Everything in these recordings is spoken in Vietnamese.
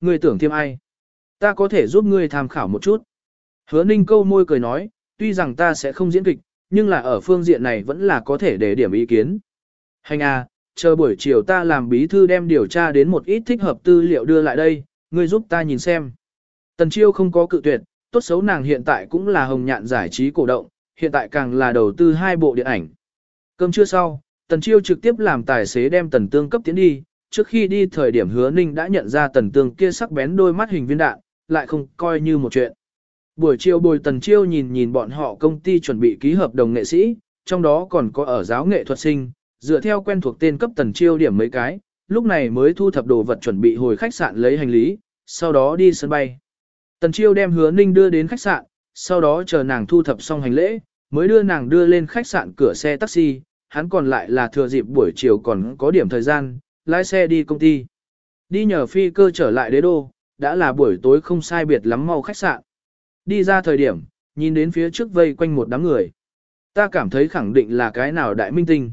ngươi tưởng thêm ai? Ta có thể giúp ngươi tham khảo một chút. Hứa ninh câu môi cười nói, tuy rằng ta sẽ không diễn kịch, nhưng là ở phương diện này vẫn là có thể để điểm ý kiến. Hành à, chờ buổi chiều ta làm bí thư đem điều tra đến một ít thích hợp tư liệu đưa lại đây, ngươi giúp ta nhìn xem. Tần Chiêu không có cự tuyệt, tốt xấu nàng hiện tại cũng là hồng nhạn giải trí cổ động, hiện tại càng là đầu tư hai bộ điện ảnh. Cơm trưa sau, Tần Chiêu trực tiếp làm tài xế đem Tần Tương cấp tiến đi, trước khi đi thời điểm hứa ninh đã nhận ra Tần Tương kia sắc bén đôi mắt hình viên đạn, lại không coi như một chuyện. Buổi chiều bồi Tần Chiêu nhìn nhìn bọn họ công ty chuẩn bị ký hợp đồng nghệ sĩ, trong đó còn có ở giáo nghệ thuật sinh, dựa theo quen thuộc tên cấp Tần Chiêu điểm mấy cái, lúc này mới thu thập đồ vật chuẩn bị hồi khách sạn lấy hành lý, sau đó đi sân bay. Tần Chiêu đem hứa ninh đưa đến khách sạn, sau đó chờ nàng thu thập xong hành lễ, mới đưa nàng đưa lên khách sạn cửa xe taxi, hắn còn lại là thừa dịp buổi chiều còn có điểm thời gian, lái xe đi công ty. Đi nhờ phi cơ trở lại đế đô, đã là buổi tối không sai biệt lắm mau khách sạn. Đi ra thời điểm, nhìn đến phía trước vây quanh một đám người. Ta cảm thấy khẳng định là cái nào đại minh tinh.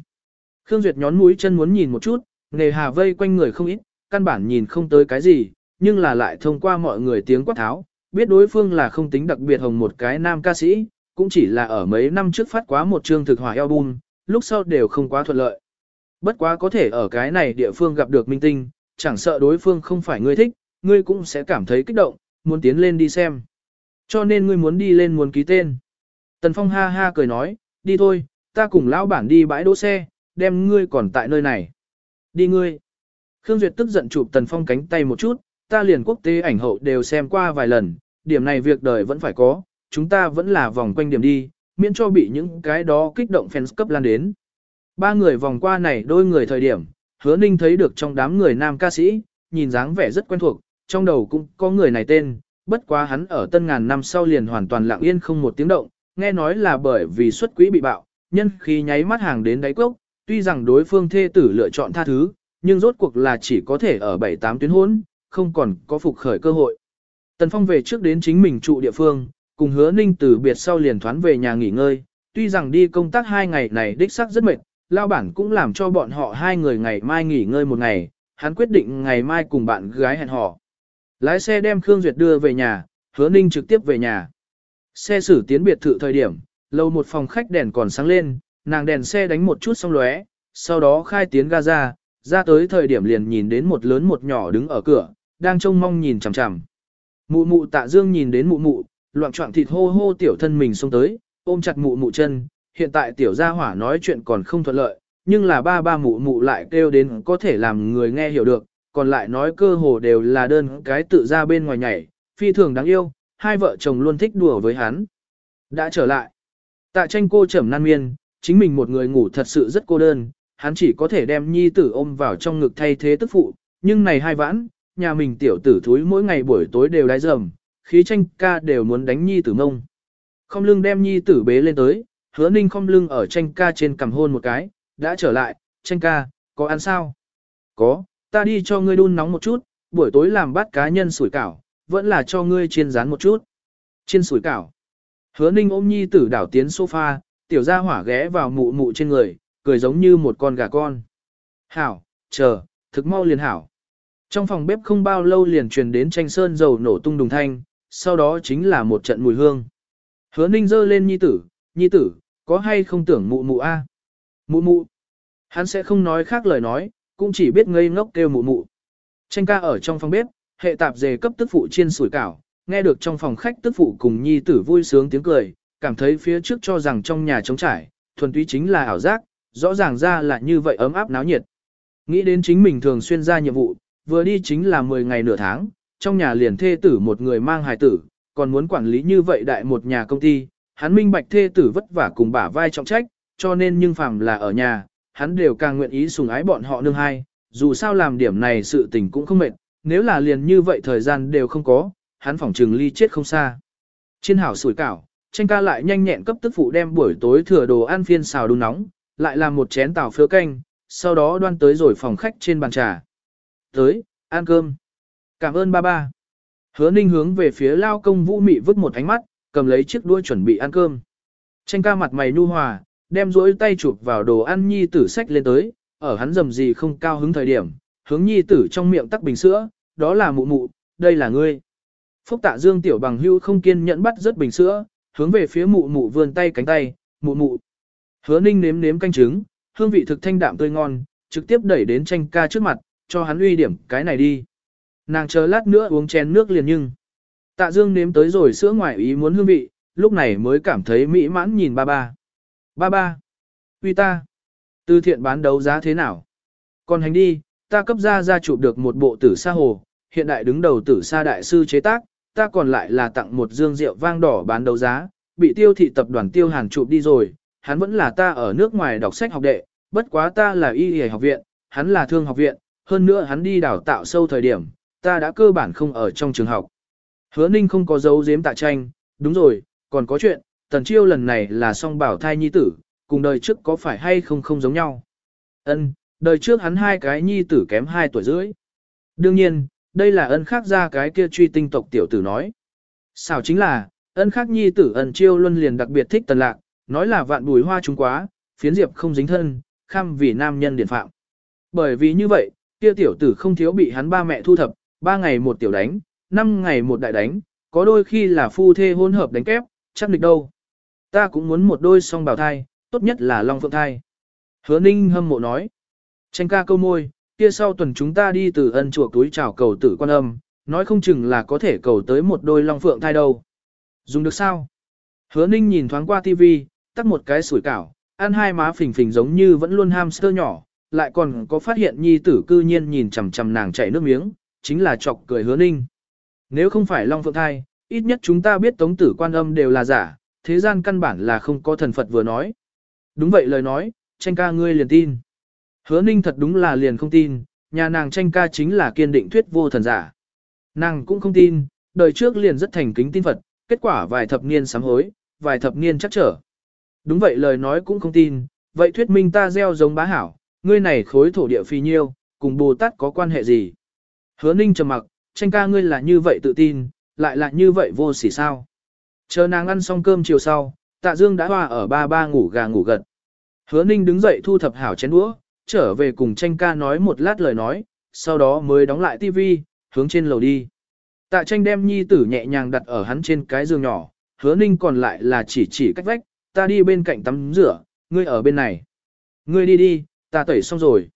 Khương Duyệt nhón mũi chân muốn nhìn một chút, nghề hà vây quanh người không ít, căn bản nhìn không tới cái gì, nhưng là lại thông qua mọi người tiếng quát tháo, biết đối phương là không tính đặc biệt hồng một cái nam ca sĩ, cũng chỉ là ở mấy năm trước phát quá một chương thực hòa album, lúc sau đều không quá thuận lợi. Bất quá có thể ở cái này địa phương gặp được minh tinh, chẳng sợ đối phương không phải ngươi thích, ngươi cũng sẽ cảm thấy kích động, muốn tiến lên đi xem. Cho nên ngươi muốn đi lên muốn ký tên. Tần Phong ha ha cười nói, đi thôi, ta cùng lão bản đi bãi đỗ xe, đem ngươi còn tại nơi này. Đi ngươi. Khương Duyệt tức giận chụp Tần Phong cánh tay một chút, ta liền quốc tế ảnh hậu đều xem qua vài lần, điểm này việc đời vẫn phải có, chúng ta vẫn là vòng quanh điểm đi, miễn cho bị những cái đó kích động fans cấp lan đến. Ba người vòng qua này đôi người thời điểm, hứa ninh thấy được trong đám người nam ca sĩ, nhìn dáng vẻ rất quen thuộc, trong đầu cũng có người này tên, bất quá hắn ở tân ngàn năm sau liền hoàn toàn lặng yên không một tiếng động, nghe nói là bởi vì xuất quỹ bị bạo, nhân khi nháy mắt hàng đến đáy cốc, tuy rằng đối phương thê tử lựa chọn tha thứ, nhưng rốt cuộc là chỉ có thể ở 7-8 tuyến hôn, không còn có phục khởi cơ hội. Tần Phong về trước đến chính mình trụ địa phương, cùng hứa ninh từ biệt sau liền thoán về nhà nghỉ ngơi, tuy rằng đi công tác hai ngày này đích xác rất mệt, lao bản cũng làm cho bọn họ hai người ngày mai nghỉ ngơi một ngày, hắn quyết định ngày mai cùng bạn gái hẹn họ. Lái xe đem Khương Duyệt đưa về nhà, hứa ninh trực tiếp về nhà. Xe xử tiến biệt thự thời điểm, lâu một phòng khách đèn còn sáng lên, nàng đèn xe đánh một chút xong lóe, sau đó khai tiến ga ra, ra tới thời điểm liền nhìn đến một lớn một nhỏ đứng ở cửa, đang trông mong nhìn chằm chằm. Mụ mụ tạ dương nhìn đến mụ mụ, loạn trọng thịt hô hô tiểu thân mình xông tới, ôm chặt mụ mụ chân, hiện tại tiểu gia hỏa nói chuyện còn không thuận lợi, nhưng là ba ba mụ mụ lại kêu đến có thể làm người nghe hiểu được, còn lại nói cơ hồ đều là đơn cái tự ra bên ngoài nhảy, phi thường đáng yêu, hai vợ chồng luôn thích đùa với hắn. Đã trở lại. Tạ tranh cô trầm nan miên, chính mình một người ngủ thật sự rất cô đơn, hắn chỉ có thể đem nhi tử ôm vào trong ngực thay thế tức phụ, nhưng này hai vãn, nhà mình tiểu tử thúi mỗi ngày buổi tối đều đái dầm, khí tranh ca đều muốn đánh nhi tử mông. Không lưng đem nhi tử bế lên tới, hứa ninh không lưng ở tranh ca trên cằm hôn một cái, đã trở lại, tranh ca, có ăn sao? Có, ta đi cho ngươi đun nóng một chút, buổi tối làm bát cá nhân sủi cảo, vẫn là cho ngươi chiên rán một chút. Chiên sủi cảo. Hứa ninh ôm nhi tử đảo tiến sofa, tiểu gia hỏa ghé vào mụ mụ trên người, cười giống như một con gà con. Hảo, chờ, thực mau liền hảo. Trong phòng bếp không bao lâu liền truyền đến tranh sơn dầu nổ tung đùng thanh, sau đó chính là một trận mùi hương. Hứa ninh giơ lên nhi tử, nhi tử, có hay không tưởng mụ mụ a? Mụ mụ. Hắn sẽ không nói khác lời nói, cũng chỉ biết ngây ngốc kêu mụ mụ. Tranh ca ở trong phòng bếp, hệ tạp dề cấp tức phụ chiên sủi cảo, nghe được trong phòng khách tức phụ cùng nhi tử vui sướng tiếng cười, cảm thấy phía trước cho rằng trong nhà trống trải, thuần túy chính là ảo giác, rõ ràng ra là như vậy ấm áp náo nhiệt. Nghĩ đến chính mình thường xuyên ra nhiệm vụ, vừa đi chính là 10 ngày nửa tháng, trong nhà liền thê tử một người mang hài tử, còn muốn quản lý như vậy đại một nhà công ty, hắn minh bạch thê tử vất vả cùng bả vai trọng trách, cho nên nhưng phàm là ở nhà, hắn đều càng nguyện ý sùng ái bọn họ nương hai, dù sao làm điểm này sự tình cũng không mệt, nếu là liền như vậy thời gian đều không có, hắn phỏng trừng ly chết không xa. Trên hảo sủi cảo, tranh ca lại nhanh nhẹn cấp tức phụ đem buổi tối thừa đồ ăn phiên xào đun nóng, lại làm một chén tàu phớ canh, sau đó đoan tới rồi phòng khách trên bàn trà. Tới, ăn cơm. Cảm ơn ba ba. Hứa ninh hướng về phía lao công vũ mị vứt một ánh mắt, cầm lấy chiếc đuôi chuẩn bị ăn cơm. Tranh ca mặt mày nu hòa, đem rỗi tay chụp vào đồ ăn nhi tử sách lên tới, ở hắn dầm gì không cao hứng thời điểm, hướng nhi tử trong miệng tắc bình sữa, đó là mụ mụ, đây là ngươi. Phúc tạ dương tiểu bằng hưu không kiên nhẫn bắt rất bình sữa, hướng về phía mụ mụ vươn tay cánh tay, mụ mụ. Hứa ninh nếm nếm canh trứng, hương vị thực thanh đạm tươi ngon, trực tiếp đẩy đến tranh ca trước mặt, cho hắn uy điểm cái này đi. Nàng chờ lát nữa uống chén nước liền nhưng. Tạ dương nếm tới rồi sữa ngoài ý muốn hương vị, lúc này mới cảm thấy mỹ mãn nhìn ba ba. Ba ba. Uy ta. Từ thiện bán đấu giá thế nào? Còn hành đi, ta cấp ra ra chụp được một bộ tử sa hồ, hiện đại đứng đầu tử sa đại sư chế tác, ta còn lại là tặng một dương rượu vang đỏ bán đấu giá, bị tiêu thị tập đoàn tiêu hàn chụp đi rồi, hắn vẫn là ta ở nước ngoài đọc sách học đệ, bất quá ta là y y học viện, hắn là thương học viện, hơn nữa hắn đi đào tạo sâu thời điểm, ta đã cơ bản không ở trong trường học. Hứa ninh không có dấu giếm tạ tranh, đúng rồi, còn có chuyện, tần chiêu lần này là song bảo thai nhi tử, cùng đời trước có phải hay không không giống nhau. Ân, đời trước hắn hai cái nhi tử kém hai tuổi rưỡi. Đương nhiên, đây là ân khác ra cái kia truy tinh tộc tiểu tử nói. Sao chính là, ân khác nhi tử ân chiêu luân liền đặc biệt thích tần lạc, nói là vạn bùi hoa chúng quá, phiến diệp không dính thân, kham vì nam nhân điển phạm. Bởi vì như vậy, kia tiểu tử không thiếu bị hắn ba mẹ thu thập, ba ngày một tiểu đánh, năm ngày một đại đánh, có đôi khi là phu thê hôn hợp đánh kép, chắc địch đâu. Ta cũng muốn một đôi song bào thai, tốt nhất là long phượng thai. Hứa ninh hâm mộ nói. Tranh ca câu môi, kia sau tuần chúng ta đi từ ân chùa túi chào cầu tử quan âm, nói không chừng là có thể cầu tới một đôi long phượng thai đâu. Dùng được sao? Hứa ninh nhìn thoáng qua tivi, tắt một cái sủi cảo, ăn hai má phình phình giống như vẫn luôn hamster nhỏ, lại còn có phát hiện nhi tử cư nhiên nhìn chằm chằm nàng chảy nước miếng, chính là chọc cười hứa ninh. Nếu không phải long phượng thai, ít nhất chúng ta biết tống tử quan âm đều là giả, thế gian căn bản là không có thần Phật vừa nói. Đúng vậy lời nói, tranh ca ngươi liền tin. Hứa ninh thật đúng là liền không tin, nhà nàng tranh ca chính là kiên định thuyết vô thần giả. Nàng cũng không tin, đời trước liền rất thành kính tin Phật, kết quả vài thập niên sám hối, vài thập niên chắc trở. Đúng vậy lời nói cũng không tin, vậy thuyết minh ta gieo giống bá hảo, ngươi này khối thổ địa phi nhiêu, cùng Bồ Tát có quan hệ gì? Hứa ninh trầm mặc, tranh ca ngươi là như vậy tự tin, lại là như vậy vô sỉ sao? Chờ nàng ăn xong cơm chiều sau, tạ dương đã hòa ở ba ba ngủ gà ngủ gật. Hứa ninh đứng dậy thu thập hảo chén đũa, trở về cùng tranh ca nói một lát lời nói, sau đó mới đóng lại tivi, hướng trên lầu đi. Tạ tranh đem nhi tử nhẹ nhàng đặt ở hắn trên cái giường nhỏ, hứa ninh còn lại là chỉ chỉ cách vách, ta đi bên cạnh tắm rửa, ngươi ở bên này. Ngươi đi đi, ta tẩy xong rồi.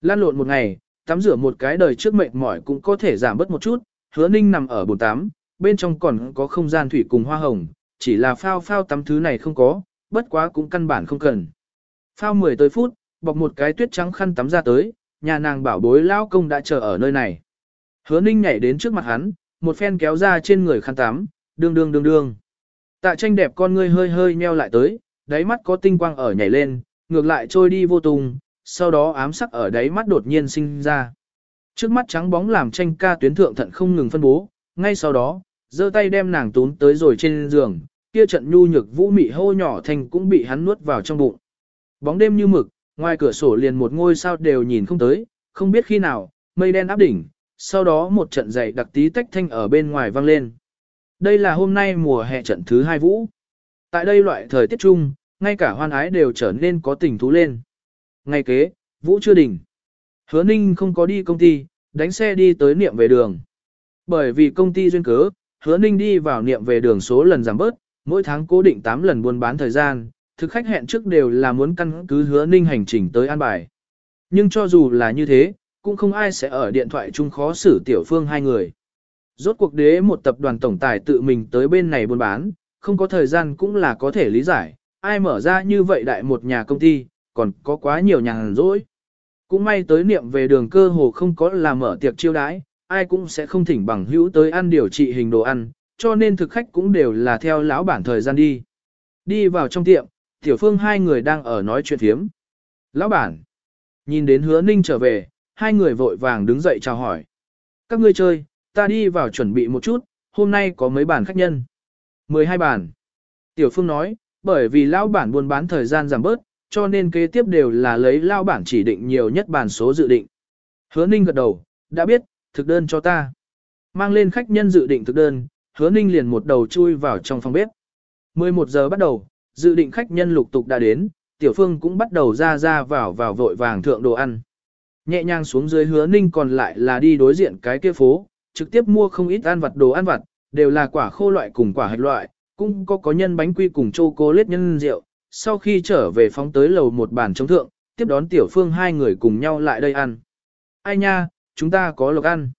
Lan lộn một ngày, tắm rửa một cái đời trước mệt mỏi cũng có thể giảm bớt một chút, hứa ninh nằm ở bồn tắm, bên trong còn có không gian thủy cùng hoa hồng, chỉ là phao phao tắm thứ này không có, bất quá cũng căn bản không cần. Phao 10 tới phút, bọc một cái tuyết trắng khăn tắm ra tới, nhà nàng bảo bối lao công đã chờ ở nơi này. Hứa ninh nhảy đến trước mặt hắn, một phen kéo ra trên người khăn tắm, đương đương đương đương. Tạ tranh đẹp con ngươi hơi hơi nheo lại tới, đáy mắt có tinh quang ở nhảy lên, ngược lại trôi đi vô tung, sau đó ám sắc ở đáy mắt đột nhiên sinh ra. Trước mắt trắng bóng làm tranh ca tuyến thượng thận không ngừng phân bố, ngay sau đó, giơ tay đem nàng tún tới rồi trên giường, kia trận nhu nhược vũ mị hô nhỏ thành cũng bị hắn nuốt vào trong bụng. Bóng đêm như mực, ngoài cửa sổ liền một ngôi sao đều nhìn không tới, không biết khi nào, mây đen áp đỉnh, sau đó một trận dày đặc tí tách thanh ở bên ngoài vang lên. Đây là hôm nay mùa hè trận thứ hai vũ. Tại đây loại thời tiết chung, ngay cả hoan ái đều trở nên có tình thú lên. Ngày kế, vũ chưa đỉnh. Hứa ninh không có đi công ty, đánh xe đi tới niệm về đường. Bởi vì công ty duyên cớ, hứa ninh đi vào niệm về đường số lần giảm bớt, mỗi tháng cố định 8 lần buôn bán thời gian, thực khách hẹn trước đều là muốn căn cứ hứa ninh hành trình tới an bài. Nhưng cho dù là như thế, cũng không ai sẽ ở điện thoại chung khó xử tiểu phương hai người. Rốt cuộc đế một tập đoàn tổng tài tự mình tới bên này buôn bán, không có thời gian cũng là có thể lý giải, ai mở ra như vậy đại một nhà công ty, còn có quá nhiều nhà rỗi. Cũng may tới niệm về đường cơ hồ không có là mở tiệc chiêu đãi, ai cũng sẽ không thỉnh bằng hữu tới ăn điều trị hình đồ ăn, cho nên thực khách cũng đều là theo lão bản thời gian đi. Đi vào trong tiệm, tiểu phương hai người đang ở nói chuyện thiếm. Lão bản, nhìn đến hứa ninh trở về, hai người vội vàng đứng dậy chào hỏi. Các ngươi chơi, ta đi vào chuẩn bị một chút, hôm nay có mấy bản khách nhân. 12 bản. Tiểu phương nói, bởi vì lão bản buôn bán thời gian giảm bớt, cho nên kế tiếp đều là lấy lao bản chỉ định nhiều nhất bản số dự định. Hứa ninh gật đầu, đã biết, thực đơn cho ta. Mang lên khách nhân dự định thực đơn, hứa ninh liền một đầu chui vào trong phòng bếp. 11 giờ bắt đầu, dự định khách nhân lục tục đã đến, tiểu phương cũng bắt đầu ra ra vào vào vội vàng thượng đồ ăn. Nhẹ nhàng xuống dưới hứa ninh còn lại là đi đối diện cái kia phố, trực tiếp mua không ít ăn vặt đồ ăn vặt, đều là quả khô loại cùng quả hạch loại, cũng có có nhân bánh quy cùng chô cô lết nhân rượu. Sau khi trở về phóng tới lầu một bàn chống thượng, tiếp đón Tiểu Phương hai người cùng nhau lại đây ăn. Ai nha, chúng ta có lộc ăn.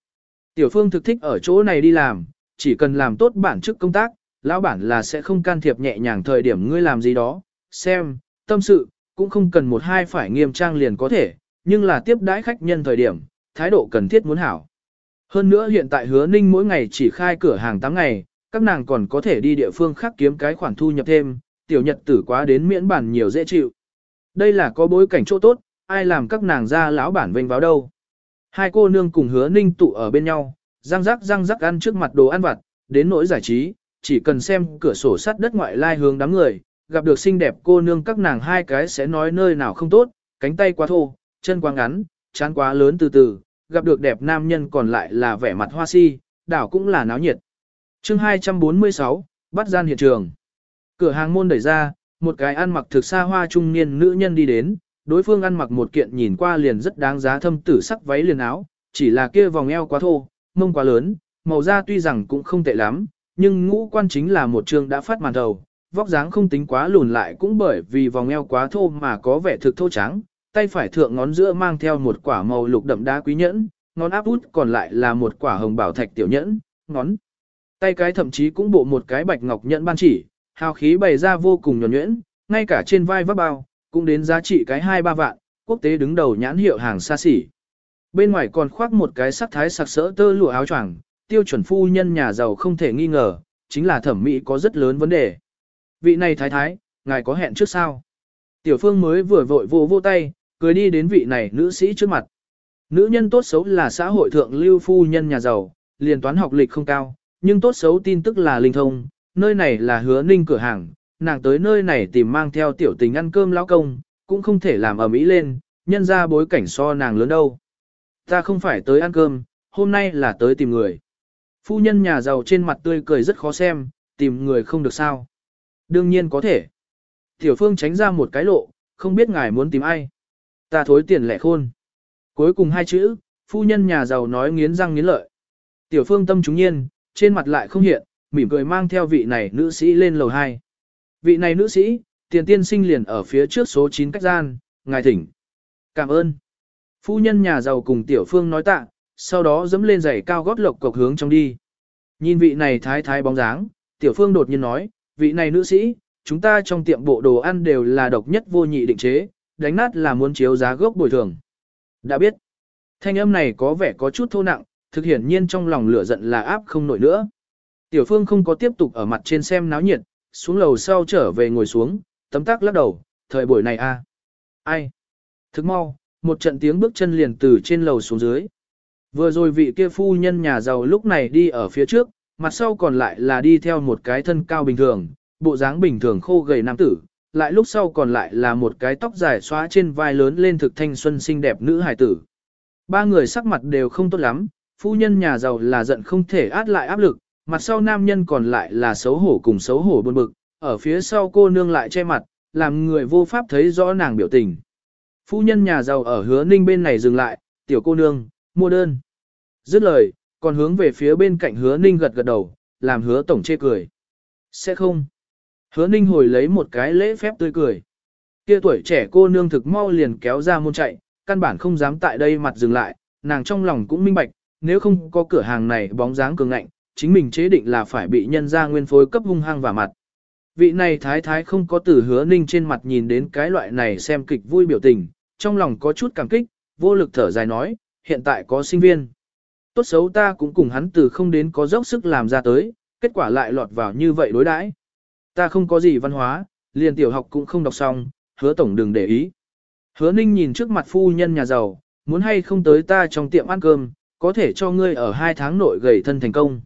Tiểu Phương thực thích ở chỗ này đi làm, chỉ cần làm tốt bản chức công tác, lão bản là sẽ không can thiệp nhẹ nhàng thời điểm ngươi làm gì đó, xem, tâm sự, cũng không cần một hai phải nghiêm trang liền có thể, nhưng là tiếp đãi khách nhân thời điểm, thái độ cần thiết muốn hảo. Hơn nữa hiện tại hứa ninh mỗi ngày chỉ khai cửa hàng 8 ngày, các nàng còn có thể đi địa phương khác kiếm cái khoản thu nhập thêm, tiểu nhật tử quá đến miễn bản nhiều dễ chịu. Đây là có bối cảnh chỗ tốt, ai làm các nàng ra lão bản vênh vào đâu. Hai cô nương cùng hứa ninh tụ ở bên nhau, răng rắc răng rắc ăn trước mặt đồ ăn vặt, đến nỗi giải trí, chỉ cần xem cửa sổ sắt đất ngoại lai hướng đám người, gặp được xinh đẹp cô nương các nàng hai cái sẽ nói nơi nào không tốt, cánh tay quá thô, chân quá ngắn, chán quá lớn từ từ, gặp được đẹp nam nhân còn lại là vẻ mặt hoa si, đảo cũng là náo nhiệt. chương 246, bắt gian hiện trường. Cửa hàng môn đẩy ra, một cái ăn mặc thực xa hoa trung niên nữ nhân đi đến, đối phương ăn mặc một kiện nhìn qua liền rất đáng giá thâm tử sắc váy liền áo, chỉ là kia vòng eo quá thô, mông quá lớn, màu da tuy rằng cũng không tệ lắm, nhưng ngũ quan chính là một trường đã phát màn đầu, vóc dáng không tính quá lùn lại cũng bởi vì vòng eo quá thô mà có vẻ thực thô trắng, tay phải thượng ngón giữa mang theo một quả màu lục đậm đá quý nhẫn, ngón áp út còn lại là một quả hồng bảo thạch tiểu nhẫn, ngón tay cái thậm chí cũng bộ một cái bạch ngọc nhẫn ban chỉ, hào khí bày ra vô cùng nhuẩn nhuyễn, ngay cả trên vai vác bao, cũng đến giá trị cái hai ba vạn, quốc tế đứng đầu nhãn hiệu hàng xa xỉ. Bên ngoài còn khoác một cái sắc thái sặc sỡ tơ lụa áo choàng, tiêu chuẩn phu nhân nhà giàu không thể nghi ngờ, chính là thẩm mỹ có rất lớn vấn đề. Vị này thái thái, ngài có hẹn trước sao? Tiểu phương mới vừa vội vô vô tay, cười đi đến vị này nữ sĩ trước mặt. Nữ nhân tốt xấu là xã hội thượng lưu phu nhân nhà giàu, liền toán học lịch không cao, nhưng tốt xấu tin tức là linh thông, nơi này là hứa ninh cửa hàng, nàng tới nơi này tìm mang theo tiểu tình ăn cơm lão công, cũng không thể làm ở mỹ lên, nhân ra bối cảnh so nàng lớn đâu. Ta không phải tới ăn cơm, hôm nay là tới tìm người. Phu nhân nhà giàu trên mặt tươi cười rất khó xem, tìm người không được sao. Đương nhiên có thể. Tiểu phương tránh ra một cái lộ, không biết ngài muốn tìm ai. Ta thối tiền lẻ khôn. Cuối cùng hai chữ, phu nhân nhà giàu nói nghiến răng nghiến lợi. Tiểu phương tâm chúng nhiên, trên mặt lại không hiện, mỉm cười mang theo vị này nữ sĩ lên lầu 2. Vị này nữ sĩ, tiền tiên sinh liền ở phía trước số 9 cách gian, ngài thỉnh. Cảm ơn. Phu nhân nhà giàu cùng tiểu phương nói tạ, sau đó dẫm lên giày cao gót lộc cộc hướng trong đi. Nhìn vị này thái thái bóng dáng, tiểu phương đột nhiên nói, vị này nữ sĩ, chúng ta trong tiệm bộ đồ ăn đều là độc nhất vô nhị định chế, đánh nát là muốn chiếu giá gốc bồi thường. Đã biết, thanh âm này có vẻ có chút thô nặng, thực hiển nhiên trong lòng lửa giận là áp không nổi nữa. Tiểu phương không có tiếp tục ở mặt trên xem náo nhiệt, xuống lầu sau trở về ngồi xuống, tấm tắc lắc đầu, thời buổi này a Ai? Thức mau, một trận tiếng bước chân liền từ trên lầu xuống dưới. Vừa rồi vị kia phu nhân nhà giàu lúc này đi ở phía trước, mặt sau còn lại là đi theo một cái thân cao bình thường, bộ dáng bình thường khô gầy nam tử, lại lúc sau còn lại là một cái tóc dài xóa trên vai lớn lên thực thanh xuân xinh đẹp nữ hài tử. Ba người sắc mặt đều không tốt lắm, phu nhân nhà giàu là giận không thể át lại áp lực, mặt sau nam nhân còn lại là xấu hổ cùng xấu hổ buồn bực, ở phía sau cô nương lại che mặt, làm người vô pháp thấy rõ nàng biểu tình. Phu nhân nhà giàu ở hứa ninh bên này dừng lại, tiểu cô nương, mua đơn. Dứt lời, còn hướng về phía bên cạnh hứa ninh gật gật đầu, làm hứa tổng chê cười. Sẽ không. Hứa ninh hồi lấy một cái lễ phép tươi cười. Kia tuổi trẻ cô nương thực mau liền kéo ra môn chạy, căn bản không dám tại đây mặt dừng lại, nàng trong lòng cũng minh bạch, nếu không có cửa hàng này bóng dáng cường ngạnh, chính mình chế định là phải bị nhân gia nguyên phối cấp hung hăng và mặt. Vị này thái thái không có từ hứa ninh trên mặt nhìn đến cái loại này xem kịch vui biểu tình, trong lòng có chút cảm kích, vô lực thở dài nói, hiện tại có sinh viên. Tốt xấu ta cũng cùng hắn từ không đến có dốc sức làm ra tới, kết quả lại lọt vào như vậy đối đãi. Ta không có gì văn hóa, liền tiểu học cũng không đọc xong, hứa tổng đừng để ý. Hứa ninh nhìn trước mặt phu nhân nhà giàu, muốn hay không tới ta trong tiệm ăn cơm, có thể cho ngươi ở hai tháng nội gầy thân thành công.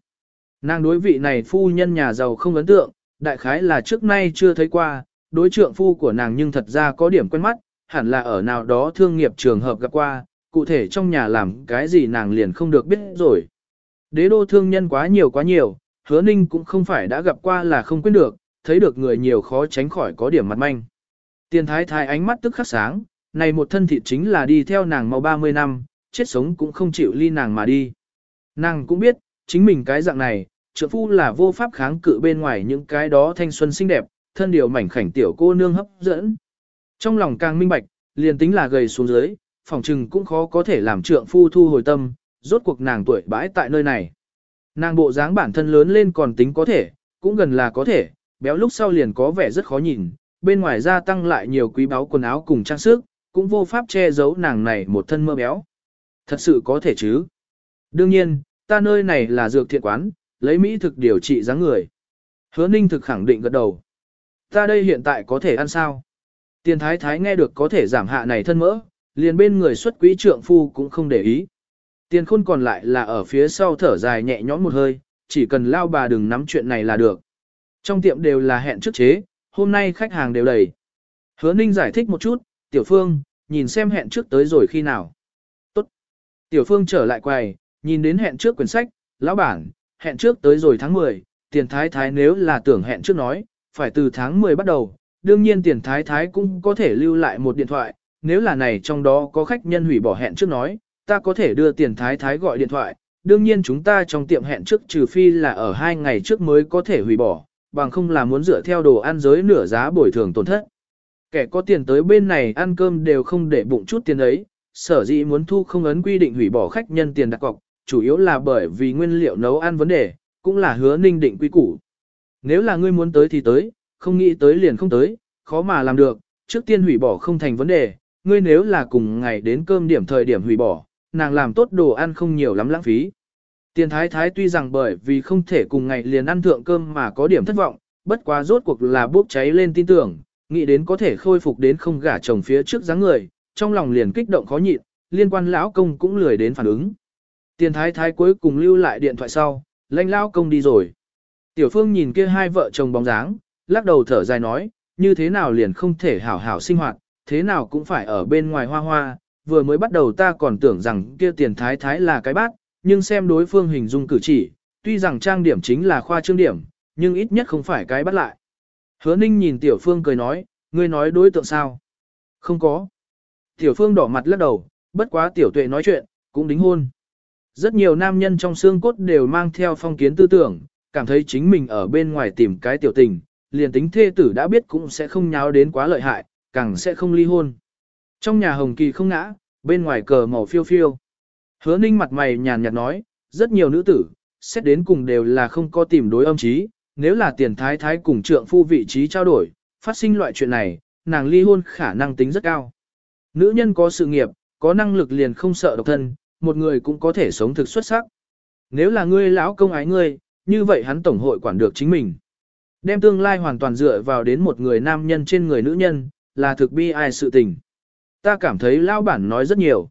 Nàng đối vị này phu nhân nhà giàu không ấn tượng, đại khái là trước nay chưa thấy qua, đối trượng phu của nàng nhưng thật ra có điểm quen mắt, hẳn là ở nào đó thương nghiệp trường hợp gặp qua, cụ thể trong nhà làm cái gì nàng liền không được biết rồi. Đế đô thương nhân quá nhiều quá nhiều, hứa ninh cũng không phải đã gặp qua là không quên được, thấy được người nhiều khó tránh khỏi có điểm mặt manh. Tiền thái thái ánh mắt tức khắc sáng, này một thân thịt chính là đi theo nàng mau 30 năm, chết sống cũng không chịu ly nàng mà đi. Nàng cũng biết, chính mình cái dạng này, trượng phu là vô pháp kháng cự bên ngoài những cái đó thanh xuân xinh đẹp, thân điều mảnh khảnh tiểu cô nương hấp dẫn. Trong lòng càng minh bạch, liền tính là gầy xuống dưới, phòng trừng cũng khó có thể làm trượng phu thu hồi tâm, rốt cuộc nàng tuổi bãi tại nơi này. Nàng bộ dáng bản thân lớn lên còn tính có thể, cũng gần là có thể, béo lúc sau liền có vẻ rất khó nhìn, bên ngoài gia tăng lại nhiều quý báu quần áo cùng trang sức, cũng vô pháp che giấu nàng này một thân mơ béo. Thật sự có thể chứ. Đương nhiên, ta nơi này là dược thiện quán, lấy mỹ thực điều trị dáng người. Hứa ninh thực khẳng định gật đầu. Ta đây hiện tại có thể ăn sao? Tiền thái thái nghe được có thể giảm hạ này thân mỡ, liền bên người xuất quý trượng phu cũng không để ý. Tiền khôn còn lại là ở phía sau thở dài nhẹ nhõm một hơi, chỉ cần lao bà đừng nắm chuyện này là được. Trong tiệm đều là hẹn trước chế, hôm nay khách hàng đều đầy. Hứa ninh giải thích một chút, tiểu phương, nhìn xem hẹn trước tới rồi khi nào. Tốt. Tiểu phương trở lại quầy, nhìn đến hẹn trước quyển sách, lão bản, hẹn trước tới rồi tháng 10, tiền thái thái nếu là tưởng hẹn trước nói, phải từ tháng 10 bắt đầu, đương nhiên tiền thái thái cũng có thể lưu lại một điện thoại, nếu là này trong đó có khách nhân hủy bỏ hẹn trước nói, ta có thể đưa tiền thái thái gọi điện thoại, đương nhiên chúng ta trong tiệm hẹn trước trừ phi là ở hai ngày trước mới có thể hủy bỏ, bằng không là muốn dựa theo đồ ăn giới nửa giá bồi thường tổn thất. Kẻ có tiền tới bên này ăn cơm đều không để bụng chút tiền ấy, sở dĩ muốn thu không ấn quy định hủy bỏ khách nhân tiền đặt cọc, chủ yếu là bởi vì nguyên liệu nấu ăn vấn đề, cũng là hứa ninh định quy củ. Nếu là ngươi muốn tới thì tới, không nghĩ tới liền không tới, khó mà làm được, trước tiên hủy bỏ không thành vấn đề, ngươi nếu là cùng ngày đến cơm điểm thời điểm hủy bỏ, nàng làm tốt đồ ăn không nhiều lắm lãng phí. Tiền thái thái tuy rằng bởi vì không thể cùng ngày liền ăn thượng cơm mà có điểm thất vọng, bất quá rốt cuộc là bốc cháy lên tin tưởng, nghĩ đến có thể khôi phục đến không gả chồng phía trước dáng người, trong lòng liền kích động khó nhịn, liên quan lão công cũng lười đến phản ứng. Tiền thái thái cuối cùng lưu lại điện thoại sau, lãnh lão công đi rồi. Tiểu phương nhìn kia hai vợ chồng bóng dáng, lắc đầu thở dài nói, như thế nào liền không thể hảo hảo sinh hoạt, thế nào cũng phải ở bên ngoài hoa hoa, vừa mới bắt đầu ta còn tưởng rằng kia tiền thái thái là cái bát, nhưng xem đối phương hình dung cử chỉ, tuy rằng trang điểm chính là khoa trương điểm, nhưng ít nhất không phải cái bắt lại. Hứa ninh nhìn tiểu phương cười nói, ngươi nói đối tượng sao? Không có. Tiểu phương đỏ mặt lắc đầu, bất quá tiểu tuệ nói chuyện, cũng đính hôn. Rất nhiều nam nhân trong xương cốt đều mang theo phong kiến tư tưởng, cảm thấy chính mình ở bên ngoài tìm cái tiểu tình, liền tính thê tử đã biết cũng sẽ không nháo đến quá lợi hại, càng sẽ không ly hôn. Trong nhà hồng kỳ không ngã, bên ngoài cờ màu phiêu phiêu. Hứa ninh mặt mày nhàn nhạt nói, rất nhiều nữ tử, xét đến cùng đều là không có tìm đối âm trí, nếu là tiền thái thái cùng trượng phu vị trí trao đổi, phát sinh loại chuyện này, nàng ly hôn khả năng tính rất cao. Nữ nhân có sự nghiệp, có năng lực liền không sợ độc thân, một người cũng có thể sống thực xuất sắc. Nếu là ngươi lão công ái ngươi, như vậy hắn tổng hội quản được chính mình. Đem tương lai hoàn toàn dựa vào đến một người nam nhân trên người nữ nhân, là thực bi ai sự tình. Ta cảm thấy lão bản nói rất nhiều.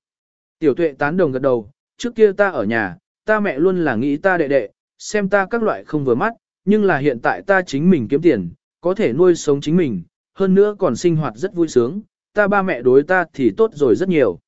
Tiểu tuệ tán đồng gật đầu, trước kia ta ở nhà, ta mẹ luôn là nghĩ ta đệ đệ, xem ta các loại không vừa mắt, nhưng là hiện tại ta chính mình kiếm tiền, có thể nuôi sống chính mình, hơn nữa còn sinh hoạt rất vui sướng, ta ba mẹ đối ta thì tốt rồi rất nhiều.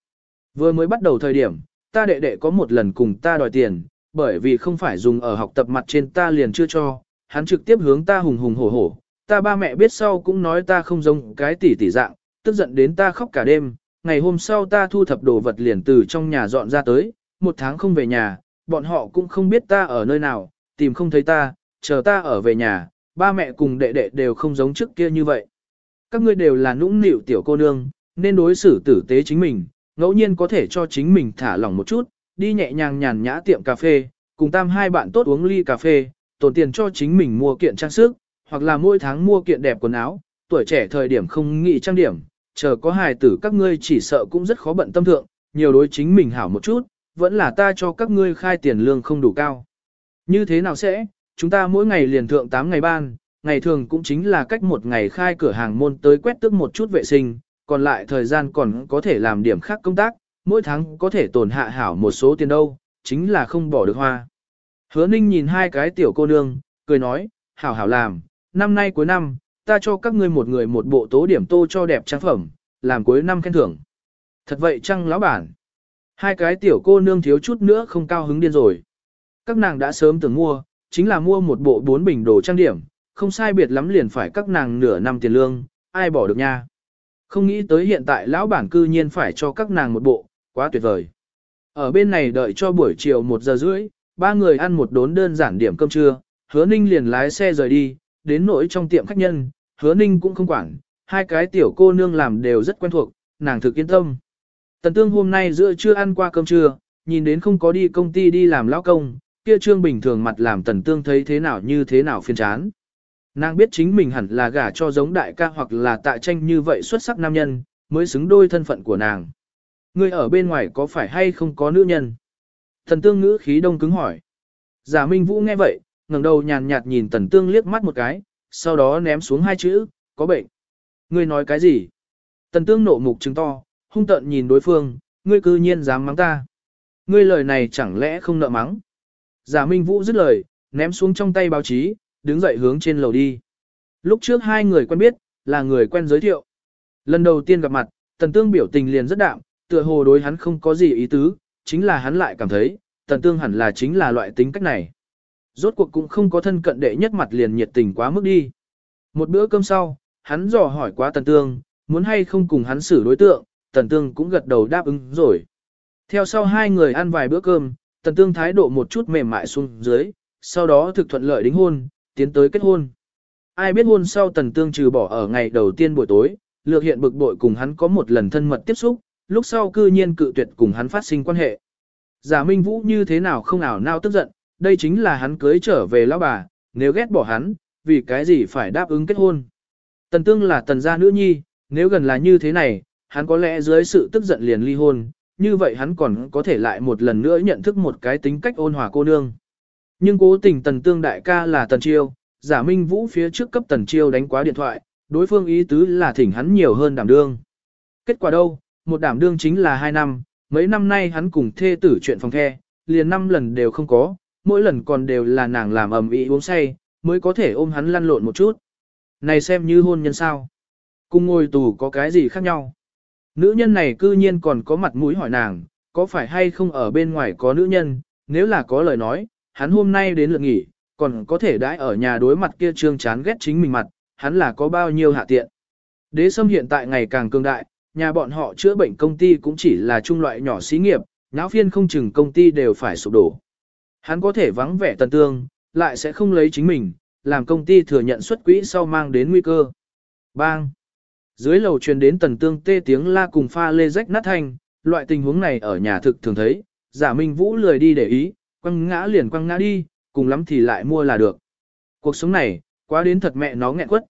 Vừa mới bắt đầu thời điểm, ta đệ đệ có một lần cùng ta đòi tiền, bởi vì không phải dùng ở học tập mặt trên ta liền chưa cho, hắn trực tiếp hướng ta hùng hùng hổ hổ, ta ba mẹ biết sau cũng nói ta không giống cái tỷ tỷ dạng, tức giận đến ta khóc cả đêm, ngày hôm sau ta thu thập đồ vật liền từ trong nhà dọn ra tới, một tháng không về nhà, bọn họ cũng không biết ta ở nơi nào, tìm không thấy ta, chờ ta ở về nhà, ba mẹ cùng đệ đệ đều không giống trước kia như vậy. Các ngươi đều là nũng nịu tiểu cô nương, nên đối xử tử tế chính mình, ngẫu nhiên có thể cho chính mình thả lỏng một chút, đi nhẹ nhàng nhàn nhã tiệm cà phê, cùng tam hai bạn tốt uống ly cà phê, tổn tiền cho chính mình mua kiện trang sức, hoặc là mỗi tháng mua kiện đẹp quần áo, tuổi trẻ thời điểm không nghĩ trang điểm, chờ có hài tử các ngươi chỉ sợ cũng rất khó bận tâm thượng, nhiều đối chính mình hảo một chút, vẫn là ta cho các ngươi khai tiền lương không đủ cao. Như thế nào sẽ, chúng ta mỗi ngày liền thượng 8 ngày ban, ngày thường cũng chính là cách một ngày khai cửa hàng môn tới quét tước một chút vệ sinh, còn lại thời gian còn có thể làm điểm khác công tác, mỗi tháng có thể tổn hạ hảo một số tiền đâu, chính là không bỏ được hoa. Hứa ninh nhìn hai cái tiểu cô nương, cười nói, hảo hảo làm, năm nay cuối năm, ta cho các ngươi một người một bộ tố điểm tô cho đẹp trang phẩm, làm cuối năm khen thưởng. Thật vậy chăng lão bản? Hai cái tiểu cô nương thiếu chút nữa không cao hứng điên rồi. Các nàng đã sớm từng mua, chính là mua một bộ bốn bình đồ trang điểm, không sai biệt lắm liền phải các nàng nửa năm tiền lương, ai bỏ được nha. Không nghĩ tới hiện tại lão bản cư nhiên phải cho các nàng một bộ, quá tuyệt vời. Ở bên này đợi cho buổi chiều một giờ rưỡi, ba người ăn một đốn đơn giản điểm cơm trưa, hứa ninh liền lái xe rời đi, đến nỗi trong tiệm khách nhân, hứa ninh cũng không quản, hai cái tiểu cô nương làm đều rất quen thuộc, nàng thực yên tâm. Tần tương hôm nay giữa trưa ăn qua cơm trưa, nhìn đến không có đi công ty đi làm lão công, kia trương bình thường mặt làm tần tương thấy thế nào như thế nào phiền chán. Nàng biết chính mình hẳn là gả cho giống đại ca hoặc là tạ tranh như vậy xuất sắc nam nhân, mới xứng đôi thân phận của nàng. Người ở bên ngoài có phải hay không có nữ nhân? Thần tương ngữ khí đông cứng hỏi. Giả Minh Vũ nghe vậy, ngẩng đầu nhàn nhạt nhìn tần tương liếc mắt một cái, sau đó ném xuống hai chữ, có bệnh. Ngươi nói cái gì? Tần tương nộ mục trứng to, hung tợn nhìn đối phương, ngươi cư nhiên dám mắng ta. Ngươi lời này chẳng lẽ không nợ mắng? Giả Minh Vũ dứt lời, ném xuống trong tay báo chí, đứng dậy hướng trên lầu đi. Lúc trước hai người quen biết, là người quen giới thiệu. Lần đầu tiên gặp mặt, tần tương biểu tình liền rất đạm, tựa hồ đối hắn không có gì ý tứ, chính là hắn lại cảm thấy, tần tương hẳn là chính là loại tính cách này. Rốt cuộc cũng không có thân cận đệ nhất mặt liền nhiệt tình quá mức đi. Một bữa cơm sau, hắn dò hỏi quá tần tương, muốn hay không cùng hắn xử đối tượng, tần tương cũng gật đầu đáp ứng rồi. Theo sau hai người ăn vài bữa cơm, tần tương thái độ một chút mềm mại xuống dưới, sau đó thực thuận lợi đính hôn, tiến tới kết hôn. Ai biết hôn sau tần tương trừ bỏ ở ngày đầu tiên buổi tối, lược hiện bực bội cùng hắn có một lần thân mật tiếp xúc, lúc sau cư nhiên cự tuyệt cùng hắn phát sinh quan hệ. Giả Minh Vũ như thế nào không ảo nào tức giận, đây chính là hắn cưới trở về lão bà, nếu ghét bỏ hắn, vì cái gì phải đáp ứng kết hôn. Tần tương là tần gia nữ nhi, nếu gần là như thế này, hắn có lẽ dưới sự tức giận liền ly hôn, như vậy hắn còn có thể lại một lần nữa nhận thức một cái tính cách ôn hòa cô nương. Nhưng cố tình tần tương đại ca là tần chiêu, giả minh vũ phía trước cấp tần chiêu đánh quá điện thoại, đối phương ý tứ là thỉnh hắn nhiều hơn đảm đương. Kết quả đâu, một đảm đương chính là hai năm, mấy năm nay hắn cùng thê tử chuyện phòng the, liền năm lần đều không có, mỗi lần còn đều là nàng làm ầm ĩ uống say, mới có thể ôm hắn lăn lộn một chút. Này xem như hôn nhân sao. Cùng ngồi tù có cái gì khác nhau. Nữ nhân này cư nhiên còn có mặt mũi hỏi nàng, có phải hay không ở bên ngoài có nữ nhân, nếu là có lời nói, hắn hôm nay đến lượt nghỉ, còn có thể đãi ở nhà đối mặt kia trương chán ghét chính mình mặt, hắn là có bao nhiêu hạ tiện. Đế sâm hiện tại ngày càng cường đại, nhà bọn họ chữa bệnh công ty cũng chỉ là trung loại nhỏ xí nghiệp, náo phiên không chừng công ty đều phải sụp đổ. Hắn có thể vắng vẻ tần tương, lại sẽ không lấy chính mình, làm công ty thừa nhận xuất quỹ sau mang đến nguy cơ. Bang! Dưới lầu truyền đến tần tương tê tiếng la cùng pha lê rách nát thanh, loại tình huống này ở nhà thực thường thấy, giả minh vũ lười đi để ý, quăng ngã liền quăng ngã đi, cùng lắm thì lại mua là được. Cuộc sống này, quá đến thật mẹ nó nghẹn quất.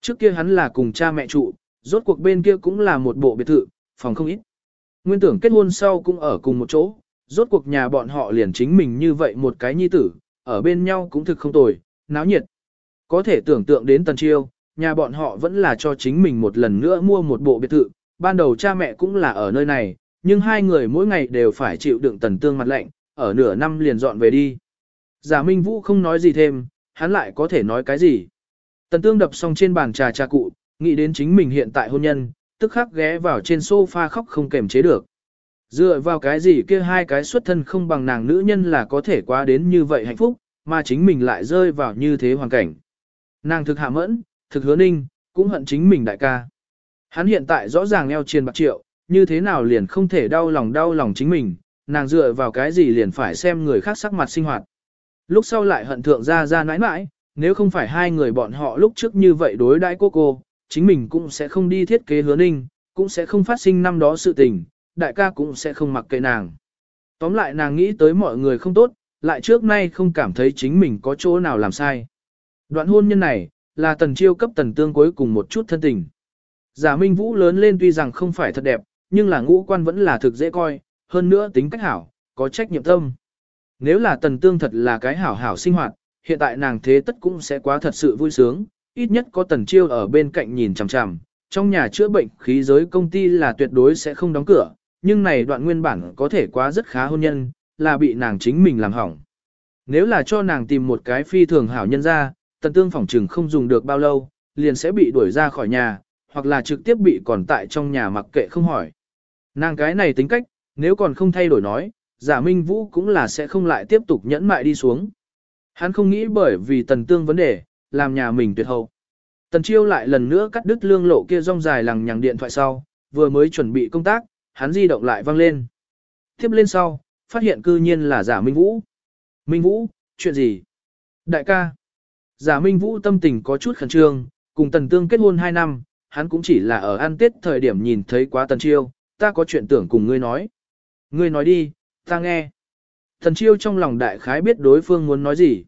Trước kia hắn là cùng cha mẹ trụ, rốt cuộc bên kia cũng là một bộ biệt thự, phòng không ít. Nguyên tưởng kết hôn sau cũng ở cùng một chỗ, rốt cuộc nhà bọn họ liền chính mình như vậy một cái nhi tử, ở bên nhau cũng thực không tồi, náo nhiệt. Có thể tưởng tượng đến tần chiêu, nhà bọn họ vẫn là cho chính mình một lần nữa mua một bộ biệt thự, ban đầu cha mẹ cũng là ở nơi này, nhưng hai người mỗi ngày đều phải chịu đựng tần tương mặt lạnh, ở nửa năm liền dọn về đi. Giả Minh Vũ không nói gì thêm, hắn lại có thể nói cái gì. Tần tương đập xong trên bàn trà trà cụ, nghĩ đến chính mình hiện tại hôn nhân, tức khắc ghé vào trên sofa khóc không kềm chế được. Dựa vào cái gì kia hai cái xuất thân không bằng nàng nữ nhân là có thể quá đến như vậy hạnh phúc, mà chính mình lại rơi vào như thế hoàn cảnh. Nàng thực hạ mẫn, thực hứa ninh, cũng hận chính mình đại ca. Hắn hiện tại rõ ràng eo trên bạc triệu, như thế nào liền không thể đau lòng đau lòng chính mình, nàng dựa vào cái gì liền phải xem người khác sắc mặt sinh hoạt. Lúc sau lại hận thượng ra ra nãi nãi, nếu không phải hai người bọn họ lúc trước như vậy đối đãi cô cô, chính mình cũng sẽ không đi thiết kế hứa ninh, cũng sẽ không phát sinh năm đó sự tình, đại ca cũng sẽ không mặc kệ nàng. Tóm lại nàng nghĩ tới mọi người không tốt, lại trước nay không cảm thấy chính mình có chỗ nào làm sai. Đoạn hôn nhân này, là tần chiêu cấp tần tương cuối cùng một chút thân tình. Giả Minh Vũ lớn lên tuy rằng không phải thật đẹp, nhưng là ngũ quan vẫn là thực dễ coi, hơn nữa tính cách hảo, có trách nhiệm tâm. Nếu là tần tương thật là cái hảo hảo sinh hoạt, hiện tại nàng thế tất cũng sẽ quá thật sự vui sướng, ít nhất có tần chiêu ở bên cạnh nhìn chằm chằm, trong nhà chữa bệnh khí giới công ty là tuyệt đối sẽ không đóng cửa, nhưng này đoạn nguyên bản có thể quá rất khá hôn nhân, là bị nàng chính mình làm hỏng. Nếu là cho nàng tìm một cái phi thường hảo nhân ra, tần tương phỏng trừng không dùng được bao lâu, liền sẽ bị đuổi ra khỏi nhà, hoặc là trực tiếp bị còn tại trong nhà mặc kệ không hỏi. Nàng cái này tính cách, nếu còn không thay đổi nói, giả minh vũ cũng là sẽ không lại tiếp tục nhẫn mại đi xuống. Hắn không nghĩ bởi vì tần tương vấn đề, làm nhà mình tuyệt hậu. Tần chiêu lại lần nữa cắt đứt lương lộ kia rong dài lằng nhằng điện thoại sau, vừa mới chuẩn bị công tác, hắn di động lại vang lên. Tiếp lên sau, phát hiện cư nhiên là giả minh vũ. Minh Vũ, chuyện gì? Đại ca. Giả Minh Vũ tâm tình có chút khẩn trương, cùng Tần Tương kết hôn 2 năm, hắn cũng chỉ là ở ăn tết thời điểm nhìn thấy quá Tần Chiêu, ta có chuyện tưởng cùng ngươi nói. Ngươi nói đi, ta nghe. Tần Chiêu trong lòng đại khái biết đối phương muốn nói gì.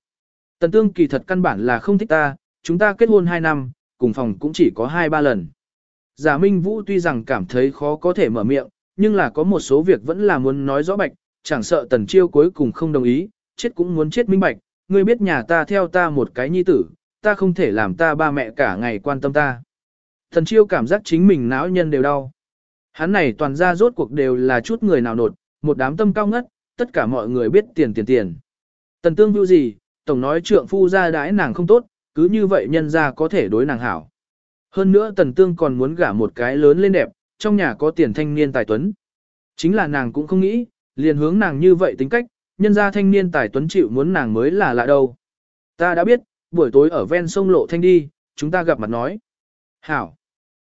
Tần Tương kỳ thật căn bản là không thích ta, chúng ta kết hôn 2 năm, cùng phòng cũng chỉ có 2-3 lần. Giả Minh Vũ tuy rằng cảm thấy khó có thể mở miệng, nhưng là có một số việc vẫn là muốn nói rõ bạch, chẳng sợ Tần Chiêu cuối cùng không đồng ý, chết cũng muốn chết minh bạch, ngươi biết nhà ta theo ta một cái nhi tử, ta không thể làm ta ba mẹ cả ngày quan tâm ta. Tần Chiêu cảm giác chính mình não nhân đều đau. Hắn này toàn ra rốt cuộc đều là chút người nào nột, một đám tâm cao ngất, tất cả mọi người biết tiền tiền tiền. Tần Tương vưu gì, tổng nói trượng phu ra đãi nàng không tốt, cứ như vậy nhân ra có thể đối nàng hảo. Hơn nữa Tần Tương còn muốn gả một cái lớn lên đẹp, trong nhà có tiền thanh niên tài tuấn. Chính là nàng cũng không nghĩ, liền hướng nàng như vậy tính cách, nhân ra thanh niên tài tuấn chịu muốn nàng mới là lạ đâu. Ta đã biết, buổi tối ở ven sông Lộ Thanh đi, chúng ta gặp mặt nói. Hảo.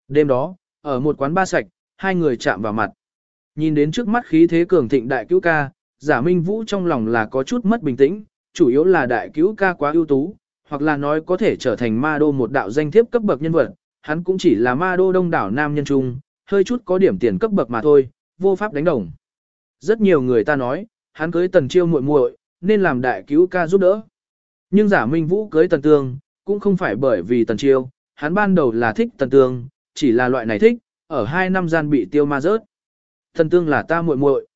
Đêm đó, ở một quán ba sạch, hai người chạm vào mặt. Nhìn đến trước mắt khí thế cường thịnh đại cứu ca, giả minh vũ trong lòng là có chút mất bình tĩnh, chủ yếu là đại cứu ca quá ưu tú, hoặc là nói có thể trở thành ma đô một đạo danh thiếp cấp bậc nhân vật, hắn cũng chỉ là ma đô đông đảo nam nhân trung, hơi chút có điểm tiền cấp bậc mà thôi, vô pháp đánh đồng. Rất nhiều người ta nói, hắn cưới tần chiêu muội muội, nên làm đại cứu ca giúp đỡ. Nhưng giả minh vũ cưới tần tương, cũng không phải bởi vì tần chiêu, hắn ban đầu là thích tần tương, chỉ là loại này thích, ở hai năm gian bị tiêu ma rớt. Thần tương là ta muội muội.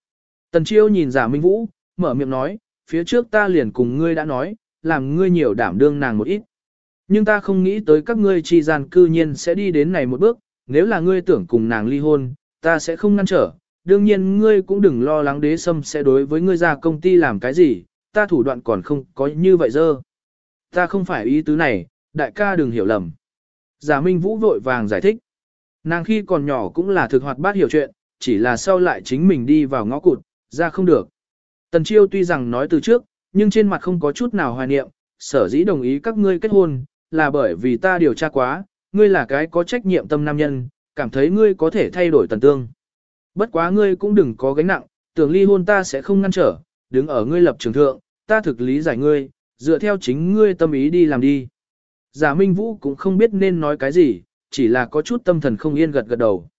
Tần chiêu nhìn giả minh vũ, mở miệng nói, phía trước ta liền cùng ngươi đã nói, làm ngươi nhiều đảm đương nàng một ít. Nhưng ta không nghĩ tới các ngươi chi gian cư nhiên sẽ đi đến này một bước, nếu là ngươi tưởng cùng nàng ly hôn, ta sẽ không ngăn trở, đương nhiên ngươi cũng đừng lo lắng đế sâm sẽ đối với ngươi ra công ty làm cái gì, ta thủ đoạn còn không có như vậy dơ. Ta không phải ý tứ này, đại ca đừng hiểu lầm. Giả Minh Vũ vội vàng giải thích. Nàng khi còn nhỏ cũng là thực hoạt bát hiểu chuyện, chỉ là sau lại chính mình đi vào ngõ cụt, ra không được. Tần Chiêu tuy rằng nói từ trước, nhưng trên mặt không có chút nào hoài niệm, sở dĩ đồng ý các ngươi kết hôn, là bởi vì ta điều tra quá, ngươi là cái có trách nhiệm tâm nam nhân, cảm thấy ngươi có thể thay đổi tần tương. Bất quá ngươi cũng đừng có gánh nặng, tưởng ly hôn ta sẽ không ngăn trở, đứng ở ngươi lập trường thượng, ta thực lý giải ngươi, dựa theo chính ngươi tâm ý đi làm đi. Giả Minh Vũ cũng không biết nên nói cái gì, chỉ là có chút tâm thần không yên gật gật đầu.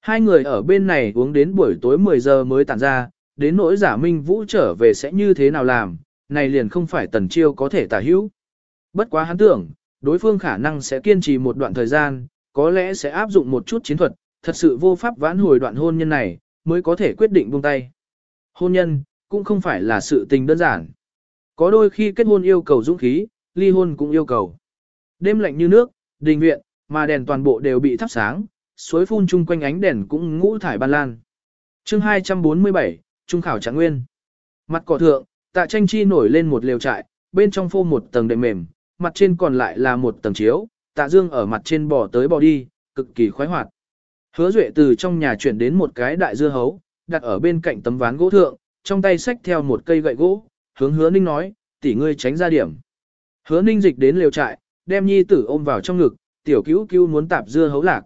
Hai người ở bên này uống đến buổi tối 10 giờ mới tản ra, đến nỗi giả Minh Vũ trở về sẽ như thế nào làm, này liền không phải tần chiêu có thể tả hữu. Bất quá hắn tưởng, đối phương khả năng sẽ kiên trì một đoạn thời gian, có lẽ sẽ áp dụng một chút chiến thuật, thật sự vô pháp vãn hồi đoạn hôn nhân này, mới có thể quyết định buông tay. Hôn nhân, cũng không phải là sự tình đơn giản. Có đôi khi kết hôn yêu cầu dũng khí, ly hôn cũng yêu cầu. Đêm lạnh như nước, đình viện, mà đèn toàn bộ đều bị thắp sáng, suối phun chung quanh ánh đèn cũng ngũ thải ban lan. chương 247, Trung khảo trạng nguyên. Mặt cỏ thượng, tạ tranh chi nổi lên một lều trại, bên trong phô một tầng đệm mềm, mặt trên còn lại là một tầng chiếu, tạ dương ở mặt trên bò tới bò đi, cực kỳ khoái hoạt. Hứa Duệ từ trong nhà chuyển đến một cái đại dưa hấu, đặt ở bên cạnh tấm ván gỗ thượng, trong tay xách theo một cây gậy gỗ, hướng hứa ninh nói, tỷ ngươi tránh ra điểm. Hứa ninh dịch đến lều trại, đem nhi tử ôm vào trong ngực, tiểu cứu cứu muốn tạp dưa hấu lạc.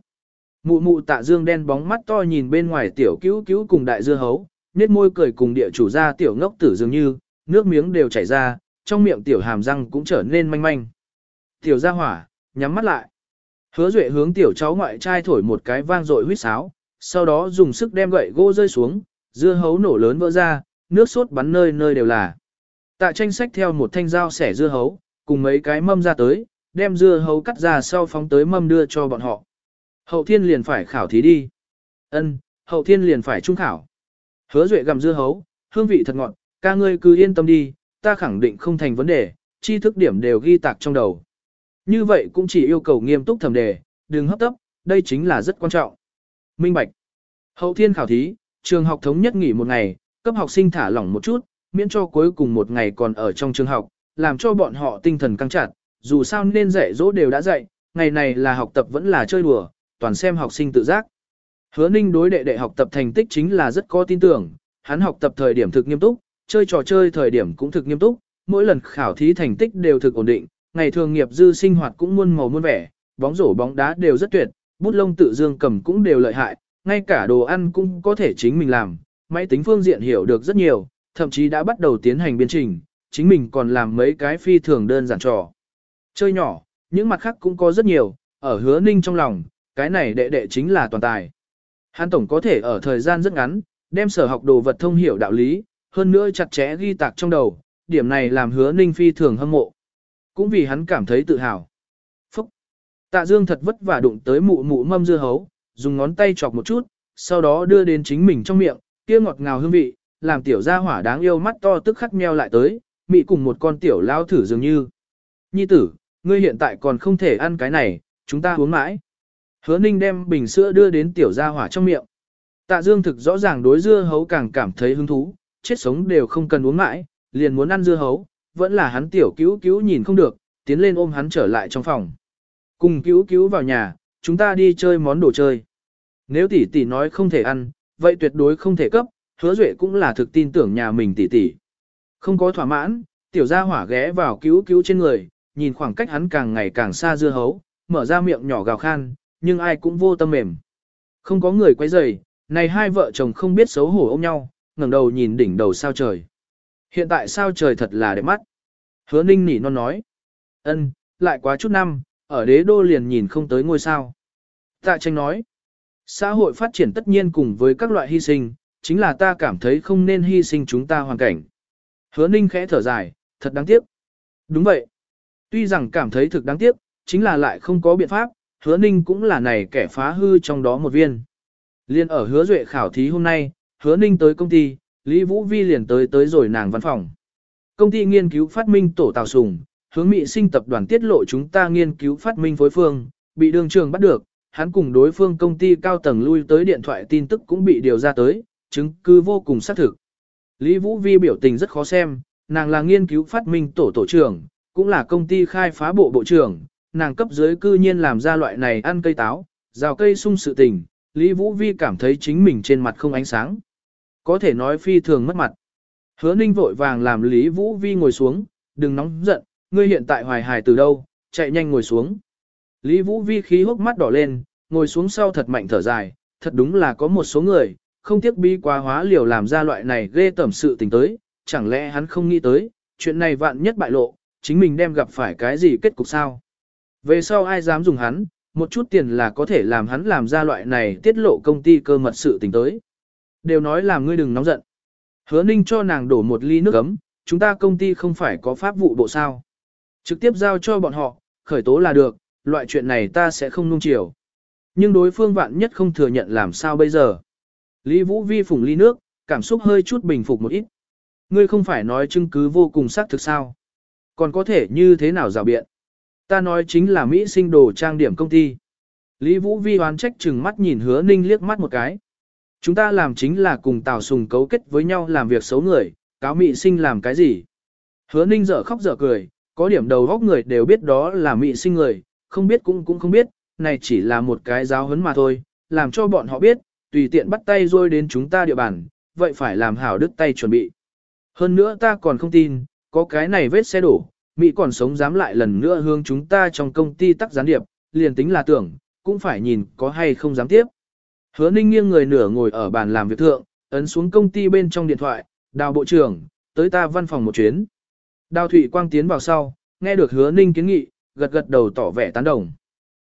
Mụ mụ tạ dương đen bóng mắt to nhìn bên ngoài tiểu cứu cứu cùng đại dưa hấu, nét môi cười cùng địa chủ ra tiểu ngốc tử dường như, nước miếng đều chảy ra, trong miệng tiểu hàm răng cũng trở nên manh manh. Tiểu ra hỏa, nhắm mắt lại. Hứa Duệ hướng tiểu cháu ngoại trai thổi một cái vang dội huýt sáo, sau đó dùng sức đem gậy gỗ rơi xuống, dưa hấu nổ lớn vỡ ra, nước sốt bắn nơi nơi đều là. Tạ tranh sách theo một thanh dao xẻ dưa hấu, cùng mấy cái mâm ra tới, đem dưa hấu cắt ra sau phóng tới mâm đưa cho bọn họ. Hậu thiên liền phải khảo thí đi. Ân, hậu thiên liền phải trung khảo. Hứa Duệ gặm dưa hấu, hương vị thật ngọt, ca ngươi cứ yên tâm đi, ta khẳng định không thành vấn đề, tri thức điểm đều ghi tạc trong đầu. Như vậy cũng chỉ yêu cầu nghiêm túc thẩm đề, đừng hấp tấp, đây chính là rất quan trọng. Minh Bạch Hậu thiên khảo thí, trường học thống nhất nghỉ một ngày, cấp học sinh thả lỏng một chút, miễn cho cuối cùng một ngày còn ở trong trường học, làm cho bọn họ tinh thần căng chặt, dù sao nên dạy dỗ đều đã dạy, ngày này là học tập vẫn là chơi đùa, toàn xem học sinh tự giác. Hứa Ninh đối đệ đệ học tập thành tích chính là rất có tin tưởng, hắn học tập thời điểm thực nghiêm túc, chơi trò chơi thời điểm cũng thực nghiêm túc, mỗi lần khảo thí thành tích đều thực ổn định, ngày thường nghiệp dư sinh hoạt cũng muôn màu muôn vẻ, bóng rổ bóng đá đều rất tuyệt, bút lông tự dương cầm cũng đều lợi hại, ngay cả đồ ăn cũng có thể chính mình làm, máy tính phương diện hiểu được rất nhiều, thậm chí đã bắt đầu tiến hành biên trình, chính mình còn làm mấy cái phi thường đơn giản trò. Chơi nhỏ, những mặt khác cũng có rất nhiều, ở hứa ninh trong lòng, cái này đệ đệ chính là toàn tài. Hàn tổng có thể ở thời gian rất ngắn, đem sở học đồ vật thông hiểu đạo lý, hơn nữa chặt chẽ ghi tạc trong đầu, điểm này làm hứa ninh phi thường hâm mộ. Cũng vì hắn cảm thấy tự hào. Phúc! Tạ Dương thật vất vả đụng tới mụ mụ mâm dưa hấu, dùng ngón tay chọc một chút, sau đó đưa đến chính mình trong miệng, kia ngọt ngào hương vị, làm tiểu gia hỏa đáng yêu mắt to tức khắc meo lại tới, mị cùng một con tiểu lao thử dường như. Nhi tử, ngươi hiện tại còn không thể ăn cái này, chúng ta uống mãi. Hứa ninh đem bình sữa đưa đến tiểu gia hỏa trong miệng. Tạ Dương thực rõ ràng đối dưa hấu càng cảm thấy hứng thú, chết sống đều không cần uống mãi, liền muốn ăn dưa hấu, vẫn là hắn tiểu cứu cứu nhìn không được, tiến lên ôm hắn trở lại trong phòng. Cùng cứu cứu vào nhà, chúng ta đi chơi món đồ chơi. Nếu tỷ tỷ nói không thể ăn, vậy tuyệt đối không thể cấp, hứa duệ cũng là thực tin tưởng nhà mình tỷ tỷ. Không có thỏa mãn, tiểu gia hỏa ghé vào cứu cứu trên người, nhìn khoảng cách hắn càng ngày càng xa dưa hấu, mở ra miệng nhỏ gào khan, nhưng ai cũng vô tâm mềm. Không có người quay rầy, này hai vợ chồng không biết xấu hổ ôm nhau, ngẩng đầu nhìn đỉnh đầu sao trời. Hiện tại sao trời thật là đẹp mắt. Hứa ninh nỉ non nói. ân, lại quá chút năm, ở đế đô liền nhìn không tới ngôi sao. Tạ tranh nói. Xã hội phát triển tất nhiên cùng với các loại hy sinh, chính là ta cảm thấy không nên hy sinh chúng ta hoàn cảnh. Hứa ninh khẽ thở dài, thật đáng tiếc. Đúng vậy. Tuy rằng cảm thấy thực đáng tiếc, chính là lại không có biện pháp, hứa ninh cũng là này kẻ phá hư trong đó một viên. Liên ở hứa duệ khảo thí hôm nay, hứa ninh tới công ty, Lý Vũ Vi liền tới tới rồi nàng văn phòng. Công ty nghiên cứu phát minh tổ tàu sùng, hướng mỹ sinh tập đoàn tiết lộ chúng ta nghiên cứu phát minh phối phương, bị đường trường bắt được, hắn cùng đối phương công ty cao tầng lui tới điện thoại tin tức cũng bị điều ra tới, chứng cứ vô cùng xác thực. Lý Vũ Vi biểu tình rất khó xem, nàng là nghiên cứu phát minh tổ tổ trưởng, cũng là công ty khai phá bộ bộ trưởng, nàng cấp dưới cư nhiên làm ra loại này ăn cây táo, rào cây sung sự tình, Lý Vũ Vi cảm thấy chính mình trên mặt không ánh sáng. Có thể nói phi thường mất mặt. Hứa ninh vội vàng làm Lý Vũ Vi ngồi xuống, đừng nóng giận, ngươi hiện tại hoài hài từ đâu, chạy nhanh ngồi xuống. Lý Vũ Vi khí hốc mắt đỏ lên, ngồi xuống sau thật mạnh thở dài, thật đúng là có một số người, không tiếc bi quá hóa liều làm ra loại này ghê tẩm sự tình tới, chẳng lẽ hắn không nghĩ tới, chuyện này vạn nhất bại lộ, chính mình đem gặp phải cái gì kết cục sao. Về sau ai dám dùng hắn, một chút tiền là có thể làm hắn làm ra loại này tiết lộ công ty cơ mật sự tình tới. Đều nói là ngươi đừng nóng giận. Hứa ninh cho nàng đổ một ly nước ấm, chúng ta công ty không phải có pháp vụ bộ sao. Trực tiếp giao cho bọn họ, khởi tố là được, loại chuyện này ta sẽ không nung chiều. Nhưng đối phương vạn nhất không thừa nhận làm sao bây giờ. Lý Vũ Vi phủng ly nước, cảm xúc hơi chút bình phục một ít. Ngươi không phải nói chứng cứ vô cùng xác thực sao. Còn có thể như thế nào rào biện. Ta nói chính là Mỹ sinh đồ trang điểm công ty. Lý Vũ Vi hoán trách chừng mắt nhìn hứa ninh liếc mắt một cái. Chúng ta làm chính là cùng Tào Sùng cấu kết với nhau làm việc xấu người, cáo Mỹ sinh làm cái gì. Hứa ninh dở khóc dở cười, có điểm đầu góc người đều biết đó là Mỹ sinh người, không biết cũng cũng không biết, này chỉ là một cái giáo huấn mà thôi, làm cho bọn họ biết, tùy tiện bắt tay rồi đến chúng ta địa bàn, vậy phải làm hảo đức tay chuẩn bị. Hơn nữa ta còn không tin, có cái này vết xe đổ, Mỹ còn sống dám lại lần nữa hướng chúng ta trong công ty tắc gián điệp, liền tính là tưởng, cũng phải nhìn có hay không dám tiếp. Hứa ninh nghiêng người nửa ngồi ở bàn làm việc thượng, ấn xuống công ty bên trong điện thoại, đào bộ trưởng, tới ta văn phòng một chuyến. Đào Thụy Quang tiến vào sau, nghe được hứa ninh kiến nghị, gật gật đầu tỏ vẻ tán đồng.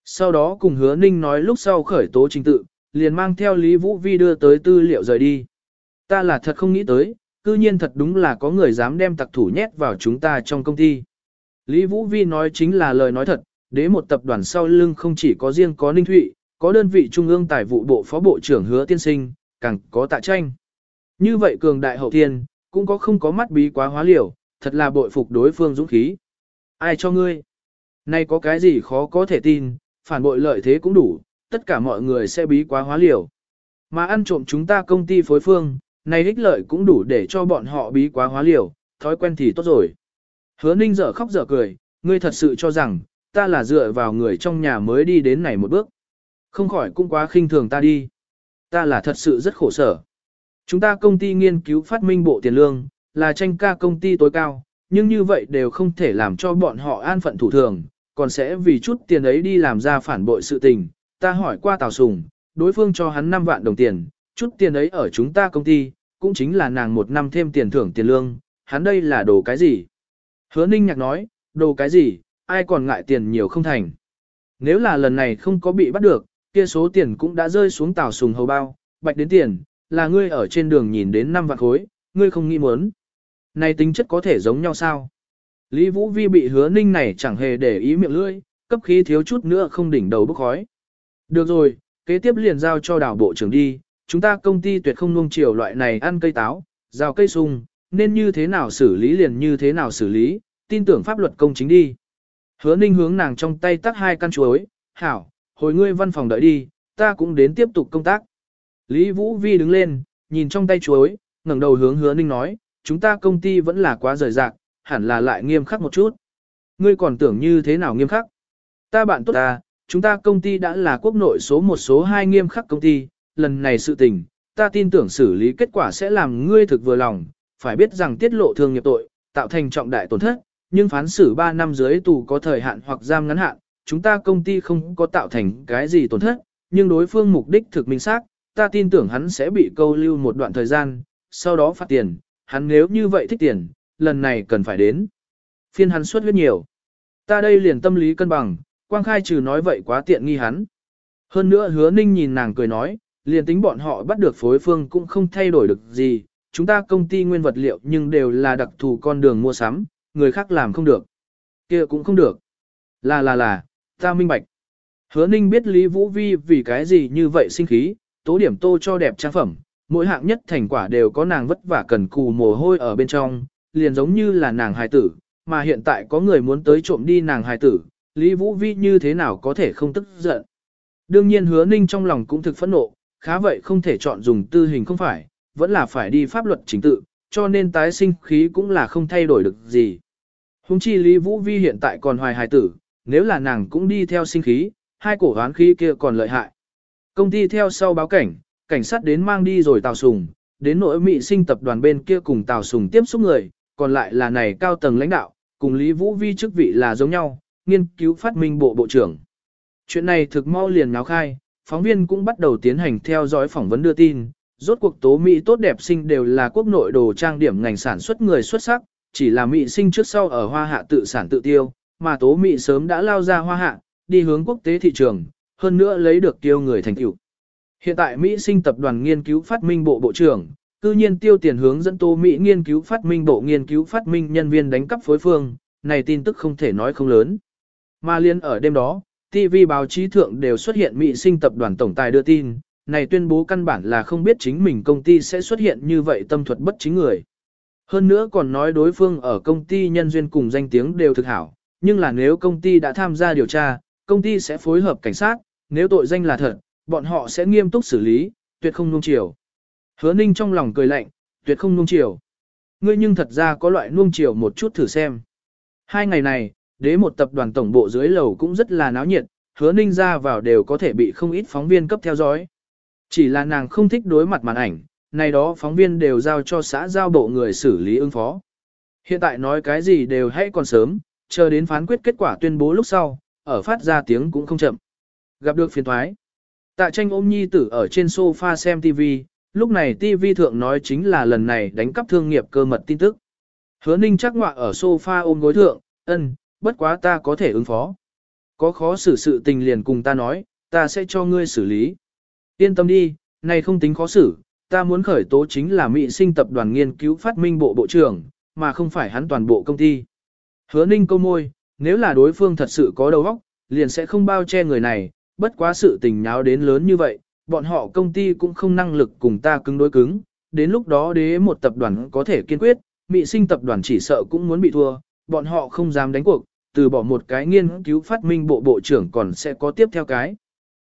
Sau đó cùng hứa ninh nói lúc sau khởi tố trình tự, liền mang theo Lý Vũ Vi đưa tới tư liệu rời đi. Ta là thật không nghĩ tới, cư nhiên thật đúng là có người dám đem tặc thủ nhét vào chúng ta trong công ty. Lý Vũ Vi nói chính là lời nói thật, đế một tập đoàn sau lưng không chỉ có riêng có Ninh Thụy, có đơn vị trung ương tài vụ bộ phó bộ trưởng hứa tiên sinh, càng có tạ tranh. Như vậy cường đại hậu thiên, cũng có không có mắt bí quá hóa liều, thật là bội phục đối phương dũng khí. Ai cho ngươi? Nay có cái gì khó có thể tin, phản bội lợi thế cũng đủ, tất cả mọi người sẽ bí quá hóa liều. Mà ăn trộm chúng ta công ty phối phương, này ích lợi cũng đủ để cho bọn họ bí quá hóa liều, thói quen thì tốt rồi. Hứa ninh dở khóc dở cười, ngươi thật sự cho rằng, ta là dựa vào người trong nhà mới đi đến này một bước. Không khỏi cũng quá khinh thường ta đi. Ta là thật sự rất khổ sở. Chúng ta công ty nghiên cứu phát minh bộ tiền lương, là tranh ca công ty tối cao, nhưng như vậy đều không thể làm cho bọn họ an phận thủ thường, còn sẽ vì chút tiền ấy đi làm ra phản bội sự tình. Ta hỏi qua Tào Sùng, đối phương cho hắn 5 vạn đồng tiền, chút tiền ấy ở chúng ta công ty, cũng chính là nàng một năm thêm tiền thưởng tiền lương, hắn đây là đồ cái gì? Hứa ninh nhạc nói, đồ cái gì, ai còn ngại tiền nhiều không thành. Nếu là lần này không có bị bắt được, kia số tiền cũng đã rơi xuống tàu sùng hầu bao, bạch đến tiền, là ngươi ở trên đường nhìn đến năm vạn khối, ngươi không nghĩ muốn. Này tính chất có thể giống nhau sao? Lý Vũ Vi bị hứa ninh này chẳng hề để ý miệng lưỡi, cấp khí thiếu chút nữa không đỉnh đầu bốc khói. Được rồi, kế tiếp liền giao cho đảo bộ trưởng đi, chúng ta công ty tuyệt không nuông chiều loại này ăn cây táo, rào cây sung, nên như thế nào xử lý liền như thế nào xử lý, tin tưởng pháp luật công chính đi. Hứa ninh hướng nàng trong tay tắt hai căn chuối, hảo, hồi ngươi văn phòng đợi đi, ta cũng đến tiếp tục công tác. Lý Vũ Vi đứng lên, nhìn trong tay chuối, ngẩng đầu hướng hứa ninh nói, chúng ta công ty vẫn là quá rời rạc, hẳn là lại nghiêm khắc một chút. Ngươi còn tưởng như thế nào nghiêm khắc? Ta bạn tốt ta, chúng ta công ty đã là quốc nội số một số hai nghiêm khắc công ty, lần này sự tình, ta tin tưởng xử lý kết quả sẽ làm ngươi thực vừa lòng, phải biết rằng tiết lộ thương nghiệp tội, tạo thành trọng đại tổn thất, nhưng phán xử 3 năm dưới tù có thời hạn hoặc giam ngắn hạn, chúng ta công ty không có tạo thành cái gì tổn thất, nhưng đối phương mục đích thực minh xác, ta tin tưởng hắn sẽ bị câu lưu một đoạn thời gian, sau đó phát tiền, hắn nếu như vậy thích tiền, lần này cần phải đến. Phiên hắn suất huyết nhiều. Ta đây liền tâm lý cân bằng, quang khai trừ nói vậy quá tiện nghi hắn. Hơn nữa hứa ninh nhìn nàng cười nói, liền tính bọn họ bắt được phối phương cũng không thay đổi được gì, chúng ta công ty nguyên vật liệu nhưng đều là đặc thù con đường mua sắm, người khác làm không được. kia cũng không được. Là là là, ta minh bạch. Hứa ninh biết Lý Vũ Vi vì cái gì như vậy sinh khí, tố điểm tô cho đẹp trang phẩm, mỗi hạng nhất thành quả đều có nàng vất vả cần cù mồ hôi ở bên trong, liền giống như là nàng hài tử, mà hiện tại có người muốn tới trộm đi nàng hài tử, Lý Vũ Vi như thế nào có thể không tức giận. Đương nhiên hứa ninh trong lòng cũng thực phẫn nộ, khá vậy không thể chọn dùng tư hình không phải, vẫn là phải đi pháp luật chính tự, cho nên tái sinh khí cũng là không thay đổi được gì. Hùng chi Lý Vũ Vi hiện tại còn hoài hài tử, nếu là nàng cũng đi theo sinh khí, hai cổ hoán khí kia còn lợi hại. Công ty theo sau báo cảnh, cảnh sát đến mang đi rồi Tào Sùng, đến nỗi mị sinh tập đoàn bên kia cùng Tào Sùng tiếp xúc người, còn lại là này cao tầng lãnh đạo, cùng Lý Vũ Vi chức vị là giống nhau, nghiên cứu phát minh bộ bộ trưởng. Chuyện này thực mau liền náo khai, phóng viên cũng bắt đầu tiến hành theo dõi phỏng vấn đưa tin, rốt cuộc tố Mỹ tốt đẹp sinh đều là quốc nội đồ trang điểm ngành sản xuất người xuất sắc, chỉ là Mỹ sinh trước sau ở hoa hạ tự sản tự tiêu, mà tố Mỹ sớm đã lao ra hoa hạ, đi hướng quốc tế thị trường, hơn nữa lấy được tiêu người thành tựu. Hiện tại Mỹ sinh tập đoàn nghiên cứu phát minh bộ bộ trưởng, cư nhiên tiêu tiền hướng dẫn Tô Mỹ nghiên cứu phát minh bộ nghiên cứu phát minh nhân viên đánh cắp phối phương, này tin tức không thể nói không lớn. Mà liên ở đêm đó, TV báo chí thượng đều xuất hiện Mỹ sinh tập đoàn tổng tài đưa tin, này tuyên bố căn bản là không biết chính mình công ty sẽ xuất hiện như vậy tâm thuật bất chính người. Hơn nữa còn nói đối phương ở công ty nhân duyên cùng danh tiếng đều thực hảo, nhưng là nếu công ty đã tham gia điều tra, công ty sẽ phối hợp cảnh sát, nếu tội danh là thật, bọn họ sẽ nghiêm túc xử lý, tuyệt không nuông chiều. Hứa ninh trong lòng cười lạnh, tuyệt không nuông chiều. Ngươi nhưng thật ra có loại nuông chiều một chút thử xem. Hai ngày này, đế một tập đoàn tổng bộ dưới lầu cũng rất là náo nhiệt, hứa ninh ra vào đều có thể bị không ít phóng viên cấp theo dõi. Chỉ là nàng không thích đối mặt màn ảnh, này đó phóng viên đều giao cho xã giao bộ người xử lý ứng phó. Hiện tại nói cái gì đều hãy còn sớm, chờ đến phán quyết kết quả tuyên bố lúc sau, ở phát ra tiếng cũng không chậm. Gặp được phiền thoái. Tạ tranh ôm nhi tử ở trên sofa xem TV, lúc này TV thượng nói chính là lần này đánh cắp thương nghiệp cơ mật tin tức. Hứa ninh chắc ngọa ở sofa ôm gối thượng, ân, bất quá ta có thể ứng phó. Có khó xử sự tình liền cùng ta nói, ta sẽ cho ngươi xử lý. Yên tâm đi, này không tính khó xử, ta muốn khởi tố chính là Mỹ sinh tập đoàn nghiên cứu phát minh bộ bộ trưởng, mà không phải hắn toàn bộ công ty. Hứa ninh câu môi, nếu là đối phương thật sự có đầu óc, liền sẽ không bao che người này, bất quá sự tình nháo đến lớn như vậy, bọn họ công ty cũng không năng lực cùng ta cứng đối cứng, đến lúc đó đế một tập đoàn có thể kiên quyết, Mỹ sinh tập đoàn chỉ sợ cũng muốn bị thua, bọn họ không dám đánh cuộc, từ bỏ một cái nghiên cứu phát minh bộ bộ trưởng còn sẽ có tiếp theo cái.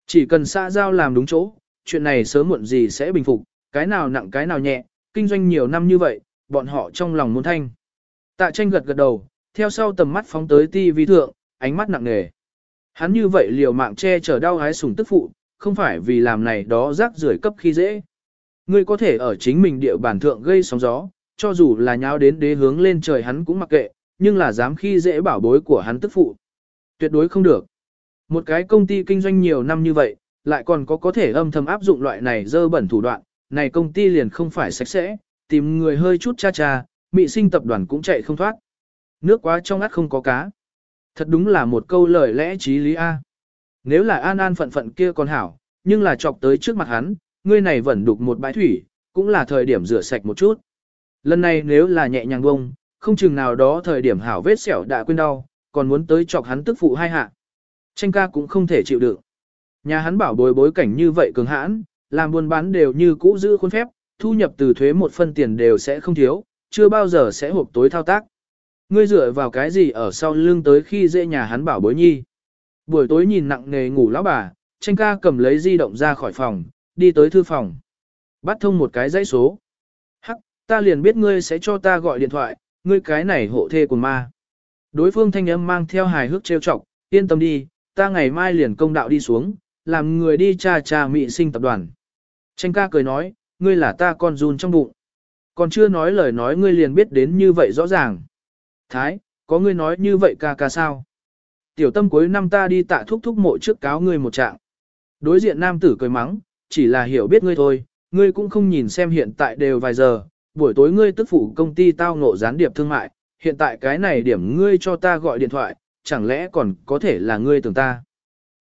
Chỉ cần xã giao làm đúng chỗ, chuyện này sớm muộn gì sẽ bình phục, cái nào nặng cái nào nhẹ, kinh doanh nhiều năm như vậy, bọn họ trong lòng muốn thanh. Tạ tranh gật gật đầu, theo sau tầm mắt phóng tới ti vi thượng, ánh mắt nặng nề. Hắn như vậy liều mạng che chở đau hái sủng tức phụ, không phải vì làm này đó rác rưởi cấp khi dễ. Ngươi có thể ở chính mình địa bàn thượng gây sóng gió, cho dù là nháo đến đế hướng lên trời hắn cũng mặc kệ, nhưng là dám khi dễ bảo bối của hắn tức phụ. Tuyệt đối không được. Một cái công ty kinh doanh nhiều năm như vậy, lại còn có có thể âm thầm áp dụng loại này dơ bẩn thủ đoạn, này công ty liền không phải sạch sẽ, tìm người hơi chút cha cha, mị sinh tập đoàn cũng chạy không thoát. nước quá trong át không có cá. Thật đúng là một câu lời lẽ trí lý A. Nếu là an an phận phận kia còn hảo, nhưng là chọc tới trước mặt hắn, ngươi này vẫn đục một bãi thủy, cũng là thời điểm rửa sạch một chút. Lần này nếu là nhẹ nhàng bông, không chừng nào đó thời điểm hảo vết sẹo đã quên đau, còn muốn tới chọc hắn tức phụ hai hạ. Tranh ca cũng không thể chịu đựng. Nhà hắn bảo bối bối cảnh như vậy cường hãn, làm buôn bán đều như cũ giữ khuôn phép, thu nhập từ thuế một phân tiền đều sẽ không thiếu, chưa bao giờ sẽ hộp tối thao tác. Ngươi dựa vào cái gì ở sau lưng tới khi dễ nhà hắn bảo bối nhi. Buổi tối nhìn nặng nề ngủ lão bà, tranh ca cầm lấy di động ra khỏi phòng, đi tới thư phòng. Bắt thông một cái dãy số. Hắc, ta liền biết ngươi sẽ cho ta gọi điện thoại, ngươi cái này hộ thê của ma. Đối phương thanh âm mang theo hài hước trêu chọc, yên tâm đi, ta ngày mai liền công đạo đi xuống, làm người đi cha cha mị sinh tập đoàn. Tranh ca cười nói, ngươi là ta con run trong bụng. Còn chưa nói lời nói ngươi liền biết đến như vậy rõ ràng. Thái, có ngươi nói như vậy ca ca sao? Tiểu tâm cuối năm ta đi tạ thúc thúc mộ trước cáo ngươi một trạng. Đối diện nam tử cười mắng, chỉ là hiểu biết ngươi thôi, ngươi cũng không nhìn xem hiện tại đều vài giờ, buổi tối ngươi tức phụ công ty tao ngộ gián điệp thương mại, hiện tại cái này điểm ngươi cho ta gọi điện thoại, chẳng lẽ còn có thể là ngươi tưởng ta.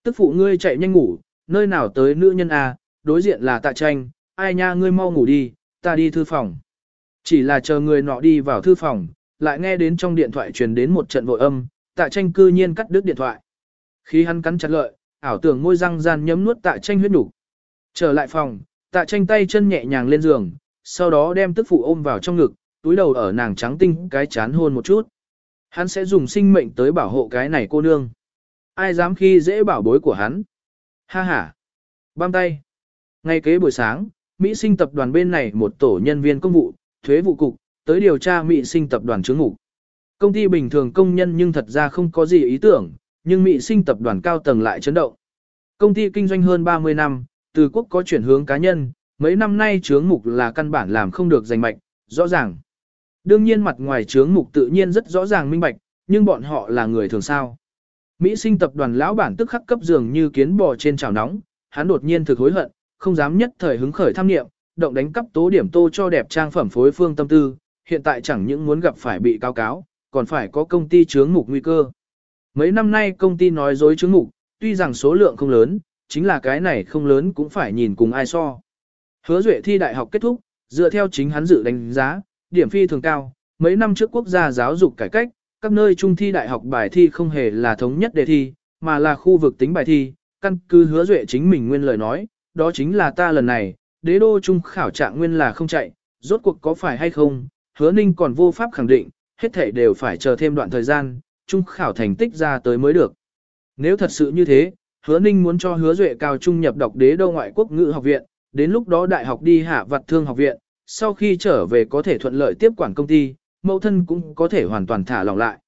Tức phụ ngươi chạy nhanh ngủ, nơi nào tới nữ nhân à, đối diện là tạ tranh, ai nha ngươi mau ngủ đi, ta đi thư phòng. Chỉ là chờ người nọ đi vào thư phòng, lại nghe đến trong điện thoại truyền đến một trận vội âm, tạ tranh cư nhiên cắt đứt điện thoại. Khi hắn cắn chặt lợi, ảo tưởng môi răng gian nhấm nuốt tạ tranh huyết đủ. Trở lại phòng, tạ tranh tay chân nhẹ nhàng lên giường, sau đó đem tức phụ ôm vào trong ngực, túi đầu ở nàng trắng tinh cái chán hôn một chút. Hắn sẽ dùng sinh mệnh tới bảo hộ cái này cô nương. Ai dám khi dễ bảo bối của hắn. Ha ha. Băm tay. Ngay kế buổi sáng, Mỹ sinh tập đoàn bên này một tổ nhân viên công vụ, thuế vụ cục, tới điều tra Mỹ sinh tập đoàn chứng ngục. Công ty bình thường công nhân nhưng thật ra không có gì ý tưởng, nhưng Mỹ sinh tập đoàn cao tầng lại chấn động. Công ty kinh doanh hơn 30 năm, từ quốc có chuyển hướng cá nhân, mấy năm nay chướng mục là căn bản làm không được giành mạch, rõ ràng. Đương nhiên mặt ngoài chướng mục tự nhiên rất rõ ràng minh bạch, nhưng bọn họ là người thường sao. Mỹ sinh tập đoàn lão bản tức khắc cấp dường như kiến bò trên chảo nóng, hắn đột nhiên thực hối hận, không dám nhất thời hứng khởi tham nghiệm, động đánh cắp tố điểm tô cho đẹp trang phẩm phối phương tâm tư, hiện tại chẳng những muốn gặp phải bị cáo cáo, còn phải có công ty chướng mục nguy cơ. Mấy năm nay công ty nói dối chướng mục, tuy rằng số lượng không lớn, chính là cái này không lớn cũng phải nhìn cùng ai so. Hứa Duệ thi đại học kết thúc, dựa theo chính hắn dự đánh giá, điểm phi thường cao, mấy năm trước quốc gia giáo dục cải cách, các nơi trung thi đại học bài thi không hề là thống nhất đề thi, mà là khu vực tính bài thi, căn cứ hứa Duệ chính mình nguyên lời nói, đó chính là ta lần này, đế đô trung khảo trạng nguyên là không chạy, rốt cuộc có phải hay không, hứa ninh còn vô pháp khẳng định, hết thể đều phải chờ thêm đoạn thời gian, trung khảo thành tích ra tới mới được. Nếu thật sự như thế, hứa ninh muốn cho hứa duệ cao trung nhập đọc đế đô ngoại quốc ngữ học viện, đến lúc đó đại học đi hạ vật thương học viện, sau khi trở về có thể thuận lợi tiếp quản công ty, mẫu thân cũng có thể hoàn toàn thả lỏng lại.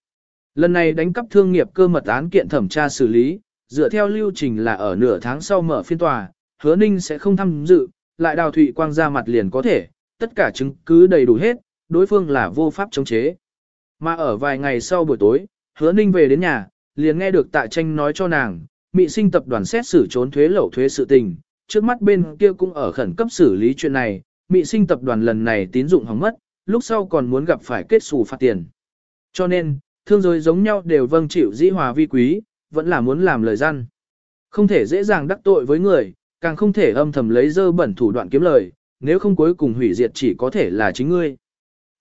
Lần này đánh cắp thương nghiệp cơ mật án kiện thẩm tra xử lý, dựa theo lưu trình là ở nửa tháng sau mở phiên tòa, hứa ninh sẽ không tham dự, lại đào thụy quang ra mặt liền có thể, tất cả chứng cứ đầy đủ hết, đối phương là vô pháp chống chế. Mà ở vài ngày sau buổi tối, hứa ninh về đến nhà, liền nghe được tạ tranh nói cho nàng, mị sinh tập đoàn xét xử trốn thuế lậu thuế sự tình, trước mắt bên kia cũng ở khẩn cấp xử lý chuyện này, mỹ sinh tập đoàn lần này tín dụng hỏng mất, lúc sau còn muốn gặp phải kết xù phạt tiền. Cho nên, thương giới giống nhau đều vâng chịu dĩ hòa vi quý, vẫn là muốn làm lời gian. Không thể dễ dàng đắc tội với người, càng không thể âm thầm lấy dơ bẩn thủ đoạn kiếm lời, nếu không cuối cùng hủy diệt chỉ có thể là chính ngươi.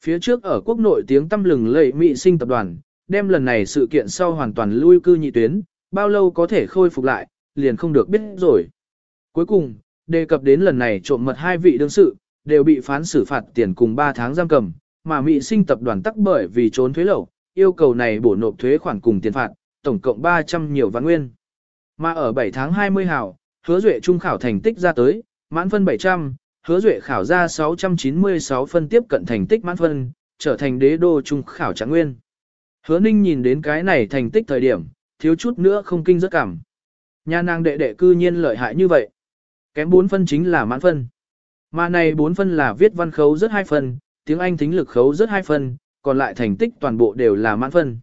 Phía trước ở quốc nội tiếng tâm lừng lẫy mỹ sinh tập đoàn, đem lần này sự kiện sau hoàn toàn lui cư nhị tuyến, bao lâu có thể khôi phục lại, liền không được biết rồi. Cuối cùng, đề cập đến lần này trộm mật hai vị đương sự, đều bị phán xử phạt tiền cùng 3 tháng giam cầm, mà Mỹ sinh tập đoàn tắc bởi vì trốn thuế lậu, yêu cầu này bổ nộp thuế khoản cùng tiền phạt, tổng cộng 300 nhiều vạn nguyên. Mà ở 7 tháng 20 hào, hứa duệ trung khảo thành tích ra tới, mãn phân 700, hứa duệ khảo ra 696 phân tiếp cận thành tích mãn phân, trở thành đế đô trung khảo trạng nguyên. Hứa ninh nhìn đến cái này thành tích thời điểm, thiếu chút nữa không kinh rất cảm. Nhà nàng đệ đệ cư nhiên lợi hại như vậy. Kém 4 phân chính là mãn phân. Mà này 4 phân là viết văn khấu rất 2 phân, tiếng Anh thính lực khấu rất 2 phân, còn lại thành tích toàn bộ đều là mãn phân.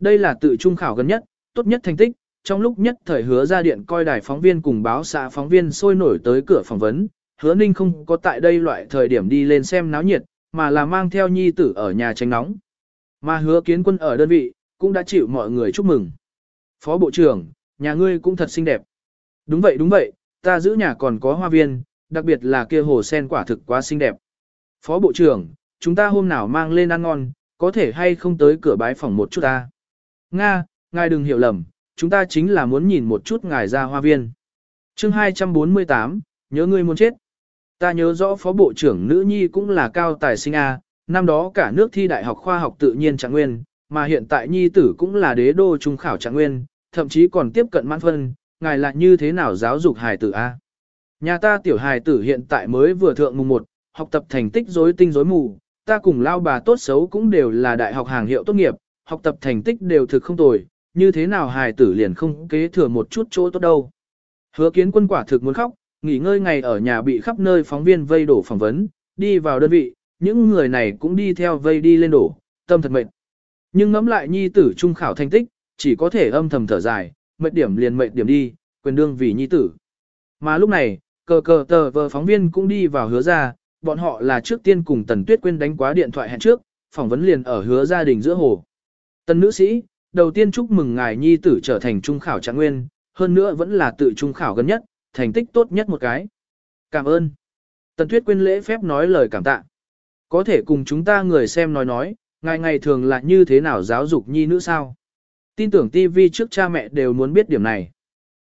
Đây là tự trung khảo gần nhất, tốt nhất thành tích, trong lúc nhất thời hứa ra điện coi đài phóng viên cùng báo xã phóng viên sôi nổi tới cửa phỏng vấn, hứa ninh không có tại đây loại thời điểm đi lên xem náo nhiệt, mà là mang theo nhi tử ở nhà tránh nóng. Mà hứa kiến quân ở đơn vị, cũng đã chịu mọi người chúc mừng. Phó Bộ trưởng, nhà ngươi cũng thật xinh đẹp. Đúng vậy đúng vậy, ta giữ nhà còn có hoa viên, đặc biệt là kia hồ sen quả thực quá xinh đẹp. Phó Bộ trưởng, chúng ta hôm nào mang lên ăn ngon, có thể hay không tới cửa bái phòng một chút ta. Nga, ngài đừng hiểu lầm, chúng ta chính là muốn nhìn một chút ngài ra hoa viên. chương 248, nhớ ngươi muốn chết. Ta nhớ rõ Phó Bộ trưởng nữ nhi cũng là cao tài sinh A, năm đó cả nước thi đại học khoa học tự nhiên trạng nguyên, mà hiện tại nhi tử cũng là đế đô trung khảo trạng nguyên, thậm chí còn tiếp cận mãn phân, ngài là như thế nào giáo dục hài tử A. Nhà ta tiểu hài tử hiện tại mới vừa thượng mùng 1, học tập thành tích rối tinh rối mù, ta cùng lao bà tốt xấu cũng đều là đại học hàng hiệu tốt nghiệp, học tập thành tích đều thực không tồi, như thế nào hài tử liền không kế thừa một chút chỗ tốt đâu. Hứa kiến quân quả thực muốn khóc, nghỉ ngơi ngày ở nhà bị khắp nơi phóng viên vây đổ phỏng vấn, đi vào đơn vị, những người này cũng đi theo vây đi lên đổ, tâm thật mệt. Nhưng ngẫm lại nhi tử trung khảo thành tích, chỉ có thể âm thầm thở dài, mệt điểm liền mệt điểm đi, quyền đương vì nhi tử. Mà lúc này, cờ cờ tờ vờ phóng viên cũng đi vào hứa ra, bọn họ là trước tiên cùng Tần Tuyết Quyên đánh quá điện thoại hẹn trước, phỏng vấn liền ở hứa gia đình giữa hồ. Tần nữ sĩ, đầu tiên chúc mừng ngài nhi tử trở thành trung khảo trạng nguyên, hơn nữa vẫn là tự trung khảo gần nhất, thành tích tốt nhất một cái. Cảm ơn. Tần Tuyết Quyên lễ phép nói lời cảm tạ. Có thể cùng chúng ta người xem nói nói, ngài ngày thường là như thế nào giáo dục nhi nữ sao? Tin tưởng TV trước cha mẹ đều muốn biết điểm này.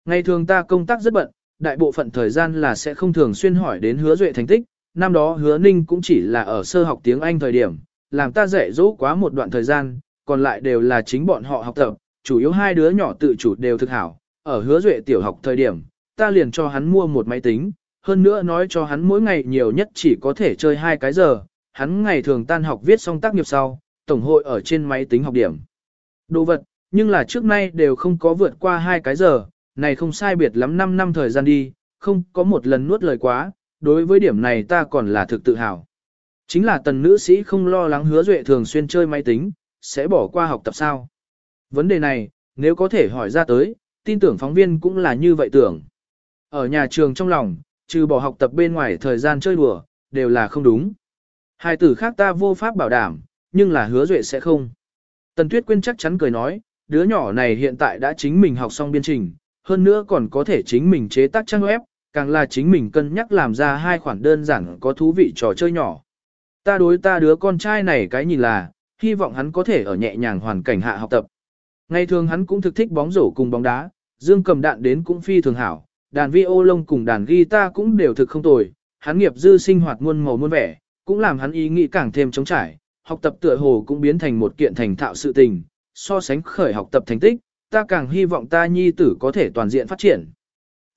Ngày thường ta công tác rất bận, đại bộ phận thời gian là sẽ không thường xuyên hỏi đến hứa duệ thành tích, năm đó hứa ninh cũng chỉ là ở sơ học tiếng Anh thời điểm, làm ta dạy dỗ quá một đoạn thời gian, còn lại đều là chính bọn họ học tập, chủ yếu hai đứa nhỏ tự chủ đều thực hảo, ở hứa duệ tiểu học thời điểm, ta liền cho hắn mua một máy tính, hơn nữa nói cho hắn mỗi ngày nhiều nhất chỉ có thể chơi hai cái giờ, hắn ngày thường tan học viết xong tác nghiệp sau, tổng hội ở trên máy tính học điểm. Đồ vật, nhưng là trước nay đều không có vượt qua hai cái giờ, này không sai biệt lắm 5 năm thời gian đi, không có một lần nuốt lời quá, đối với điểm này ta còn là thực tự hào. Chính là tần nữ sĩ không lo lắng hứa duệ thường xuyên chơi máy tính, sẽ bỏ qua học tập sao. Vấn đề này, nếu có thể hỏi ra tới, tin tưởng phóng viên cũng là như vậy tưởng. Ở nhà trường trong lòng, trừ bỏ học tập bên ngoài thời gian chơi đùa, đều là không đúng. Hai tử khác ta vô pháp bảo đảm, nhưng là hứa duệ sẽ không. Tần Tuyết Quyên chắc chắn cười nói, đứa nhỏ này hiện tại đã chính mình học xong biên trình, hơn nữa còn có thể chính mình chế tác trang web, càng là chính mình cân nhắc làm ra hai khoản đơn giản có thú vị trò chơi nhỏ. Ta đối ta đứa con trai này cái nhìn là, hy vọng hắn có thể ở nhẹ nhàng hoàn cảnh hạ học tập. Ngày thường hắn cũng thực thích bóng rổ cùng bóng đá, dương cầm đạn đến cũng phi thường hảo, đàn vi ô lông cùng đàn guitar cũng đều thực không tồi, hắn nghiệp dư sinh hoạt muôn màu muôn vẻ, cũng làm hắn ý nghĩ càng thêm trống trải, học tập tựa hồ cũng biến thành một kiện thành thạo sự tình, so sánh khởi học tập thành tích, ta càng hy vọng ta nhi tử có thể toàn diện phát triển.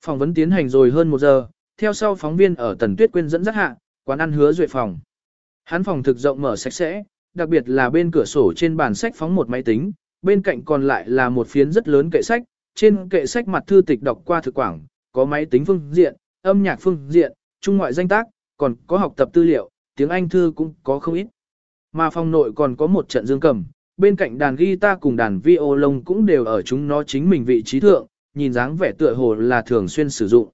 Phỏng vấn tiến hành rồi hơn một giờ, theo sau phóng viên ở Tần Tuyết Quyên dẫn dắt hạ, quán ăn hứa duệ phòng. Hắn phòng thực rộng mở sạch sẽ, đặc biệt là bên cửa sổ trên bàn sách phóng một máy tính, bên cạnh còn lại là một phiến rất lớn kệ sách, trên kệ sách mặt thư tịch đọc qua thực quảng, có máy tính phương diện, âm nhạc phương diện, trung ngoại danh tác, còn có học tập tư liệu, tiếng Anh thư cũng có không ít. Mà phòng nội còn có một trận dương cầm, bên cạnh đàn guitar cùng đàn violon cũng đều ở chúng nó chính mình vị trí thượng, nhìn dáng vẻ tựa hồ là thường xuyên sử dụng.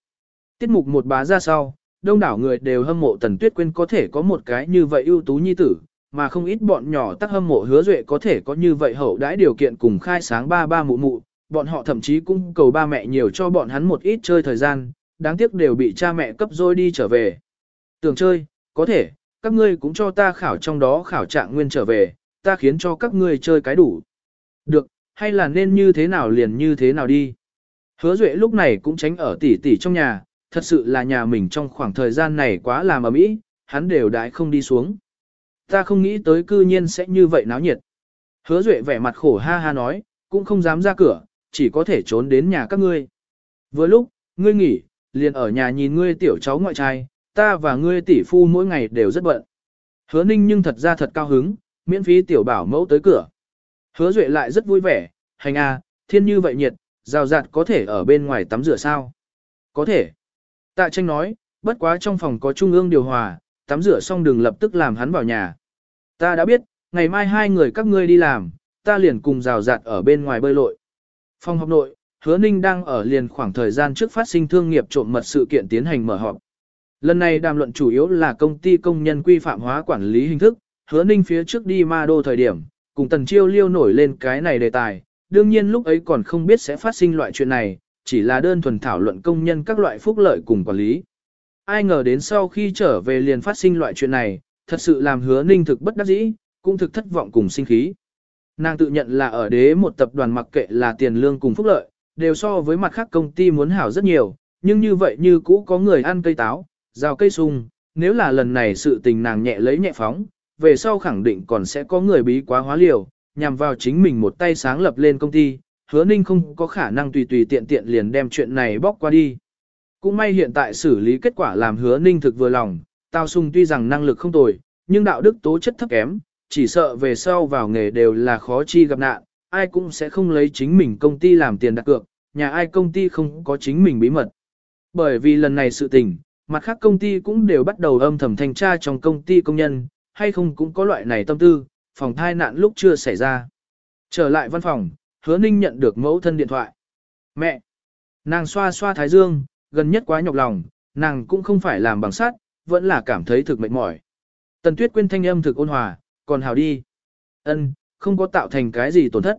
Tiết mục một bá ra sau, đông đảo người đều hâm mộ Tần Tuyết Quyên có thể có một cái như vậy ưu tú nhi tử, mà không ít bọn nhỏ tác hâm mộ hứa duệ có thể có như vậy hậu đãi điều kiện cùng khai sáng ba ba mụ mụ, bọn họ thậm chí cũng cầu ba mẹ nhiều cho bọn hắn một ít chơi thời gian, đáng tiếc đều bị cha mẹ cấp rồi đi trở về. Tưởng chơi, có thể, các ngươi cũng cho ta khảo trong đó khảo trạng nguyên trở về, ta khiến cho các ngươi chơi cái đủ. Được, hay là nên như thế nào liền như thế nào đi. Hứa Duệ lúc này cũng tránh ở tỉ tỉ trong nhà, thật sự là nhà mình trong khoảng thời gian này quá làm ở mỹ, hắn đều đãi không đi xuống. Ta không nghĩ tới cư nhiên sẽ như vậy náo nhiệt. Hứa Duệ vẻ mặt khổ ha ha nói, cũng không dám ra cửa, chỉ có thể trốn đến nhà các ngươi. Vừa lúc, ngươi nghỉ, liền ở nhà nhìn ngươi tiểu cháu ngoại trai, ta và ngươi tỷ phu mỗi ngày đều rất bận. Hứa ninh nhưng thật ra thật cao hứng, miễn phí tiểu bảo mẫu tới cửa. Hứa duệ lại rất vui vẻ, hành a, thiên như vậy nhiệt, rào rạt có thể ở bên ngoài tắm rửa sao? Có thể. Tạ tranh nói, bất quá trong phòng có trung ương điều hòa, tắm rửa xong đừng lập tức làm hắn vào nhà. Ta đã biết, ngày mai hai người các ngươi đi làm, ta liền cùng rào rạt ở bên ngoài bơi lội. Phòng học nội, hứa ninh đang ở liền khoảng thời gian trước phát sinh thương nghiệp trộm mật sự kiện tiến hành mở họp. Lần này đàm luận chủ yếu là công ty công nhân quy phạm hóa quản lý hình thức, hứa ninh phía trước đi ma đô thời điểm, cùng tần chiêu liêu nổi lên cái này đề tài, đương nhiên lúc ấy còn không biết sẽ phát sinh loại chuyện này, chỉ là đơn thuần thảo luận công nhân các loại phúc lợi cùng quản lý. Ai ngờ đến sau khi trở về liền phát sinh loại chuyện này, thật sự làm hứa ninh thực bất đắc dĩ, cũng thực thất vọng cùng sinh khí. Nàng tự nhận là ở đế một tập đoàn mặc kệ là tiền lương cùng phúc lợi, đều so với mặt khác công ty muốn hảo rất nhiều, nhưng như vậy như cũ có người ăn cây táo, rào cây sung, nếu là lần này sự tình nàng nhẹ lấy nhẹ phóng, về sau khẳng định còn sẽ có người bí quá hóa liều, nhằm vào chính mình một tay sáng lập lên công ty, hứa ninh không có khả năng tùy tùy tiện tiện liền đem chuyện này bóc qua đi. Cũng may hiện tại xử lý kết quả làm hứa ninh thực vừa lòng, Tào Sùng tuy rằng năng lực không tồi, nhưng đạo đức tố chất thấp kém, chỉ sợ về sau vào nghề đều là khó chi gặp nạn, ai cũng sẽ không lấy chính mình công ty làm tiền đặt cược, nhà ai công ty không có chính mình bí mật. Bởi vì lần này sự tình, mặt khác công ty cũng đều bắt đầu âm thầm thanh tra trong công ty công nhân, hay không cũng có loại này tâm tư, phòng thai nạn lúc chưa xảy ra. Trở lại văn phòng, hứa ninh nhận được mẫu thân điện thoại. Mẹ! Nàng xoa xoa thái dương, gần nhất quá nhọc lòng, nàng cũng không phải làm bằng sắt, vẫn là cảm thấy thực mệt mỏi. Tần tuyết Quyên thanh âm thực ôn hòa, còn hào đi. ân không có tạo thành cái gì tổn thất.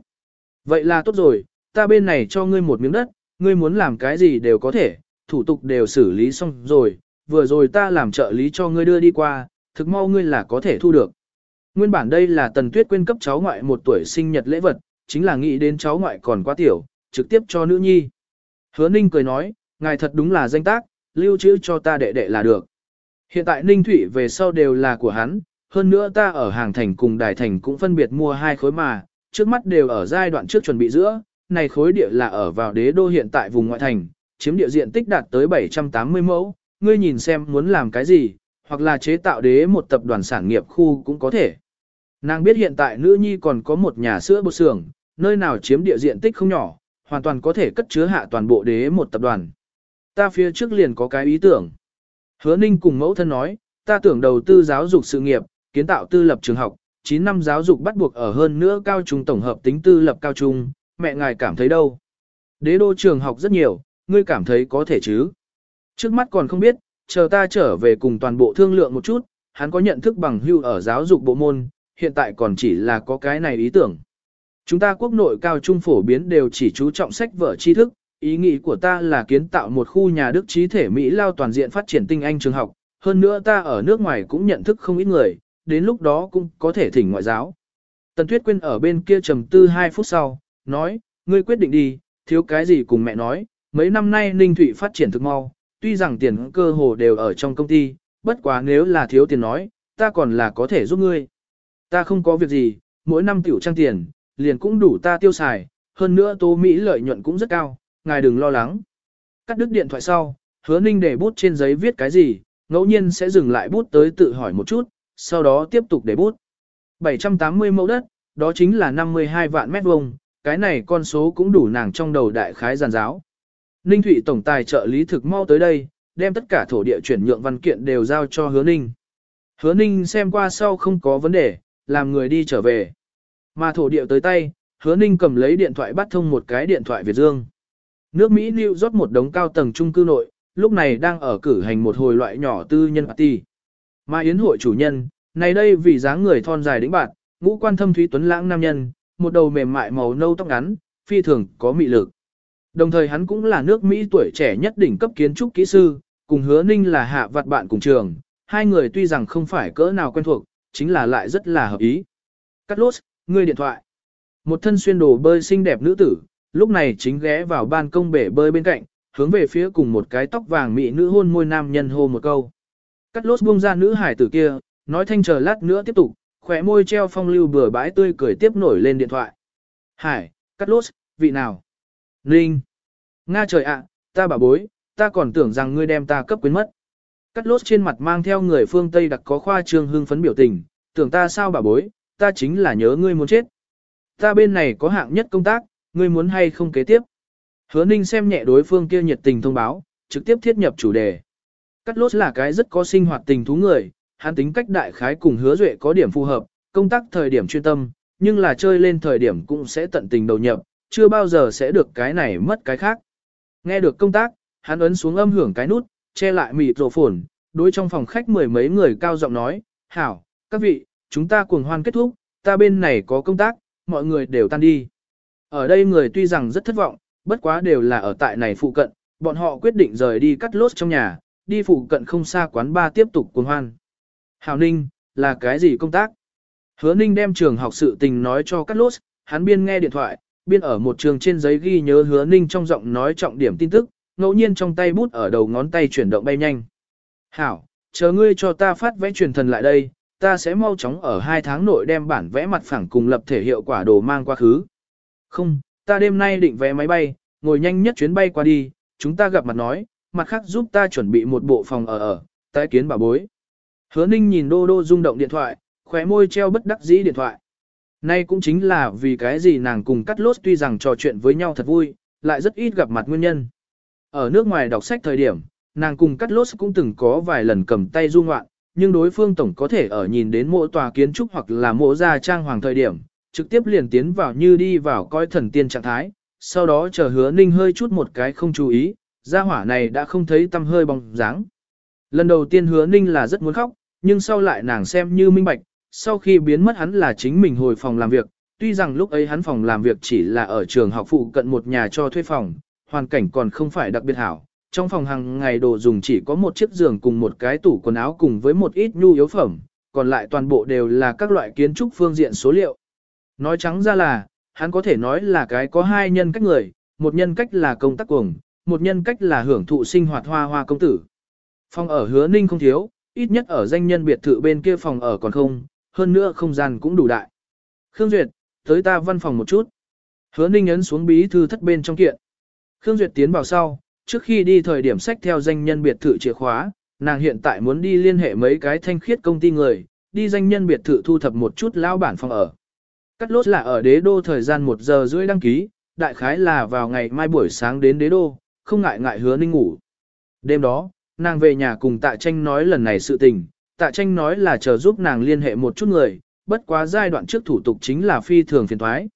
Vậy là tốt rồi, ta bên này cho ngươi một miếng đất, ngươi muốn làm cái gì đều có thể, thủ tục đều xử lý xong rồi, vừa rồi ta làm trợ lý cho ngươi đưa đi qua, thực mau ngươi là có thể thu được. Nguyên bản đây là tần tuyết quên cấp cháu ngoại một tuổi sinh nhật lễ vật, chính là nghĩ đến cháu ngoại còn quá tiểu, trực tiếp cho nữ nhi. Hứa Ninh cười nói, ngài thật đúng là danh tác, lưu trữ cho ta đệ đệ là được. Hiện tại Ninh thủy về sau đều là của hắn, hơn nữa ta ở hàng thành cùng đài thành cũng phân biệt mua hai khối mà, trước mắt đều ở giai đoạn trước chuẩn bị giữa, này khối địa là ở vào đế đô hiện tại vùng ngoại thành, chiếm địa diện tích đạt tới 780 mẫu, ngươi nhìn xem muốn làm cái gì, hoặc là chế tạo đế một tập đoàn sản nghiệp khu cũng có thể. Nàng biết hiện tại nữ nhi còn có một nhà sữa bột xưởng, nơi nào chiếm địa diện tích không nhỏ, hoàn toàn có thể cất chứa hạ toàn bộ đế một tập đoàn. Ta phía trước liền có cái ý tưởng. Hứa Ninh cùng mẫu thân nói, ta tưởng đầu tư giáo dục sự nghiệp, kiến tạo tư lập trường học, 9 năm giáo dục bắt buộc ở hơn nữa cao trung tổng hợp tính tư lập cao trung, mẹ ngài cảm thấy đâu? Đế đô trường học rất nhiều, ngươi cảm thấy có thể chứ? Trước mắt còn không biết, chờ ta trở về cùng toàn bộ thương lượng một chút, hắn có nhận thức bằng hưu ở giáo dục bộ môn, hiện tại còn chỉ là có cái này ý tưởng. Chúng ta quốc nội cao trung phổ biến đều chỉ chú trọng sách vở tri thức, ý nghĩ của ta là kiến tạo một khu nhà đức trí thể Mỹ lao toàn diện phát triển tinh anh trường học, hơn nữa ta ở nước ngoài cũng nhận thức không ít người, đến lúc đó cũng có thể thỉnh ngoại giáo. Tần Tuyết Quyên ở bên kia trầm tư 2 phút sau, nói, ngươi quyết định đi, thiếu cái gì cùng mẹ nói, mấy năm nay Ninh Thụy phát triển thực mau, tuy rằng tiền cơ hồ đều ở trong công ty, bất quá nếu là thiếu tiền nói, ta còn là có thể giúp ngươi. Ta không có việc gì, mỗi năm tiểu trang tiền, liền cũng đủ ta tiêu xài, hơn nữa tố Mỹ lợi nhuận cũng rất cao, ngài đừng lo lắng. Cắt đứt điện thoại sau, hứa ninh để bút trên giấy viết cái gì, ngẫu nhiên sẽ dừng lại bút tới tự hỏi một chút, sau đó tiếp tục để bút. 780 mẫu đất, đó chính là 52 vạn mét vuông, cái này con số cũng đủ nàng trong đầu đại khái giàn giáo. Ninh Thụy Tổng Tài trợ lý thực mau tới đây, đem tất cả thổ địa chuyển nhượng văn kiện đều giao cho hứa ninh. Hứa ninh xem qua sau không có vấn đề, làm người đi trở về. Mà thổ địa tới tay, hứa ninh cầm lấy điện thoại bắt thông một cái điện thoại Việt Dương. Nước Mỹ lưu rót một đống cao tầng trung cư nội, lúc này đang ở cử hành một hồi loại nhỏ tư nhân party. Mà yến hội chủ nhân, này đây vì dáng người thon dài đĩnh bạn, ngũ quan thâm thúy tuấn lãng nam nhân, một đầu mềm mại màu nâu tóc ngắn, phi thường có mị lực. Đồng thời hắn cũng là nước Mỹ tuổi trẻ nhất đỉnh cấp kiến trúc kỹ sư, cùng hứa ninh là hạ vặt bạn cùng trường, hai người tuy rằng không phải cỡ nào quen thuộc, chính là lại rất là hợp ý. Cắt lốt, ngươi điện thoại. Một thân xuyên đồ bơi xinh đẹp nữ tử, lúc này chính ghé vào ban công bể bơi bên cạnh, hướng về phía cùng một cái tóc vàng mỹ nữ hôn môi nam nhân hô một câu. Cắt lốt buông ra nữ hải tử kia, nói thanh chờ lát nữa tiếp tục, khỏe môi treo phong lưu bừa bãi tươi cười tiếp nổi lên điện thoại. Hải, cắt lốt, vị nào? Ninh, Nga trời ạ, ta bảo bối, ta còn tưởng rằng ngươi đem ta cấp quyến mất. Cắt lốt trên mặt mang theo người phương Tây đặc có khoa trương hưng phấn biểu tình, tưởng ta sao bảo bối, ta chính là nhớ ngươi muốn chết. Ta bên này có hạng nhất công tác, ngươi muốn hay không kế tiếp. Hứa ninh xem nhẹ đối phương kia nhiệt tình thông báo, trực tiếp thiết nhập chủ đề. Cắt lốt là cái rất có sinh hoạt tình thú người, hắn tính cách đại khái cùng hứa duệ có điểm phù hợp, công tác thời điểm chuyên tâm, nhưng là chơi lên thời điểm cũng sẽ tận tình đầu nhập, chưa bao giờ sẽ được cái này mất cái khác. Nghe được công tác, hắn ấn xuống âm hưởng cái nút, che lại mịt rổ phồn, đối trong phòng khách mười mấy người cao giọng nói, hảo, các vị, chúng ta cuồng hoan kết thúc, ta bên này có công tác, mọi người đều tan đi. Ở đây người tuy rằng rất thất vọng, bất quá đều là ở tại này phụ cận, bọn họ quyết định rời đi cắt lốt trong nhà, đi phụ cận không xa quán ba tiếp tục cuồng hoan. Hào Ninh, là cái gì công tác? Hứa Ninh đem trường học sự tình nói cho cắt lốt, hắn biên nghe điện thoại, biên ở một trường trên giấy ghi nhớ hứa Ninh trong giọng nói trọng điểm tin tức, ngẫu nhiên trong tay bút ở đầu ngón tay chuyển động bay nhanh. Hảo, chờ ngươi cho ta phát vẽ truyền thần lại đây, ta sẽ mau chóng ở hai tháng nội đem bản vẽ mặt phẳng cùng lập thể hiệu quả đồ mang qua khứ. Không, ta đêm nay định vé máy bay, ngồi nhanh nhất chuyến bay qua đi, chúng ta gặp mặt nói, mặt khác giúp ta chuẩn bị một bộ phòng ở ở, tái kiến bà bối. Hứa ninh nhìn đô đô rung động điện thoại, khóe môi treo bất đắc dĩ điện thoại. Nay cũng chính là vì cái gì nàng cùng cắt lốt tuy rằng trò chuyện với nhau thật vui, lại rất ít gặp mặt nguyên nhân. Ở nước ngoài đọc sách thời điểm, nàng cùng cắt lốt cũng từng có vài lần cầm tay du ngoạn, nhưng đối phương tổng có thể ở nhìn đến mộ tòa kiến trúc hoặc là mộ gia trang hoàng thời điểm, trực tiếp liền tiến vào như đi vào coi thần tiên trạng thái, sau đó chờ hứa ninh hơi chút một cái không chú ý, gia hỏa này đã không thấy tâm hơi bóng dáng. Lần đầu tiên hứa ninh là rất muốn khóc, nhưng sau lại nàng xem như minh bạch, sau khi biến mất hắn là chính mình hồi phòng làm việc, tuy rằng lúc ấy hắn phòng làm việc chỉ là ở trường học phụ cận một nhà cho thuê phòng, hoàn cảnh còn không phải đặc biệt hảo. Trong phòng hàng ngày đồ dùng chỉ có một chiếc giường cùng một cái tủ quần áo cùng với một ít nhu yếu phẩm, còn lại toàn bộ đều là các loại kiến trúc phương diện số liệu. Nói trắng ra là, hắn có thể nói là cái có hai nhân cách người, một nhân cách là công tác cuồng, một nhân cách là hưởng thụ sinh hoạt hoa hoa công tử. Phòng ở hứa ninh không thiếu, ít nhất ở danh nhân biệt thự bên kia phòng ở còn không, hơn nữa không gian cũng đủ đại. Khương Duyệt, tới ta văn phòng một chút. Hứa ninh ấn xuống bí thư thất bên trong kiện. Khương Duyệt tiến vào sau, trước khi đi thời điểm sách theo danh nhân biệt thự chìa khóa, nàng hiện tại muốn đi liên hệ mấy cái thanh khiết công ty người, đi danh nhân biệt thự thu thập một chút lao bản phòng ở. Cắt lốt là ở đế đô thời gian 1 giờ rưỡi đăng ký, đại khái là vào ngày mai buổi sáng đến đế đô, không ngại ngại hứa ninh ngủ. Đêm đó, nàng về nhà cùng tạ tranh nói lần này sự tình, tạ tranh nói là chờ giúp nàng liên hệ một chút người, bất quá giai đoạn trước thủ tục chính là phi thường phiền thoái.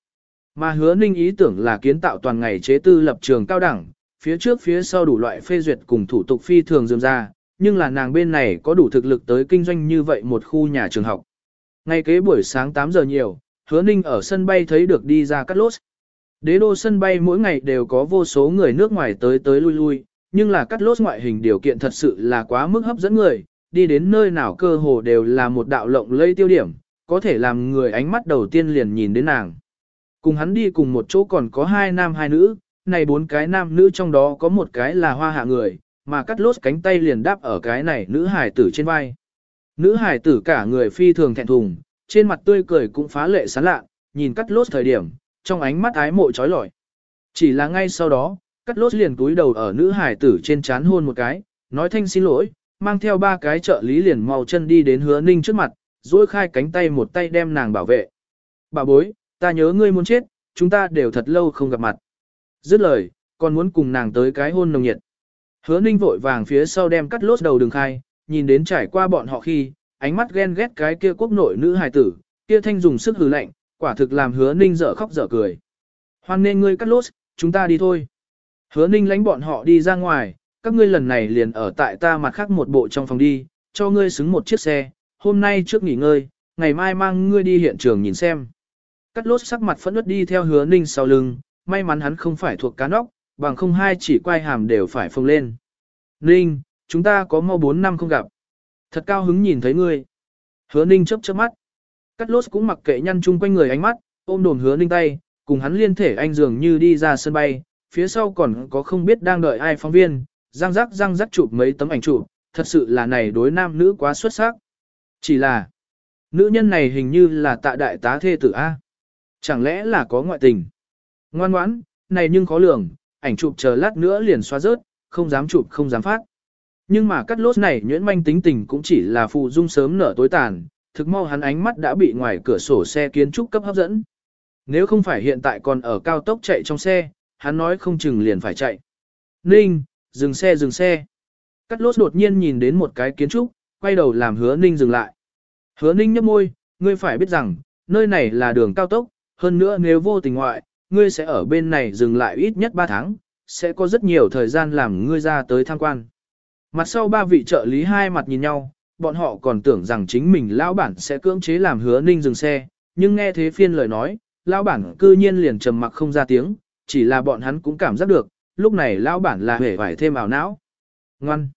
Mà hứa ninh ý tưởng là kiến tạo toàn ngày chế tư lập trường cao đẳng, phía trước phía sau đủ loại phê duyệt cùng thủ tục phi thường dườm ra, nhưng là nàng bên này có đủ thực lực tới kinh doanh như vậy một khu nhà trường học. Ngay kế buổi sáng 8 giờ nhiều, hứa ninh ở sân bay thấy được đi ra cắt lốt. Đế đô sân bay mỗi ngày đều có vô số người nước ngoài tới tới lui lui, nhưng là cắt lốt ngoại hình điều kiện thật sự là quá mức hấp dẫn người, đi đến nơi nào cơ hồ đều là một đạo lộng lây tiêu điểm, có thể làm người ánh mắt đầu tiên liền nhìn đến nàng. Cùng hắn đi cùng một chỗ còn có hai nam hai nữ, này bốn cái nam nữ trong đó có một cái là hoa hạ người, mà cắt lốt cánh tay liền đáp ở cái này nữ hải tử trên vai. Nữ hải tử cả người phi thường thẹn thùng, trên mặt tươi cười cũng phá lệ sán lạ, nhìn cắt lốt thời điểm, trong ánh mắt ái mộ trói lọi. Chỉ là ngay sau đó, cắt lốt liền túi đầu ở nữ hải tử trên chán hôn một cái, nói thanh xin lỗi, mang theo ba cái trợ lý liền mau chân đi đến hứa ninh trước mặt, duỗi khai cánh tay một tay đem nàng bảo vệ. Bà bối, ta nhớ ngươi muốn chết, chúng ta đều thật lâu không gặp mặt. Dứt lời, còn muốn cùng nàng tới cái hôn nồng nhiệt. Hứa ninh vội vàng phía sau đem cắt lốt đầu đường khai, nhìn đến trải qua bọn họ khi, ánh mắt ghen ghét cái kia quốc nội nữ hài tử, kia thanh dùng sức hừ lạnh, quả thực làm hứa ninh dở khóc dở cười. Hoan nên ngươi cắt lốt, chúng ta đi thôi. Hứa ninh lánh bọn họ đi ra ngoài, các ngươi lần này liền ở tại ta mặt khác một bộ trong phòng đi, cho ngươi xứng một chiếc xe, hôm nay trước nghỉ ngơi, ngày mai mang ngươi đi hiện trường nhìn xem. Cắt lốt sắc mặt phẫn nứt đi theo hứa ninh sau lưng, may mắn hắn không phải thuộc cá nóc, bằng không hai chỉ quay hàm đều phải phồng lên. Ninh, chúng ta có mau 4 năm không gặp. Thật cao hứng nhìn thấy ngươi. Hứa ninh chớp chớp mắt. Cắt lốt cũng mặc kệ nhăn chung quanh người ánh mắt, ôm đồn hứa ninh tay, cùng hắn liên thể anh dường như đi ra sân bay, phía sau còn có không biết đang đợi ai phóng viên, răng rắc răng rắc chụp mấy tấm ảnh chụp, thật sự là này đối nam nữ quá xuất sắc. Chỉ là, nữ nhân này hình như là tạ đại tá thê tử A. Chẳng lẽ là có ngoại tình? Ngoan ngoãn, này nhưng khó lường, ảnh chụp chờ lát nữa liền xóa rớt, không dám chụp không dám phát. Nhưng mà cắt lốt này nhuyễn manh tính tình cũng chỉ là phụ dung sớm nở tối tàn, thực mau hắn ánh mắt đã bị ngoài cửa sổ xe kiến trúc cấp hấp dẫn. Nếu không phải hiện tại còn ở cao tốc chạy trong xe, hắn nói không chừng liền phải chạy. Ninh, dừng xe dừng xe. Cắt lốt đột nhiên nhìn đến một cái kiến trúc, quay đầu làm hứa Ninh dừng lại. Hứa Ninh nhấp môi, ngươi phải biết rằng, nơi này là đường cao tốc, hơn nữa nếu vô tình ngoại, ngươi sẽ ở bên này dừng lại ít nhất 3 tháng, sẽ có rất nhiều thời gian làm ngươi ra tới tham quan. Mặt sau ba vị trợ lý hai mặt nhìn nhau, bọn họ còn tưởng rằng chính mình lão bản sẽ cưỡng chế làm hứa ninh dừng xe, nhưng nghe thế phiên lời nói, lão bản cư nhiên liền trầm mặc không ra tiếng, chỉ là bọn hắn cũng cảm giác được, lúc này lão bản là hề phải thêm ảo não. Ngoan.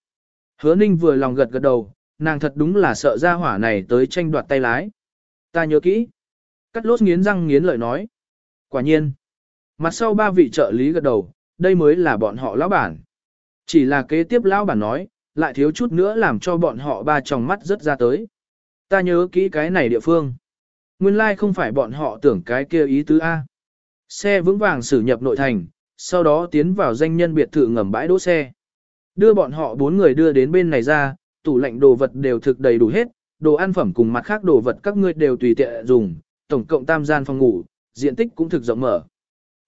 Hứa ninh vừa lòng gật gật đầu, nàng thật đúng là sợ ra hỏa này tới tranh đoạt tay lái. Ta nhớ kỹ. Cắt lốt nghiến răng nghiến lợi nói. Quả nhiên. Mặt sau ba vị trợ lý gật đầu, đây mới là bọn họ lão bản. Chỉ là kế tiếp lão bản nói, lại thiếu chút nữa làm cho bọn họ ba tròng mắt rất ra tới. Ta nhớ kỹ cái này địa phương. Nguyên lai like không phải bọn họ tưởng cái kia ý tứ A. Xe vững vàng xử nhập nội thành, sau đó tiến vào danh nhân biệt thự ngầm bãi đỗ xe. Đưa bọn họ bốn người đưa đến bên này ra, tủ lạnh đồ vật đều thực đầy đủ hết, đồ ăn phẩm cùng mặt khác đồ vật các ngươi đều tùy tiện dùng, tổng cộng tam gian phòng ngủ, diện tích cũng thực rộng mở.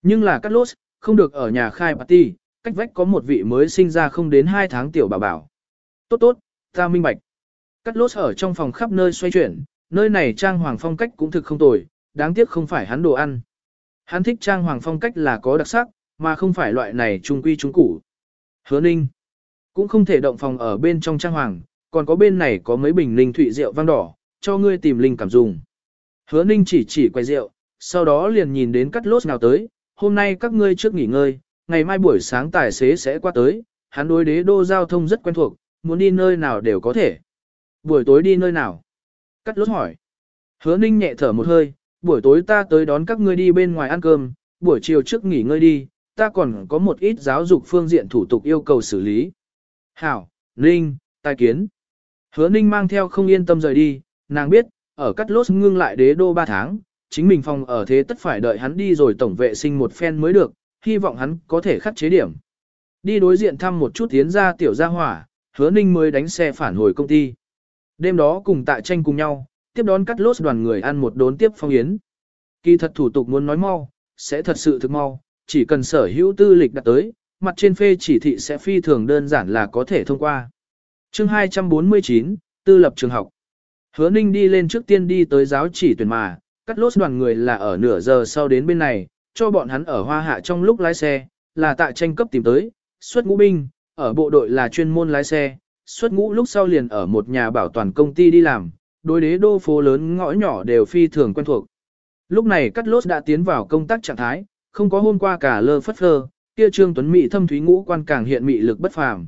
Nhưng là cắt lốt, không được ở nhà khai party, cách vách có một vị mới sinh ra không đến 2 tháng tiểu bảo bảo. Tốt tốt, ta minh bạch. Cắt lốt ở trong phòng khắp nơi xoay chuyển, nơi này trang hoàng phong cách cũng thực không tồi, đáng tiếc không phải hắn đồ ăn. Hắn thích trang hoàng phong cách là có đặc sắc, mà không phải loại này trung quy trung củ. Hứa ninh, cũng không thể động phòng ở bên trong trang hoàng, còn có bên này có mấy bình linh thụy rượu vang đỏ, cho ngươi tìm linh cảm dùng. Hứa ninh chỉ chỉ quay rượu, sau đó liền nhìn đến cắt lốt nào tới, hôm nay các ngươi trước nghỉ ngơi, ngày mai buổi sáng tài xế sẽ qua tới, hắn đối đế đô giao thông rất quen thuộc, muốn đi nơi nào đều có thể. Buổi tối đi nơi nào? Cắt lốt hỏi. Hứa ninh nhẹ thở một hơi, buổi tối ta tới đón các ngươi đi bên ngoài ăn cơm, buổi chiều trước nghỉ ngơi đi, ta còn có một ít giáo dục phương diện thủ tục yêu cầu xử lý. Hảo, Ninh, tai kiến. Hứa Ninh mang theo không yên tâm rời đi, nàng biết, ở cắt lốt ngưng lại đế đô 3 tháng, chính mình phòng ở thế tất phải đợi hắn đi rồi tổng vệ sinh một phen mới được, hy vọng hắn có thể khắc chế điểm. Đi đối diện thăm một chút tiến ra tiểu gia hỏa, hứa ninh mới đánh xe phản hồi công ty. Đêm đó cùng tạ tranh cùng nhau, tiếp đón cắt lốt đoàn người ăn một đốn tiếp phong yến. Kỳ thật thủ tục muốn nói mau, sẽ thật sự thực mau, chỉ cần sở hữu tư lịch đặt tới, mặt trên phê chỉ thị sẽ phi thường đơn giản là có thể thông qua. chương 249, tư lập trường học. Hứa ninh đi lên trước tiên đi tới giáo chỉ tuyển mà, cắt lốt đoàn người là ở nửa giờ sau đến bên này, cho bọn hắn ở hoa hạ trong lúc lái xe, là tại tranh cấp tìm tới, xuất ngũ binh, ở bộ đội là chuyên môn lái xe, xuất ngũ lúc sau liền ở một nhà bảo toàn công ty đi làm, đối đế đô phố lớn ngõ nhỏ đều phi thường quen thuộc. Lúc này cắt lốt đã tiến vào công tác trạng thái, không có hôm qua cả lơ phất phơ, kia trương tuấn mỹ thâm thúy ngũ quan càng hiện mị lực bất phàm.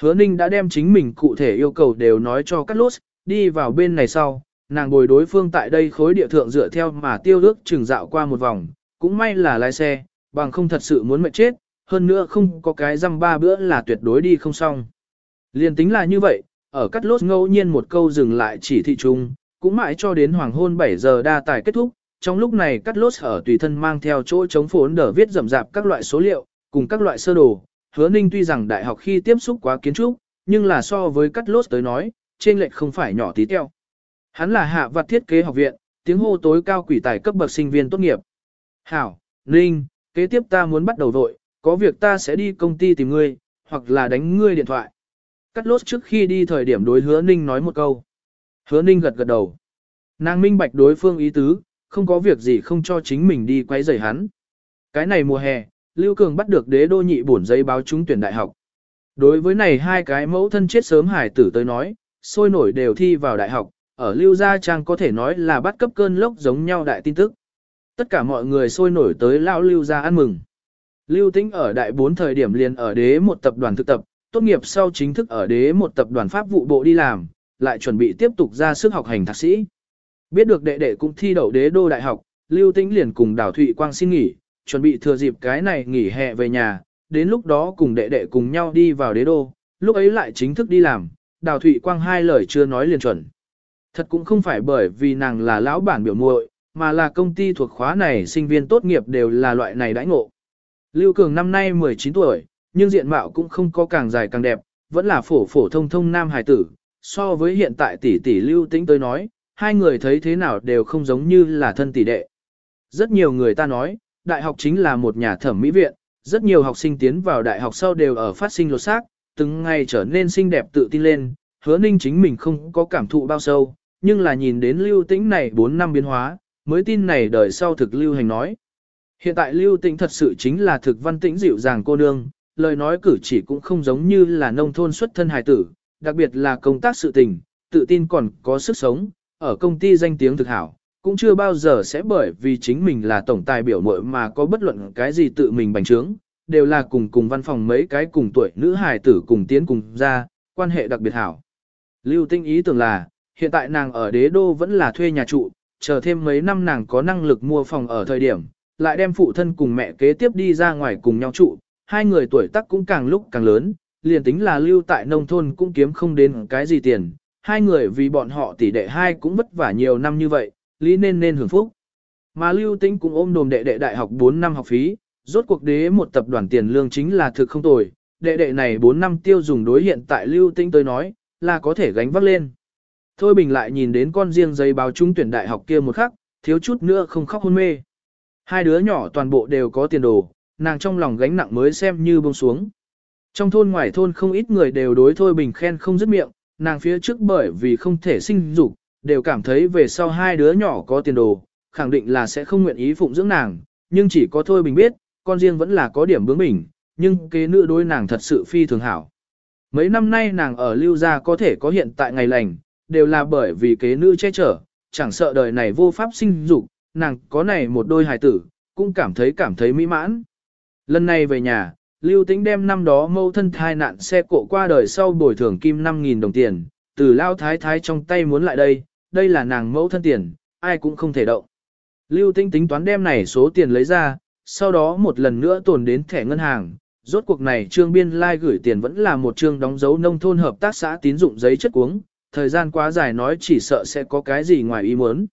Hứa Ninh đã đem chính mình cụ thể yêu cầu đều nói cho cắt lốt, đi vào bên này sau, nàng bồi đối phương tại đây khối địa thượng dựa theo mà tiêu ước chừng dạo qua một vòng, cũng may là lái xe, bằng không thật sự muốn mệt chết, hơn nữa không có cái răm ba bữa là tuyệt đối đi không xong. Liên tính là như vậy, ở cắt lốt ngẫu nhiên một câu dừng lại chỉ thị trung, cũng mãi cho đến hoàng hôn 7 giờ đa tài kết thúc, trong lúc này cắt lốt ở tùy thân mang theo chỗ chống phốn đờ viết rậm rạp các loại số liệu, cùng các loại sơ đồ, hứa ninh tuy rằng đại học khi tiếp xúc quá kiến trúc, nhưng là so với cắt lốt tới nói, trên lệch không phải nhỏ tí teo. Hắn là hạ vật thiết kế học viện, tiếng hô tối cao quỷ tài cấp bậc sinh viên tốt nghiệp. Hảo, Ninh, kế tiếp ta muốn bắt đầu vội, có việc ta sẽ đi công ty tìm ngươi, hoặc là đánh ngươi điện thoại. Cắt lốt trước khi đi thời điểm đối hứa Ninh nói một câu. Hứa Ninh gật gật đầu. Nàng minh bạch đối phương ý tứ, không có việc gì không cho chính mình đi quay rầy hắn. Cái này mùa hè, Lưu Cường bắt được đế đô nhị bổn giấy báo trúng tuyển đại học. Đối với này hai cái mẫu thân chết sớm hải tử tới nói, sôi nổi đều thi vào đại học, ở Lưu Gia Trang có thể nói là bắt cấp cơn lốc giống nhau đại tin tức. Tất cả mọi người sôi nổi tới lao Lưu Gia ăn mừng. Lưu Tĩnh ở đại bốn thời điểm liền ở đế một tập đoàn thực tập, tốt nghiệp sau chính thức ở đế một tập đoàn pháp vụ bộ đi làm, lại chuẩn bị tiếp tục ra sức học hành thạc sĩ. Biết được đệ đệ cũng thi đậu đế đô đại học, Lưu Tĩnh liền cùng Đào Thụy Quang xin nghỉ, chuẩn bị thừa dịp cái này nghỉ hè về nhà, đến lúc đó cùng đệ đệ cùng nhau đi vào đế đô, lúc ấy lại chính thức đi làm, Đào Thụy Quang hai lời chưa nói liền chuẩn. Thật cũng không phải bởi vì nàng là lão bản biểu muội, mà là công ty thuộc khóa này sinh viên tốt nghiệp đều là loại này đãi ngộ. Lưu Cường năm nay 19 tuổi, nhưng diện mạo cũng không có càng dài càng đẹp, vẫn là phổ phổ thông thông nam hài tử. So với hiện tại tỷ tỷ Lưu Tĩnh tới nói, hai người thấy thế nào đều không giống như là thân tỷ đệ. Rất nhiều người ta nói, đại học chính là một nhà thẩm mỹ viện, rất nhiều học sinh tiến vào đại học sau đều ở phát sinh lột xác, từng ngày trở nên xinh đẹp tự tin lên, hứa ninh chính mình không có cảm thụ bao sâu, nhưng là nhìn đến lưu tĩnh này 4 năm biến hóa, mới tin này đời sau thực lưu hành nói. Hiện tại lưu tĩnh thật sự chính là thực văn tĩnh dịu dàng cô nương, lời nói cử chỉ cũng không giống như là nông thôn xuất thân hài tử, đặc biệt là công tác sự tình, tự tin còn có sức sống, ở công ty danh tiếng thực hảo, cũng chưa bao giờ sẽ bởi vì chính mình là tổng tài biểu muội mà có bất luận cái gì tự mình bành trướng, đều là cùng cùng văn phòng mấy cái cùng tuổi nữ hài tử cùng tiến cùng ra, quan hệ đặc biệt hảo. Lưu Tinh ý tưởng là, hiện tại nàng ở đế đô vẫn là thuê nhà trụ, chờ thêm mấy năm nàng có năng lực mua phòng ở thời điểm, lại đem phụ thân cùng mẹ kế tiếp đi ra ngoài cùng nhau trụ, hai người tuổi tác cũng càng lúc càng lớn, liền tính là lưu tại nông thôn cũng kiếm không đến cái gì tiền, hai người vì bọn họ tỷ đệ hai cũng vất vả nhiều năm như vậy, lý nên nên hưởng phúc. Mà lưu tĩnh cũng ôm đồm đệ đệ đại học 4 năm học phí, rốt cuộc đế một tập đoàn tiền lương chính là thực không tồi, đệ đệ này 4 năm tiêu dùng đối hiện tại lưu tĩnh tới nói, là có thể gánh vác lên. Thôi bình lại nhìn đến con riêng giấy báo trúng tuyển đại học kia một khắc, thiếu chút nữa không khóc hôn mê. Hai đứa nhỏ toàn bộ đều có tiền đồ, nàng trong lòng gánh nặng mới xem như buông xuống. Trong thôn ngoài thôn không ít người đều đối Thôi Bình khen không dứt miệng, nàng phía trước bởi vì không thể sinh dục, đều cảm thấy về sau hai đứa nhỏ có tiền đồ, khẳng định là sẽ không nguyện ý phụng dưỡng nàng, nhưng chỉ có Thôi Bình biết, con riêng vẫn là có điểm bướng bỉnh, nhưng kế nữ đối nàng thật sự phi thường hảo. Mấy năm nay nàng ở lưu gia có thể có hiện tại ngày lành, đều là bởi vì kế nữ che chở, chẳng sợ đời này vô pháp sinh dục, nàng có này một đôi hài tử, cũng cảm thấy cảm thấy mỹ mãn. Lần này về nhà, Lưu Tĩnh đem năm đó mâu thân thai nạn xe cộ qua đời sau bồi thường kim 5.000 đồng tiền, từ lao thái thái trong tay muốn lại đây, đây là nàng mẫu thân tiền, ai cũng không thể động. Lưu Tĩnh tính toán đem này số tiền lấy ra, sau đó một lần nữa tồn đến thẻ ngân hàng. Rốt cuộc này trương biên lai like gửi tiền vẫn là một trương đóng dấu nông thôn hợp tác xã tín dụng giấy chất cuống, thời gian quá dài nói chỉ sợ sẽ có cái gì ngoài ý muốn.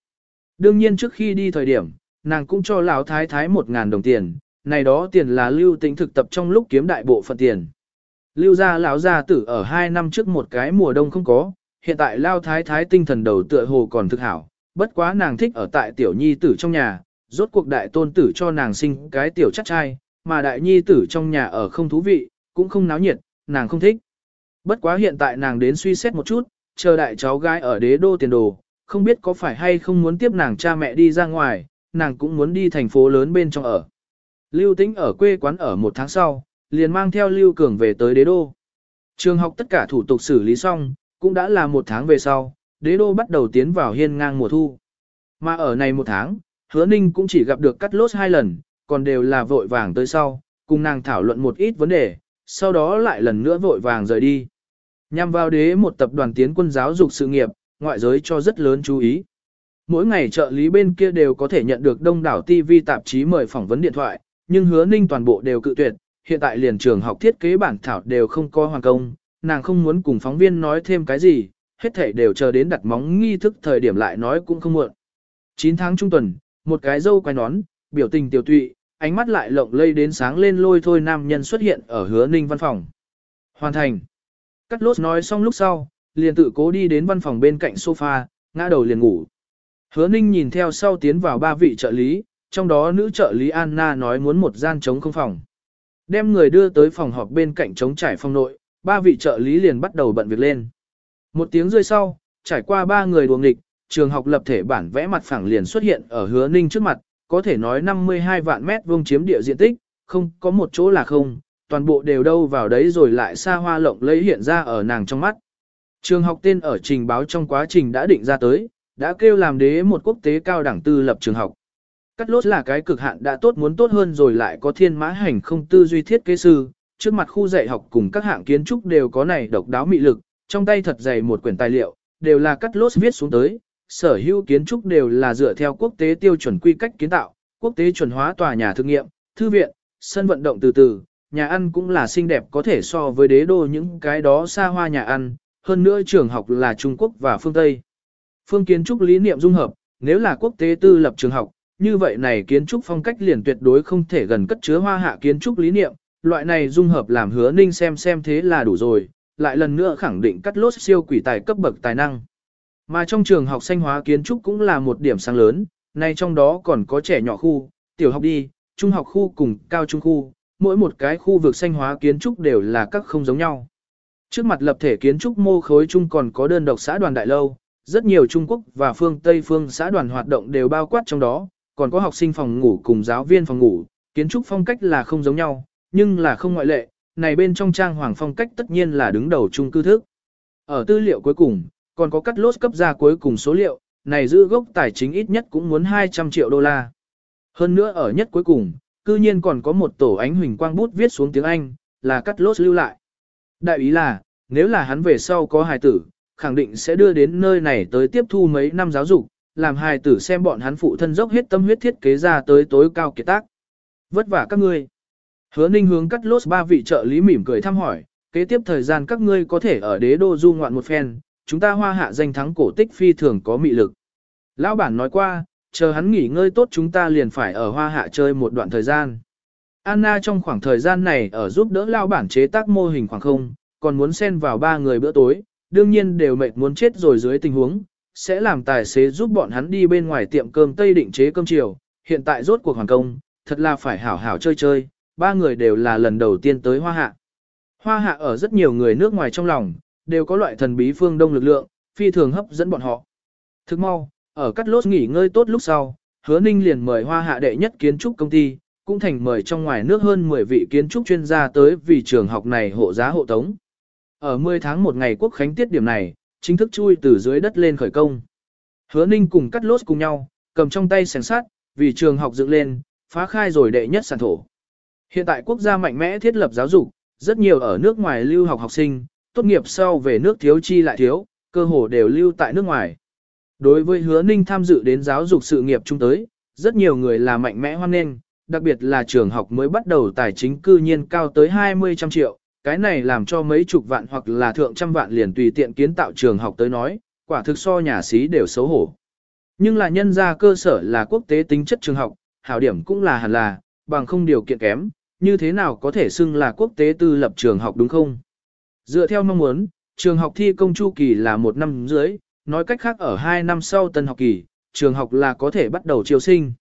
Đương nhiên trước khi đi thời điểm, nàng cũng cho lão thái thái một ngàn đồng tiền, này đó tiền là lưu tính thực tập trong lúc kiếm đại bộ phận tiền. Lưu gia lão gia tử ở hai năm trước một cái mùa đông không có, hiện tại lao thái thái tinh thần đầu tựa hồ còn thực hảo, bất quá nàng thích ở tại tiểu nhi tử trong nhà, rốt cuộc đại tôn tử cho nàng sinh cái tiểu chắc trai, mà đại nhi tử trong nhà ở không thú vị, cũng không náo nhiệt, nàng không thích. Bất quá hiện tại nàng đến suy xét một chút, chờ đại cháu gái ở đế đô tiền đồ, không biết có phải hay không muốn tiếp nàng cha mẹ đi ra ngoài, nàng cũng muốn đi thành phố lớn bên trong ở. Lưu Tĩnh ở quê quán ở một tháng sau, liền mang theo Lưu Cường về tới đế đô. Trường học tất cả thủ tục xử lý xong, cũng đã là một tháng về sau, đế đô bắt đầu tiến vào hiên ngang mùa thu. Mà ở này một tháng, hứa ninh cũng chỉ gặp được cắt lốt hai lần, còn đều là vội vàng tới sau, cùng nàng thảo luận một ít vấn đề, sau đó lại lần nữa vội vàng rời đi. Nhằm vào đế một tập đoàn tiến quân giáo dục sự nghiệp, ngoại giới cho rất lớn chú ý. Mỗi ngày trợ lý bên kia đều có thể nhận được đông đảo TV tạp chí mời phỏng vấn điện thoại, nhưng hứa ninh toàn bộ đều cự tuyệt, hiện tại liền trường học thiết kế bản thảo đều không có hoàn công, nàng không muốn cùng phóng viên nói thêm cái gì, hết thể đều chờ đến đặt móng nghi thức thời điểm lại nói cũng không muộn. 9 tháng trung tuần, một cái dâu quay nón, biểu tình tiểu tụy, ánh mắt lại lộng lây đến sáng lên lôi thôi nam nhân xuất hiện ở hứa ninh văn phòng. Hoàn thành. Cắt lốt nói xong lúc sau, liền tự cố đi đến văn phòng bên cạnh sofa, ngã đầu liền ngủ. Hứa ninh nhìn theo sau tiến vào ba vị trợ lý, trong đó nữ trợ lý Anna nói muốn một gian trống không phòng. Đem người đưa tới phòng họp bên cạnh trống trải phòng nội, ba vị trợ lý liền bắt đầu bận việc lên. Một tiếng rơi sau, trải qua ba người đuồng nghịch, trường học lập thể bản vẽ mặt phẳng liền xuất hiện ở hứa ninh trước mặt, có thể nói 52 vạn mét vuông chiếm địa diện tích, không có một chỗ là không, toàn bộ đều đâu vào đấy rồi lại xa hoa lộng lấy hiện ra ở nàng trong mắt. Trường học tên ở trình báo trong quá trình đã định ra tới, đã kêu làm đế một quốc tế cao đẳng tư lập trường học. Cắt lốt là cái cực hạn đã tốt muốn tốt hơn rồi lại có thiên mã hành không tư duy thiết kế sư, trước mặt khu dạy học cùng các hạng kiến trúc đều có này độc đáo mị lực, trong tay thật dày một quyển tài liệu, đều là cắt lốt viết xuống tới, sở hữu kiến trúc đều là dựa theo quốc tế tiêu chuẩn quy cách kiến tạo, quốc tế chuẩn hóa tòa nhà thực nghiệm, thư viện, sân vận động từ từ, nhà ăn cũng là xinh đẹp có thể so với đế đô những cái đó xa hoa nhà ăn, hơn nữa trường học là Trung Quốc và phương Tây. Phương kiến trúc lý niệm dung hợp, nếu là quốc tế tư lập trường học, như vậy này kiến trúc phong cách liền tuyệt đối không thể gần cất chứa hoa hạ kiến trúc lý niệm, loại này dung hợp làm hứa ninh xem xem thế là đủ rồi, lại lần nữa khẳng định cắt lốt siêu quỷ tài cấp bậc tài năng. Mà trong trường học xanh hóa kiến trúc cũng là một điểm sáng lớn, nay trong đó còn có trẻ nhỏ khu, tiểu học đi, trung học khu cùng cao trung khu, mỗi một cái khu vực xanh hóa kiến trúc đều là các không giống nhau. Trước mặt lập thể kiến trúc mô khối chung còn có đơn độc xã đoàn đại lâu, rất nhiều Trung Quốc và phương Tây phương xã đoàn hoạt động đều bao quát trong đó, còn có học sinh phòng ngủ cùng giáo viên phòng ngủ, kiến trúc phong cách là không giống nhau, nhưng là không ngoại lệ, này bên trong trang hoàng phong cách tất nhiên là đứng đầu chung cư thức. Ở tư liệu cuối cùng, còn có cắt lốt cấp ra cuối cùng số liệu, này giữ gốc tài chính ít nhất cũng muốn 200 triệu đô la. Hơn nữa ở nhất cuối cùng, cư nhiên còn có một tổ ánh huỳnh quang bút viết xuống tiếng Anh, là cắt lốt lưu lại. Đại ý là, nếu là hắn về sau có hài tử, khẳng định sẽ đưa đến nơi này tới tiếp thu mấy năm giáo dục, làm hài tử xem bọn hắn phụ thân dốc hết tâm huyết thiết kế ra tới tối cao kiệt tác. Vất vả các ngươi. Hứa ninh hướng cắt lốt ba vị trợ lý mỉm cười thăm hỏi, kế tiếp thời gian các ngươi có thể ở đế đô du ngoạn một phen, chúng ta hoa hạ danh thắng cổ tích phi thường có mị lực. Lão bản nói qua, chờ hắn nghỉ ngơi tốt chúng ta liền phải ở hoa hạ chơi một đoạn thời gian. Anna trong khoảng thời gian này ở giúp đỡ lão bản chế tác mô hình khoảng không, còn muốn xen vào ba người bữa tối, đương nhiên đều mệt muốn chết rồi dưới tình huống, sẽ làm tài xế giúp bọn hắn đi bên ngoài tiệm cơm Tây định chế cơm chiều, hiện tại rốt cuộc hoàn công, thật là phải hảo hảo chơi chơi, ba người đều là lần đầu tiên tới Hoa Hạ. Hoa Hạ ở rất nhiều người nước ngoài trong lòng, đều có loại thần bí phương đông lực lượng, phi thường hấp dẫn bọn họ. Thức mau, ở cắt lốt nghỉ ngơi tốt lúc sau, hứa ninh liền mời Hoa Hạ đệ nhất kiến trúc công ty, cũng thành mời trong ngoài nước hơn 10 vị kiến trúc chuyên gia tới vì trường học này hộ giá hộ tống. Ở 10 tháng một ngày quốc khánh tiết điểm này, chính thức chui từ dưới đất lên khởi công. Hứa ninh cùng cắt lốt cùng nhau, cầm trong tay sẻng sát, vì trường học dựng lên, phá khai rồi đệ nhất sản thổ. Hiện tại quốc gia mạnh mẽ thiết lập giáo dục, rất nhiều ở nước ngoài lưu học học sinh, tốt nghiệp sau về nước thiếu chi lại thiếu, cơ hồ đều lưu tại nước ngoài. Đối với hứa ninh tham dự đến giáo dục sự nghiệp chung tới, rất nhiều người là mạnh mẽ hoan nghênh, đặc biệt là trường học mới bắt đầu tài chính cư nhiên cao tới 20 trăm triệu, cái này làm cho mấy chục vạn hoặc là thượng trăm vạn liền tùy tiện kiến tạo trường học tới nói, quả thực so nhà sĩ đều xấu hổ. Nhưng là nhân ra cơ sở là quốc tế tính chất trường học, hảo điểm cũng là hẳn là, bằng không điều kiện kém, như thế nào có thể xưng là quốc tế tư lập trường học đúng không? Dựa theo mong muốn, trường học thi công chu kỳ là một năm dưới, nói cách khác ở hai năm sau tân học kỳ, trường học là có thể bắt đầu chiêu sinh.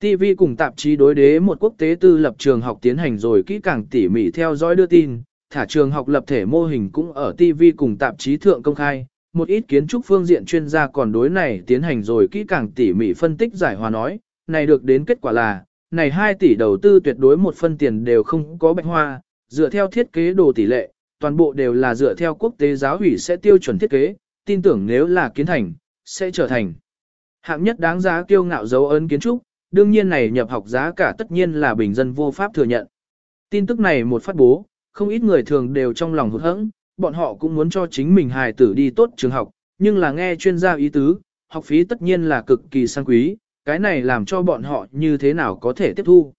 TV cùng tạp chí đối đế một quốc tế tư lập trường học tiến hành rồi kỹ càng tỉ mỉ theo dõi đưa tin, thả trường học lập thể mô hình cũng ở TV cùng tạp chí thượng công khai, một ít kiến trúc phương diện chuyên gia còn đối này tiến hành rồi kỹ càng tỉ mỉ phân tích giải hòa nói, này được đến kết quả là, này 2 tỷ đầu tư tuyệt đối một phân tiền đều không có bạch hoa, dựa theo thiết kế đồ tỷ lệ, toàn bộ đều là dựa theo quốc tế giáo hủy sẽ tiêu chuẩn thiết kế, tin tưởng nếu là kiến thành, sẽ trở thành hạng nhất đáng giá kiêu ngạo dấu ấn kiến trúc, đương nhiên này nhập học giá cả tất nhiên là bình dân vô pháp thừa nhận. Tin tức này một phát bố, không ít người thường đều trong lòng hụt hẫng, bọn họ cũng muốn cho chính mình hài tử đi tốt trường học, nhưng là nghe chuyên gia ý tứ, học phí tất nhiên là cực kỳ sang quý, cái này làm cho bọn họ như thế nào có thể tiếp thu.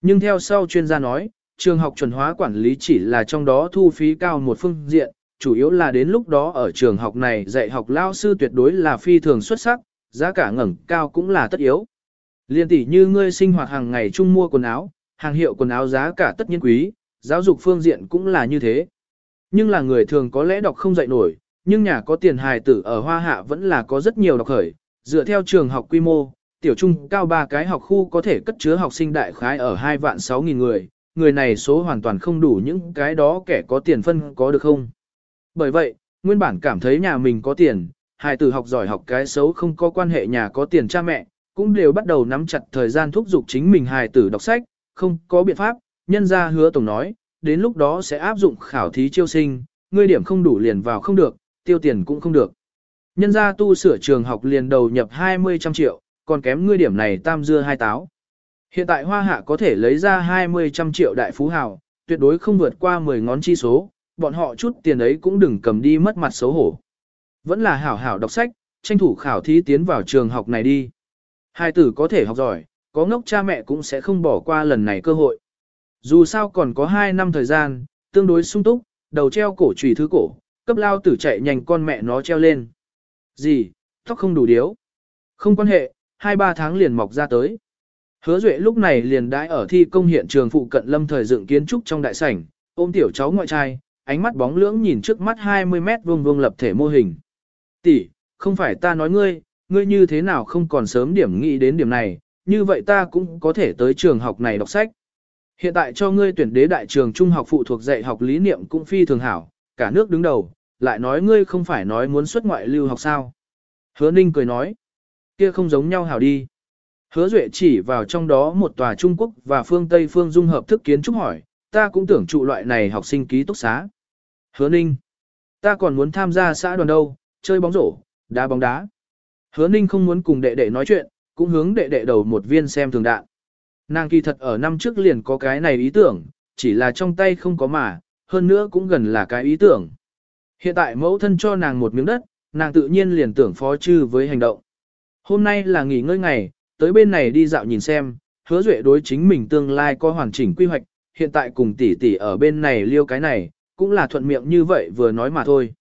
Nhưng theo sau chuyên gia nói, trường học chuẩn hóa quản lý chỉ là trong đó thu phí cao một phương diện, chủ yếu là đến lúc đó ở trường học này dạy học lao sư tuyệt đối là phi thường xuất sắc, giá cả ngẩng cao cũng là tất yếu. Liên tỷ như ngươi sinh hoạt hàng ngày chung mua quần áo, hàng hiệu quần áo giá cả tất nhiên quý, giáo dục phương diện cũng là như thế. Nhưng là người thường có lẽ đọc không dạy nổi, nhưng nhà có tiền hài tử ở Hoa Hạ vẫn là có rất nhiều đọc khởi, dựa theo trường học quy mô, tiểu trung cao ba cái học khu có thể cất chứa học sinh đại khái ở 2 vạn 6 nghìn người, người này số hoàn toàn không đủ những cái đó kẻ có tiền phân có được không. Bởi vậy, nguyên bản cảm thấy nhà mình có tiền, hài tử học giỏi học cái xấu không có quan hệ nhà có tiền cha mẹ, cũng đều bắt đầu nắm chặt thời gian thúc giục chính mình hài tử đọc sách, không có biện pháp, nhân gia hứa tổng nói, đến lúc đó sẽ áp dụng khảo thí chiêu sinh, ngươi điểm không đủ liền vào không được, tiêu tiền cũng không được. Nhân gia tu sửa trường học liền đầu nhập 20 trăm triệu, còn kém ngươi điểm này tam dưa hai táo. Hiện tại hoa hạ có thể lấy ra 20 trăm triệu đại phú hào, tuyệt đối không vượt qua 10 ngón chi số, bọn họ chút tiền ấy cũng đừng cầm đi mất mặt xấu hổ. Vẫn là hảo hảo đọc sách, tranh thủ khảo thí tiến vào trường học này đi. Hai tử có thể học giỏi, có ngốc cha mẹ cũng sẽ không bỏ qua lần này cơ hội. Dù sao còn có 2 năm thời gian, tương đối sung túc, đầu treo cổ trùy thứ cổ, cấp lao tử chạy nhanh con mẹ nó treo lên. Gì, tóc không đủ điếu. Không quan hệ, 2-3 tháng liền mọc ra tới. Hứa Duệ lúc này liền đãi ở thi công hiện trường phụ cận lâm thời dựng kiến trúc trong đại sảnh, ôm tiểu cháu ngoại trai, ánh mắt bóng lưỡng nhìn trước mắt 20 mét vuông vuông lập thể mô hình. Tỷ, không phải ta nói ngươi, ngươi như thế nào không còn sớm điểm nghĩ đến điểm này, như vậy ta cũng có thể tới trường học này đọc sách. Hiện tại cho ngươi tuyển đế đại trường trung học phụ thuộc dạy học lý niệm cũng phi thường hảo, cả nước đứng đầu, lại nói ngươi không phải nói muốn xuất ngoại lưu học sao. Hứa Ninh cười nói, kia không giống nhau hảo đi. Hứa Duệ chỉ vào trong đó một tòa Trung Quốc và phương Tây phương dung hợp thức kiến trúc hỏi, ta cũng tưởng trụ loại này học sinh ký túc xá. Hứa Ninh, ta còn muốn tham gia xã đoàn đâu, chơi bóng rổ, đá bóng đá. Hứa ninh không muốn cùng đệ đệ nói chuyện, cũng hướng đệ đệ đầu một viên xem thường đạn. Nàng kỳ thật ở năm trước liền có cái này ý tưởng, chỉ là trong tay không có mà, hơn nữa cũng gần là cái ý tưởng. Hiện tại mẫu thân cho nàng một miếng đất, nàng tự nhiên liền tưởng phó chư với hành động. Hôm nay là nghỉ ngơi ngày, tới bên này đi dạo nhìn xem, hứa duệ đối chính mình tương lai có hoàn chỉnh quy hoạch, hiện tại cùng tỷ tỷ ở bên này liêu cái này, cũng là thuận miệng như vậy vừa nói mà thôi.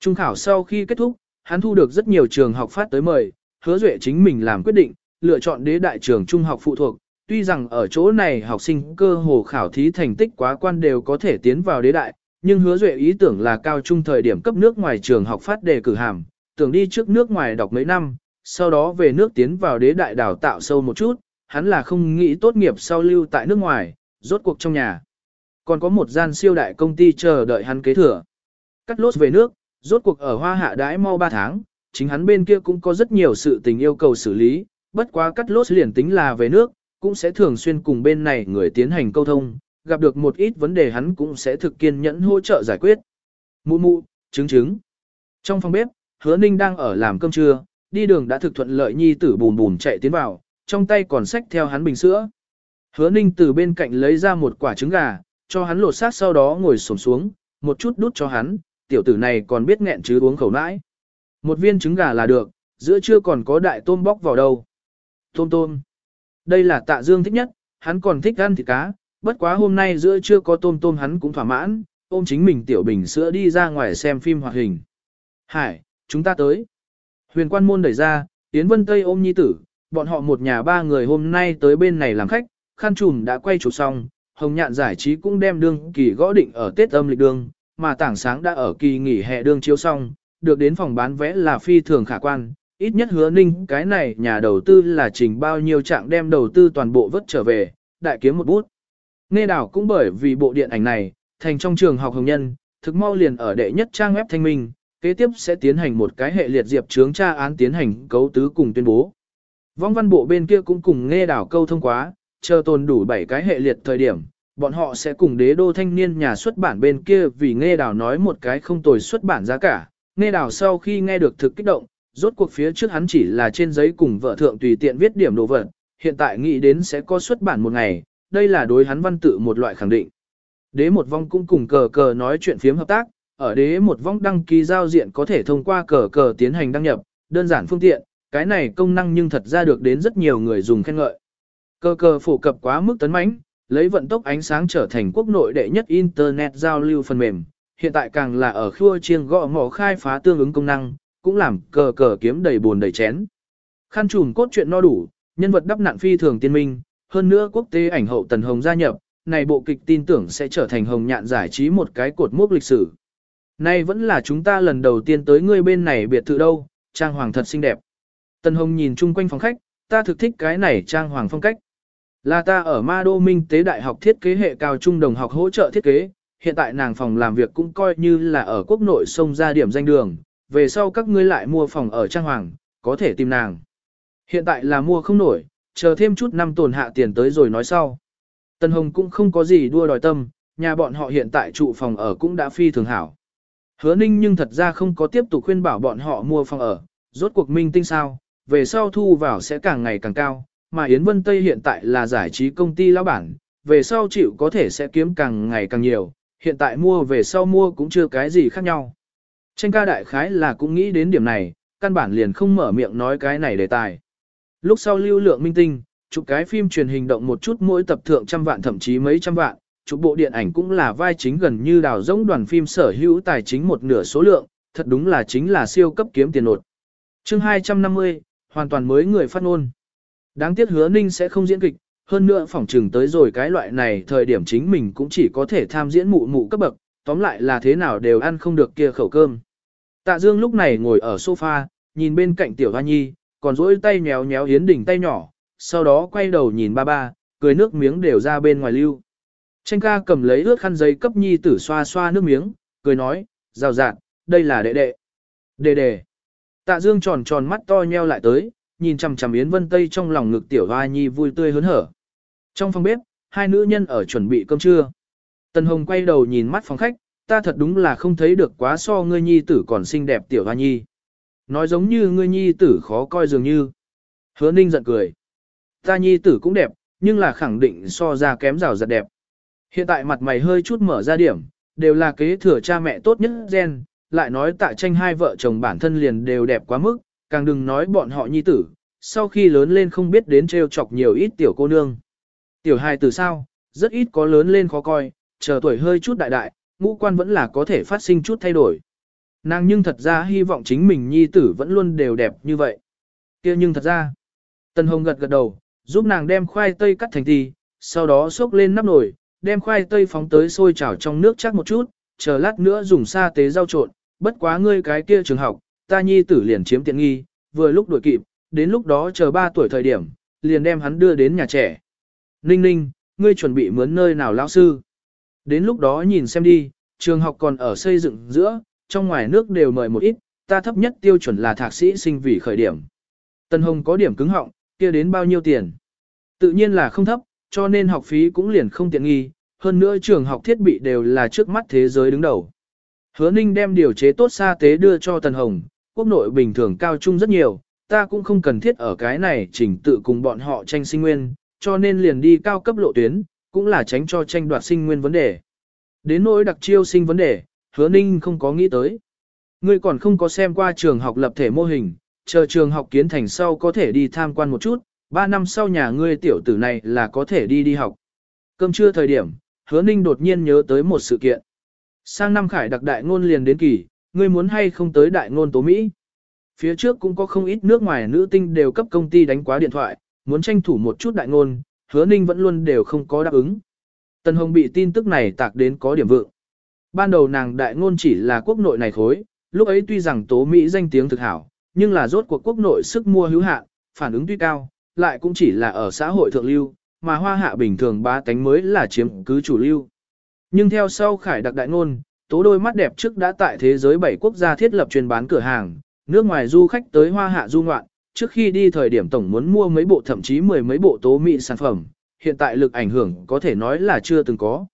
Trung khảo sau khi kết thúc, hắn thu được rất nhiều trường học phát tới mời, hứa duệ chính mình làm quyết định, lựa chọn đế đại trường trung học phụ thuộc, tuy rằng ở chỗ này học sinh cơ hồ khảo thí thành tích quá quan đều có thể tiến vào đế đại, nhưng hứa duệ ý tưởng là cao trung thời điểm cấp nước ngoài trường học phát đề cử hàm, tưởng đi trước nước ngoài đọc mấy năm, sau đó về nước tiến vào đế đại đào tạo sâu một chút, hắn là không nghĩ tốt nghiệp sau lưu tại nước ngoài, rốt cuộc trong nhà. Còn có một gian siêu đại công ty chờ đợi hắn kế thừa. Cắt lốt về nước, rốt cuộc ở hoa hạ đãi mau 3 tháng, chính hắn bên kia cũng có rất nhiều sự tình yêu cầu xử lý, bất quá cắt lốt liền tính là về nước, cũng sẽ thường xuyên cùng bên này người tiến hành câu thông, gặp được một ít vấn đề hắn cũng sẽ thực kiên nhẫn hỗ trợ giải quyết. Mụ mụ, chứng chứng. Trong phòng bếp, hứa ninh đang ở làm cơm trưa, đi đường đã thực thuận lợi nhi tử bùn bùn chạy tiến vào, trong tay còn xách theo hắn bình sữa. Hứa ninh từ bên cạnh lấy ra một quả trứng gà, cho hắn lột xác sau đó ngồi xổm xuống, một chút đút cho hắn, tiểu tử này còn biết nghẹn chứ uống khẩu nãi. Một viên trứng gà là được, giữa trưa còn có đại tôm bóc vào đâu. Tôm tôm. Đây là tạ dương thích nhất, hắn còn thích ăn thịt cá, bất quá hôm nay giữa trưa có tôm tôm hắn cũng thỏa mãn, ôm chính mình tiểu bình sữa đi ra ngoài xem phim hoạt hình. Hải, chúng ta tới. Huyền quan môn đẩy ra, Yến Vân Tây ôm nhi tử, bọn họ một nhà ba người hôm nay tới bên này làm khách, khăn trùm đã quay chụp xong, hồng nhạn giải trí cũng đem đương kỳ gõ định ở Tết âm lịch đương, mà tảng sáng đã ở kỳ nghỉ hè đương chiếu xong, được đến phòng bán vé là phi thường khả quan, ít nhất hứa ninh cái này nhà đầu tư là trình bao nhiêu trạng đem đầu tư toàn bộ vất trở về, đại kiếm một bút. Nghe đảo cũng bởi vì bộ điện ảnh này, thành trong trường học hồng nhân, thực mau liền ở đệ nhất trang web thanh minh, kế tiếp sẽ tiến hành một cái hệ liệt diệp trướng tra án tiến hành cấu tứ cùng tuyên bố. Vong văn bộ bên kia cũng cùng nghe đảo câu thông quá, chờ tồn đủ 7 cái hệ liệt thời điểm, bọn họ sẽ cùng đế đô thanh niên nhà xuất bản bên kia vì nghe đảo nói một cái không tồi xuất bản giá cả. Nghe đảo sau khi nghe được thực kích động, rốt cuộc phía trước hắn chỉ là trên giấy cùng vợ thượng tùy tiện viết điểm đồ vật, hiện tại nghĩ đến sẽ có xuất bản một ngày, đây là đối hắn văn tự một loại khẳng định. Đế một vong cũng cùng cờ cờ nói chuyện phiếm hợp tác, ở đế một vong đăng ký giao diện có thể thông qua cờ cờ tiến hành đăng nhập, đơn giản phương tiện, cái này công năng nhưng thật ra được đến rất nhiều người dùng khen ngợi. Cờ cờ phổ cập quá mức tấn mãnh, lấy vận tốc ánh sáng trở thành quốc nội đệ nhất internet giao lưu phần mềm, hiện tại càng là ở khua chiêng gõ mỏ khai phá tương ứng công năng, cũng làm cờ cờ kiếm đầy buồn đầy chén. Khăn trùm cốt truyện no đủ, nhân vật đắp nạn phi thường tiên minh, hơn nữa quốc tế ảnh hậu Tần Hồng gia nhập, này bộ kịch tin tưởng sẽ trở thành hồng nhạn giải trí một cái cột mốc lịch sử. Nay vẫn là chúng ta lần đầu tiên tới ngươi bên này biệt thự đâu, trang hoàng thật xinh đẹp. Tần Hồng nhìn chung quanh phòng khách, ta thực thích cái này trang hoàng phong cách. Là ta ở Ma Đô Minh Tế Đại học thiết kế hệ cao trung đồng học hỗ trợ thiết kế, hiện tại nàng phòng làm việc cũng coi như là ở quốc nội sông ra điểm danh đường, về sau các ngươi lại mua phòng ở trang hoàng, có thể tìm nàng. Hiện tại là mua không nổi, chờ thêm chút năm tồn hạ tiền tới rồi nói sau. Tân Hồng cũng không có gì đua đòi tâm, nhà bọn họ hiện tại trụ phòng ở cũng đã phi thường hảo. Hứa ninh nhưng thật ra không có tiếp tục khuyên bảo bọn họ mua phòng ở, rốt cuộc minh tinh sao, về sau thu vào sẽ càng ngày càng cao, mà Yến Vân Tây hiện tại là giải trí công ty lão bản, về sau chịu có thể sẽ kiếm càng ngày càng nhiều, hiện tại mua về sau mua cũng chưa cái gì khác nhau. Tranh ca đại khái là cũng nghĩ đến điểm này, căn bản liền không mở miệng nói cái này đề tài. Lúc sau lưu lượng minh tinh, chụp cái phim truyền hình động một chút mỗi tập thượng trăm vạn thậm chí mấy trăm vạn, chụp bộ điện ảnh cũng là vai chính gần như đào rỗng đoàn phim sở hữu tài chính một nửa số lượng, thật đúng là chính là siêu cấp kiếm tiền nột. chương 250, hoàn toàn mới người phát ngôn. Đáng tiếc hứa ninh sẽ không diễn kịch, hơn nữa phỏng trừng tới rồi cái loại này thời điểm chính mình cũng chỉ có thể tham diễn mụ mụ cấp bậc, tóm lại là thế nào đều ăn không được kia khẩu cơm. Tạ Dương lúc này ngồi ở sofa, nhìn bên cạnh tiểu hoa nhi, còn duỗi tay nhéo nhéo Yến Đình tay nhỏ, sau đó quay đầu nhìn ba ba, cười nước miếng đều ra bên ngoài lưu. Tranh ca cầm lấy ướt khăn giấy cấp nhi tử xoa xoa nước miếng, cười nói, rào rạt, đây là đệ đệ. Đệ đệ. Tạ Dương tròn tròn mắt to nheo lại tới, nhìn chằm chằm Yến Vân Tây trong lòng ngực tiểu hoa nhi vui tươi hớn hở. Trong phòng bếp, hai nữ nhân ở chuẩn bị cơm trưa. Tần Hồng quay đầu nhìn mắt phòng khách, ta thật đúng là không thấy được quá so ngươi nhi tử còn xinh đẹp tiểu hoa nhi. nói giống như ngươi nhi tử khó coi dường như. Hứa ninh giận cười. Ta nhi tử cũng đẹp, nhưng là khẳng định so ra kém rào giật đẹp. Hiện tại mặt mày hơi chút mở ra điểm, đều là kế thừa cha mẹ tốt nhất gen, lại nói tại tranh hai vợ chồng bản thân liền đều đẹp quá mức, càng đừng nói bọn họ nhi tử, sau khi lớn lên không biết đến trêu chọc nhiều ít tiểu cô nương. Tiểu hài từ sao, rất ít có lớn lên khó coi, chờ tuổi hơi chút đại đại, ngũ quan vẫn là có thể phát sinh chút thay đổi. Nàng nhưng thật ra hy vọng chính mình nhi tử vẫn luôn đều đẹp như vậy. kia nhưng thật ra, tần Hồng gật gật đầu, giúp nàng đem khoai tây cắt thành tì, sau đó xúc lên nắp nồi, đem khoai tây phóng tới sôi chảo trong nước chắc một chút, chờ lát nữa dùng sa tế rau trộn, bất quá ngươi cái kia trường học, ta nhi tử liền chiếm tiện nghi, vừa lúc đuổi kịp, đến lúc đó chờ 3 tuổi thời điểm, liền đem hắn đưa đến nhà trẻ. Ninh ninh, ngươi chuẩn bị mướn nơi nào lão sư? Đến lúc đó nhìn xem đi, trường học còn ở xây dựng giữa, trong ngoài nước đều mời một ít, ta thấp nhất tiêu chuẩn là thạc sĩ sinh vì khởi điểm. Tân Hồng có điểm cứng họng, kia đến bao nhiêu tiền? Tự nhiên là không thấp, cho nên học phí cũng liền không tiện nghi, hơn nữa trường học thiết bị đều là trước mắt thế giới đứng đầu. Hứa Ninh đem điều chế tốt xa tế đưa cho Tần Hồng, quốc nội bình thường cao trung rất nhiều, ta cũng không cần thiết ở cái này chỉnh tự cùng bọn họ tranh sinh nguyên, cho nên liền đi cao cấp lộ tuyến, cũng là tránh cho tranh đoạt sinh nguyên vấn đề. Đến nỗi đặc chiêu sinh vấn đề, hứa ninh không có nghĩ tới. Ngươi còn không có xem qua trường học lập thể mô hình, chờ trường học kiến thành sau có thể đi tham quan một chút, 3 năm sau nhà ngươi tiểu tử này là có thể đi đi học. Cơm trưa thời điểm, hứa ninh đột nhiên nhớ tới một sự kiện. Sang năm khải đặc đại ngôn liền đến kỳ, ngươi muốn hay không tới đại ngôn tố Mỹ. Phía trước cũng có không ít nước ngoài nữ tinh đều cấp công ty đánh quá điện thoại, muốn tranh thủ một chút đại ngôn, hứa ninh vẫn luôn đều không có đáp ứng. Tần Hồng bị tin tức này tạc đến có điểm vượng. Ban đầu nàng đại ngôn chỉ là quốc nội này khối, lúc ấy tuy rằng tố Mỹ danh tiếng thực hảo, nhưng là rốt cuộc quốc nội sức mua hữu hạn, phản ứng tuy cao, lại cũng chỉ là ở xã hội thượng lưu, mà hoa hạ bình thường ba tánh mới là chiếm cứ chủ lưu. Nhưng theo sau khải đặc đại ngôn, tố đôi mắt đẹp trước đã tại thế giới bảy quốc gia thiết lập chuyên bán cửa hàng, nước ngoài du khách tới hoa hạ du ngoạn, trước khi đi thời điểm tổng muốn mua mấy bộ thậm chí mười mấy bộ tố mỹ sản phẩm, hiện tại lực ảnh hưởng có thể nói là chưa từng có.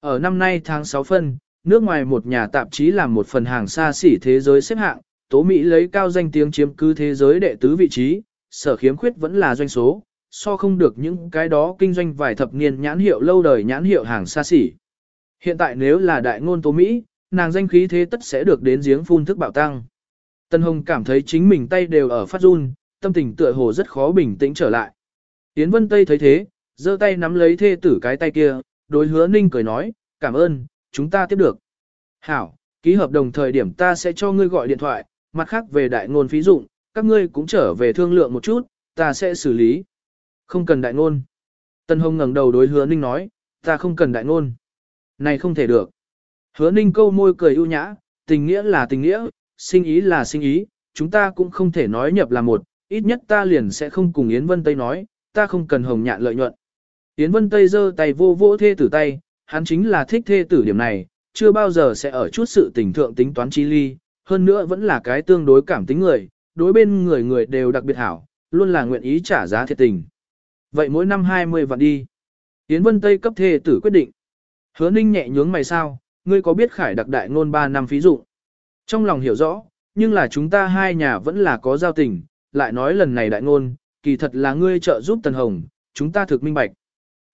Ở năm nay tháng 6 phân, nước ngoài một nhà tạp chí làm một phần hàng xa xỉ thế giới xếp hạng, tố Mỹ lấy cao danh tiếng chiếm cứ thế giới đệ tứ vị trí, sở khiếm khuyết vẫn là doanh số, so không được những cái đó kinh doanh vài thập niên nhãn hiệu lâu đời nhãn hiệu hàng xa xỉ. Hiện tại nếu là đại ngôn tố Mỹ, nàng danh khí thế tất sẽ được đến giếng phun thức bạo tăng. Tân Hồng cảm thấy chính mình tay đều ở phát run, tâm tình tựa hồ rất khó bình tĩnh trở lại. Yến Vân Tây thấy thế, giơ tay nắm lấy thê tử cái tay kia, đối hứa ninh cười nói, cảm ơn, chúng ta tiếp được. Hảo, ký hợp đồng thời điểm ta sẽ cho ngươi gọi điện thoại, mặt khác về đại ngôn phí dụng, các ngươi cũng trở về thương lượng một chút, ta sẽ xử lý. Không cần đại ngôn. Tân Hồng ngẩng đầu đối hứa ninh nói, ta không cần đại ngôn. Này không thể được. Hứa ninh câu môi cười ưu nhã, tình nghĩa là tình nghĩa, sinh ý là sinh ý, chúng ta cũng không thể nói nhập là một, ít nhất ta liền sẽ không cùng Yến Vân Tây nói, ta không cần hồng nhạn lợi nhuận. Yến Vân Tây giơ tay vô vỗ thê tử tay, hắn chính là thích thê tử điểm này, chưa bao giờ sẽ ở chút sự tình thượng tính toán chi ly, hơn nữa vẫn là cái tương đối cảm tính người, đối bên người người đều đặc biệt hảo, luôn là nguyện ý trả giá thiệt tình. Vậy mỗi năm 20 vạn đi. Yến Vân Tây cấp thê tử quyết định. Hứa Ninh nhẹ nhướng mày sao, ngươi có biết khải đặc đại ngôn 3 năm phí dụ. Trong lòng hiểu rõ, nhưng là chúng ta hai nhà vẫn là có giao tình, lại nói lần này đại ngôn, kỳ thật là ngươi trợ giúp Tần Hồng, chúng ta thực minh bạch.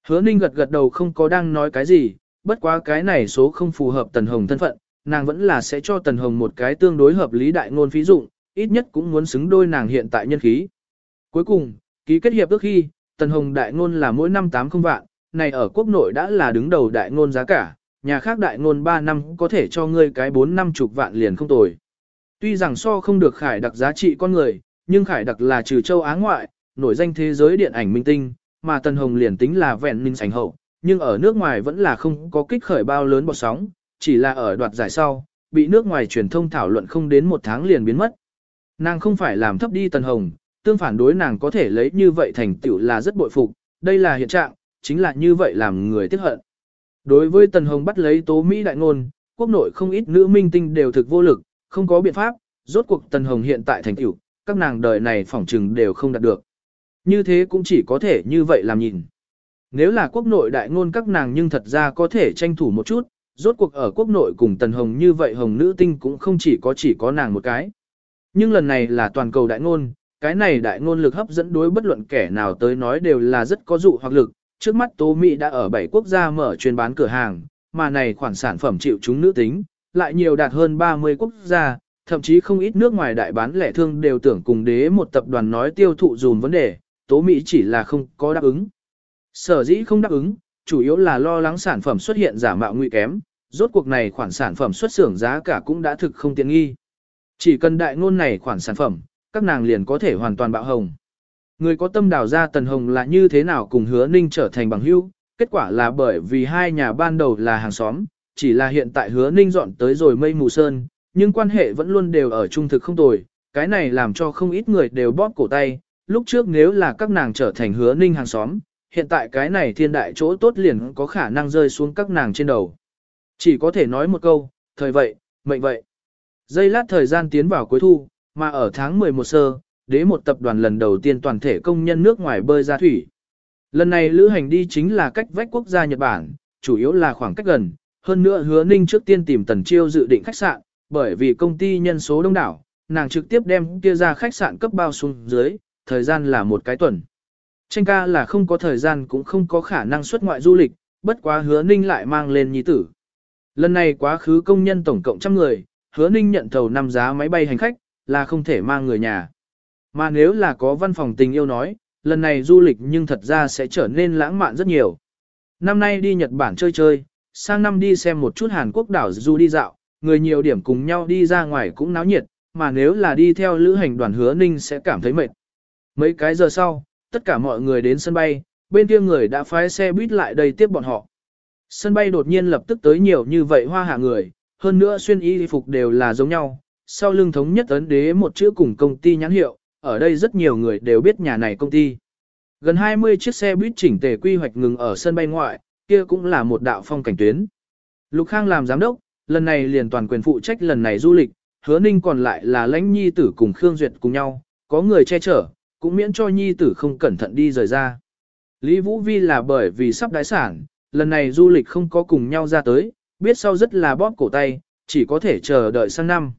Hứa Ninh gật gật đầu không có đang nói cái gì, bất quá cái này số không phù hợp Tần Hồng thân phận, nàng vẫn là sẽ cho Tần Hồng một cái tương đối hợp lý đại ngôn phí dụng, ít nhất cũng muốn xứng đôi nàng hiện tại nhân khí. Cuối cùng, ký kết hiệp ước khi, Tần Hồng đại ngôn là mỗi năm 80 vạn, này ở quốc nội đã là đứng đầu đại ngôn giá cả, nhà khác đại ngôn 3 năm có thể cho ngươi cái 4 năm chục vạn liền không tồi. Tuy rằng so không được khải đặc giá trị con người, nhưng khải đặc là trừ châu Á ngoại, nổi danh thế giới điện ảnh minh tinh, mà Tần Hồng liền tính là vẹn minh sành hậu, nhưng ở nước ngoài vẫn là không có kích khởi bao lớn bọt sóng, chỉ là ở đoạt giải sau, bị nước ngoài truyền thông thảo luận không đến một tháng liền biến mất. Nàng không phải làm thấp đi Tần Hồng, tương phản đối nàng có thể lấy như vậy thành tựu là rất bội phục, đây là hiện trạng, chính là như vậy làm người tiếc hận. Đối với Tần Hồng bắt lấy tố Mỹ đại ngôn, quốc nội không ít nữ minh tinh đều thực vô lực, không có biện pháp, rốt cuộc Tần Hồng hiện tại thành tựu, các nàng đời này phỏng trừng đều không đạt được. Như thế cũng chỉ có thể như vậy làm nhìn. Nếu là quốc nội đại ngôn các nàng nhưng thật ra có thể tranh thủ một chút, rốt cuộc ở quốc nội cùng Tần Hồng như vậy Hồng nữ tinh cũng không chỉ có chỉ có nàng một cái. Nhưng lần này là toàn cầu đại ngôn, cái này đại ngôn lực hấp dẫn đối bất luận kẻ nào tới nói đều là rất có dụ hoặc lực. Trước mắt Tố Mỹ đã ở 7 quốc gia mở chuyên bán cửa hàng, mà này khoản sản phẩm chịu chúng nữ tính, lại nhiều đạt hơn 30 quốc gia, thậm chí không ít nước ngoài đại bán lẻ thương đều tưởng cùng đế một tập đoàn nói tiêu thụ dùm vấn đề, Tố Mỹ chỉ là không có đáp ứng. Sở dĩ không đáp ứng, chủ yếu là lo lắng sản phẩm xuất hiện giả mạo nguy kém, rốt cuộc này khoản sản phẩm xuất xưởng giá cả cũng đã thực không tiện nghi. Chỉ cần đại ngôn này khoản sản phẩm, các nàng liền có thể hoàn toàn bạo hồng. Người có tâm đào ra Tần Hồng là như thế nào cùng hứa ninh trở thành bằng hữu, kết quả là bởi vì hai nhà ban đầu là hàng xóm, chỉ là hiện tại hứa ninh dọn tới rồi mây mù sơn, nhưng quan hệ vẫn luôn đều ở trung thực không tồi, cái này làm cho không ít người đều bóp cổ tay, lúc trước nếu là các nàng trở thành hứa ninh hàng xóm, hiện tại cái này thiên đại chỗ tốt liền có khả năng rơi xuống các nàng trên đầu. Chỉ có thể nói một câu, thời vậy, mệnh vậy. Giây lát thời gian tiến vào cuối thu, mà ở tháng 11 sơ, đế một tập đoàn lần đầu tiên toàn thể công nhân nước ngoài bơi ra thủy. Lần này lữ hành đi chính là cách vách quốc gia Nhật Bản, chủ yếu là khoảng cách gần, hơn nữa hứa ninh trước tiên tìm tần chiêu dự định khách sạn, bởi vì công ty nhân số đông đảo, nàng trực tiếp đem kia ra khách sạn cấp bao xuống dưới, thời gian là một cái tuần. Tranh ca là không có thời gian cũng không có khả năng xuất ngoại du lịch, bất quá hứa ninh lại mang lên nhi tử. Lần này quá khứ công nhân tổng cộng trăm người, hứa ninh nhận thầu năm giá máy bay hành khách, là không thể mang người nhà. Mà nếu là có văn phòng tình yêu nói, lần này du lịch nhưng thật ra sẽ trở nên lãng mạn rất nhiều. Năm nay đi Nhật Bản chơi chơi, sang năm đi xem một chút Hàn Quốc đảo du đi dạo, người nhiều điểm cùng nhau đi ra ngoài cũng náo nhiệt, mà nếu là đi theo lữ hành đoàn hứa ninh sẽ cảm thấy mệt. Mấy cái giờ sau, tất cả mọi người đến sân bay, bên kia người đã phái xe buýt lại đây tiếp bọn họ. Sân bay đột nhiên lập tức tới nhiều như vậy hoa hạ người, hơn nữa xuyên y phục đều là giống nhau, sau lưng thống nhất ấn đế một chữ cùng công ty nhãn hiệu, ở đây rất nhiều người đều biết nhà này công ty. Gần 20 chiếc xe buýt chỉnh tề quy hoạch ngừng ở sân bay ngoại, kia cũng là một đạo phong cảnh tuyến. Lục Khang làm giám đốc, lần này liền toàn quyền phụ trách lần này du lịch, hứa ninh còn lại là lãnh nhi tử cùng Khương Duyệt cùng nhau, có người che chở, cũng miễn cho nhi tử không cẩn thận đi rời ra. Lý Vũ Vi là bởi vì sắp đái sản, lần này du lịch không có cùng nhau ra tới, biết sau rất là bóp cổ tay, chỉ có thể chờ đợi sang năm.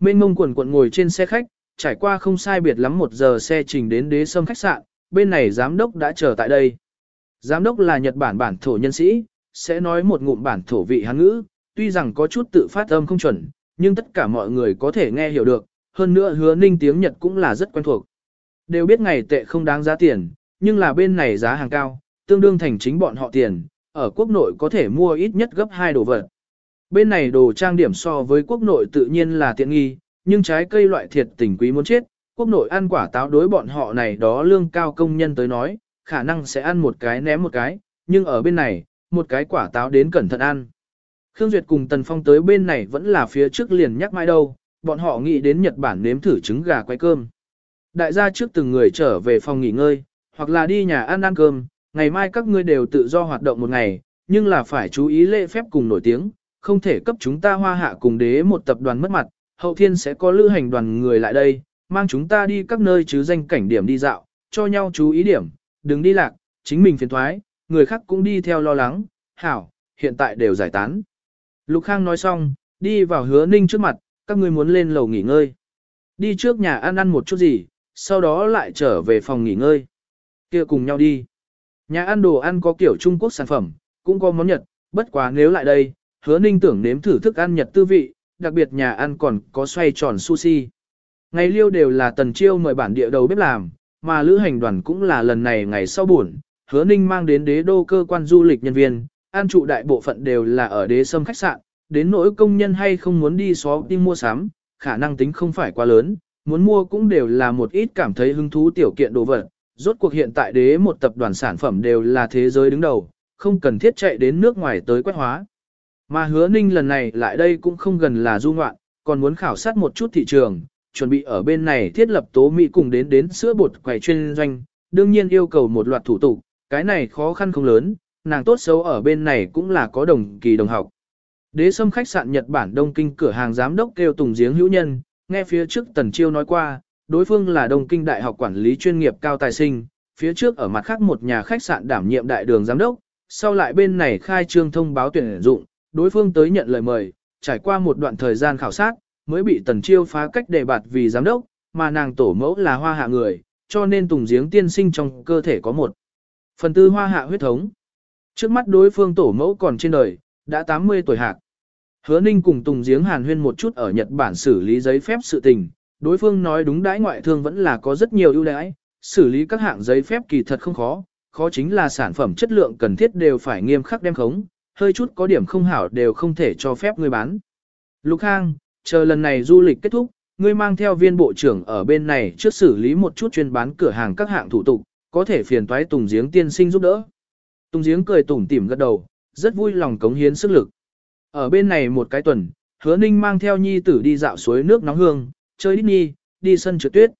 Mênh mông quần quận ngồi trên xe khách, trải qua không sai biệt lắm một giờ xe trình đến đế sâm khách sạn, bên này giám đốc đã chờ tại đây. Giám đốc là Nhật Bản bản thổ nhân sĩ, sẽ nói một ngụm bản thổ vị hán ngữ, tuy rằng có chút tự phát âm không chuẩn, nhưng tất cả mọi người có thể nghe hiểu được, hơn nữa hứa ninh tiếng Nhật cũng là rất quen thuộc. Đều biết ngày tệ không đáng giá tiền, nhưng là bên này giá hàng cao, tương đương thành chính bọn họ tiền, ở quốc nội có thể mua ít nhất gấp 2 đồ vật. Bên này đồ trang điểm so với quốc nội tự nhiên là tiện nghi, nhưng trái cây loại thiệt tình quý muốn chết, quốc nội ăn quả táo đối bọn họ này đó lương cao công nhân tới nói, khả năng sẽ ăn một cái ném một cái, nhưng ở bên này, một cái quả táo đến cẩn thận ăn. Khương Duyệt cùng Tần Phong tới bên này vẫn là phía trước liền nhắc mãi đâu, bọn họ nghĩ đến Nhật Bản nếm thử trứng gà quay cơm. Đại gia trước từng người trở về phòng nghỉ ngơi, hoặc là đi nhà ăn ăn cơm, ngày mai các ngươi đều tự do hoạt động một ngày, nhưng là phải chú ý lễ phép cùng nổi tiếng, không thể cấp chúng ta hoa hạ cùng đế một tập đoàn mất mặt, hậu thiên sẽ có lữ hành đoàn người lại đây, mang chúng ta đi các nơi chứ danh cảnh điểm đi dạo, cho nhau chú ý điểm, đừng đi lạc, chính mình phiền thoái, người khác cũng đi theo lo lắng, hảo, hiện tại đều giải tán. Lục Khang nói xong, đi vào hứa ninh trước mặt, các ngươi muốn lên lầu nghỉ ngơi. Đi trước nhà ăn ăn một chút gì, sau đó lại trở về phòng nghỉ ngơi. kia cùng nhau đi. Nhà ăn đồ ăn có kiểu Trung Quốc sản phẩm, cũng có món Nhật, bất quá nếu lại đây, hứa ninh tưởng nếm thử thức ăn Nhật tư vị, đặc biệt nhà ăn còn có xoay tròn sushi. Ngày liêu đều là tần chiêu mời bản địa đầu bếp làm, mà lữ hành đoàn cũng là lần này ngày sau buồn, hứa ninh mang đến đế đô cơ quan du lịch nhân viên, an trụ đại bộ phận đều là ở đế sâm khách sạn, đến nỗi công nhân hay không muốn đi xó đi mua sắm, khả năng tính không phải quá lớn, muốn mua cũng đều là một ít cảm thấy hứng thú tiểu kiện đồ vật. Rốt cuộc hiện tại đế một tập đoàn sản phẩm đều là thế giới đứng đầu, không cần thiết chạy đến nước ngoài tới quét hóa. Mà hứa ninh lần này lại đây cũng không gần là du ngoạn, còn muốn khảo sát một chút thị trường, chuẩn bị ở bên này thiết lập tố Mỹ cùng đến đến sữa bột quầy chuyên doanh, đương nhiên yêu cầu một loạt thủ tục, cái này khó khăn không lớn, nàng tốt xấu ở bên này cũng là có đồng kỳ đồng học. Đế sâm khách sạn Nhật Bản Đông Kinh cửa hàng giám đốc kêu Tùng Giếng hữu nhân, nghe phía trước Tần Chiêu nói qua, đối phương là Đông Kinh Đại học quản lý chuyên nghiệp cao tài sinh, phía trước ở mặt khác một nhà khách sạn đảm nhiệm đại đường giám đốc, sau lại bên này khai trương thông báo tuyển dụng, đối phương tới nhận lời mời, trải qua một đoạn thời gian khảo sát, mới bị tần chiêu phá cách đề bạt vì giám đốc, mà nàng tổ mẫu là hoa hạ người, cho nên tùng giếng tiên sinh trong cơ thể có một phần tư hoa hạ huyết thống. Trước mắt đối phương tổ mẫu còn trên đời, đã 80 tuổi hạc. Hứa Ninh cùng Tùng Giếng Hàn huyên một chút ở Nhật Bản xử lý giấy phép sự tình, đối phương nói đúng đãi ngoại thương vẫn là có rất nhiều ưu đãi, xử lý các hạng giấy phép kỳ thật không khó, khó chính là sản phẩm chất lượng cần thiết đều phải nghiêm khắc đem khống, hơi chút có điểm không hảo đều không thể cho phép người bán. Lục Khang, chờ lần này du lịch kết thúc, ngươi mang theo viên bộ trưởng ở bên này trước xử lý một chút chuyên bán cửa hàng các hạng thủ tục, có thể phiền toái Tùng Giếng tiên sinh giúp đỡ. Tùng Giếng cười tủm tỉm gật đầu, rất vui lòng cống hiến sức lực. Ở bên này một cái tuần, hứa ninh mang theo nhi tử đi dạo suối nước nóng hương, chơi Disney, đi sân trượt tuyết.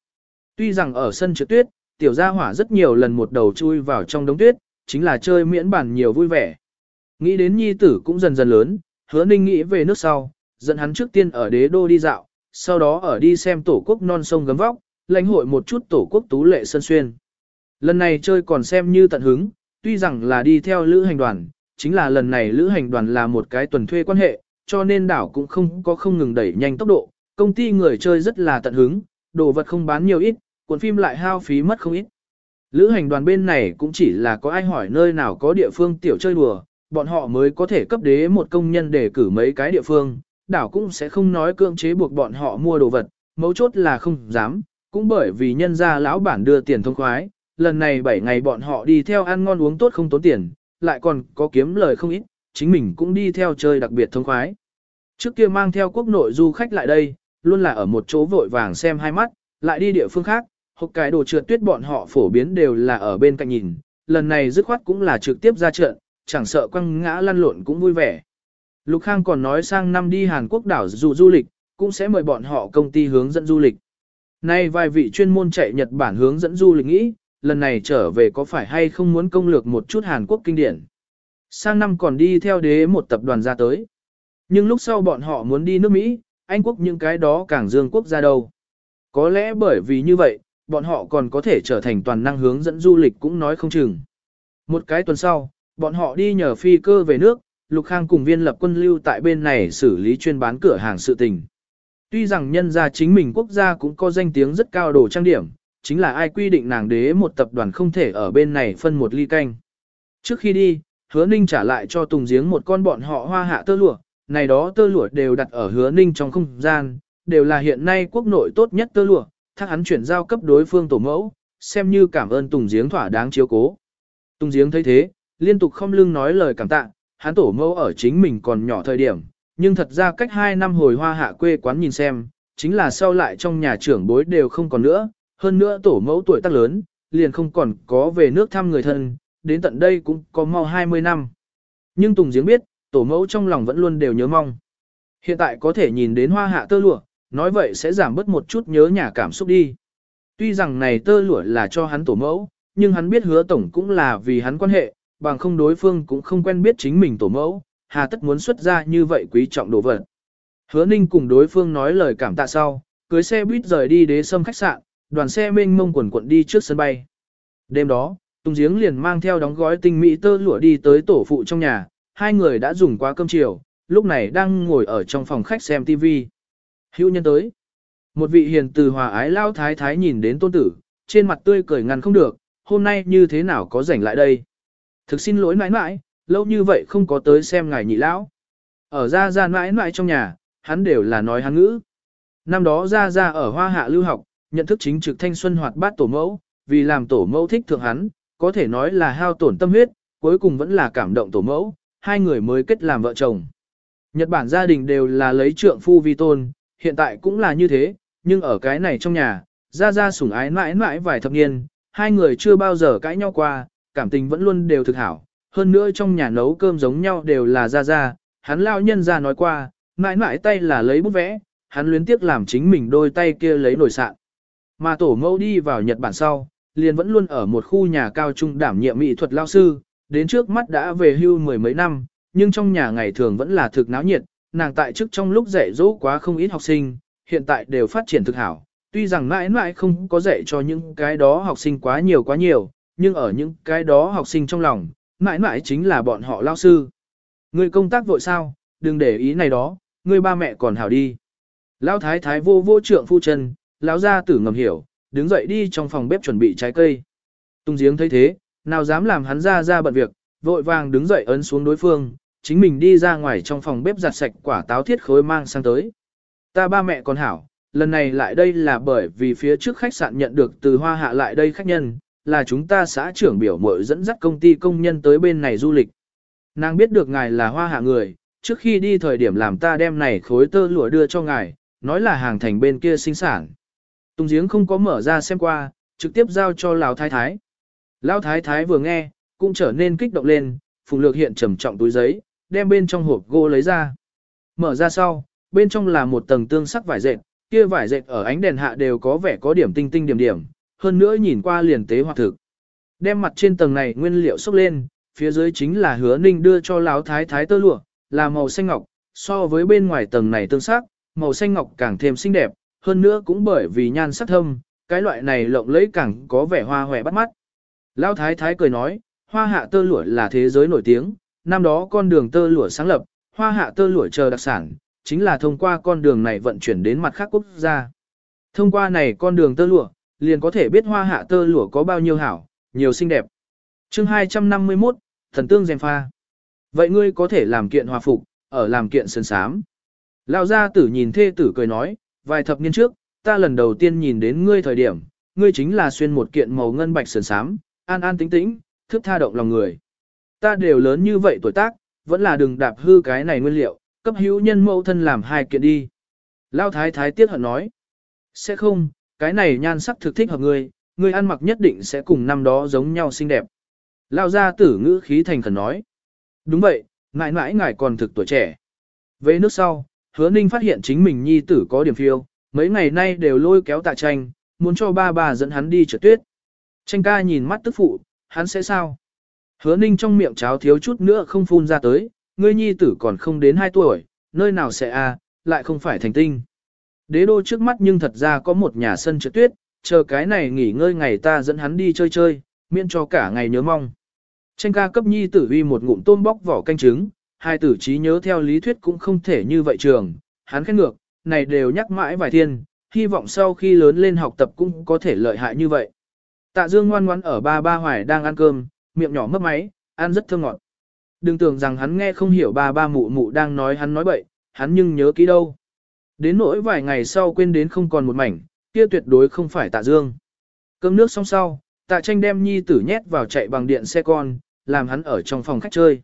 Tuy rằng ở sân trượt tuyết, tiểu gia hỏa rất nhiều lần một đầu chui vào trong đống tuyết, chính là chơi miễn bản nhiều vui vẻ. Nghĩ đến nhi tử cũng dần dần lớn, hứa ninh nghĩ về nước sau, dẫn hắn trước tiên ở đế đô đi dạo, sau đó ở đi xem tổ quốc non sông gấm vóc, lãnh hội một chút tổ quốc tú lệ sân xuyên. Lần này chơi còn xem như tận hứng, tuy rằng là đi theo lữ hành đoàn, chính là lần này lữ hành đoàn là một cái tuần thuê quan hệ, cho nên đảo cũng không có không ngừng đẩy nhanh tốc độ, công ty người chơi rất là tận hứng, đồ vật không bán nhiều ít, cuốn phim lại hao phí mất không ít. Lữ hành đoàn bên này cũng chỉ là có ai hỏi nơi nào có địa phương tiểu chơi đùa, bọn họ mới có thể cấp đế một công nhân để cử mấy cái địa phương, đảo cũng sẽ không nói cưỡng chế buộc bọn họ mua đồ vật, mấu chốt là không dám, cũng bởi vì nhân gia lão bản đưa tiền thông khoái, lần này 7 ngày bọn họ đi theo ăn ngon uống tốt không tốn tiền, lại còn có kiếm lời không ít, chính mình cũng đi theo chơi đặc biệt thông khoái. Trước kia mang theo quốc nội du khách lại đây, luôn là ở một chỗ vội vàng xem hai mắt, lại đi địa phương khác, hoặc cái đồ trượt tuyết bọn họ phổ biến đều là ở bên cạnh nhìn, lần này dứt khoát cũng là trực tiếp ra trận, chẳng sợ quăng ngã lăn lộn cũng vui vẻ. Lục Khang còn nói sang năm đi Hàn Quốc đảo dù du lịch, cũng sẽ mời bọn họ công ty hướng dẫn du lịch. Nay vài vị chuyên môn chạy Nhật Bản hướng dẫn du lịch nghĩ, lần này trở về có phải hay không muốn công lược một chút Hàn Quốc kinh điển. Sang năm còn đi theo đế một tập đoàn ra tới. Nhưng lúc sau bọn họ muốn đi nước Mỹ, Anh Quốc những cái đó càng dương quốc ra đâu. Có lẽ bởi vì như vậy, bọn họ còn có thể trở thành toàn năng hướng dẫn du lịch cũng nói không chừng. Một cái tuần sau, bọn họ đi nhờ phi cơ về nước, Lục Khang cùng viên lập quân lưu tại bên này xử lý chuyên bán cửa hàng sự tình. Tuy rằng nhân gia chính mình quốc gia cũng có danh tiếng rất cao đồ trang điểm, chính là ai quy định nàng đế một tập đoàn không thể ở bên này phân một ly canh. Trước khi đi, hứa ninh trả lại cho Tùng Giếng một con bọn họ hoa hạ tơ lụa, này đó tơ lụa đều đặt ở hứa ninh trong không gian, đều là hiện nay quốc nội tốt nhất tơ lụa, thác hắn chuyển giao cấp đối phương tổ mẫu, xem như cảm ơn Tùng Giếng thỏa đáng chiếu cố. Tùng Giếng thấy thế, liên tục không lưng nói lời cảm tạ, hắn tổ mẫu ở chính mình còn nhỏ thời điểm, nhưng thật ra cách 2 năm hồi hoa hạ quê quán nhìn xem, chính là sau lại trong nhà trưởng bối đều không còn nữa, hơn nữa tổ mẫu tuổi tác lớn, liền không còn có về nước thăm người thân, đến tận đây cũng có mau 20 năm. Nhưng Tùng Giếng biết, tổ mẫu trong lòng vẫn luôn đều nhớ mong. Hiện tại có thể nhìn đến hoa hạ tơ lụa, nói vậy sẽ giảm bớt một chút nhớ nhà cảm xúc đi. Tuy rằng này tơ lụa là cho hắn tổ mẫu, nhưng hắn biết hứa tổng cũng là vì hắn quan hệ, bằng không đối phương cũng không quen biết chính mình tổ mẫu, hà tất muốn xuất ra như vậy quý trọng đồ vật. Hứa ninh cùng đối phương nói lời cảm tạ sau, cưới xe buýt rời đi đế sâm khách sạn, đoàn xe mênh mông quần quận đi trước sân bay. Đêm đó, Tùng Giếng liền mang theo đóng gói tinh mỹ tơ lụa đi tới tổ phụ trong nhà, hai người đã dùng qua cơm chiều, lúc này đang ngồi ở trong phòng khách xem TV. Hữu nhân tới. Một vị hiền từ hòa ái lao thái thái nhìn đến tôn tử, trên mặt tươi cười ngăn không được, hôm nay như thế nào có rảnh lại đây. Thực xin lỗi mãi mãi, lâu như vậy không có tới xem ngài nhị lão. Ở ra ra mãi mãi trong nhà, hắn đều là nói hắn ngữ. Năm đó ra ra ở hoa hạ lưu học, nhận thức chính trực thanh xuân hoạt bát tổ mẫu, vì làm tổ mẫu thích thượng hắn, có thể nói là hao tổn tâm huyết, cuối cùng vẫn là cảm động tổ mẫu, hai người mới kết làm vợ chồng. Nhật Bản gia đình đều là lấy trượng phu vi tôn, hiện tại cũng là như thế, nhưng ở cái này trong nhà, ra ra sủng ái mãi mãi vài thập niên, hai người chưa bao giờ cãi nhau qua, cảm tình vẫn luôn đều thực hảo. Hơn nữa trong nhà nấu cơm giống nhau đều là ra ra, hắn lao nhân ra nói qua, mãi mãi tay là lấy bút vẽ, hắn luyến tiếc làm chính mình đôi tay kia lấy nổi sạn. Mà tổ mẫu đi vào Nhật Bản sau, liền vẫn luôn ở một khu nhà cao trung đảm nhiệm mỹ thuật lao sư, đến trước mắt đã về hưu mười mấy năm, nhưng trong nhà ngày thường vẫn là thực náo nhiệt, nàng tại chức trong lúc dạy dỗ quá không ít học sinh, hiện tại đều phát triển thực hảo. Tuy rằng mãi mãi không có dạy cho những cái đó học sinh quá nhiều quá nhiều, nhưng ở những cái đó học sinh trong lòng, mãi mãi chính là bọn họ lao sư. Người công tác vội sao, đừng để ý này đó, người ba mẹ còn hảo đi. Lão thái thái vô vô trượng phu chân, lão gia tử ngầm hiểu, đứng dậy đi trong phòng bếp chuẩn bị trái cây. Tung giếng thấy thế, nào dám làm hắn ra ra bận việc, vội vàng đứng dậy ấn xuống đối phương, chính mình đi ra ngoài trong phòng bếp giặt sạch quả táo thiết khối mang sang tới. Ta ba mẹ còn hảo, lần này lại đây là bởi vì phía trước khách sạn nhận được từ hoa hạ lại đây khách nhân, là chúng ta xã trưởng biểu mội dẫn dắt công ty công nhân tới bên này du lịch. Nàng biết được ngài là hoa hạ người, trước khi đi thời điểm làm ta đem này khối tơ lụa đưa cho ngài, nói là hàng thành bên kia sinh sản. Tùng giếng không có mở ra xem qua, trực tiếp giao cho Lão Thái Thái. Lão Thái Thái vừa nghe, cũng trở nên kích động lên, Phùng Lược hiện trầm trọng túi giấy, đem bên trong hộp gỗ lấy ra. Mở ra sau, bên trong là một tầng tương sắc vải dệt, kia vải dệt ở ánh đèn hạ đều có vẻ có điểm tinh tinh điểm điểm, hơn nữa nhìn qua liền tế hoạt thực. Đem mặt trên tầng này nguyên liệu xốc lên, phía dưới chính là hứa ninh đưa cho lão thái thái tơ lụa, là màu xanh ngọc, so với bên ngoài tầng này tương sắc, màu xanh ngọc càng thêm xinh đẹp, hơn nữa cũng bởi vì nhan sắc thâm, cái loại này lộng lẫy càng có vẻ hoa hòe bắt mắt. Lão thái thái cười nói, hoa hạ tơ lụa là thế giới nổi tiếng, năm đó con đường tơ lụa sáng lập, hoa hạ tơ lụa chờ đặc sản, chính là thông qua con đường này vận chuyển đến mặt khác quốc gia. Thông qua này con đường tơ lụa, liền có thể biết hoa hạ tơ lụa có bao nhiêu hảo, nhiều xinh đẹp. chương 251, thần tương dèm pha. Vậy ngươi có thể làm kiện hòa phục, ở làm kiện sơn sám. Lão gia tử nhìn thê tử cười nói, vài thập niên trước, ta lần đầu tiên nhìn đến ngươi thời điểm, ngươi chính là xuyên một kiện màu ngân bạch sơn sám, an an tĩnh tĩnh, thức tha động lòng người. Ta đều lớn như vậy tuổi tác, vẫn là đừng đạp hư cái này nguyên liệu, cấp hữu nhân mẫu thân làm hai kiện đi. Lão thái thái tiếc hận nói, sẽ không, cái này nhan sắc thực thích hợp ngươi, ngươi ăn mặc nhất định sẽ cùng năm đó giống nhau xinh đẹp. Lão gia tử ngữ khí thành khẩn nói, đúng vậy, mãi mãi ngài còn thực tuổi trẻ. Về nước sau, hứa ninh phát hiện chính mình nhi tử có điểm phiêu, mấy ngày nay đều lôi kéo tạ tranh, muốn cho ba bà dẫn hắn đi trượt tuyết. Tranh ca nhìn mắt tức phụ, hắn sẽ sao? Hứa ninh trong miệng cháo thiếu chút nữa không phun ra tới, ngươi nhi tử còn không đến 2 tuổi, nơi nào sẽ a, à, lại không phải thành tinh. Đế đô trước mắt nhưng thật ra có một nhà sân trượt tuyết, chờ cái này nghỉ ngơi ngày ta dẫn hắn đi chơi chơi, miễn cho cả ngày nhớ mong. Tranh ca cấp nhi tử uy một ngụm tôm bóc vỏ canh trứng, hai tử trí nhớ theo lý thuyết cũng không thể như vậy trường, hắn khét ngược, này đều nhắc mãi vài thiên, hy vọng sau khi lớn lên học tập cũng có thể lợi hại như vậy. Tạ Dương ngoan ngoãn ở ba ba hoài đang ăn cơm, miệng nhỏ mấp máy, ăn rất thơm ngọt. Đừng tưởng rằng hắn nghe không hiểu ba ba mụ mụ đang nói hắn nói bậy, hắn nhưng nhớ kỹ đâu. Đến nỗi vài ngày sau quên đến không còn một mảnh, kia tuyệt đối không phải tạ dương. Cơm nước xong sau, tạ tranh đem nhi tử nhét vào chạy bằng điện xe con, làm hắn ở trong phòng khách chơi.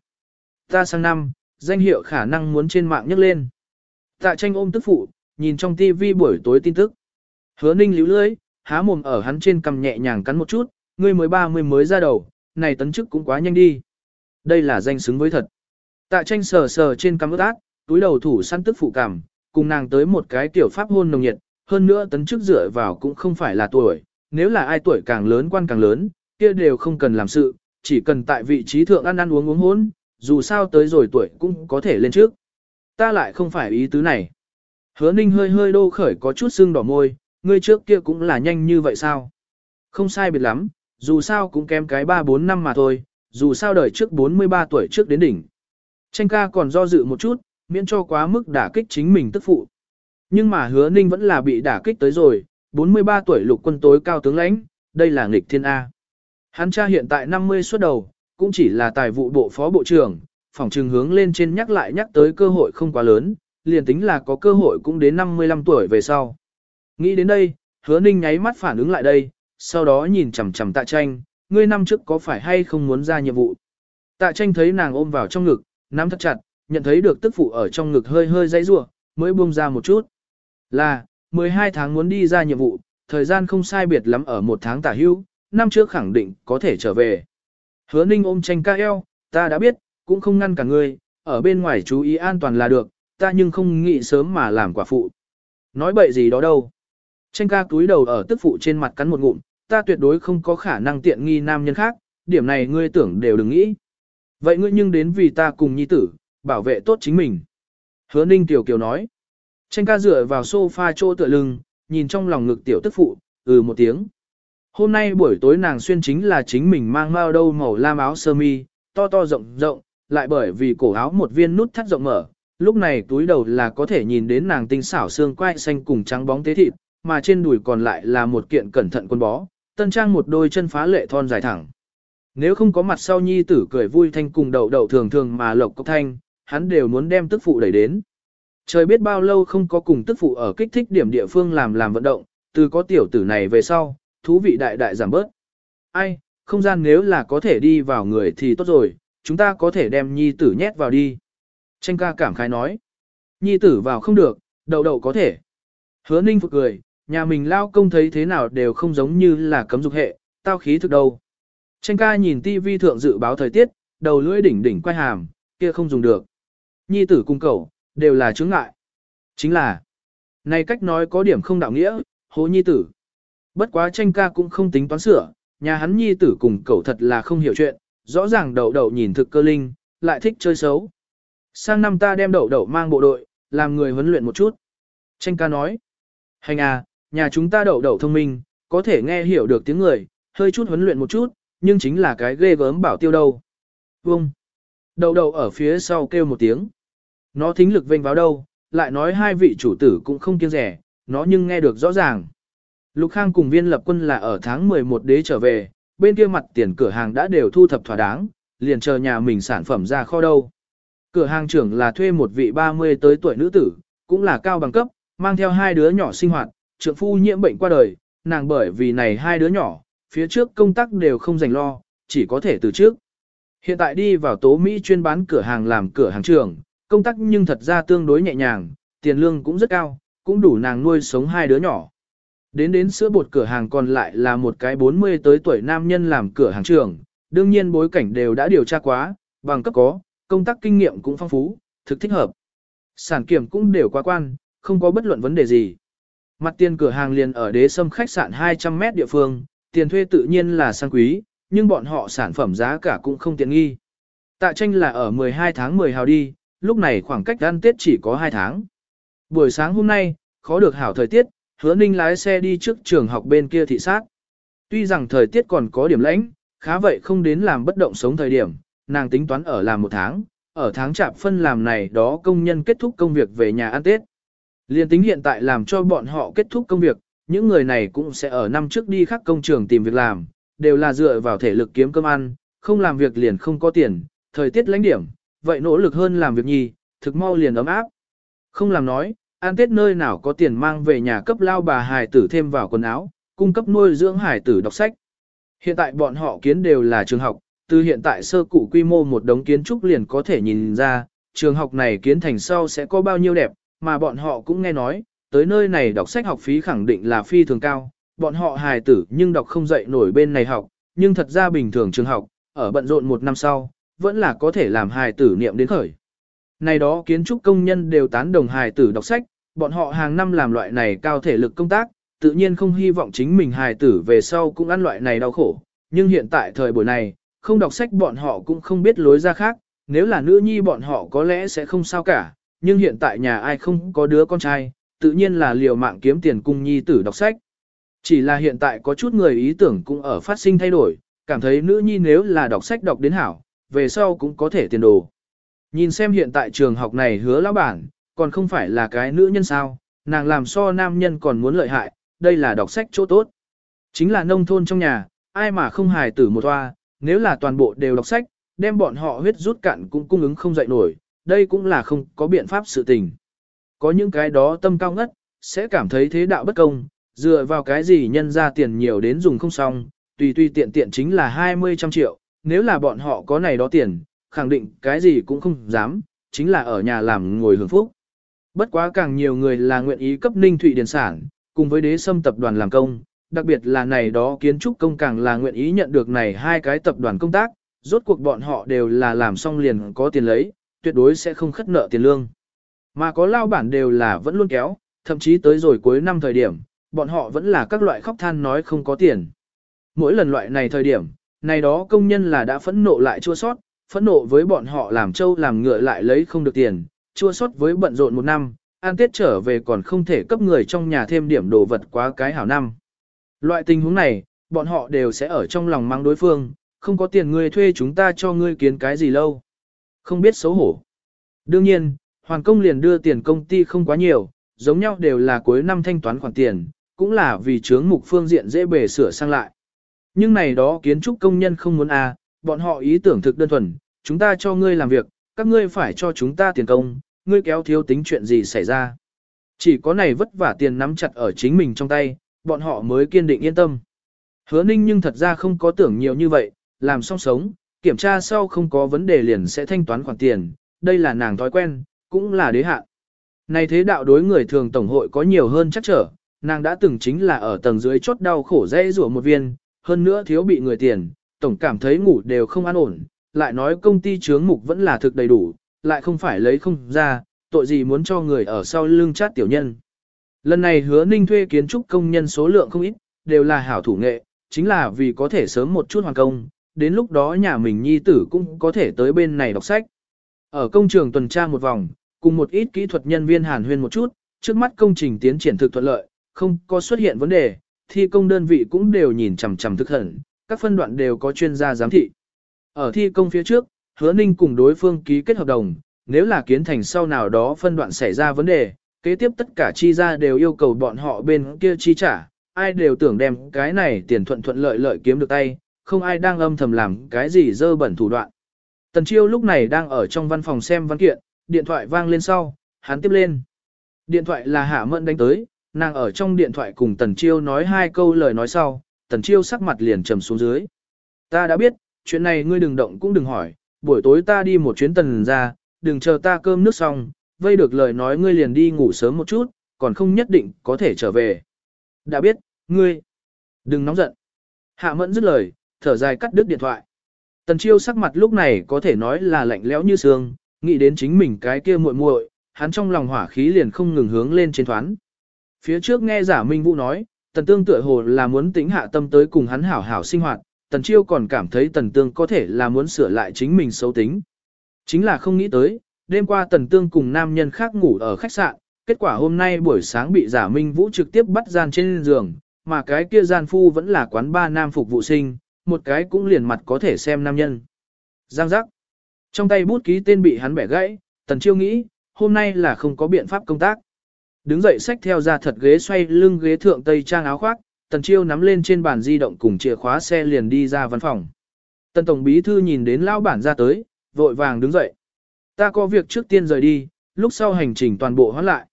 Ta sang năm, danh hiệu khả năng muốn trên mạng nhấc lên. Tạ tranh ôm tức phụ, nhìn trong tivi buổi tối tin tức. Hứa ninh líu lưới, há mồm ở hắn trên cầm nhẹ nhàng cắn một chút, ngươi mới ba mươi mới ra đầu, này tấn chức cũng quá nhanh đi. Đây là danh xứng với thật. Tạ tranh sờ sờ trên cằm ướt át, túi đầu thủ săn tức phụ cảm, cùng nàng tới một cái tiểu pháp hôn nồng nhiệt, hơn nữa tấn chức dựa vào cũng không phải là tuổi, nếu là ai tuổi càng lớn quan càng lớn, kia đều không cần làm sự, chỉ cần tại vị trí thượng ăn ăn uống uống hôn, dù sao tới rồi tuổi cũng có thể lên trước. Ta lại không phải ý tứ này. Hứa ninh hơi hơi đô khởi có chút sưng đỏ môi, ngươi trước kia cũng là nhanh như vậy sao? Không sai biệt lắm, dù sao cũng kém cái 3-4 năm mà thôi, dù sao đời trước 43 tuổi trước đến đỉnh. Tranh ca còn do dự một chút, miễn cho quá mức đả kích chính mình tức phụ. Nhưng mà hứa ninh vẫn là bị đả kích tới rồi, 43 tuổi lục quân tối cao tướng lãnh, đây là nghịch thiên A. Hắn cha hiện tại 50 xuất đầu, cũng chỉ là tài vụ bộ phó bộ trưởng, phòng trường hướng lên trên nhắc lại nhắc tới cơ hội không quá lớn, liền tính là có cơ hội cũng đến 55 tuổi về sau. Nghĩ đến đây, hứa ninh nháy mắt phản ứng lại đây, sau đó nhìn chằm chằm tạ tranh, ngươi năm trước có phải hay không muốn ra nhiệm vụ. Tạ tranh thấy nàng ôm vào trong ngực, nắm thật chặt, nhận thấy được tức phụ ở trong ngực hơi hơi dãy rủa, mới buông ra một chút. Là, 12 tháng muốn đi ra nhiệm vụ, thời gian không sai biệt lắm ở một tháng tả hưu, năm trước khẳng định có thể trở về. Hứa ninh ôm tranh ca eo, ta đã biết, cũng không ngăn cả ngươi, ở bên ngoài chú ý an toàn là được, ta nhưng không nghĩ sớm mà làm quả phụ. Nói bậy gì đó đâu. Tranh ca túi đầu ở tức phụ trên mặt cắn một ngụm, ta tuyệt đối không có khả năng tiện nghi nam nhân khác, điểm này ngươi tưởng đều đừng nghĩ. Vậy ngươi nhưng đến vì ta cùng nhi tử, bảo vệ tốt chính mình. Hứa ninh tiểu kiều nói. Tranh ca dựa vào sofa chỗ tựa lưng, nhìn trong lòng ngực tiểu tức phụ, ừ một tiếng. Hôm nay buổi tối nàng xuyên chính là chính mình mang mao đâu màu lam áo sơ mi, to to rộng rộng, lại bởi vì cổ áo một viên nút thắt rộng mở, Lúc này túi đầu là có thể nhìn đến nàng tinh xảo xương quai xanh cùng trắng bóng tế thịt, mà trên đùi còn lại là một kiện cẩn thận quân bó, tân trang một đôi chân phá lệ thon dài thẳng. Nếu không có mặt sau nhi tử cười vui thanh cùng đậu đậu thường thường mà lộc cốc thanh, hắn đều muốn đem tức phụ đẩy đến. Trời biết bao lâu không có cùng tức phụ ở kích thích điểm địa phương làm làm vận động, từ có tiểu tử này về sau, thú vị đại đại giảm bớt. Ai, không gian nếu là có thể đi vào người thì tốt rồi, chúng ta có thể đem nhi tử nhét vào đi. Tranh ca cảm khái nói. Nhi tử vào không được, đầu đầu có thể. Hứa ninh phục cười, nhà mình lao công thấy thế nào đều không giống như là cấm dục hệ, tao khí thực đâu. Tranh ca nhìn tivi thượng dự báo thời tiết, đầu lưỡi đỉnh đỉnh quay hàm, kia không dùng được. Nhi tử cung cầu, đều là chướng ngại. Chính là, này cách nói có điểm không đạo nghĩa, hố nhi tử. Bất quá tranh ca cũng không tính toán sửa, nhà hắn nhi tử cùng cậu thật là không hiểu chuyện, rõ ràng đậu đậu nhìn thực cơ linh, lại thích chơi xấu. Sang năm ta đem đậu đậu mang bộ đội, làm người huấn luyện một chút. Tranh ca nói, hành à, nhà chúng ta đậu đậu thông minh, có thể nghe hiểu được tiếng người, hơi chút huấn luyện một chút, nhưng chính là cái ghê gớm bảo tiêu đâu. Vông. Đậu đậu ở phía sau kêu một tiếng. Nó thính lực vênh vào đâu, lại nói hai vị chủ tử cũng không kiêng rẻ, nó nhưng nghe được rõ ràng. Lục Khang cùng viên lập quân là ở tháng 11 đế trở về, bên kia mặt tiền cửa hàng đã đều thu thập thỏa đáng, liền chờ nhà mình sản phẩm ra kho đâu. Cửa hàng trưởng là thuê một vị 30 tới tuổi nữ tử, cũng là cao bằng cấp, mang theo hai đứa nhỏ sinh hoạt, trượng phu nhiễm bệnh qua đời, nàng bởi vì này hai đứa nhỏ, phía trước công tác đều không dành lo, chỉ có thể từ trước. Hiện tại đi vào tố Mỹ chuyên bán cửa hàng làm cửa hàng trưởng, công tác nhưng thật ra tương đối nhẹ nhàng, tiền lương cũng rất cao, cũng đủ nàng nuôi sống hai đứa nhỏ. Đến đến sữa bột cửa hàng còn lại là một cái 40 tới tuổi nam nhân làm cửa hàng trưởng, đương nhiên bối cảnh đều đã điều tra quá, bằng cấp có, công tác kinh nghiệm cũng phong phú, thực thích hợp. Sản kiểm cũng đều quá quan, không có bất luận vấn đề gì. Mặt tiền cửa hàng liền ở đế sâm khách sạn 200 mét địa phương, tiền thuê tự nhiên là sang quý, nhưng bọn họ sản phẩm giá cả cũng không tiện nghi. Tạ tranh là ở 12 tháng 10 hào đi, lúc này khoảng cách ăn Tết chỉ có 2 tháng. Buổi sáng hôm nay, khó được hảo thời tiết, hứa ninh lái xe đi trước trường học bên kia thị sát. Tuy rằng thời tiết còn có điểm lãnh, khá vậy không đến làm bất động sống thời điểm, nàng tính toán ở làm một tháng, ở tháng chạp phân làm này đó công nhân kết thúc công việc về nhà ăn Tết. Liên tính hiện tại làm cho bọn họ kết thúc công việc, những người này cũng sẽ ở năm trước đi khác công trường tìm việc làm, đều là dựa vào thể lực kiếm cơm ăn, không làm việc liền không có tiền, thời tiết lãnh điểm, vậy nỗ lực hơn làm việc nhi, thực mau liền ấm áp. Không làm nói, ăn tết nơi nào có tiền mang về nhà cấp lao bà hài tử thêm vào quần áo, cung cấp nuôi dưỡng hài tử đọc sách. Hiện tại bọn họ kiến đều là trường học, từ hiện tại sơ cụ quy mô một đống kiến trúc liền có thể nhìn ra, trường học này kiến thành sau sẽ có bao nhiêu đẹp, mà bọn họ cũng nghe nói, tới nơi này đọc sách học phí khẳng định là phi thường cao, bọn họ hài tử nhưng đọc không dậy nổi bên này học, nhưng thật ra bình thường trường học, ở bận rộn một năm sau, vẫn là có thể làm hài tử niệm đến khởi. Này đó kiến trúc công nhân đều tán đồng hài tử đọc sách, bọn họ hàng năm làm loại này cao thể lực công tác, tự nhiên không hy vọng chính mình hài tử về sau cũng ăn loại này đau khổ. Nhưng hiện tại thời buổi này, không đọc sách bọn họ cũng không biết lối ra khác, nếu là nữ nhi bọn họ có lẽ sẽ không sao cả, nhưng hiện tại nhà ai không có đứa con trai, tự nhiên là liều mạng kiếm tiền cung nhi tử đọc sách. Chỉ là hiện tại có chút người ý tưởng cũng ở phát sinh thay đổi, cảm thấy nữ nhi nếu là đọc sách đọc đến hảo, về sau cũng có thể tiền đồ. Nhìn xem hiện tại trường học này hứa lão bản, còn không phải là cái nữ nhân sao, nàng làm so nam nhân còn muốn lợi hại, đây là đọc sách chỗ tốt. Chính là nông thôn trong nhà, ai mà không hài tử một toa, nếu là toàn bộ đều đọc sách, đem bọn họ huyết rút cạn cũng cung ứng không dậy nổi, đây cũng là không có biện pháp sự tình. Có những cái đó tâm cao ngất, sẽ cảm thấy thế đạo bất công, dựa vào cái gì nhân ra tiền nhiều đến dùng không xong, tùy tùy tiện tiện chính là 20 trăm triệu, nếu là bọn họ có này đó tiền, khẳng định cái gì cũng không dám, chính là ở nhà làm ngồi hưởng phúc. Bất quá càng nhiều người là nguyện ý cấp ninh thụy điền sản, cùng với đế sâm tập đoàn làm công, đặc biệt là này đó kiến trúc công càng là nguyện ý nhận được này hai cái tập đoàn công tác, rốt cuộc bọn họ đều là làm xong liền có tiền lấy, tuyệt đối sẽ không khất nợ tiền lương. Mà có lao bản đều là vẫn luôn kéo, thậm chí tới rồi cuối năm thời điểm, bọn họ vẫn là các loại khóc than nói không có tiền. Mỗi lần loại này thời điểm, này đó công nhân là đã phẫn nộ lại chua sót, phẫn nộ với bọn họ làm trâu làm ngựa lại lấy không được tiền, chua sót với bận rộn một năm, an tết trở về còn không thể cấp người trong nhà thêm điểm đồ vật quá cái hảo năm. Loại tình huống này, bọn họ đều sẽ ở trong lòng mang đối phương, không có tiền ngươi thuê chúng ta cho ngươi kiến cái gì lâu. Không biết xấu hổ. Đương nhiên, hoàng công liền đưa tiền công ty không quá nhiều, giống nhau đều là cuối năm thanh toán khoản tiền, cũng là vì chướng mục phương diện dễ bề sửa sang lại. Nhưng này đó kiến trúc công nhân không muốn à, bọn họ ý tưởng thực đơn thuần, chúng ta cho ngươi làm việc, các ngươi phải cho chúng ta tiền công, ngươi kéo thiếu tính chuyện gì xảy ra. Chỉ có này vất vả tiền nắm chặt ở chính mình trong tay, bọn họ mới kiên định yên tâm. Hứa ninh nhưng thật ra không có tưởng nhiều như vậy, làm xong sống, kiểm tra sau không có vấn đề liền sẽ thanh toán khoản tiền, đây là nàng thói quen, cũng là đế hạn. Này thế đạo đối người thường tổng hội có nhiều hơn chắc trở, nàng đã từng chính là ở tầng dưới chốt đau khổ dễ rủa một viên, hơn nữa thiếu bị người tiền, tổng cảm thấy ngủ đều không an ổn, lại nói công ty chướng mục vẫn là thực đầy đủ, lại không phải lấy không ra, tội gì muốn cho người ở sau lưng chát tiểu nhân. Lần này hứa ninh thuê kiến trúc công nhân số lượng không ít, đều là hảo thủ nghệ, chính là vì có thể sớm một chút hoàn công, đến lúc đó nhà mình nhi tử cũng có thể tới bên này đọc sách. Ở công trường tuần tra một vòng, cùng một ít kỹ thuật nhân viên hàn huyên một chút, trước mắt công trình tiến triển thực thuận lợi, không có xuất hiện vấn đề, thi công đơn vị cũng đều nhìn chằm chằm thực hẳn, các phân đoạn đều có chuyên gia giám thị. Ở thi công phía trước, hứa ninh cùng đối phương ký kết hợp đồng, nếu là kiến thành sau nào đó phân đoạn xảy ra vấn đề, kế tiếp tất cả chi ra đều yêu cầu bọn họ bên kia chi trả, ai đều tưởng đem cái này tiền thuận thuận lợi lợi kiếm được tay, không ai đang âm thầm làm cái gì dơ bẩn thủ đoạn. Tần Chiêu lúc này đang ở trong văn phòng xem văn kiện, điện thoại vang lên sau, hắn tiếp lên. Điện thoại là Hạ Mẫn đánh tới, nàng ở trong điện thoại cùng Tần Chiêu nói hai câu lời nói sau, Tần Chiêu sắc mặt liền trầm xuống dưới. Ta đã biết, chuyện này ngươi đừng động cũng đừng hỏi, buổi tối ta đi một chuyến tần ra, đừng chờ ta cơm nước xong, vây được lời nói ngươi liền đi ngủ sớm một chút, còn không nhất định có thể trở về. Đã biết, ngươi, đừng nóng giận. Hạ Mẫn dứt lời, thở dài cắt đứt điện thoại. Tần Chiêu sắc mặt lúc này có thể nói là lạnh lẽo như xương, nghĩ đến chính mình cái kia muội muội, hắn trong lòng hỏa khí liền không ngừng hướng lên trên thoán. Phía trước nghe giả Minh Vũ nói, Tần Tương tựa hồ là muốn tính hạ tâm tới cùng hắn hảo hảo sinh hoạt, Tần Chiêu còn cảm thấy Tần Tương có thể là muốn sửa lại chính mình xấu tính. Chính là không nghĩ tới, đêm qua Tần Tương cùng nam nhân khác ngủ ở khách sạn, kết quả hôm nay buổi sáng bị giả Minh Vũ trực tiếp bắt gian trên giường, mà cái kia gian phu vẫn là quán ba nam phục vụ sinh, một cái cũng liền mặt có thể xem nam nhân. Giang giác. Trong tay bút ký tên bị hắn bẻ gãy, Tần Chiêu nghĩ, hôm nay là không có biện pháp công tác. Đứng dậy xách theo ra thật ghế xoay lưng ghế thượng tây trang áo khoác, Tần Chiêu nắm lên trên bàn di động cùng chìa khóa xe liền đi ra văn phòng. Tần Tổng Bí Thư nhìn đến lão bản ra tới, vội vàng đứng dậy. Ta có việc trước tiên rời đi, lúc sau hành trình toàn bộ hoãn lại.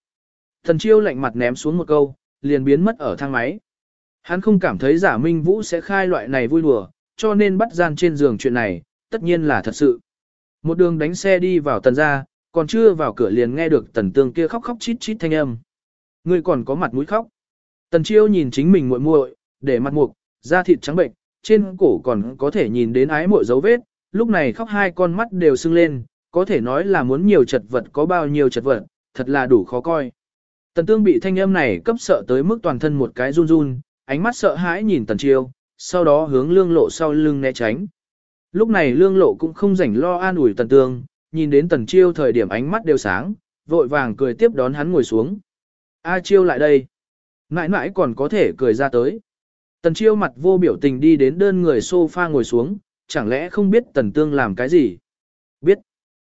Tần Chiêu lạnh mặt ném xuống một câu, liền biến mất ở thang máy. Hắn không cảm thấy giả Minh Vũ sẽ khai loại này vui đùa, cho nên bắt gian trên giường chuyện này, tất nhiên là thật sự. Một đường đánh xe đi vào tần gia còn chưa vào cửa liền nghe được tần tương kia khóc khóc chít chít thanh âm. Ngươi còn có mặt mũi khóc. Tần chiêu nhìn chính mình muội muội, để mặt mục, da thịt trắng bệnh, trên cổ còn có thể nhìn đến ái muội dấu vết, lúc này khóc hai con mắt đều sưng lên, có thể nói là muốn nhiều chật vật có bao nhiêu chật vật, thật là đủ khó coi. Tần tương bị thanh âm này cấp sợ tới mức toàn thân một cái run run, ánh mắt sợ hãi nhìn tần chiêu, sau đó hướng lương lộ sau lưng né tránh. Lúc này lương lộ cũng không rảnh lo an ủi tần tương, nhìn đến tần chiêu thời điểm ánh mắt đều sáng, vội vàng cười tiếp đón hắn ngồi xuống. A chiêu lại đây. Mãi mãi còn có thể cười ra tới. Tần chiêu mặt vô biểu tình đi đến đơn người sofa ngồi xuống, chẳng lẽ không biết tần tương làm cái gì? Biết.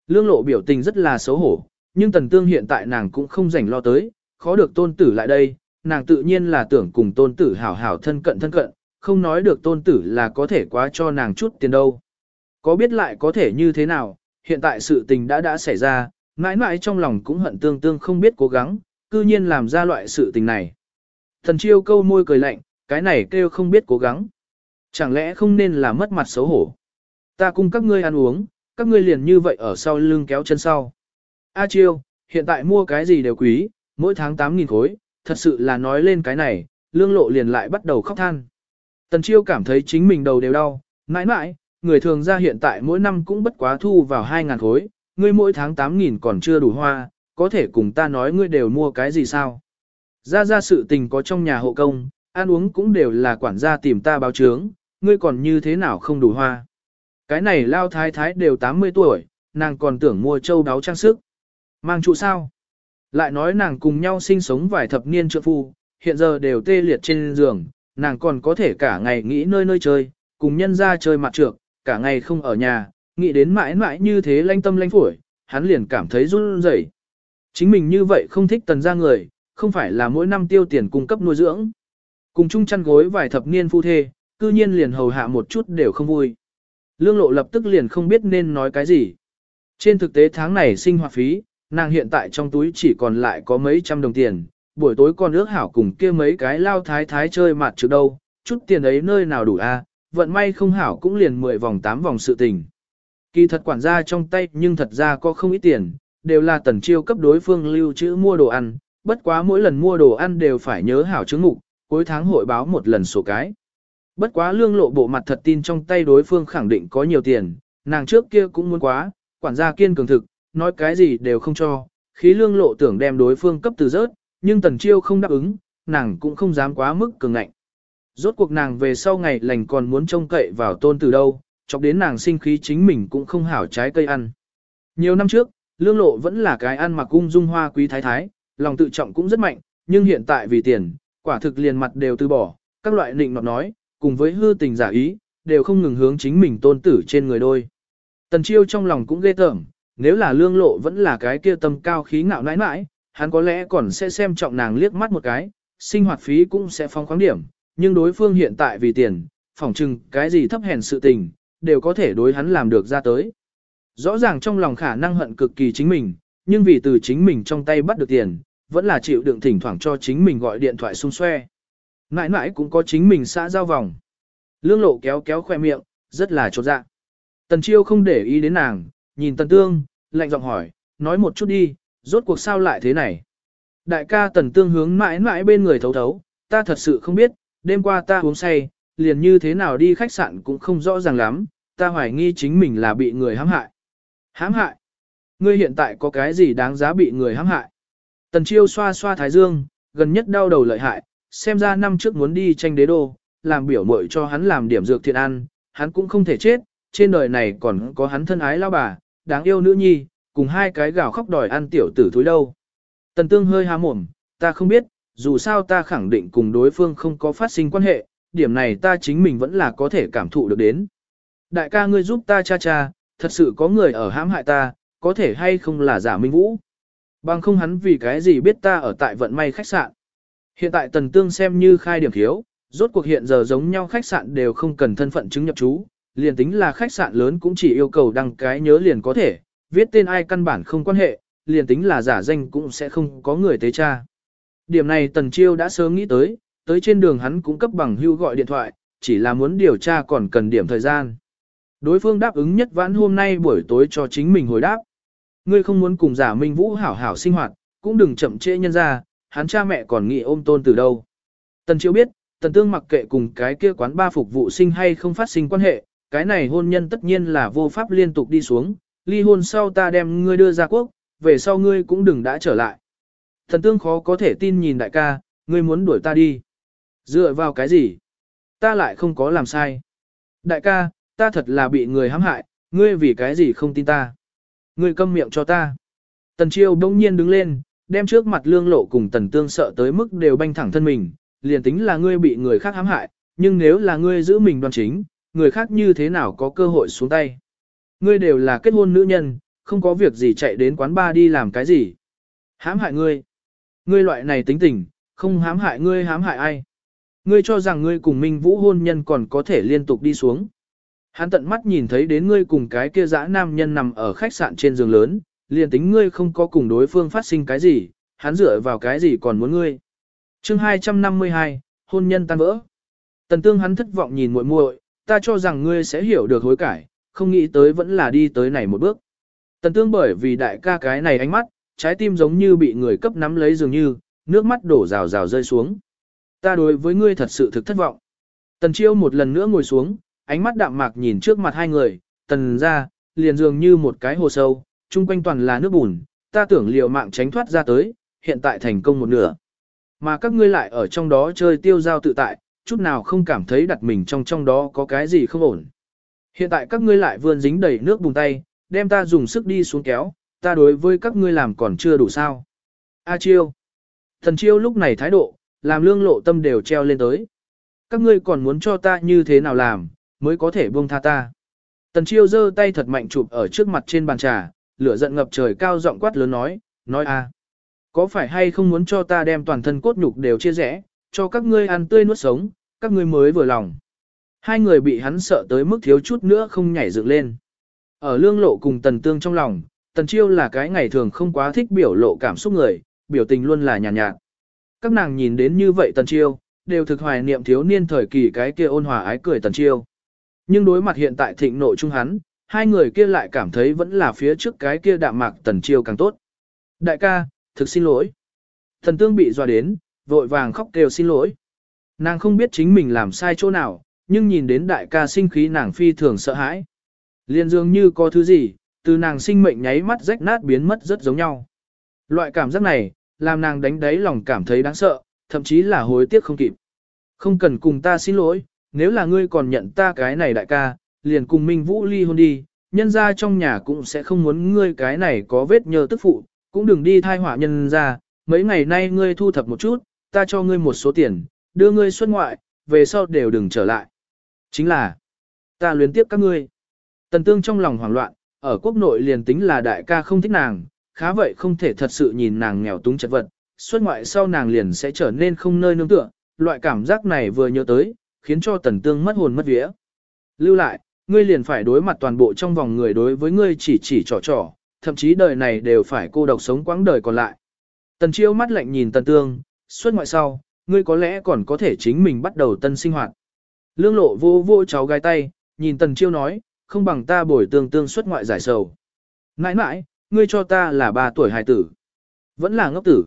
Lương lộ biểu tình rất là xấu hổ, nhưng tần tương hiện tại nàng cũng không rảnh lo tới, khó được tôn tử lại đây, nàng tự nhiên là tưởng cùng tôn tử hảo hảo thân cận thân cận, không nói được tôn tử là có thể quá cho nàng chút tiền đâu. Có biết lại có thể như thế nào, hiện tại sự tình đã đã xảy ra, mãi mãi trong lòng cũng hận tương tương không biết cố gắng, cư nhiên làm ra loại sự tình này. Thần chiêu câu môi cười lạnh, cái này kêu không biết cố gắng. Chẳng lẽ không nên là mất mặt xấu hổ. Ta cùng các ngươi ăn uống, các ngươi liền như vậy ở sau lưng kéo chân sau. A chiêu, hiện tại mua cái gì đều quý, mỗi tháng 8.000 khối, thật sự là nói lên cái này, lương lộ liền lại bắt đầu khóc than. Tần chiêu cảm thấy chính mình đầu đều đau, mãi mãi, người thường ra hiện tại mỗi năm cũng bất quá thu vào 2.000 khối, ngươi mỗi tháng 8.000 còn chưa đủ hoa, có thể cùng ta nói ngươi đều mua cái gì sao? Ra ra sự tình có trong nhà hộ công, ăn uống cũng đều là quản gia tìm ta báo chướng, ngươi còn như thế nào không đủ hoa? Cái này lao thái thái đều 80 tuổi, nàng còn tưởng mua châu đáo trang sức. Mang trụ sao? Lại nói nàng cùng nhau sinh sống vài thập niên trượng phu, hiện giờ đều tê liệt trên giường, nàng còn có thể cả ngày nghĩ nơi nơi chơi, cùng nhân ra chơi mặt trược, cả ngày không ở nhà, nghĩ đến mãi mãi như thế lanh tâm lanh phổi, hắn liền cảm thấy run rẩy. Chính mình như vậy không thích tần ra người, không phải là mỗi năm tiêu tiền cung cấp nuôi dưỡng. Cùng chung chăn gối vài thập niên phu thê, cư nhiên liền hầu hạ một chút đều không vui. Lương lộ lập tức liền không biết nên nói cái gì. Trên thực tế tháng này sinh hoạt phí, nàng hiện tại trong túi chỉ còn lại có mấy trăm đồng tiền, buổi tối còn ước hảo cùng kia mấy cái lao thái thái chơi mặt trước đâu, chút tiền ấy nơi nào đủ a? Vận may không hảo cũng liền 10 vòng 8 vòng sự tình. Kỳ thật quản gia trong tay nhưng thật ra có không ít tiền, đều là tần chiêu cấp đối phương lưu trữ mua đồ ăn, bất quá mỗi lần mua đồ ăn đều phải nhớ hảo chứng mục, cuối tháng hội báo một lần sổ cái. Bất quá lương lộ bộ mặt thật tin trong tay đối phương khẳng định có nhiều tiền, nàng trước kia cũng muốn quá, quản gia kiên cường thực, nói cái gì đều không cho, khí lương lộ tưởng đem đối phương cấp từ rớt, nhưng tần chiêu không đáp ứng, nàng cũng không dám quá mức cường ngạnh. Rốt cuộc nàng về sau ngày lành còn muốn trông cậy vào tôn từ đâu, chọc đến nàng sinh khí chính mình cũng không hảo trái cây ăn. Nhiều năm trước, lương lộ vẫn là cái ăn mặc cung dung hoa quý thái thái, lòng tự trọng cũng rất mạnh, nhưng hiện tại vì tiền, quả thực liền mặt đều từ bỏ, các loại nịnh nọt nói, cùng với hư tình giả ý, đều không ngừng hướng chính mình tôn tử trên người đôi. Tần chiêu trong lòng cũng ghê tởm, nếu là lương lộ vẫn là cái kia tâm cao khí ngạo nãi nãi, hắn có lẽ còn sẽ xem trọng nàng liếc mắt một cái, sinh hoạt phí cũng sẽ phong khoáng điểm, nhưng đối phương hiện tại vì tiền, phỏng chừng cái gì thấp hèn sự tình, đều có thể đối hắn làm được ra tới. Rõ ràng trong lòng khả năng hận cực kỳ chính mình, nhưng vì từ chính mình trong tay bắt được tiền, vẫn là chịu đựng thỉnh thoảng cho chính mình gọi điện thoại xung xoe. Mãi mãi cũng có chính mình xã giao vòng. Lương lộ kéo kéo khoe miệng, rất là trột dạ. Tần chiêu không để ý đến nàng, nhìn tần tương, lạnh giọng hỏi, nói một chút đi, rốt cuộc sao lại thế này. Đại ca tần tương hướng mãi mãi bên người thấu thấu, ta thật sự không biết, đêm qua ta uống say, liền như thế nào đi khách sạn cũng không rõ ràng lắm, ta hoài nghi chính mình là bị người hãm hại. Hãm hại? Ngươi hiện tại có cái gì đáng giá bị người hãm hại? Tần chiêu xoa xoa thái dương, gần nhất đau đầu lợi hại, xem ra năm trước muốn đi tranh đế đô, làm biểu mội cho hắn làm điểm dược thiện ăn, hắn cũng không thể chết, trên đời này còn có hắn thân ái lao bà, đáng yêu nữ nhi, cùng hai cái gào khóc đòi ăn tiểu tử thúi đâu. Tần tương hơi há mồm, ta không biết, dù sao ta khẳng định cùng đối phương không có phát sinh quan hệ, điểm này ta chính mình vẫn là có thể cảm thụ được đến. Đại ca ngươi giúp ta cha cha, thật sự có người ở hãm hại ta, có thể hay không là giả minh vũ. Bằng không hắn vì cái gì biết ta ở tại vận may khách sạn. Hiện tại tần tương xem như khai điểm thiếu, rốt cuộc hiện giờ giống nhau khách sạn đều không cần thân phận chứng nhập trú, liền tính là khách sạn lớn cũng chỉ yêu cầu đăng cái nhớ liền có thể, viết tên ai căn bản không quan hệ, liền tính là giả danh cũng sẽ không có người tế tra. Điểm này Tần Chiêu đã sớm nghĩ tới, tới trên đường hắn cũng cấp bằng hưu gọi điện thoại, chỉ là muốn điều tra còn cần điểm thời gian. Đối phương đáp ứng nhất vãn hôm nay buổi tối cho chính mình hồi đáp. Ngươi không muốn cùng giả Minh Vũ hảo hảo sinh hoạt, cũng đừng chậm trễ nhân ra, hắn cha mẹ còn nghĩ ôm tôn từ đâu. Tần Chiêu biết, Tần Tương mặc kệ cùng cái kia quán ba phục vụ sinh hay không phát sinh quan hệ, cái này hôn nhân tất nhiên là vô pháp liên tục đi xuống, ly hôn sau ta đem ngươi đưa ra quốc, về sau ngươi cũng đừng đã trở lại. Thần tương khó có thể tin nhìn đại ca, ngươi muốn đuổi ta đi. Dựa vào cái gì? Ta lại không có làm sai. Đại ca, ta thật là bị người hãm hại, ngươi vì cái gì không tin ta? Ngươi câm miệng cho ta. Tần chiêu đông nhiên đứng lên, đem trước mặt lương lộ cùng tần tương sợ tới mức đều banh thẳng thân mình, liền tính là ngươi bị người khác hãm hại, nhưng nếu là ngươi giữ mình đoan chính, người khác như thế nào có cơ hội xuống tay. Ngươi đều là kết hôn nữ nhân, không có việc gì chạy đến quán bar đi làm cái gì. Hãm hại ngươi. Ngươi loại này tính tình, không hãm hại ngươi hãm hại ai. Ngươi cho rằng ngươi cùng Minh Vũ hôn nhân còn có thể liên tục đi xuống. Hắn tận mắt nhìn thấy đến ngươi cùng cái kia dã nam nhân nằm ở khách sạn trên giường lớn, liền tính ngươi không có cùng đối phương phát sinh cái gì, hắn dựa vào cái gì còn muốn ngươi. chương 252, hôn nhân tan vỡ. Tần tương hắn thất vọng nhìn muội muội, ta cho rằng ngươi sẽ hiểu được hối cải, không nghĩ tới vẫn là đi tới này một bước. Tần tương bởi vì đại ca cái này ánh mắt, trái tim giống như bị người cấp nắm lấy dường như, nước mắt đổ rào rào rơi xuống. Ta đối với ngươi thật sự thực thất vọng. Tần chiêu một lần nữa ngồi xuống, ánh mắt đạm mạc nhìn trước mặt hai người, tần ra, liền dường như một cái hồ sâu, chung quanh toàn là nước bùn, ta tưởng liều mạng tránh thoát ra tới, hiện tại thành công một nửa. Mà các ngươi lại ở trong đó chơi tiêu giao tự tại, chút nào không cảm thấy đặt mình trong trong đó có cái gì không ổn. Hiện tại các ngươi lại vươn dính đầy nước bùn tay, đem ta dùng sức đi xuống kéo, ta đối với các ngươi làm còn chưa đủ sao. A chiêu. Thần chiêu lúc này thái độ, làm lương lộ tâm đều treo lên tới. Các ngươi còn muốn cho ta như thế nào làm, mới có thể buông tha ta. Tần chiêu giơ tay thật mạnh chụp ở trước mặt trên bàn trà, lửa giận ngập trời cao giọng quát lớn nói, nói a, Có phải hay không muốn cho ta đem toàn thân cốt nhục đều chia rẽ, cho các ngươi ăn tươi nuốt sống, các ngươi mới vừa lòng. Hai người bị hắn sợ tới mức thiếu chút nữa không nhảy dựng lên. Ở lương lộ cùng tần tương trong lòng, tần chiêu là cái ngày thường không quá thích biểu lộ cảm xúc người, biểu tình luôn là nhàn nhạt, nhạt. Các nàng nhìn đến như vậy tần chiêu, đều thực hoài niệm thiếu niên thời kỳ cái kia ôn hòa ái cười tần chiêu. Nhưng đối mặt hiện tại thịnh nộ chung hắn, hai người kia lại cảm thấy vẫn là phía trước cái kia đạm mạc tần chiêu càng tốt. Đại ca, thực xin lỗi. Thần tương bị dọa đến, vội vàng khóc kêu xin lỗi. Nàng không biết chính mình làm sai chỗ nào, nhưng nhìn đến đại ca sinh khí nàng phi thường sợ hãi. Liên dường như có thứ gì, từ nàng sinh mệnh nháy mắt rách nát biến mất rất giống nhau. Loại cảm giác này, làm nàng đánh đáy lòng cảm thấy đáng sợ, thậm chí là hối tiếc không kịp. Không cần cùng ta xin lỗi, nếu là ngươi còn nhận ta cái này đại ca, liền cùng Minh Vũ ly hôn đi, nhân ra trong nhà cũng sẽ không muốn ngươi cái này có vết nhơ tức phụ, cũng đừng đi thai họa nhân ra, mấy ngày nay ngươi thu thập một chút, ta cho ngươi một số tiền, đưa ngươi xuất ngoại, về sau đều đừng trở lại. Chính là, ta luyến tiếp các ngươi. Tần tương trong lòng hoảng loạn, ở quốc nội liền tính là đại ca không thích nàng, khá vậy không thể thật sự nhìn nàng nghèo túng chật vật, xuất ngoại sau nàng liền sẽ trở nên không nơi nương tựa, loại cảm giác này vừa nhớ tới, khiến cho tần tương mất hồn mất vía. Lưu lại, ngươi liền phải đối mặt toàn bộ trong vòng người đối với ngươi chỉ chỉ trò trò, thậm chí đời này đều phải cô độc sống quãng đời còn lại. Tần chiêu mắt lạnh nhìn tần tương, xuất ngoại sau, ngươi có lẽ còn có thể chính mình bắt đầu tân sinh hoạt. Lương lộ vô vô cháu gái tay, nhìn tần chiêu nói, không bằng ta bồi tương tương xuất ngoại giải sầu. Nãi nãi, ngươi cho ta là ba tuổi hài tử. Vẫn là ngốc tử.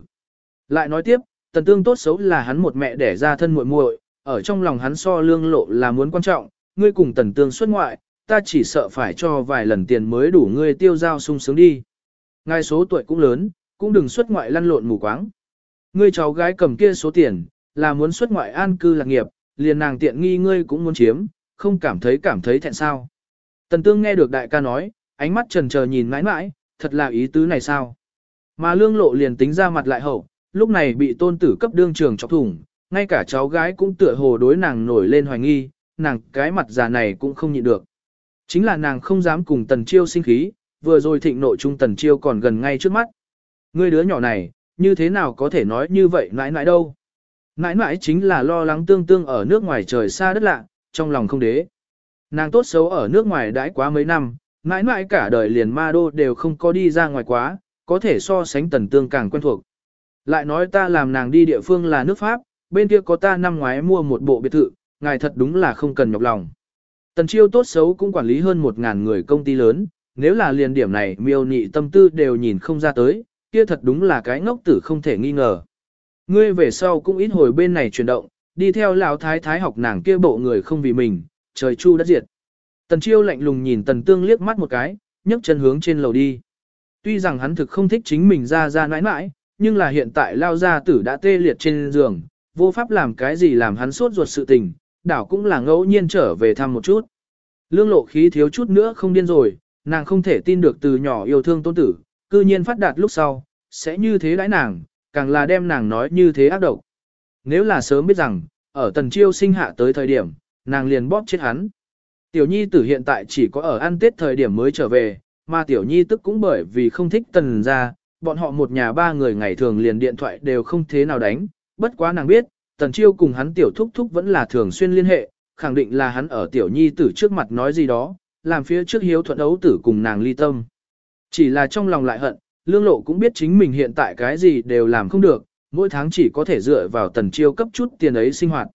Lại nói tiếp, tần tương tốt xấu là hắn một mẹ đẻ ra thân muội muội, ở trong lòng hắn so lương lộ là muốn quan trọng, ngươi cùng tần tương xuất ngoại, ta chỉ sợ phải cho vài lần tiền mới đủ ngươi tiêu giao sung sướng đi. Ngài số tuổi cũng lớn, cũng đừng xuất ngoại lăn lộn mù quáng. Ngươi cháu gái cầm kia số tiền, là muốn xuất ngoại an cư lạc nghiệp, liền nàng tiện nghi ngươi cũng muốn chiếm, không cảm thấy cảm thấy thẹn sao. Tần tương nghe được đại ca nói, ánh mắt trần chờ nhìn mãi mãi, thật là ý tứ này sao. Mà lương lộ liền tính ra mặt lại hậu, lúc này bị tôn tử cấp đương trường chọc thủng, ngay cả cháu gái cũng tựa hồ đối nàng nổi lên hoài nghi, nàng cái mặt già này cũng không nhịn được. Chính là nàng không dám cùng tần chiêu sinh khí, vừa rồi thịnh nội trung tần chiêu còn gần ngay trước mắt. người đứa nhỏ này, như thế nào có thể nói như vậy mãi mãi đâu. Nãi nãi chính là lo lắng tương tương ở nước ngoài trời xa đất lạ, trong lòng không đế. Nàng tốt xấu ở nước ngoài đãi quá mấy năm, mãi mãi cả đời liền ma đô đều không có đi ra ngoài quá, có thể so sánh tần tương càng quen thuộc. Lại nói ta làm nàng đi địa phương là nước Pháp, bên kia có ta năm ngoái mua một bộ biệt thự, ngài thật đúng là không cần nhọc lòng. Tần chiêu tốt xấu cũng quản lý hơn một ngàn người công ty lớn, nếu là liền điểm này miêu nị tâm tư đều nhìn không ra tới, kia thật đúng là cái ngốc tử không thể nghi ngờ. Ngươi về sau cũng ít hồi bên này chuyển động, đi theo lão thái thái học nàng kia bộ người không vì mình, trời chu đất diệt. Tần chiêu lạnh lùng nhìn tần tương liếc mắt một cái, nhấc chân hướng trên lầu đi. Tuy rằng hắn thực không thích chính mình ra ra nãi nãi, nhưng là hiện tại lao gia tử đã tê liệt trên giường, vô pháp làm cái gì làm hắn sốt ruột sự tình, đảo cũng là ngẫu nhiên trở về thăm một chút. Lương lộ khí thiếu chút nữa không điên rồi, nàng không thể tin được từ nhỏ yêu thương tôn tử, cư nhiên phát đạt lúc sau, sẽ như thế đãi nàng, càng là đem nàng nói như thế ác độc. Nếu là sớm biết rằng, ở tần chiêu sinh hạ tới thời điểm, nàng liền bóp chết hắn. Tiểu nhi tử hiện tại chỉ có ở ăn tết thời điểm mới trở về, mà tiểu nhi tức cũng bởi vì không thích tần ra, bọn họ một nhà ba người ngày thường liền điện thoại đều không thế nào đánh, bất quá nàng biết, tần chiêu cùng hắn tiểu thúc thúc vẫn là thường xuyên liên hệ, khẳng định là hắn ở tiểu nhi tử trước mặt nói gì đó, làm phía trước hiếu thuận ấu tử cùng nàng ly tâm. Chỉ là trong lòng lại hận, lương lộ cũng biết chính mình hiện tại cái gì đều làm không được, mỗi tháng chỉ có thể dựa vào tần chiêu cấp chút tiền ấy sinh hoạt.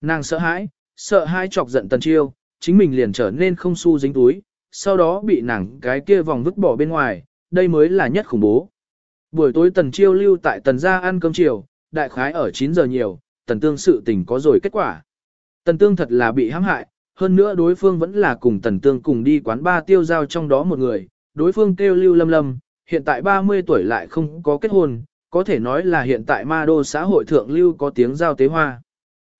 Nàng sợ hãi, sợ hai chọc giận tần chiêu, chính mình liền trở nên không su dính túi, sau đó bị nàng cái kia vòng vứt bỏ bên ngoài, đây mới là nhất khủng bố. Buổi tối tần chiêu lưu tại tần gia ăn cơm chiều, đại khái ở 9 giờ nhiều, tần tương sự tình có rồi kết quả. Tần tương thật là bị hãm hại, hơn nữa đối phương vẫn là cùng tần tương cùng đi quán ba tiêu giao trong đó một người, đối phương kêu lưu lâm lâm, hiện tại 30 tuổi lại không có kết hôn, có thể nói là hiện tại ma đô xã hội thượng lưu có tiếng giao tế hoa.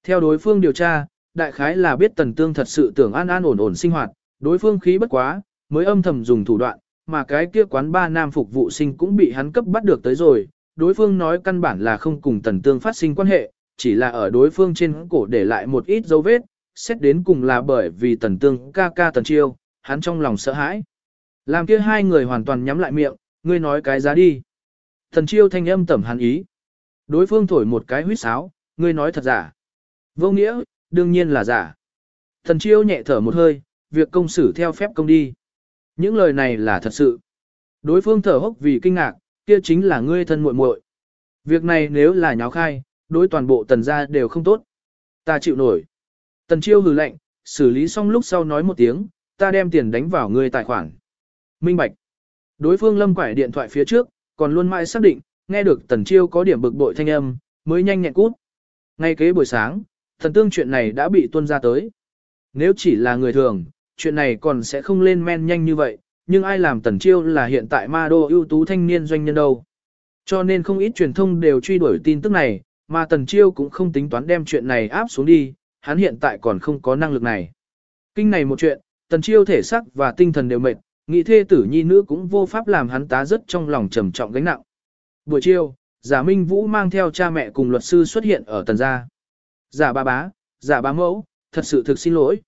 Theo đối phương điều tra, đại khái là biết tần tương thật sự tưởng an an ổn ổn sinh hoạt, đối phương khí bất quá, mới âm thầm dùng thủ đoạn, mà cái kia quán ba nam phục vụ sinh cũng bị hắn cấp bắt được tới rồi, đối phương nói căn bản là không cùng tần tương phát sinh quan hệ, chỉ là ở đối phương trên cổ để lại một ít dấu vết, xét đến cùng là bởi vì tần tương ca ca tần chiêu, hắn trong lòng sợ hãi. Làm kia hai người hoàn toàn nhắm lại miệng, ngươi nói cái giá đi. tần chiêu thanh âm tẩm hàn ý. Đối phương thổi một cái huýt sáo, ngươi nói thật giả. Vô nghĩa, đương nhiên là giả. Thần chiêu nhẹ thở một hơi, việc công xử theo phép công đi. Những lời này là thật sự. Đối phương thở hốc vì kinh ngạc, kia chính là ngươi thân muội muội. Việc này nếu là nháo khai, đối toàn bộ tần gia đều không tốt. Ta chịu nổi. Tần chiêu hừ lạnh, xử lý xong lúc sau nói một tiếng, ta đem tiền đánh vào ngươi tài khoản. Minh Bạch. Đối phương lâm quải điện thoại phía trước, còn luôn mãi xác định, nghe được tần chiêu có điểm bực bội thanh âm, mới nhanh nhẹn cút. Ngay kế buổi sáng, thần tương chuyện này đã bị tuân ra tới. Nếu chỉ là người thường, chuyện này còn sẽ không lên men nhanh như vậy, nhưng ai làm tần chiêu là hiện tại ma đô ưu tú thanh niên doanh nhân đâu. Cho nên không ít truyền thông đều truy đuổi tin tức này, mà tần chiêu cũng không tính toán đem chuyện này áp xuống đi, hắn hiện tại còn không có năng lực này. Kinh này một chuyện, tần chiêu thể sắc và tinh thần đều mệt, nghị thê tử nhi nữ cũng vô pháp làm hắn tá rất trong lòng trầm trọng gánh nặng. Buổi chiều, giả Minh Vũ mang theo cha mẹ cùng luật sư xuất hiện ở tần gia. Giả ba bá, giả bá mẫu, thật sự thực xin lỗi.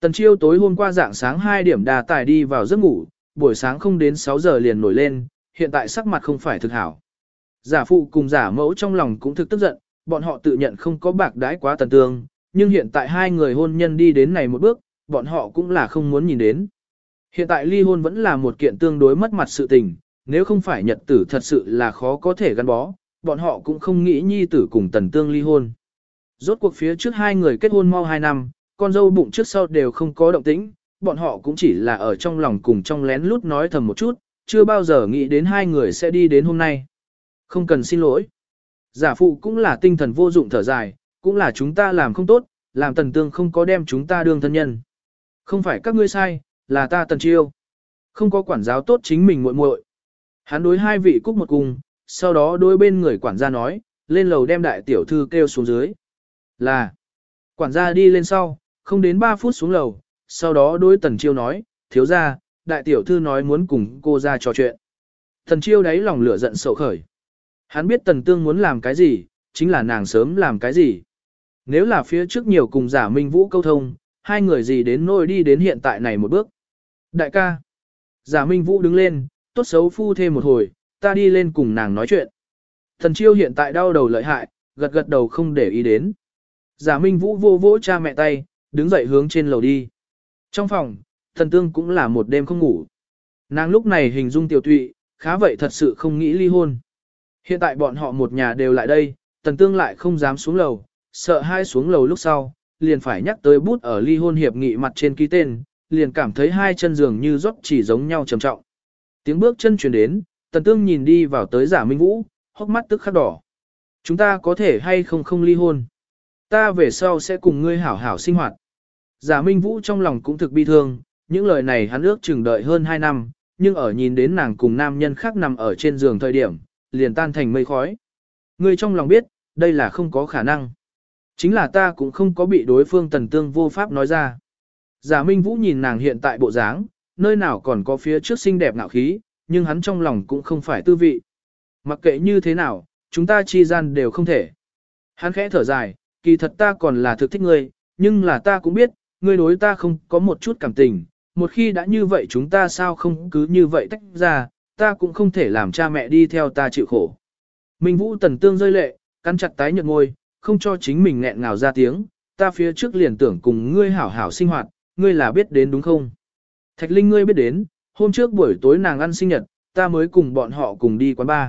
Tần chiêu tối hôm qua dạng sáng 2 điểm đà tải đi vào giấc ngủ, buổi sáng không đến 6 giờ liền nổi lên, hiện tại sắc mặt không phải thực hảo. Giả phụ cùng giả mẫu trong lòng cũng thực tức giận, bọn họ tự nhận không có bạc đãi quá tần tương, nhưng hiện tại hai người hôn nhân đi đến này một bước, bọn họ cũng là không muốn nhìn đến. Hiện tại ly hôn vẫn là một kiện tương đối mất mặt sự tình, nếu không phải nhật tử thật sự là khó có thể gắn bó, bọn họ cũng không nghĩ nhi tử cùng tần tương ly hôn. Rốt cuộc phía trước hai người kết hôn mau hai năm, con dâu bụng trước sau đều không có động tĩnh, bọn họ cũng chỉ là ở trong lòng cùng trong lén lút nói thầm một chút, chưa bao giờ nghĩ đến hai người sẽ đi đến hôm nay. Không cần xin lỗi. Giả phụ cũng là tinh thần vô dụng thở dài, cũng là chúng ta làm không tốt, làm tần tương không có đem chúng ta đương thân nhân. Không phải các ngươi sai, là ta tần chiêu. Không có quản giáo tốt chính mình muội muội. Hắn đối hai vị cúc một cùng, sau đó đối bên người quản gia nói, lên lầu đem đại tiểu thư kêu xuống dưới. Là, quản gia đi lên sau, không đến 3 phút xuống lầu, sau đó đối tần chiêu nói, thiếu ra, đại tiểu thư nói muốn cùng cô ra trò chuyện. Tần chiêu đáy lòng lửa giận sầu khởi. Hắn biết tần tương muốn làm cái gì, chính là nàng sớm làm cái gì. Nếu là phía trước nhiều cùng giả minh vũ câu thông, hai người gì đến nôi đi đến hiện tại này một bước. Đại ca. Giả minh vũ đứng lên, tốt xấu phu thêm một hồi, ta đi lên cùng nàng nói chuyện. Thần chiêu hiện tại đau đầu lợi hại, gật gật đầu không để ý đến. Giả minh vũ vô vỗ cha mẹ tay, đứng dậy hướng trên lầu đi. Trong phòng, thần tương cũng là một đêm không ngủ. Nàng lúc này hình dung tiểu tụy, khá vậy thật sự không nghĩ ly hôn. Hiện tại bọn họ một nhà đều lại đây, tần tương lại không dám xuống lầu, sợ hai xuống lầu lúc sau, liền phải nhắc tới bút ở ly hôn hiệp nghị mặt trên ký tên, liền cảm thấy hai chân giường như rót chỉ giống nhau trầm trọng. Tiếng bước chân truyền đến, tần tương nhìn đi vào tới giả minh vũ, hốc mắt tức khắc đỏ. Chúng ta có thể hay không không ly hôn. Ta về sau sẽ cùng ngươi hảo hảo sinh hoạt. Giả minh vũ trong lòng cũng thực bi thương, những lời này hắn ước chừng đợi hơn 2 năm, nhưng ở nhìn đến nàng cùng nam nhân khác nằm ở trên giường thời điểm, liền tan thành mây khói. Ngươi trong lòng biết, đây là không có khả năng. Chính là ta cũng không có bị đối phương tần tương vô pháp nói ra. Giả Minh Vũ nhìn nàng hiện tại bộ dáng, nơi nào còn có phía trước xinh đẹp ngạo khí, nhưng hắn trong lòng cũng không phải tư vị. Mặc kệ như thế nào, chúng ta chi gian đều không thể. Hắn khẽ thở dài, kỳ thật ta còn là thực thích ngươi, nhưng là ta cũng biết, ngươi đối ta không có một chút cảm tình, một khi đã như vậy chúng ta sao không cứ như vậy tách ra, ta cũng không thể làm cha mẹ đi theo ta chịu khổ. Minh Vũ tần tương rơi lệ, cắn chặt tái nhợt ngôi, không cho chính mình nghẹn ngào ra tiếng, ta phía trước liền tưởng cùng ngươi hảo hảo sinh hoạt, ngươi là biết đến đúng không? Thạch Linh ngươi biết đến, hôm trước buổi tối nàng ăn sinh nhật, ta mới cùng bọn họ cùng đi quán bar.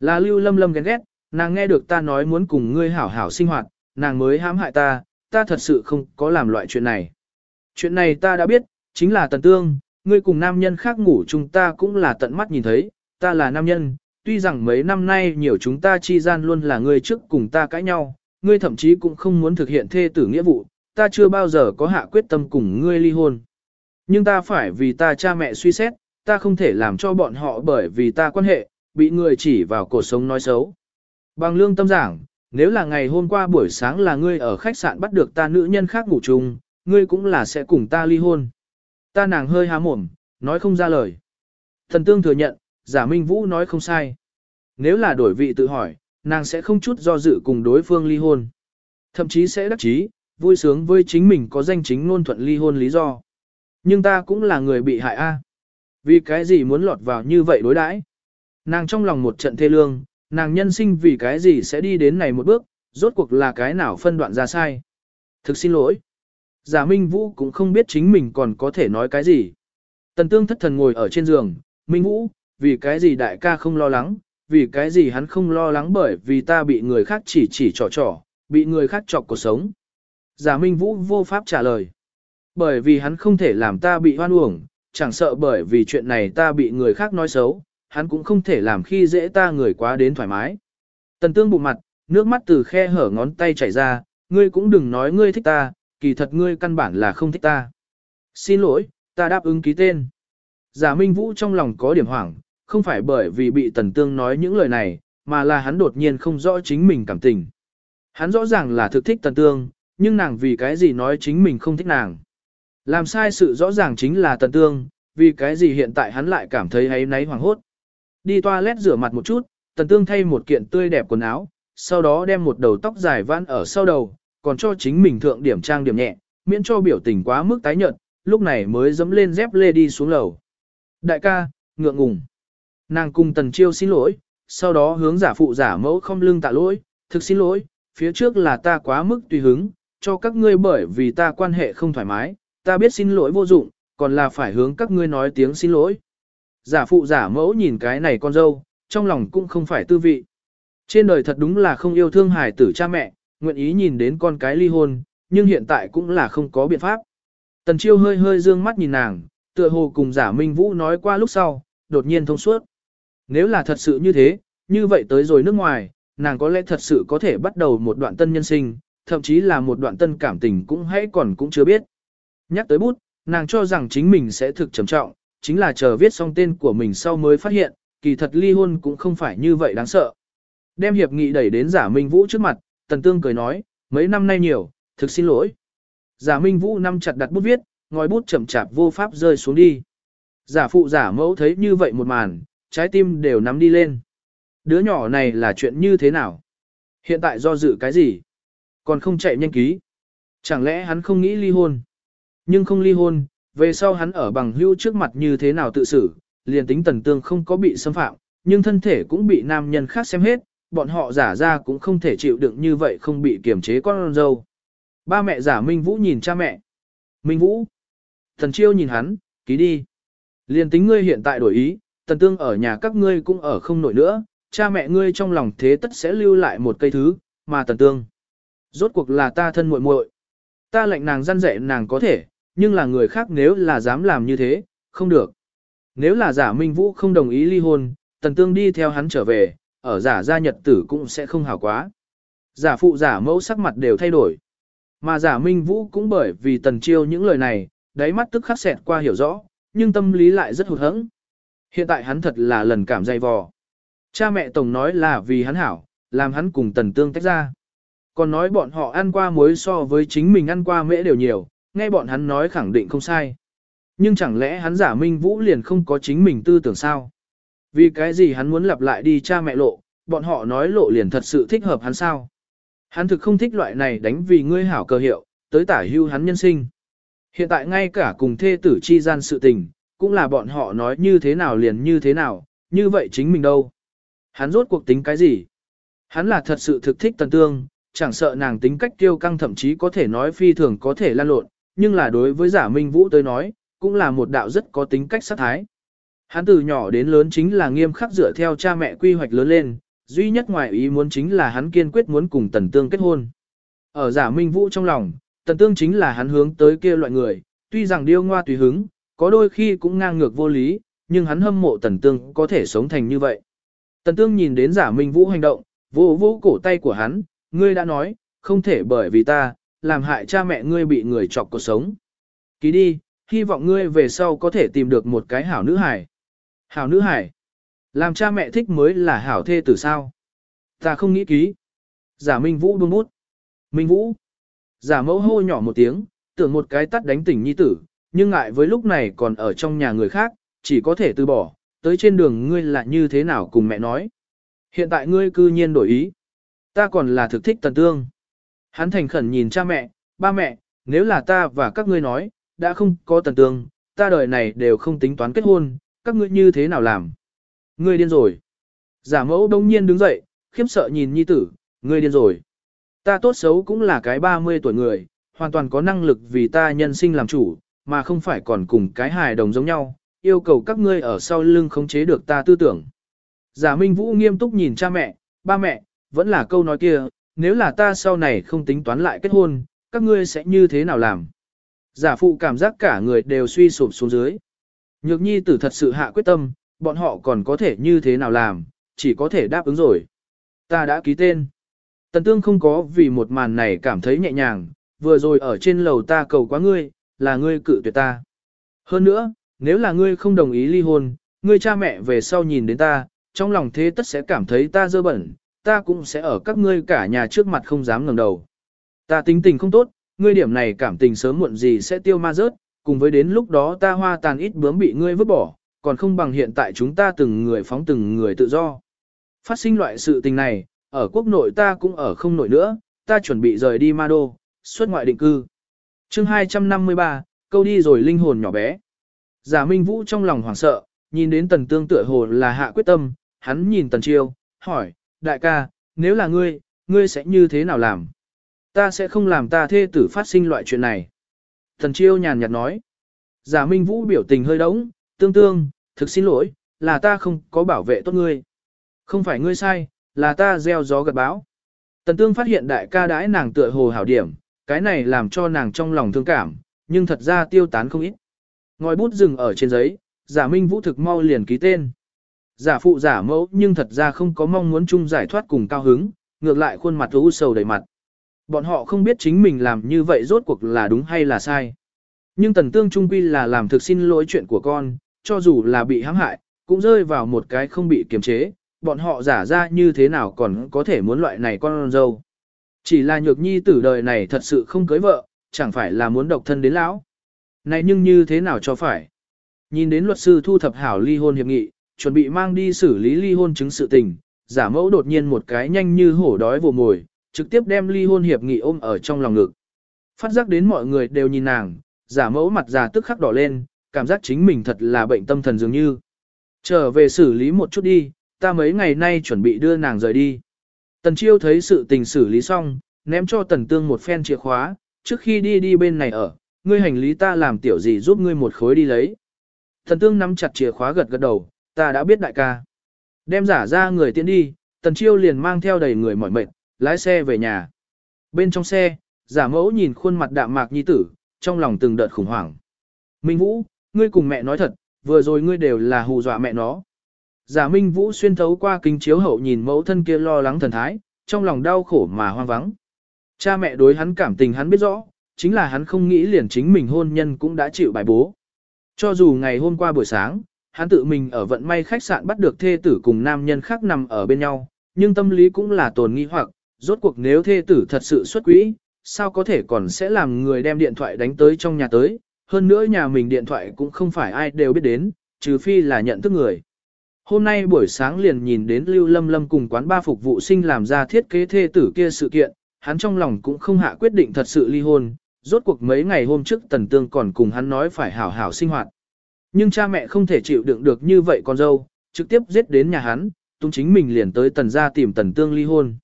Là Lưu Lâm Lâm ghen ghét, nàng nghe được ta nói muốn cùng ngươi hảo hảo sinh hoạt, nàng mới hãm hại ta, ta thật sự không có làm loại chuyện này. Chuyện này ta đã biết, chính là tần tương, ngươi cùng nam nhân khác ngủ chúng ta cũng là tận mắt nhìn thấy, ta là nam nhân, tuy rằng mấy năm nay nhiều chúng ta chi gian luôn là ngươi trước cùng ta cãi nhau, ngươi thậm chí cũng không muốn thực hiện thê tử nghĩa vụ, ta chưa bao giờ có hạ quyết tâm cùng ngươi ly hôn. Nhưng ta phải vì ta cha mẹ suy xét, ta không thể làm cho bọn họ bởi vì ta quan hệ, bị người chỉ vào cuộc sống nói xấu. Bằng lương tâm giảng, nếu là ngày hôm qua buổi sáng là ngươi ở khách sạn bắt được ta nữ nhân khác ngủ chung, ngươi cũng là sẽ cùng ta ly hôn. Ta nàng hơi há mồm, nói không ra lời. Thần tương thừa nhận, giả minh vũ nói không sai. Nếu là đổi vị tự hỏi, nàng sẽ không chút do dự cùng đối phương ly hôn. Thậm chí sẽ đắc chí, vui sướng với chính mình có danh chính ngôn thuận ly hôn lý do. Nhưng ta cũng là người bị hại a. Vì cái gì muốn lọt vào như vậy đối đãi? Nàng trong lòng một trận thê lương, nàng nhân sinh vì cái gì sẽ đi đến này một bước, rốt cuộc là cái nào phân đoạn ra sai. Thực xin lỗi. Giả Minh Vũ cũng không biết chính mình còn có thể nói cái gì. Tần tương thất thần ngồi ở trên giường, Minh Vũ, vì cái gì đại ca không lo lắng, vì cái gì hắn không lo lắng bởi vì ta bị người khác chỉ chỉ trò trò, bị người khác chọc cuộc sống. Giả Minh Vũ vô pháp trả lời. Bởi vì hắn không thể làm ta bị hoan uổng, chẳng sợ bởi vì chuyện này ta bị người khác nói xấu, hắn cũng không thể làm khi dễ ta người quá đến thoải mái. Tần tương bụng mặt, nước mắt từ khe hở ngón tay chảy ra, ngươi cũng đừng nói ngươi thích ta, kỳ thật ngươi căn bản là không thích ta. Xin lỗi, ta đáp ứng ký tên. Giả Minh Vũ trong lòng có điểm hoảng, không phải bởi vì bị Tần Tương nói những lời này, mà là hắn đột nhiên không rõ chính mình cảm tình. Hắn rõ ràng là thực thích Tần Tương, nhưng nàng vì cái gì nói chính mình không thích nàng. Làm sai sự rõ ràng chính là Tần Tương, vì cái gì hiện tại hắn lại cảm thấy hay náy hoảng hốt. Đi toilet rửa mặt một chút, Tần Tương thay một kiện tươi đẹp quần áo, sau đó đem một đầu tóc dài vãn ở sau đầu, còn cho chính mình thượng điểm trang điểm nhẹ, miễn cho biểu tình quá mức tái nhợt, lúc này mới dẫm lên dép lê đi xuống lầu. Đại ca, ngượng ngùng. Nàng cùng tần chiêu xin lỗi, sau đó hướng giả phụ giả mẫu không lưng tạ lỗi, thực xin lỗi, phía trước là ta quá mức tùy hứng, cho các ngươi bởi vì ta quan hệ không thoải mái, ta biết xin lỗi vô dụng, còn là phải hướng các ngươi nói tiếng xin lỗi. Giả phụ giả mẫu nhìn cái này con dâu, trong lòng cũng không phải tư vị. Trên đời thật đúng là không yêu thương hài tử cha mẹ, nguyện ý nhìn đến con cái ly hôn, nhưng hiện tại cũng là không có biện pháp. Tần chiêu hơi hơi dương mắt nhìn nàng, tựa hồ cùng giả Minh Vũ nói qua lúc sau, đột nhiên thông suốt. Nếu là thật sự như thế, như vậy tới rồi nước ngoài, nàng có lẽ thật sự có thể bắt đầu một đoạn tân nhân sinh, thậm chí là một đoạn tân cảm tình cũng hãy còn cũng chưa biết. Nhắc tới bút, nàng cho rằng chính mình sẽ thực trầm trọng, chính là chờ viết xong tên của mình sau mới phát hiện, kỳ thật ly hôn cũng không phải như vậy đáng sợ. Đem hiệp nghị đẩy đến giả Minh Vũ trước mặt, Tần Tương cười nói, mấy năm nay nhiều, thực xin lỗi. Giả Minh Vũ năm chặt đặt bút viết, ngòi bút chậm chạp vô pháp rơi xuống đi. Giả phụ giả mẫu thấy như vậy một màn, trái tim đều nắm đi lên. Đứa nhỏ này là chuyện như thế nào? Hiện tại do dự cái gì? Còn không chạy nhanh ký. Chẳng lẽ hắn không nghĩ ly hôn? Nhưng không ly hôn, về sau hắn ở bằng hữu trước mặt như thế nào tự xử, liền tính tần tương không có bị xâm phạm, nhưng thân thể cũng bị nam nhân khác xem hết, bọn họ giả ra cũng không thể chịu đựng như vậy không bị kiềm chế con dâu. Ba mẹ giả Minh Vũ nhìn cha mẹ. Minh Vũ. Thần chiêu nhìn hắn, ký đi. Liền tính ngươi hiện tại đổi ý, tần tương ở nhà các ngươi cũng ở không nổi nữa, cha mẹ ngươi trong lòng thế tất sẽ lưu lại một cây thứ, mà tần tương. Rốt cuộc là ta thân muội muội, Ta lệnh nàng gian dạy nàng có thể, nhưng là người khác nếu là dám làm như thế, không được. Nếu là giả Minh Vũ không đồng ý ly hôn, tần tương đi theo hắn trở về, ở giả gia nhật tử cũng sẽ không hảo quá. Giả phụ giả mẫu sắc mặt đều thay đổi. Mà giả Minh Vũ cũng bởi vì tần chiêu những lời này, đáy mắt tức khắc xẹt qua hiểu rõ, nhưng tâm lý lại rất hụt hẫng. Hiện tại hắn thật là lần cảm dày vò. Cha mẹ tổng nói là vì hắn hảo, làm hắn cùng tần tương tách ra. Còn nói bọn họ ăn qua muối so với chính mình ăn qua mễ đều nhiều, nghe bọn hắn nói khẳng định không sai. Nhưng chẳng lẽ hắn giả Minh Vũ liền không có chính mình tư tưởng sao? Vì cái gì hắn muốn lặp lại đi cha mẹ lộ, bọn họ nói lộ liền thật sự thích hợp hắn sao? Hắn thực không thích loại này đánh vì ngươi hảo cơ hiệu, tới tả hưu hắn nhân sinh. Hiện tại ngay cả cùng thê tử chi gian sự tình, cũng là bọn họ nói như thế nào liền như thế nào, như vậy chính mình đâu. Hắn rốt cuộc tính cái gì? Hắn là thật sự thực thích tần tương, chẳng sợ nàng tính cách tiêu căng thậm chí có thể nói phi thường có thể lan lộn, nhưng là đối với giả minh vũ tới nói, cũng là một đạo rất có tính cách sát thái. Hắn từ nhỏ đến lớn chính là nghiêm khắc dựa theo cha mẹ quy hoạch lớn lên, duy nhất ngoài ý muốn chính là hắn kiên quyết muốn cùng Tần Tương kết hôn. Ở giả minh vũ trong lòng, Tần Tương chính là hắn hướng tới kia loại người, tuy rằng điêu ngoa tùy hứng, có đôi khi cũng ngang ngược vô lý, nhưng hắn hâm mộ Tần Tương có thể sống thành như vậy. Tần Tương nhìn đến giả minh vũ hành động, vô vô cổ tay của hắn, ngươi đã nói, không thể bởi vì ta, làm hại cha mẹ ngươi bị người chọc cuộc sống. Ký đi, hy vọng ngươi về sau có thể tìm được một cái hảo nữ hải. Hảo nữ hải. Làm cha mẹ thích mới là hảo thê tử sao. Ta không nghĩ ký. Giả Minh Vũ buông bút. Minh Vũ. Giả mẫu hô nhỏ một tiếng, tưởng một cái tắt đánh tỉnh nhi tử, nhưng ngại với lúc này còn ở trong nhà người khác, chỉ có thể từ bỏ, tới trên đường ngươi là như thế nào cùng mẹ nói. Hiện tại ngươi cư nhiên đổi ý. Ta còn là thực thích tần tương. Hắn thành khẩn nhìn cha mẹ, ba mẹ, nếu là ta và các ngươi nói, đã không có tần tương, ta đời này đều không tính toán kết hôn, các ngươi như thế nào làm? Ngươi điên rồi. Giả mẫu đông nhiên đứng dậy, khiếp sợ nhìn nhi tử, ngươi điên rồi. Ta tốt xấu cũng là cái 30 tuổi người, hoàn toàn có năng lực vì ta nhân sinh làm chủ, mà không phải còn cùng cái hài đồng giống nhau, yêu cầu các ngươi ở sau lưng khống chế được ta tư tưởng. Giả Minh Vũ nghiêm túc nhìn cha mẹ, ba mẹ, vẫn là câu nói kia, nếu là ta sau này không tính toán lại kết hôn, các ngươi sẽ như thế nào làm? Giả phụ cảm giác cả người đều suy sụp xuống dưới. Nhược nhi tử thật sự hạ quyết tâm, bọn họ còn có thể như thế nào làm, chỉ có thể đáp ứng rồi. Ta đã ký tên. Tần tương không có vì một màn này cảm thấy nhẹ nhàng, vừa rồi ở trên lầu ta cầu quá ngươi, là ngươi cự tuyệt ta. Hơn nữa, nếu là ngươi không đồng ý ly hôn, ngươi cha mẹ về sau nhìn đến ta, trong lòng thế tất sẽ cảm thấy ta dơ bẩn, ta cũng sẽ ở các ngươi cả nhà trước mặt không dám ngẩng đầu. Ta tính tình không tốt, ngươi điểm này cảm tình sớm muộn gì sẽ tiêu ma rớt, cùng với đến lúc đó ta hoa tàn ít bướm bị ngươi vứt bỏ, còn không bằng hiện tại chúng ta từng người phóng từng người tự do. Phát sinh loại sự tình này, ở quốc nội ta cũng ở không nổi nữa, ta chuẩn bị rời đi ma đô, xuất ngoại định cư. chương 253, câu đi rồi linh hồn nhỏ bé. Giả Minh Vũ trong lòng hoảng sợ, nhìn đến tần tương tựa hồ là hạ quyết tâm, hắn nhìn tần chiêu, hỏi, đại ca, nếu là ngươi, ngươi sẽ như thế nào làm? Ta sẽ không làm ta thê tử phát sinh loại chuyện này. Thần chiêu nhàn nhạt nói. Giả Minh Vũ biểu tình hơi đống, tương tương, thực xin lỗi, là ta không có bảo vệ tốt ngươi. Không phải ngươi sai, là ta gieo gió gật báo. Tần tương phát hiện đại ca đãi nàng tựa hồ hảo điểm, cái này làm cho nàng trong lòng thương cảm, nhưng thật ra tiêu tán không ít. Ngòi bút dừng ở trên giấy, giả minh vũ thực mau liền ký tên. Giả phụ giả mẫu nhưng thật ra không có mong muốn chung giải thoát cùng cao hứng, ngược lại khuôn mặt u sầu đầy mặt. Bọn họ không biết chính mình làm như vậy rốt cuộc là đúng hay là sai. Nhưng tần tương trung quy là làm thực xin lỗi chuyện của con, cho dù là bị hãm hại, cũng rơi vào một cái không bị kiềm chế, bọn họ giả ra như thế nào còn có thể muốn loại này con dâu. Chỉ là nhược nhi tử đời này thật sự không cưới vợ, chẳng phải là muốn độc thân đến lão. Này nhưng như thế nào cho phải? Nhìn đến luật sư thu thập hảo ly hôn hiệp nghị, chuẩn bị mang đi xử lý ly hôn chứng sự tình, giả mẫu đột nhiên một cái nhanh như hổ đói vồ mồi, trực tiếp đem ly hôn hiệp nghị ôm ở trong lòng ngực. Phát giác đến mọi người đều nhìn nàng, giả mẫu mặt già tức khắc đỏ lên, cảm giác chính mình thật là bệnh tâm thần dường như. Trở về xử lý một chút đi, ta mấy ngày nay chuẩn bị đưa nàng rời đi. Tần chiêu thấy sự tình xử lý xong, ném cho tần tương một phen chìa khóa, trước khi đi đi bên này ở, ngươi hành lý ta làm tiểu gì giúp ngươi một khối đi lấy. Tần tương nắm chặt chìa khóa gật gật đầu, ta đã biết đại ca. Đem giả ra người tiễn đi, tần chiêu liền mang theo đầy người mỏi mệt, lái xe về nhà. Bên trong xe, giả mẫu nhìn khuôn mặt đạm mạc nhi tử, trong lòng từng đợt khủng hoảng. Minh Vũ, ngươi cùng mẹ nói thật, vừa rồi ngươi đều là hù dọa mẹ nó. Giả Minh Vũ xuyên thấu qua kính chiếu hậu nhìn mẫu thân kia lo lắng thần thái, trong lòng đau khổ mà hoang vắng. Cha mẹ đối hắn cảm tình hắn biết rõ, chính là hắn không nghĩ liền chính mình hôn nhân cũng đã chịu bài bố. Cho dù ngày hôm qua buổi sáng, hắn tự mình ở vận may khách sạn bắt được thê tử cùng nam nhân khác nằm ở bên nhau, nhưng tâm lý cũng là tồn nghi hoặc, rốt cuộc nếu thê tử thật sự xuất quỹ, sao có thể còn sẽ làm người đem điện thoại đánh tới trong nhà tới, hơn nữa nhà mình điện thoại cũng không phải ai đều biết đến, trừ phi là nhận thức người. Hôm nay buổi sáng liền nhìn đến Lưu Lâm Lâm cùng quán ba phục vụ sinh làm ra thiết kế thê tử kia sự kiện, hắn trong lòng cũng không hạ quyết định thật sự ly hôn, rốt cuộc mấy ngày hôm trước Tần Tương còn cùng hắn nói phải hảo hảo sinh hoạt. Nhưng cha mẹ không thể chịu đựng được như vậy con dâu, trực tiếp giết đến nhà hắn, tung chính mình liền tới Tần gia tìm Tần Tương ly hôn.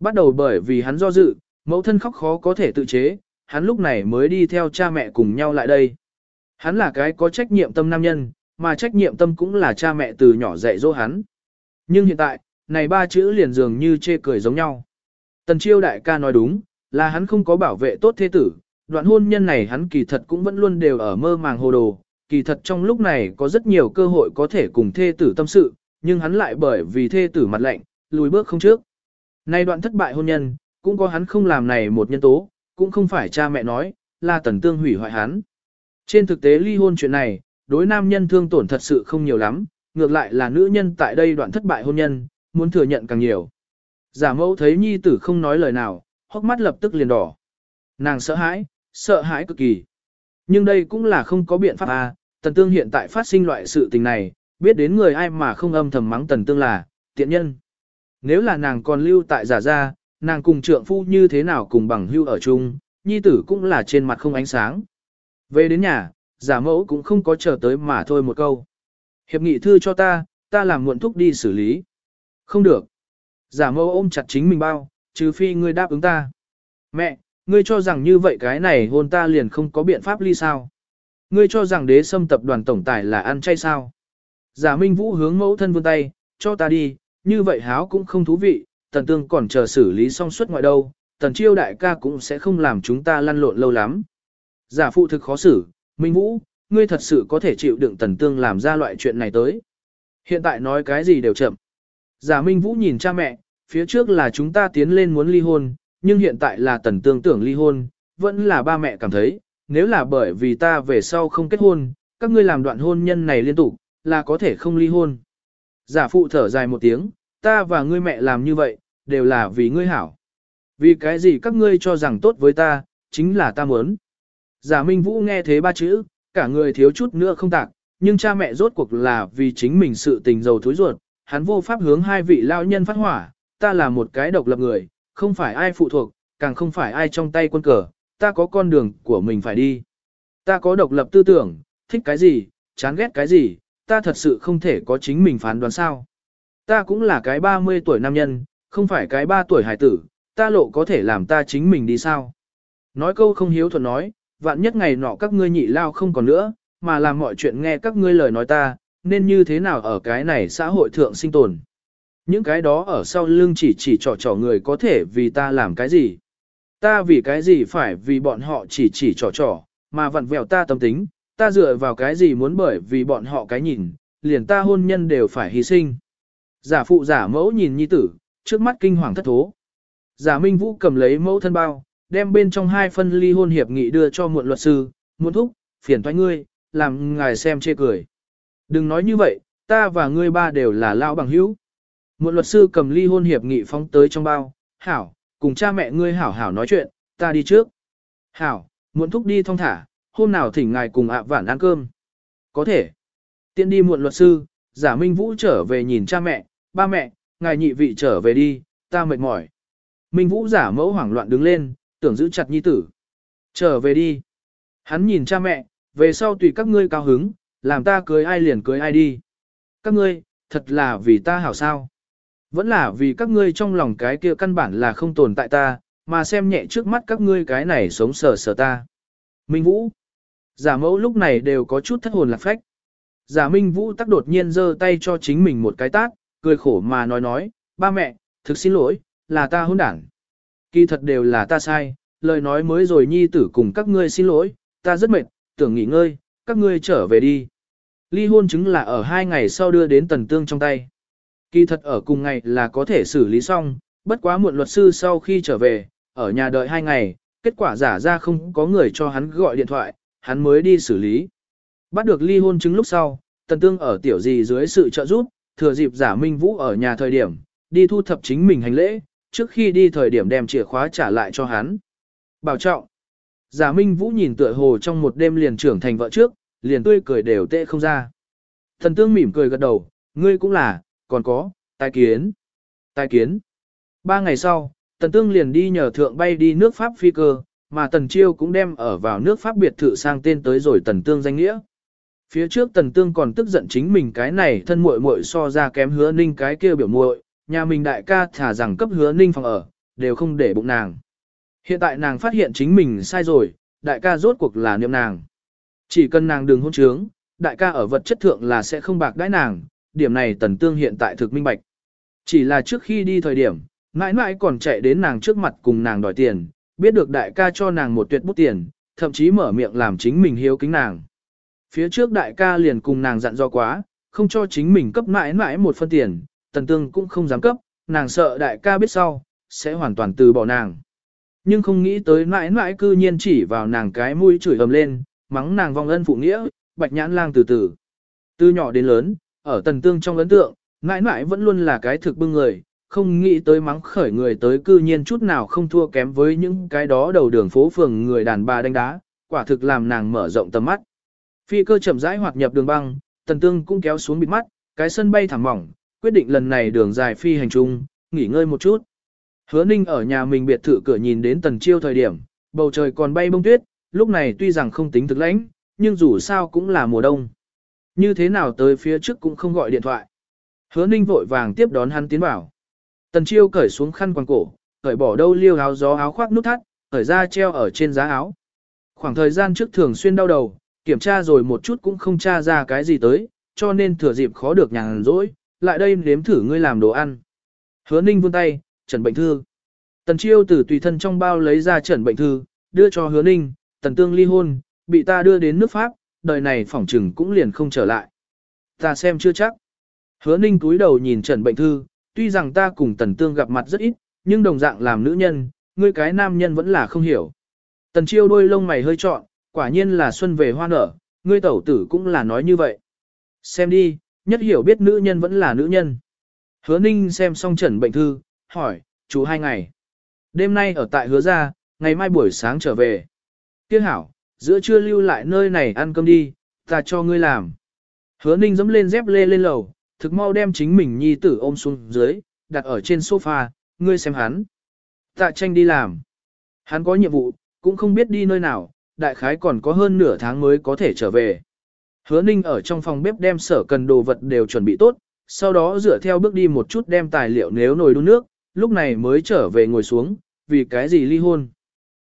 Bắt đầu bởi vì hắn do dự, mẫu thân khóc khó có thể tự chế, hắn lúc này mới đi theo cha mẹ cùng nhau lại đây. Hắn là cái có trách nhiệm tâm nam nhân, mà trách nhiệm tâm cũng là cha mẹ từ nhỏ dạy dỗ hắn. Nhưng hiện tại, này ba chữ liền dường như chê cười giống nhau. Tần chiêu đại ca nói đúng, là hắn không có bảo vệ tốt thế tử, đoạn hôn nhân này hắn kỳ thật cũng vẫn luôn đều ở mơ màng hồ đồ, kỳ thật trong lúc này có rất nhiều cơ hội có thể cùng thê tử tâm sự, nhưng hắn lại bởi vì thê tử mặt lạnh, lùi bước không trước. Nay đoạn thất bại hôn nhân, cũng có hắn không làm này một nhân tố, cũng không phải cha mẹ nói, là tần tương hủy hoại hắn. Trên thực tế ly hôn chuyện này, đối nam nhân thương tổn thật sự không nhiều lắm, ngược lại là nữ nhân tại đây đoạn thất bại hôn nhân, muốn thừa nhận càng nhiều. Giả mẫu thấy nhi tử không nói lời nào, hốc mắt lập tức liền đỏ. Nàng sợ hãi, sợ hãi cực kỳ. Nhưng đây cũng là không có biện pháp à, tần tương hiện tại phát sinh loại sự tình này, biết đến người ai mà không âm thầm mắng tần tương là, tiện nhân. Nếu là nàng còn lưu tại giả gia, nàng cùng trượng phu như thế nào cùng bằng hưu ở chung, nhi tử cũng là trên mặt không ánh sáng. Về đến nhà, giả mẫu cũng không có chờ tới mà thôi một câu. Hiệp nghị thư cho ta, ta làm muộn thúc đi xử lý. Không được. Giả mẫu ôm chặt chính mình bao, trừ phi ngươi đáp ứng ta. Mẹ, ngươi cho rằng như vậy cái này hôn ta liền không có biện pháp ly sao. Ngươi cho rằng đế sâm tập đoàn tổng tài là ăn chay sao. Giả Minh Vũ hướng mẫu thân vươn tay, cho ta đi, như vậy háo cũng không thú vị, tần tương còn chờ xử lý xong suốt ngoại đâu, tần chiêu đại ca cũng sẽ không làm chúng ta lăn lộn lâu lắm. Giả phụ thực khó xử, Minh Vũ, ngươi thật sự có thể chịu đựng tần tương làm ra loại chuyện này tới. Hiện tại nói cái gì đều chậm. Giả Minh Vũ nhìn cha mẹ, phía trước là chúng ta tiến lên muốn ly hôn, nhưng hiện tại là tần tương tưởng ly hôn, vẫn là ba mẹ cảm thấy, nếu là bởi vì ta về sau không kết hôn, các ngươi làm đoạn hôn nhân này liên tục, là có thể không ly hôn. Giả phụ thở dài một tiếng, ta và ngươi mẹ làm như vậy, đều là vì ngươi hảo. Vì cái gì các ngươi cho rằng tốt với ta, chính là ta muốn. Giả Minh Vũ nghe thế ba chữ, cả người thiếu chút nữa không tạc, nhưng cha mẹ rốt cuộc là vì chính mình sự tình giàu thối ruột, hắn vô pháp hướng hai vị lao nhân phát hỏa, ta là một cái độc lập người, không phải ai phụ thuộc, càng không phải ai trong tay quân cờ, ta có con đường của mình phải đi. Ta có độc lập tư tưởng, thích cái gì, chán ghét cái gì, ta thật sự không thể có chính mình phán đoán sao. Ta cũng là cái 30 tuổi nam nhân, không phải cái 3 tuổi hải tử, ta lộ có thể làm ta chính mình đi sao. Nói câu không hiếu thuận nói, vạn nhất ngày nọ các ngươi nhị lao không còn nữa, mà làm mọi chuyện nghe các ngươi lời nói ta, nên như thế nào ở cái này xã hội thượng sinh tồn. Những cái đó ở sau lưng chỉ chỉ trò trò người có thể vì ta làm cái gì. Ta vì cái gì phải vì bọn họ chỉ chỉ trò trò, mà vặn vẹo ta tâm tính, ta dựa vào cái gì muốn bởi vì bọn họ cái nhìn, liền ta hôn nhân đều phải hy sinh. Giả phụ giả mẫu nhìn nhi tử, trước mắt kinh hoàng thất thố. Giả Minh Vũ cầm lấy mẫu thân bao, đem bên trong hai phân ly hôn hiệp nghị đưa cho muộn luật sư, muốn thúc, phiền thoái ngươi, làm ngài xem chê cười. Đừng nói như vậy, ta và ngươi ba đều là lão bằng hữu. Một luật sư cầm ly hôn hiệp nghị phóng tới trong bao, hảo, cùng cha mẹ ngươi hảo hảo nói chuyện, ta đi trước. Hảo, muộn thúc đi thong thả, hôm nào thỉnh ngài cùng ạ vản ăn cơm. Có thể. Tiện đi muộn luật sư, giả Minh Vũ trở về nhìn cha mẹ, ba mẹ, ngài nhị vị trở về đi, ta mệt mỏi. Minh Vũ giả mẫu hoảng loạn đứng lên, tưởng giữ chặt nhi tử. Trở về đi. Hắn nhìn cha mẹ, về sau tùy các ngươi cao hứng, làm ta cưới ai liền cưới ai đi. Các ngươi, thật là vì ta hảo sao. Vẫn là vì các ngươi trong lòng cái kia căn bản là không tồn tại ta, mà xem nhẹ trước mắt các ngươi cái này sống sờ sờ ta. Minh Vũ. Giả mẫu lúc này đều có chút thất hồn lạc phách. Giả Minh Vũ tắc đột nhiên giơ tay cho chính mình một cái tát, cười khổ mà nói nói, ba mẹ, thực xin lỗi, là ta hôn đảng. Kỳ thật đều là ta sai, lời nói mới rồi nhi tử cùng các ngươi xin lỗi, ta rất mệt, tưởng nghỉ ngơi, các ngươi trở về đi. Ly hôn chứng là ở hai ngày sau đưa đến tần tương trong tay. Kỳ thật ở cùng ngày là có thể xử lý xong, bất quá muộn luật sư sau khi trở về, ở nhà đợi hai ngày, kết quả giả ra không có người cho hắn gọi điện thoại, hắn mới đi xử lý. Bắt được ly hôn chứng lúc sau, tần tương ở tiểu gì dưới sự trợ giúp, thừa dịp giả minh vũ ở nhà thời điểm, đi thu thập chính mình hành lễ, trước khi đi thời điểm đem chìa khóa trả lại cho hắn. Bảo trọng. Giả minh vũ nhìn tựa hồ trong một đêm liền trưởng thành vợ trước, liền tươi cười đều tệ không ra. Thần tương mỉm cười gật đầu, ngươi cũng là, còn có, tai kiến. Tai kiến. Ba ngày sau, tần tương liền đi nhờ thượng bay đi nước Pháp phi cơ, mà tần chiêu cũng đem ở vào nước Pháp biệt thự sang tên tới rồi tần tương danh nghĩa. Phía trước tần tương còn tức giận chính mình cái này thân muội muội so ra kém hứa ninh cái kia biểu muội, nhà mình đại ca thả rằng cấp hứa ninh phòng ở, đều không để bụng nàng. Hiện tại nàng phát hiện chính mình sai rồi, đại ca rốt cuộc là niệm nàng. Chỉ cần nàng đừng hôn trướng, đại ca ở vật chất thượng là sẽ không bạc đãi nàng, điểm này tần tương hiện tại thực minh bạch. Chỉ là trước khi đi thời điểm, mãi mãi còn chạy đến nàng trước mặt cùng nàng đòi tiền, biết được đại ca cho nàng một tuyệt bút tiền, thậm chí mở miệng làm chính mình hiếu kính nàng. Phía trước đại ca liền cùng nàng dặn do quá, không cho chính mình cấp mãi mãi một phân tiền, tần tương cũng không dám cấp, nàng sợ đại ca biết sau, sẽ hoàn toàn từ bỏ nàng. Nhưng không nghĩ tới mãi mãi cư nhiên chỉ vào nàng cái mũi chửi ầm lên, mắng nàng vong ân phụ nghĩa, bạch nhãn lang từ từ. Từ nhỏ đến lớn, ở tần tương trong ấn tượng, mãi mãi vẫn luôn là cái thực bưng người, không nghĩ tới mắng khởi người tới cư nhiên chút nào không thua kém với những cái đó đầu đường phố phường người đàn bà đánh đá, quả thực làm nàng mở rộng tầm mắt. Phi cơ chậm rãi hoạt nhập đường băng, tần tương cũng kéo xuống bịt mắt, cái sân bay thẳng mỏng, quyết định lần này đường dài phi hành trung, nghỉ ngơi một chút. Hứa ninh ở nhà mình biệt thự cửa nhìn đến tần chiêu thời điểm, bầu trời còn bay bông tuyết, lúc này tuy rằng không tính thực lãnh, nhưng dù sao cũng là mùa đông. Như thế nào tới phía trước cũng không gọi điện thoại. Hứa ninh vội vàng tiếp đón hắn tiến vào. Tần chiêu cởi xuống khăn quàng cổ, cởi bỏ đâu liêu áo gió áo khoác nút thắt, cởi ra treo ở trên giá áo. Khoảng thời gian trước thường xuyên đau đầu, kiểm tra rồi một chút cũng không tra ra cái gì tới, cho nên thừa dịp khó được nhàn rỗi, lại đây nếm thử ngươi làm đồ ăn. Hứa ninh vươn tay, trần bệnh thư. Tần chiêu từ tùy thân trong bao lấy ra trần bệnh thư, đưa cho hứa ninh, tần tương ly hôn, bị ta đưa đến nước Pháp, đời này phỏng trừng cũng liền không trở lại. Ta xem chưa chắc. Hứa ninh túi đầu nhìn trần bệnh thư, tuy rằng ta cùng tần tương gặp mặt rất ít, nhưng đồng dạng làm nữ nhân, ngươi cái nam nhân vẫn là không hiểu. Tần chiêu đôi lông mày hơi trọn, quả nhiên là xuân về hoa nở, ngươi tẩu tử cũng là nói như vậy. Xem đi, nhất hiểu biết nữ nhân vẫn là nữ nhân. Hứa ninh xem xong trần bệnh thư, hỏi, chú hai ngày. Đêm nay ở tại hứa gia, ngày mai buổi sáng trở về. Tiếc hảo, giữa trưa lưu lại nơi này ăn cơm đi, ta cho ngươi làm. Hứa ninh dẫm lên dép lê lên lầu, thực mau đem chính mình nhi tử ôm xuống dưới, đặt ở trên sofa, ngươi xem hắn. Tạ tranh đi làm. Hắn có nhiệm vụ, cũng không biết đi nơi nào, đại khái còn có hơn nửa tháng mới có thể trở về. Hứa ninh ở trong phòng bếp đem sở cần đồ vật đều chuẩn bị tốt, sau đó dựa theo bước đi một chút đem tài liệu nếu nồi đun nước, lúc này mới trở về ngồi xuống, vì cái gì ly hôn.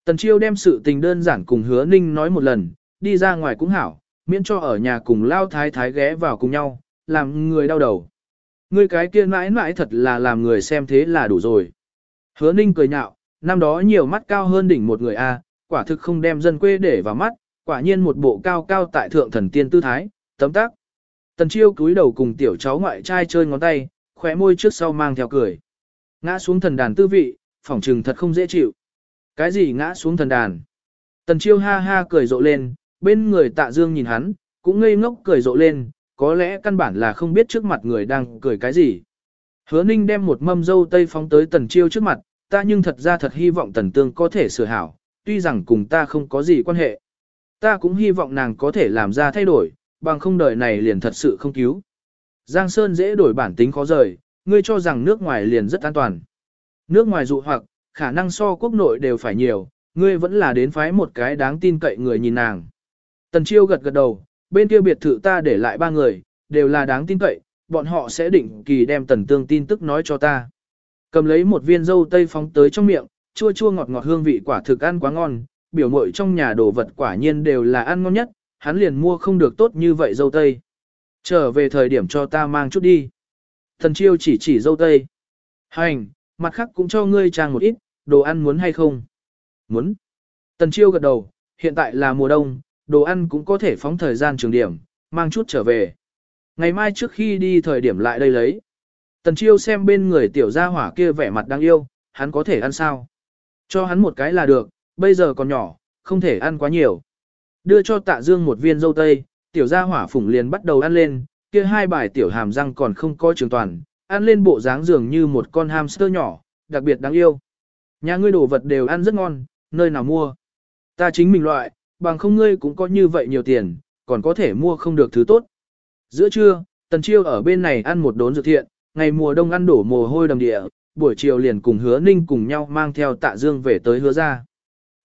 Tần Chiêu đem sự tình đơn giản cùng hứa ninh nói một lần, đi ra ngoài cũng hảo, miễn cho ở nhà cùng lao thái thái ghé vào cùng nhau, làm người đau đầu. Người cái kia mãi mãi thật là làm người xem thế là đủ rồi. Hứa ninh cười nhạo, năm đó nhiều mắt cao hơn đỉnh một người A, quả thực không đem dân quê để vào mắt, quả nhiên một bộ cao cao tại thượng thần tiên tư thái, tấm tác. Tần chiêu cúi đầu cùng tiểu cháu ngoại trai chơi ngón tay, khóe môi trước sau mang theo cười. Ngã xuống thần đàn tư vị, phỏng trừng thật không dễ chịu. Cái gì ngã xuống thần đàn? Tần chiêu ha ha cười rộ lên, bên người tạ dương nhìn hắn, cũng ngây ngốc cười rộ lên, có lẽ căn bản là không biết trước mặt người đang cười cái gì. Hứa ninh đem một mâm dâu tây phóng tới tần chiêu trước mặt, ta nhưng thật ra thật hy vọng tần tương có thể sửa hảo, tuy rằng cùng ta không có gì quan hệ. Ta cũng hy vọng nàng có thể làm ra thay đổi, bằng không đời này liền thật sự không cứu. Giang Sơn dễ đổi bản tính khó rời, ngươi cho rằng nước ngoài liền rất an toàn. Nước ngoài dụ hoặc, khả năng so quốc nội đều phải nhiều, ngươi vẫn là đến phái một cái đáng tin cậy người nhìn nàng. Tần Chiêu gật gật đầu, bên kia biệt thự ta để lại ba người, đều là đáng tin cậy, bọn họ sẽ định kỳ đem tần tương tin tức nói cho ta. Cầm lấy một viên dâu tây phóng tới trong miệng, chua chua ngọt ngọt hương vị quả thực ăn quá ngon, biểu mội trong nhà đồ vật quả nhiên đều là ăn ngon nhất, hắn liền mua không được tốt như vậy dâu tây. Trở về thời điểm cho ta mang chút đi. Thần chiêu chỉ chỉ dâu tây. Hành, mặt khác cũng cho ngươi trang một ít, đồ ăn muốn hay không? Muốn. Tần chiêu gật đầu, hiện tại là mùa đông, đồ ăn cũng có thể phóng thời gian trường điểm, mang chút trở về. Ngày mai trước khi đi thời điểm lại đây lấy. Tần chiêu xem bên người tiểu gia hỏa kia vẻ mặt đáng yêu, hắn có thể ăn sao? Cho hắn một cái là được, bây giờ còn nhỏ, không thể ăn quá nhiều. Đưa cho tạ dương một viên dâu tây, tiểu gia hỏa phủng liền bắt đầu ăn lên, kia hai bài tiểu hàm răng còn không có trường toàn, ăn lên bộ dáng dường như một con hamster nhỏ, đặc biệt đáng yêu. Nhà ngươi đồ vật đều ăn rất ngon, nơi nào mua. Ta chính mình loại, bằng không ngươi cũng có như vậy nhiều tiền, còn có thể mua không được thứ tốt. Giữa trưa, Tần Chiêu ở bên này ăn một đốn dược thiện, ngày mùa đông ăn đổ mồ hôi đầm địa, buổi chiều liền cùng hứa ninh cùng nhau mang theo tạ dương về tới hứa ra.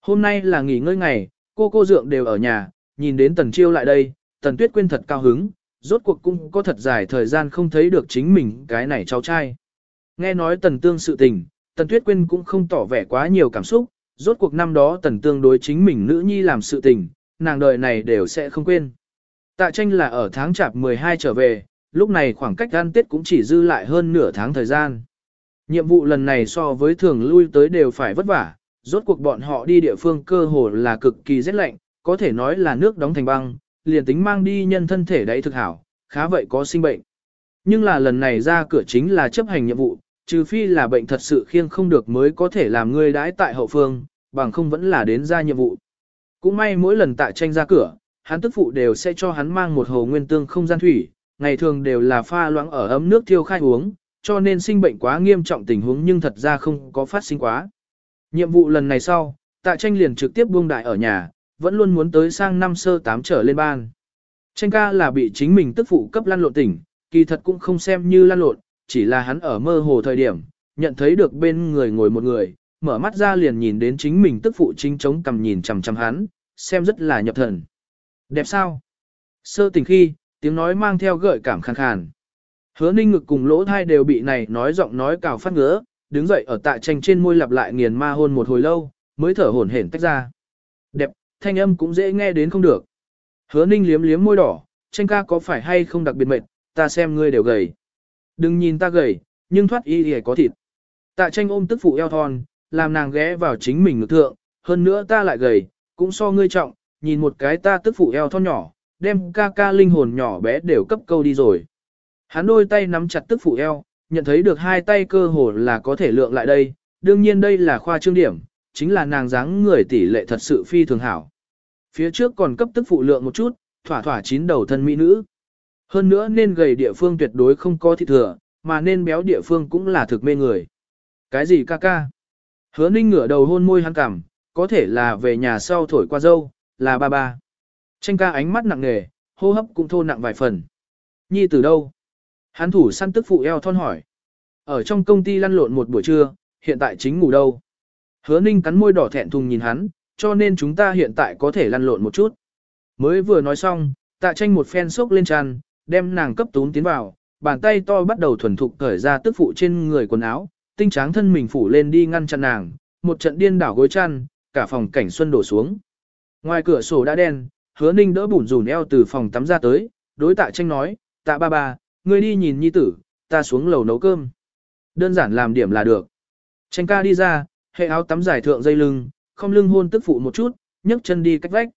Hôm nay là nghỉ ngơi ngày, cô cô dượng đều ở nhà, nhìn đến Tần Chiêu lại đây, Tần Tuyết Quyên thật cao hứng, rốt cuộc cũng có thật dài thời gian không thấy được chính mình cái này cháu trai. Nghe nói Tần Tương sự tình, Tần Tuyết Quyên cũng không tỏ vẻ quá nhiều cảm xúc, rốt cuộc năm đó Tần Tương đối chính mình nữ nhi làm sự tình, nàng đời này đều sẽ không quên. Tạ tranh là ở tháng chạp 12 trở về, lúc này khoảng cách ăn tết cũng chỉ dư lại hơn nửa tháng thời gian. Nhiệm vụ lần này so với thường lui tới đều phải vất vả, rốt cuộc bọn họ đi địa phương cơ hồ là cực kỳ rét lạnh, có thể nói là nước đóng thành băng, liền tính mang đi nhân thân thể đấy thực hảo, khá vậy có sinh bệnh. Nhưng là lần này ra cửa chính là chấp hành nhiệm vụ, trừ phi là bệnh thật sự khiêng không được mới có thể làm ngươi đãi tại hậu phương, bằng không vẫn là đến ra nhiệm vụ. Cũng may mỗi lần tại tranh ra cửa, hắn tức phụ đều sẽ cho hắn mang một hồ nguyên tương không gian thủy, ngày thường đều là pha loãng ở ấm nước thiêu khai uống, cho nên sinh bệnh quá nghiêm trọng tình huống nhưng thật ra không có phát sinh quá. Nhiệm vụ lần này sau, tạ tranh liền trực tiếp buông đại ở nhà, vẫn luôn muốn tới sang năm sơ tám trở lên ban. Tranh ca là bị chính mình tức phụ cấp lăn lộn tỉnh, kỳ thật cũng không xem như lăn lộn, chỉ là hắn ở mơ hồ thời điểm, nhận thấy được bên người ngồi một người, mở mắt ra liền nhìn đến chính mình tức phụ chính chống cầm nhìn chằm chằm hắn, xem rất là nhập thần. Đẹp sao? Sơ tình khi, tiếng nói mang theo gợi cảm khàn khàn. Hứa ninh ngực cùng lỗ thai đều bị này nói giọng nói cào phát ngứa, đứng dậy ở tạ tranh trên môi lặp lại nghiền ma hôn một hồi lâu, mới thở hổn hển tách ra. Đẹp, thanh âm cũng dễ nghe đến không được. Hứa ninh liếm liếm môi đỏ, tranh ca có phải hay không đặc biệt mệt, ta xem ngươi đều gầy. Đừng nhìn ta gầy, nhưng thoát y thì có thịt. Tạ tranh ôm tức phụ eo thon, làm nàng ghé vào chính mình ngực thượng, hơn nữa ta lại gầy, cũng so ngươi trọng, nhìn một cái ta tức phụ eo thon nhỏ, đem ca ca linh hồn nhỏ bé đều cấp câu đi rồi. Hắn đôi tay nắm chặt tức phụ eo, nhận thấy được hai tay cơ hồ là có thể lượng lại đây, đương nhiên đây là khoa trương điểm, chính là nàng dáng người tỷ lệ thật sự phi thường hảo. Phía trước còn cấp tức phụ lượng một chút, thỏa thỏa chín đầu thân mỹ nữ. Hơn nữa nên gầy địa phương tuyệt đối không có thịt thừa, mà nên béo địa phương cũng là thực mê người. Cái gì ca ca? Hứa ninh ngửa đầu hôn môi hắn cảm, có thể là về nhà sau thổi qua dâu, là ba ba. Tranh ca ánh mắt nặng nề, hô hấp cũng thô nặng vài phần. Nhi từ đâu? Hắn thủ săn tức phụ eo thon hỏi. Ở trong công ty lăn lộn một buổi trưa, hiện tại chính ngủ đâu? Hứa ninh cắn môi đỏ thẹn thùng nhìn hắn, cho nên chúng ta hiện tại có thể lăn lộn một chút. Mới vừa nói xong, tạ tranh một phen sốc lên tràn, đem nàng cấp tún tiến vào, bàn tay to bắt đầu thuần thục cởi ra tức phụ trên người quần áo, tinh tráng thân mình phủ lên đi ngăn chặn nàng, một trận điên đảo gối chăn, cả phòng cảnh xuân đổ xuống. Ngoài cửa sổ đã đen, hứa ninh đỡ bủn rủn eo từ phòng tắm ra tới, đối tạ tranh nói, tạ ba ba, ngươi đi nhìn nhi tử, ta xuống lầu nấu cơm. Đơn giản làm điểm là được. Tranh ca đi ra, hệ áo tắm dài thượng dây lưng, không lưng hôn tức phụ một chút, nhấc chân đi cách vách.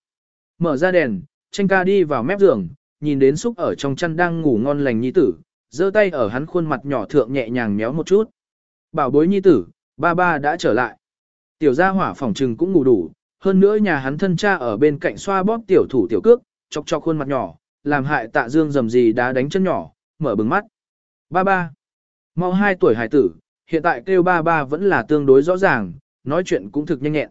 Mở ra đèn, tranh ca đi vào mép giường, nhìn đến xúc ở trong chăn đang ngủ ngon lành nhi tử, giơ tay ở hắn khuôn mặt nhỏ thượng nhẹ nhàng méo một chút. Bảo bối nhi tử, ba ba đã trở lại. Tiểu gia hỏa phòng trừng cũng ngủ đủ, hơn nữa nhà hắn thân cha ở bên cạnh xoa bóp tiểu thủ tiểu cước, chọc chọc khuôn mặt nhỏ, làm hại tạ dương dầm gì đá đánh chân nhỏ, mở bừng mắt. Ba ba. Mau hai tuổi hải tử, hiện tại kêu ba ba vẫn là tương đối rõ ràng, nói chuyện cũng thực nhanh nhẹn.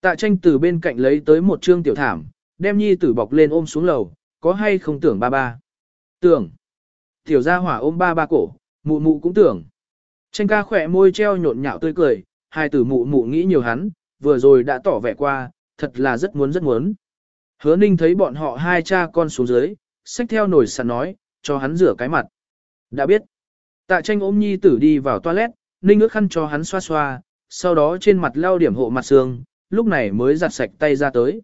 Tạ tranh từ bên cạnh lấy tới một trương tiểu thảm, đem nhi tử bọc lên ôm xuống lầu, có hay không tưởng ba ba? Tưởng. Tiểu gia hỏa ôm ba ba cổ, mụ mụ cũng tưởng. Tranh ca khỏe môi treo nhộn nhạo tươi cười, hai tử mụ mụ nghĩ nhiều hắn, vừa rồi đã tỏ vẻ qua, thật là rất muốn rất muốn. Hứa ninh thấy bọn họ hai cha con xuống dưới, xách theo nồi sẵn nói, cho hắn rửa cái mặt. Đã biết. Tạ tranh ôm nhi tử đi vào toilet, ninh ước khăn cho hắn xoa xoa, sau đó trên mặt lau điểm hộ mặt xương, lúc này mới giặt sạch tay ra tới.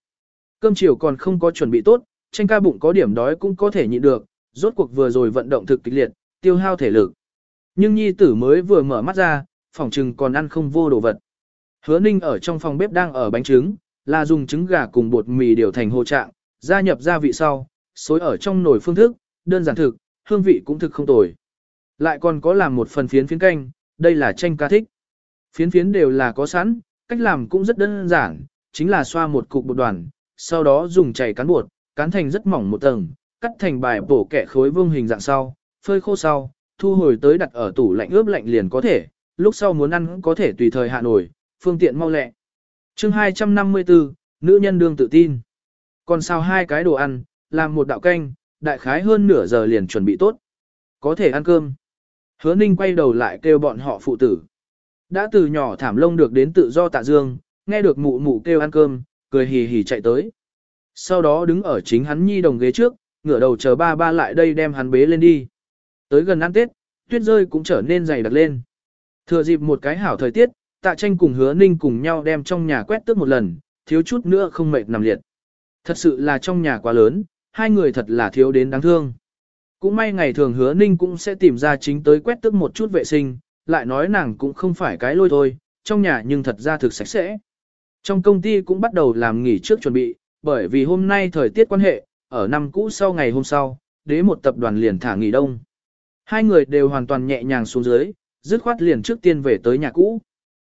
Cơm chiều còn không có chuẩn bị tốt, tranh ca bụng có điểm đói cũng có thể nhịn được, rốt cuộc vừa rồi vận động thực kịch liệt, tiêu hao thể lực. Nhưng nhi tử mới vừa mở mắt ra, phòng trừng còn ăn không vô đồ vật. Hứa ninh ở trong phòng bếp đang ở bánh trứng, là dùng trứng gà cùng bột mì điều thành hồ trạng, gia nhập gia vị sau, xối ở trong nồi phương thức, đơn giản thực, hương vị cũng thực không tồi. Lại còn có làm một phần phiến phiến canh, đây là tranh ca thích. Phiến phiến đều là có sẵn, cách làm cũng rất đơn giản, chính là xoa một cục bột đoàn, sau đó dùng chảy cán bột, cán thành rất mỏng một tầng, cắt thành bài bổ kẻ khối vương hình dạng sau, phơi khô sau, thu hồi tới đặt ở tủ lạnh ướp lạnh liền có thể, lúc sau muốn ăn có thể tùy thời hạ nổi, phương tiện mau lẹ. chương 254, nữ nhân đương tự tin. Còn sao hai cái đồ ăn, làm một đạo canh, đại khái hơn nửa giờ liền chuẩn bị tốt. Có thể ăn cơm. Hứa ninh quay đầu lại kêu bọn họ phụ tử. Đã từ nhỏ thảm lông được đến tự do tạ dương, nghe được mụ mụ kêu ăn cơm, cười hì hì chạy tới. Sau đó đứng ở chính hắn nhi đồng ghế trước, ngửa đầu chờ ba ba lại đây đem hắn bế lên đi. Tới gần ăn Tết, tuyết rơi cũng trở nên dày đặc lên. Thừa dịp một cái hảo thời tiết, tạ tranh cùng hứa ninh cùng nhau đem trong nhà quét tước một lần, thiếu chút nữa không mệt nằm liệt. Thật sự là trong nhà quá lớn, hai người thật là thiếu đến đáng thương. Cũng may ngày thường hứa ninh cũng sẽ tìm ra chính tới quét tước một chút vệ sinh, lại nói nàng cũng không phải cái lôi thôi, trong nhà nhưng thật ra thực sạch sẽ. Trong công ty cũng bắt đầu làm nghỉ trước chuẩn bị, bởi vì hôm nay thời tiết quan hệ, ở năm cũ sau ngày hôm sau, đế một tập đoàn liền thả nghỉ đông. Hai người đều hoàn toàn nhẹ nhàng xuống dưới, dứt khoát liền trước tiên về tới nhà cũ.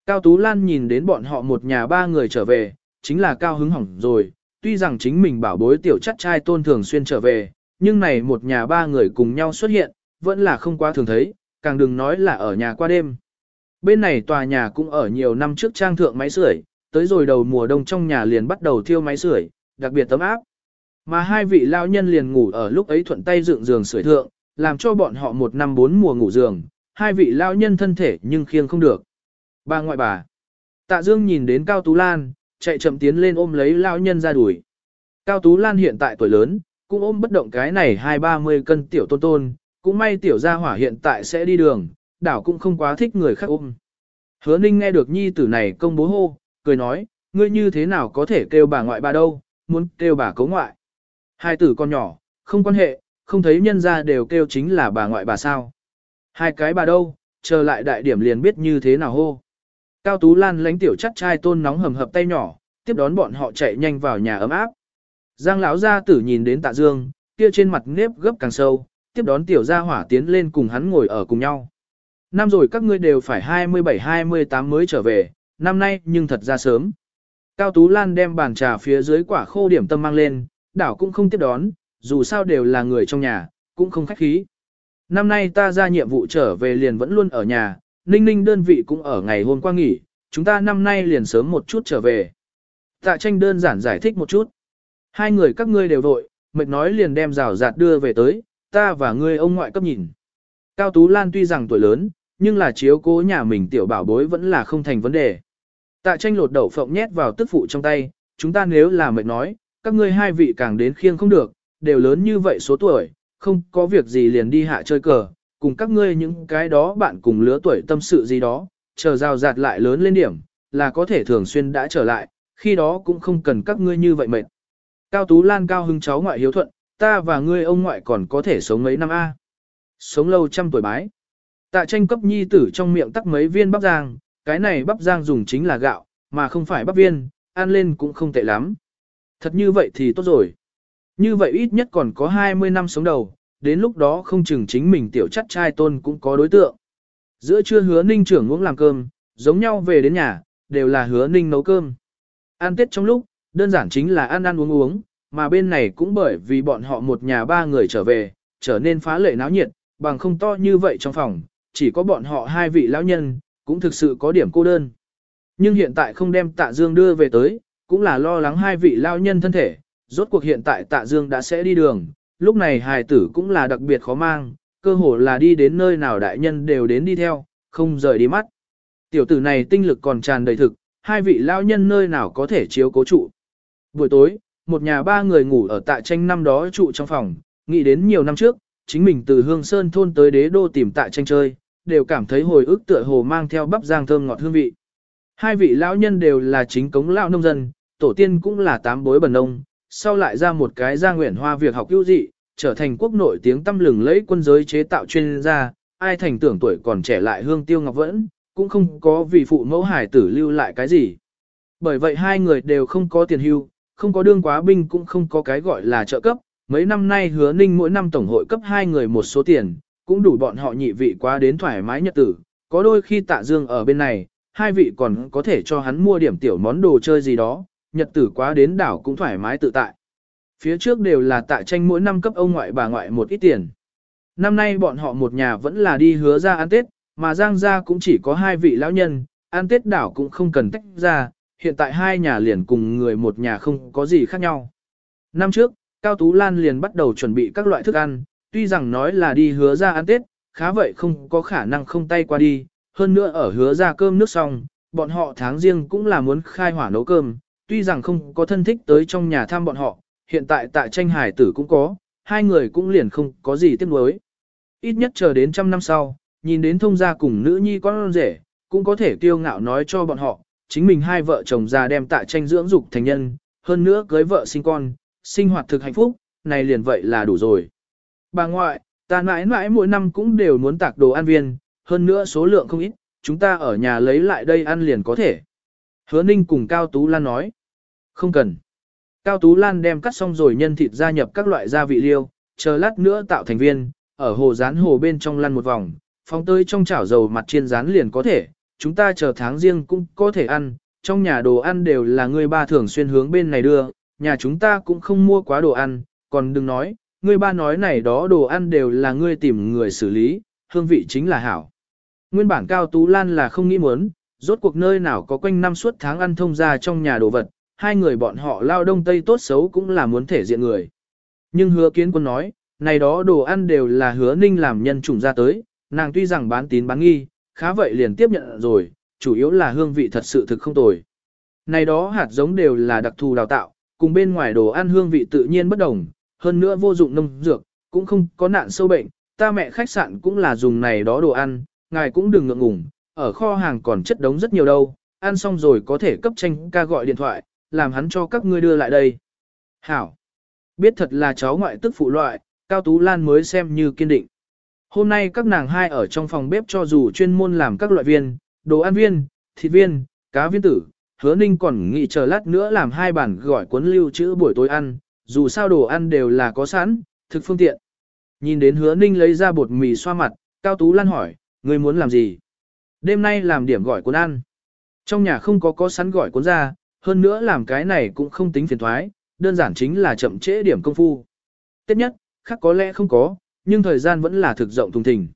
Cao Tú Lan nhìn đến bọn họ một nhà ba người trở về, chính là cao hứng hỏng rồi, tuy rằng chính mình bảo bối tiểu chắc trai tôn thường xuyên trở về, nhưng này một nhà ba người cùng nhau xuất hiện, vẫn là không quá thường thấy, càng đừng nói là ở nhà qua đêm. Bên này tòa nhà cũng ở nhiều năm trước trang thượng máy sưởi, tới rồi đầu mùa đông trong nhà liền bắt đầu thiêu máy sưởi, đặc biệt tấm áp. Mà hai vị lao nhân liền ngủ ở lúc ấy thuận tay dựng giường sưởi thượng, làm cho bọn họ một năm bốn mùa ngủ giường, hai vị lao nhân thân thể nhưng khiêng không được. Bà ngoại bà. Tạ Dương nhìn đến Cao Tú Lan, chạy chậm tiến lên ôm lấy lao nhân ra đuổi. Cao Tú Lan hiện tại tuổi lớn, cũng ôm bất động cái này hai ba mươi cân tiểu tôn tôn, cũng may tiểu gia hỏa hiện tại sẽ đi đường, đảo cũng không quá thích người khác ôm. Hứa ninh nghe được nhi tử này công bố hô, cười nói, ngươi như thế nào có thể kêu bà ngoại bà đâu, muốn kêu bà cấu ngoại. Hai tử con nhỏ, không quan hệ, không thấy nhân ra đều kêu chính là bà ngoại bà sao. Hai cái bà đâu, chờ lại đại điểm liền biết như thế nào hô. Cao Tú Lan lánh tiểu chắc trai tôn nóng hầm hập tay nhỏ, tiếp đón bọn họ chạy nhanh vào nhà ấm áp. Giang lão gia tử nhìn đến Tạ Dương, kia trên mặt nếp gấp càng sâu, tiếp đón tiểu gia hỏa tiến lên cùng hắn ngồi ở cùng nhau. Năm rồi các ngươi đều phải 27-28 mới trở về, năm nay nhưng thật ra sớm. Cao Tú Lan đem bàn trà phía dưới quả khô điểm tâm mang lên, đảo cũng không tiếp đón, dù sao đều là người trong nhà, cũng không khách khí. Năm nay ta ra nhiệm vụ trở về liền vẫn luôn ở nhà, ninh ninh đơn vị cũng ở ngày hôm qua nghỉ, chúng ta năm nay liền sớm một chút trở về. Tạ tranh đơn giản giải thích một chút. Hai người các ngươi đều vội, mệt nói liền đem rào rạt đưa về tới, ta và ngươi ông ngoại cấp nhìn. Cao Tú Lan tuy rằng tuổi lớn, nhưng là chiếu cố nhà mình tiểu bảo bối vẫn là không thành vấn đề. Tạ tranh lột đậu phộng nhét vào tức phụ trong tay, chúng ta nếu là mệt nói, các ngươi hai vị càng đến khiêng không được, đều lớn như vậy số tuổi, không có việc gì liền đi hạ chơi cờ, cùng các ngươi những cái đó bạn cùng lứa tuổi tâm sự gì đó, chờ rào rạt lại lớn lên điểm, là có thể thường xuyên đã trở lại, khi đó cũng không cần các ngươi như vậy mệt. Cao Tú Lan cao hưng cháu ngoại hiếu thuận, ta và ngươi ông ngoại còn có thể sống mấy năm A. Sống lâu trăm tuổi bái. Tạ tranh cấp nhi tử trong miệng tắc mấy viên bắp giang, cái này bắp giang dùng chính là gạo, mà không phải bắp viên, ăn lên cũng không tệ lắm. Thật như vậy thì tốt rồi. Như vậy ít nhất còn có 20 năm sống đầu, đến lúc đó không chừng chính mình tiểu chắt trai tôn cũng có đối tượng. Giữa trưa hứa ninh trưởng uống làm cơm, giống nhau về đến nhà, đều là hứa ninh nấu cơm. Ăn tết trong lúc, đơn giản chính là ăn ăn uống uống, mà bên này cũng bởi vì bọn họ một nhà ba người trở về, trở nên phá lệ náo nhiệt, bằng không to như vậy trong phòng, chỉ có bọn họ hai vị lão nhân, cũng thực sự có điểm cô đơn. Nhưng hiện tại không đem tạ dương đưa về tới, cũng là lo lắng hai vị lão nhân thân thể, rốt cuộc hiện tại tạ dương đã sẽ đi đường, lúc này hài tử cũng là đặc biệt khó mang, cơ hồ là đi đến nơi nào đại nhân đều đến đi theo, không rời đi mắt. Tiểu tử này tinh lực còn tràn đầy thực, hai vị lão nhân nơi nào có thể chiếu cố trụ. Buổi tối, một nhà ba người ngủ ở tạ tranh năm đó trụ trong phòng, nghĩ đến nhiều năm trước, chính mình từ Hương Sơn thôn tới đế đô tìm tạ tranh chơi, đều cảm thấy hồi ức tựa hồ mang theo bắp giang thơm ngọt hương vị. Hai vị lão nhân đều là chính cống lão nông dân, tổ tiên cũng là tám bối bần nông, sau lại ra một cái gia nguyện hoa việc học ưu dị, trở thành quốc nội tiếng tâm lừng lẫy quân giới chế tạo chuyên gia, ai thành tưởng tuổi còn trẻ lại hương tiêu ngọc vẫn, cũng không có vì phụ mẫu hải tử lưu lại cái gì. Bởi vậy hai người đều không có tiền hưu, không có đương quá binh cũng không có cái gọi là trợ cấp, mấy năm nay hứa ninh mỗi năm tổng hội cấp hai người một số tiền, cũng đủ bọn họ nhị vị quá đến thoải mái nhật tử, có đôi khi tạ dương ở bên này, hai vị còn có thể cho hắn mua điểm tiểu món đồ chơi gì đó, nhật tử quá đến đảo cũng thoải mái tự tại. Phía trước đều là tạ tranh mỗi năm cấp ông ngoại bà ngoại một ít tiền. Năm nay bọn họ một nhà vẫn là đi hứa ra ăn Tết, mà Giang gia cũng chỉ có hai vị lão nhân, ăn Tết đảo cũng không cần tách ra, hiện tại hai nhà liền cùng người một nhà không có gì khác nhau. Năm trước, Cao Tú Lan liền bắt đầu chuẩn bị các loại thức ăn, tuy rằng nói là đi hứa ra ăn Tết, khá vậy không có khả năng không tay qua đi, hơn nữa ở hứa ra cơm nước xong, bọn họ tháng riêng cũng là muốn khai hỏa nấu cơm, tuy rằng không có thân thích tới trong nhà thăm bọn họ, hiện tại tại tranh hải tử cũng có, hai người cũng liền không có gì tiếc nuối. Ít nhất chờ đến trăm năm sau, nhìn đến thông gia cùng nữ nhi con rể, cũng có thể kiêu ngạo nói cho bọn họ, chính mình hai vợ chồng già đem tại tranh dưỡng dục thành nhân, hơn nữa cưới vợ sinh con, sinh hoạt thực hạnh phúc, này liền vậy là đủ rồi. Bà ngoại, ta mãi mãi mỗi năm cũng đều muốn tạc đồ ăn viên, hơn nữa số lượng không ít, chúng ta ở nhà lấy lại đây ăn liền có thể. Hứa Ninh cùng Cao Tú Lan nói. Không cần. Cao Tú Lan đem cắt xong rồi nhân thịt gia nhập các loại gia vị liêu, chờ lát nữa tạo thành viên, ở hồ rán hồ bên trong lăn một vòng, phóng tới trong chảo dầu mặt chiên rán liền có thể, chúng ta chờ tháng riêng cũng có thể ăn, trong nhà đồ ăn đều là người ba thường xuyên hướng bên này đưa, nhà chúng ta cũng không mua quá đồ ăn, còn đừng nói, Ngươi ba nói này đó đồ ăn đều là ngươi tìm người xử lý, hương vị chính là hảo. Nguyên bản Cao Tú Lan là không nghĩ muốn, rốt cuộc nơi nào có quanh năm suốt tháng ăn thông ra trong nhà đồ vật, hai người bọn họ lao đông tây tốt xấu cũng là muốn thể diện người. Nhưng hứa kiến quân nói, này đó đồ ăn đều là hứa ninh làm nhân chủng ra tới, nàng tuy rằng bán tín bán nghi, khá vậy liền tiếp nhận rồi, chủ yếu là hương vị thật sự thực không tồi. Này đó hạt giống đều là đặc thù đào tạo, cùng bên ngoài đồ ăn hương vị tự nhiên bất đồng, hơn nữa vô dụng nông dược, cũng không có nạn sâu bệnh, ta mẹ khách sạn cũng là dùng này đó đồ ăn, ngài cũng đừng ngượng ngùng, ở kho hàng còn chất đống rất nhiều đâu, ăn xong rồi có thể cấp tranh ca gọi điện thoại, làm hắn cho các ngươi đưa lại đây. Hảo! Biết thật là cháu ngoại tức phụ loại, Cao Tú Lan mới xem như kiên định. Hôm nay các nàng hai ở trong phòng bếp cho dù chuyên môn làm các loại viên, đồ ăn viên, thịt viên, cá viên tử, hứa ninh còn nghĩ chờ lát nữa làm hai bản gỏi cuốn lưu trữ buổi tối ăn, dù sao đồ ăn đều là có sẵn, thực phương tiện. Nhìn đến hứa ninh lấy ra bột mì xoa mặt, Cao Tú Lan hỏi, người muốn làm gì? Đêm nay làm điểm gọi cuốn ăn. Trong nhà không có có sẵn gọi cuốn ra, hơn nữa làm cái này cũng không tính phiền thoái, đơn giản chính là chậm trễ điểm công phu. Tiếp nhất, khác có lẽ không có, nhưng thời gian vẫn là thực rộng thùng thình.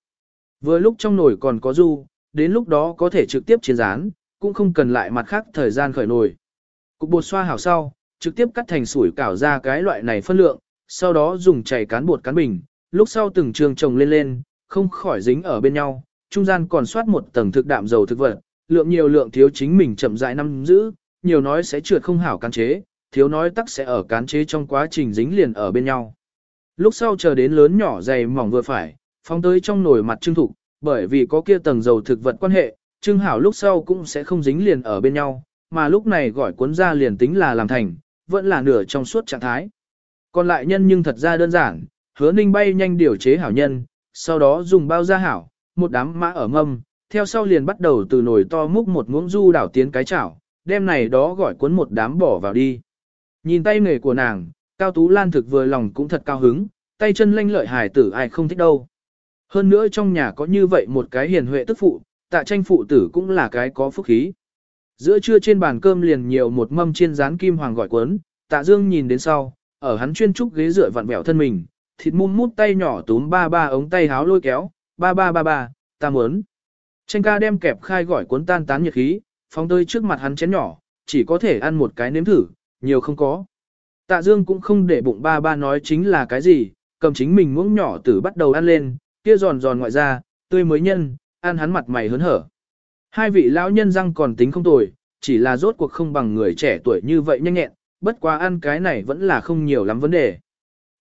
Vừa lúc trong nồi còn có du, đến lúc đó có thể trực tiếp chiên rán, cũng không cần lại mặt khác thời gian khởi nồi. Cục bột xoa hảo sau, trực tiếp cắt thành sủi cảo ra cái loại này phân lượng, sau đó dùng chảy cán bột cán bình, lúc sau từng trường trồng lên lên, không khỏi dính ở bên nhau, trung gian còn soát một tầng thực đạm dầu thực vật, lượng nhiều lượng thiếu chính mình chậm rãi năm giữ, nhiều nói sẽ trượt không hảo cán chế, thiếu nói tắc sẽ ở cán chế trong quá trình dính liền ở bên nhau. Lúc sau chờ đến lớn nhỏ dày mỏng vừa phải, phóng tới trong nồi mặt trưng thục, bởi vì có kia tầng dầu thực vật quan hệ, trưng hảo lúc sau cũng sẽ không dính liền ở bên nhau, mà lúc này gọi cuốn ra liền tính là làm thành, vẫn là nửa trong suốt trạng thái. Còn lại nhân nhưng thật ra đơn giản, hứa ninh bay nhanh điều chế hảo nhân, sau đó dùng bao da hảo, một đám mã ở mâm, theo sau liền bắt đầu từ nồi to múc một muỗng du đảo tiến cái chảo, đem này đó gọi cuốn một đám bỏ vào đi. Nhìn tay nghề của nàng, Cao Tú Lan thực vừa lòng cũng thật cao hứng, tay chân lanh lợi hài tử ai không thích đâu. Hơn nữa trong nhà có như vậy một cái hiền huệ tức phụ, tạ tranh phụ tử cũng là cái có phúc khí. Giữa trưa trên bàn cơm liền nhiều một mâm chiên rán kim hoàng gọi cuốn, tạ dương nhìn đến sau, ở hắn chuyên trúc ghế dựa vặn vẹo thân mình, thịt mum mút tay nhỏ túm ba ba ống tay háo lôi kéo, ba ba ba ba, ta muốn. Tranh ca đem kẹp khai gọi cuốn tan tán nhiệt khí, phóng tơi trước mặt hắn chén nhỏ, chỉ có thể ăn một cái nếm thử, nhiều không có. Tạ Dương cũng không để bụng ba ba nói chính là cái gì, cầm chính mình muỗng nhỏ tử bắt đầu ăn lên, kia giòn giòn ngoại ra, tươi mới nhân, ăn hắn mặt mày hớn hở. Hai vị lão nhân răng còn tính không tồi, chỉ là rốt cuộc không bằng người trẻ tuổi như vậy nhanh nhẹn, bất quá ăn cái này vẫn là không nhiều lắm vấn đề.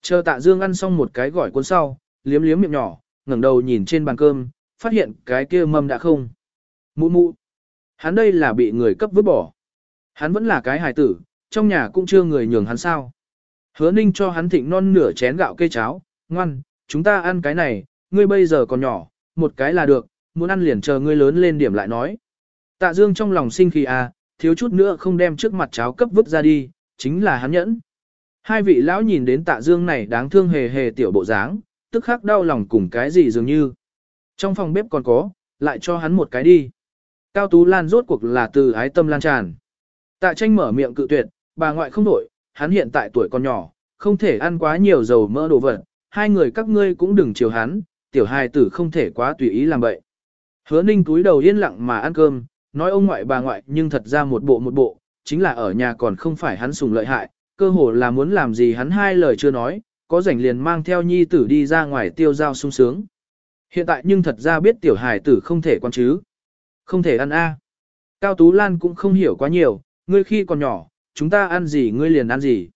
Chờ tạ dương ăn xong một cái gỏi cuốn sau, liếm liếm miệng nhỏ, ngẩng đầu nhìn trên bàn cơm, phát hiện cái kia mâm đã không. Mụ mụ. Hắn đây là bị người cấp vứt bỏ. Hắn vẫn là cái hài tử, trong nhà cũng chưa người nhường hắn sao. Hứa ninh cho hắn thịnh non nửa chén gạo cây cháo, ngoan, chúng ta ăn cái này, ngươi bây giờ còn nhỏ, một cái là được, muốn ăn liền chờ ngươi lớn lên điểm lại nói. Tạ Dương trong lòng sinh khí à, thiếu chút nữa không đem trước mặt cháo cấp vứt ra đi, chính là hắn nhẫn. Hai vị lão nhìn đến tạ Dương này đáng thương hề hề tiểu bộ dáng, tức khắc đau lòng cùng cái gì dường như. Trong phòng bếp còn có, lại cho hắn một cái đi. Cao Tú Lan rốt cuộc là từ ái tâm lan tràn. Tạ tranh mở miệng cự tuyệt, bà ngoại không đổi, hắn hiện tại tuổi còn nhỏ, không thể ăn quá nhiều dầu mỡ đồ vật, hai người các ngươi cũng đừng chiều hắn, tiểu hài tử không thể quá tùy ý làm vậy. Hứa ninh túi đầu yên lặng mà ăn cơm, nói ông ngoại bà ngoại nhưng thật ra một bộ một bộ, chính là ở nhà còn không phải hắn sùng lợi hại, cơ hồ là muốn làm gì hắn hai lời chưa nói, có rảnh liền mang theo nhi tử đi ra ngoài tiêu giao sung sướng. Hiện tại nhưng thật ra biết tiểu hài tử không thể quan chứ. Không thể ăn a. Cao Tú Lan cũng không hiểu quá nhiều, ngươi khi còn nhỏ, chúng ta ăn gì ngươi liền ăn gì.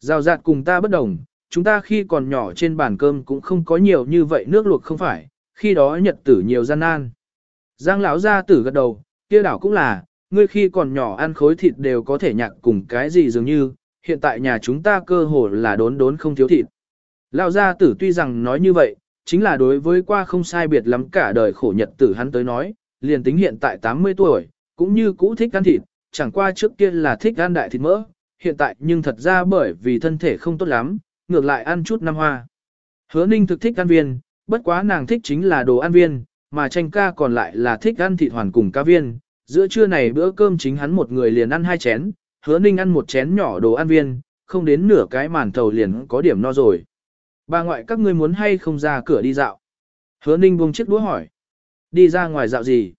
Giao dạt cùng ta bất đồng, chúng ta khi còn nhỏ trên bàn cơm cũng không có nhiều như vậy nước luộc không phải, khi đó nhật tử nhiều gian nan. Giang lão gia tử gật đầu, kia đảo cũng là, ngươi khi còn nhỏ ăn khối thịt đều có thể nhạc cùng cái gì dường như, hiện tại nhà chúng ta cơ hồ là đốn đốn không thiếu thịt. Lão gia tử tuy rằng nói như vậy, chính là đối với qua không sai biệt lắm cả đời khổ nhật tử hắn tới nói, liền tính hiện tại 80 tuổi, cũng như cũ thích ăn thịt, chẳng qua trước kia là thích ăn đại thịt mỡ, hiện tại nhưng thật ra bởi vì thân thể không tốt lắm, ngược lại ăn chút năm hoa. Hứa ninh thực thích ăn viên, bất quá nàng thích chính là đồ ăn viên, mà tranh ca còn lại là thích ăn thịt hoàn cùng cá viên. Giữa trưa này bữa cơm chính hắn một người liền ăn hai chén, hứa ninh ăn một chén nhỏ đồ ăn viên, không đến nửa cái màn thầu liền có điểm no rồi. Bà ngoại các ngươi muốn hay không ra cửa đi dạo? Hứa ninh buông chiếc đũa hỏi. Đi ra ngoài dạo gì?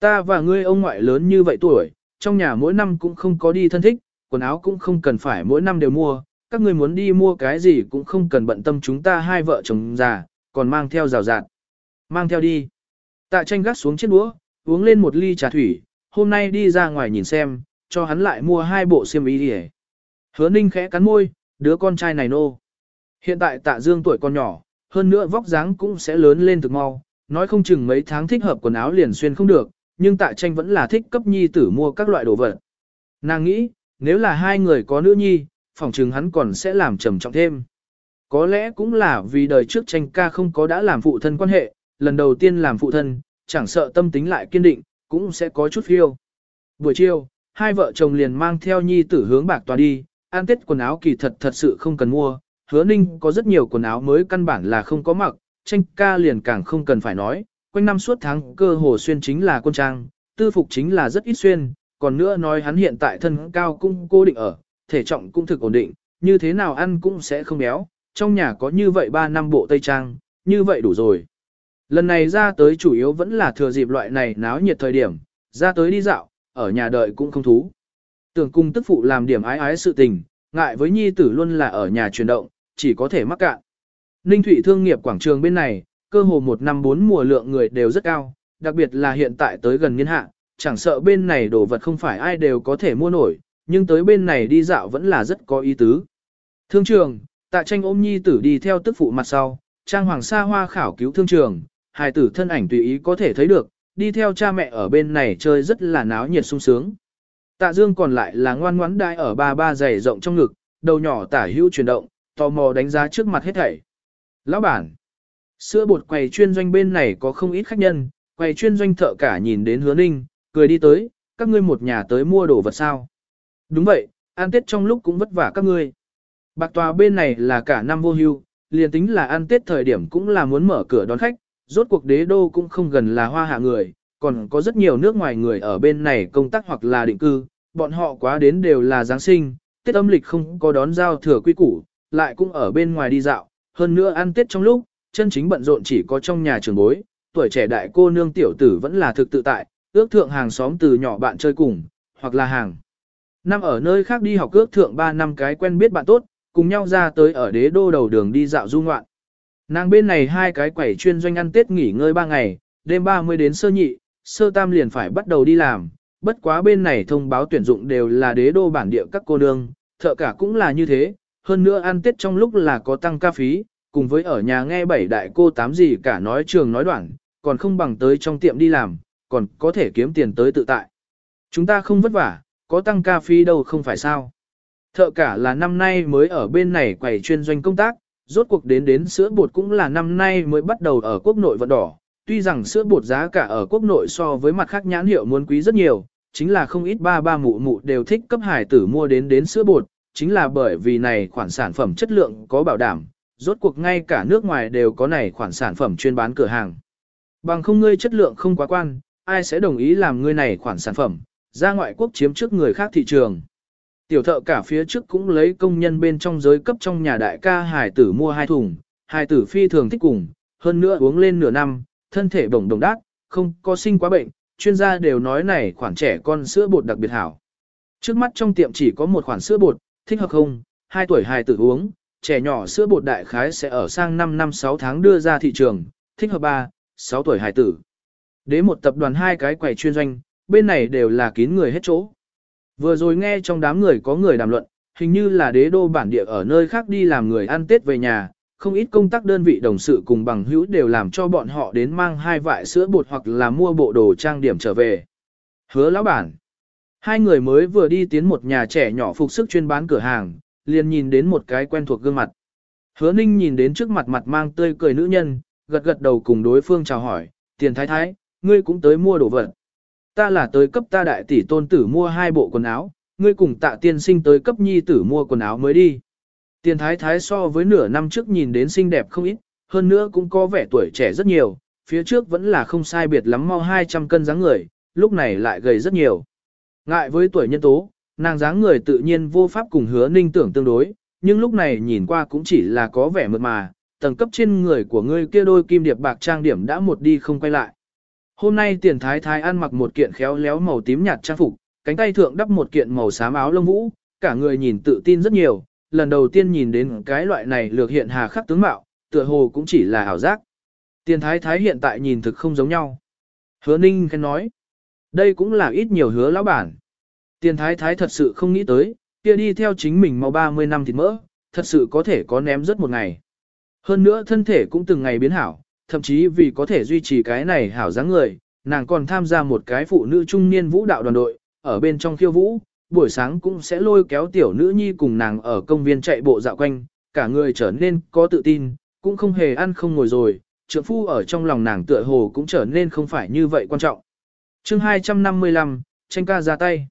Ta và ngươi ông ngoại lớn như vậy tuổi, trong nhà mỗi năm cũng không có đi thân thích, quần áo cũng không cần phải mỗi năm đều mua, các ngươi muốn đi mua cái gì cũng không cần bận tâm chúng ta hai vợ chồng già, còn mang theo rào rạt. Mang theo đi. Tạ tranh gắt xuống chiếc đũa, uống lên một ly trà thủy, hôm nay đi ra ngoài nhìn xem, cho hắn lại mua hai bộ xiêm y đi Hứa ninh khẽ cắn môi, đứa con trai này nô. Hiện tại tạ dương tuổi con nhỏ, hơn nữa vóc dáng cũng sẽ lớn lên thực mau, nói không chừng mấy tháng thích hợp quần áo liền xuyên không được, nhưng tạ tranh vẫn là thích cấp nhi tử mua các loại đồ vật. Nàng nghĩ, nếu là hai người có nữ nhi, phòng chừng hắn còn sẽ làm trầm trọng thêm. Có lẽ cũng là vì đời trước tranh ca không có đã làm phụ thân quan hệ, lần đầu tiên làm phụ thân, chẳng sợ tâm tính lại kiên định, cũng sẽ có chút phiêu. Buổi chiều, hai vợ chồng liền mang theo nhi tử hướng bạc tòa đi, an tết quần áo kỳ thật thật sự không cần mua, hứa ninh có rất nhiều quần áo mới căn bản là không có mặc, tranh ca liền càng không cần phải nói, quanh năm suốt tháng cơ hồ xuyên chính là quân trang, tư phục chính là rất ít xuyên, còn nữa nói hắn hiện tại thân cao cũng cố định ở, thể trọng cũng thực ổn định, như thế nào ăn cũng sẽ không béo, trong nhà có như vậy 3 năm bộ tây trang, như vậy đủ rồi. Lần này ra tới chủ yếu vẫn là thừa dịp loại này náo nhiệt thời điểm, ra tới đi dạo, ở nhà đợi cũng không thú. Tưởng cung tức phụ làm điểm ái ái sự tình, ngại với nhi tử luôn là ở nhà chuyển động, chỉ có thể mắc cạn. Ninh Thụy thương nghiệp quảng trường bên này, cơ hồ một năm bốn mùa lượng người đều rất cao, đặc biệt là hiện tại tới gần niên hạ, chẳng sợ bên này đồ vật không phải ai đều có thể mua nổi, nhưng tới bên này đi dạo vẫn là rất có ý tứ. Thương trường, tạ tranh ôm nhi tử đi theo tức phụ mặt sau, trang hoàng sa hoa khảo cứu thương trường, hài tử thân ảnh tùy ý có thể thấy được, đi theo cha mẹ ở bên này chơi rất là náo nhiệt sung sướng. Tạ Dương còn lại là ngoan ngoãn đai ở ba ba giày rộng trong ngực, đầu nhỏ tả hữu chuyển động, tò mò đánh giá trước mặt hết thảy. Lão bản, sữa bột quầy chuyên doanh bên này có không ít khách nhân, quầy chuyên doanh thợ cả nhìn đến hứa ninh, cười đi tới, các ngươi một nhà tới mua đồ vật sao. Đúng vậy, ăn tết trong lúc cũng vất vả các ngươi. Bạc tòa bên này là cả năm vô hưu, liền tính là ăn tết thời điểm cũng là muốn mở cửa đón khách, rốt cuộc đế đô cũng không gần là hoa hạ người, còn có rất nhiều nước ngoài người ở bên này công tác hoặc là định cư, bọn họ quá đến đều là Giáng sinh, Tết âm lịch không có đón giao thừa quy củ, lại cũng ở bên ngoài đi dạo, hơn nữa ăn Tết trong lúc, chân chính bận rộn chỉ có trong nhà trường bối, tuổi trẻ đại cô nương tiểu tử vẫn là thực tự tại, ước thượng hàng xóm từ nhỏ bạn chơi cùng, hoặc là hàng. Năm ở nơi khác đi học ước thượng 3 năm cái quen biết bạn tốt, cùng nhau ra tới ở đế đô đầu đường đi dạo du ngoạn. Nàng bên này hai cái quẩy chuyên doanh ăn Tết nghỉ ngơi 3 ngày, đêm 30 đến sơ nhị, sơ tam liền phải bắt đầu đi làm, bất quá bên này thông báo tuyển dụng đều là đế đô bản địa các cô nương, thợ cả cũng là như thế, hơn nữa ăn Tết trong lúc là có tăng ca phí, cùng với ở nhà nghe bảy đại cô tám gì cả nói trường nói đoạn, còn không bằng tới trong tiệm đi làm, còn có thể kiếm tiền tới tự tại. Chúng ta không vất vả, có tăng ca phí đâu không phải sao. Thợ cả là năm nay mới ở bên này quầy chuyên doanh công tác, rốt cuộc đến đến sữa bột cũng là năm nay mới bắt đầu ở quốc nội vận đỏ. Tuy rằng sữa bột giá cả ở quốc nội so với mặt khác nhãn hiệu muốn quý rất nhiều, chính là không ít ba ba mụ mụ đều thích cấp hải tử mua đến đến sữa bột, chính là bởi vì này khoản sản phẩm chất lượng có bảo đảm, rốt cuộc ngay cả nước ngoài đều có này khoản sản phẩm chuyên bán cửa hàng. Bằng không ngươi chất lượng không quá quan, ai sẽ đồng ý làm ngươi này khoản sản phẩm, ra ngoại quốc chiếm trước người khác thị trường. Tiểu thợ cả phía trước cũng lấy công nhân bên trong giới cấp trong nhà đại ca hải tử mua hai thùng, hải tử phi thường thích cùng, hơn nữa uống lên nửa năm, thân thể bổng đồng đát, không có sinh quá bệnh, chuyên gia đều nói này khoản trẻ con sữa bột đặc biệt hảo. Trước mắt trong tiệm chỉ có một khoản sữa bột, thích hợp không, Hai tuổi hài tử uống, trẻ nhỏ sữa bột đại khái sẽ ở sang 5 năm 6 tháng đưa ra thị trường, thích hợp 3, 6 tuổi hài tử. Đế một tập đoàn hai cái quầy chuyên doanh, bên này đều là kín người hết chỗ. Vừa rồi nghe trong đám người có người đàm luận, hình như là đế đô bản địa ở nơi khác đi làm người ăn Tết về nhà, không ít công tác đơn vị đồng sự cùng bằng hữu đều làm cho bọn họ đến mang hai vại sữa bột hoặc là mua bộ đồ trang điểm trở về. Hứa lão bản. Hai người mới vừa đi tiến một nhà trẻ nhỏ phục sức chuyên bán cửa hàng, liền nhìn đến một cái quen thuộc gương mặt. Hứa ninh nhìn đến trước mặt mặt mang tươi cười nữ nhân, gật gật đầu cùng đối phương chào hỏi, tiền thái thái, ngươi cũng tới mua đồ vật. Ta là tới cấp ta đại tỷ tôn tử mua hai bộ quần áo, ngươi cùng tạ tiên sinh tới cấp nhi tử mua quần áo mới đi. Tiền thái thái so với nửa năm trước nhìn đến xinh đẹp không ít, hơn nữa cũng có vẻ tuổi trẻ rất nhiều, phía trước vẫn là không sai biệt lắm mau 200 cân dáng người, lúc này lại gầy rất nhiều. Ngại với tuổi nhân tố, nàng dáng người tự nhiên vô pháp cùng hứa ninh tưởng tương đối, nhưng lúc này nhìn qua cũng chỉ là có vẻ mượt mà, tầng cấp trên người của ngươi kia đôi kim điệp bạc trang điểm đã một đi không quay lại. Hôm nay tiền thái thái ăn mặc một kiện khéo léo màu tím nhạt trang phục, cánh tay thượng đắp một kiện màu xám áo lông vũ, cả người nhìn tự tin rất nhiều, lần đầu tiên nhìn đến cái loại này lược hiện hà khắc tướng mạo, tựa hồ cũng chỉ là ảo giác. Tiền thái thái hiện tại nhìn thực không giống nhau. Hứa ninh khen nói, đây cũng là ít nhiều hứa lão bản. Tiền thái thái thật sự không nghĩ tới, kia đi theo chính mình mau 30 năm thịt mỡ, thật sự có thể có ném rất một ngày. Hơn nữa thân thể cũng từng ngày biến hảo, thậm chí vì có thể duy trì cái này hảo dáng người, nàng còn tham gia một cái phụ nữ trung niên vũ đạo đoàn đội, ở bên trong khiêu vũ, buổi sáng cũng sẽ lôi kéo tiểu nữ nhi cùng nàng ở công viên chạy bộ dạo quanh, cả người trở nên có tự tin, cũng không hề ăn không ngồi rồi, trượng phu ở trong lòng nàng tựa hồ cũng trở nên không phải như vậy quan trọng. chương 255, tranh ca ra tay.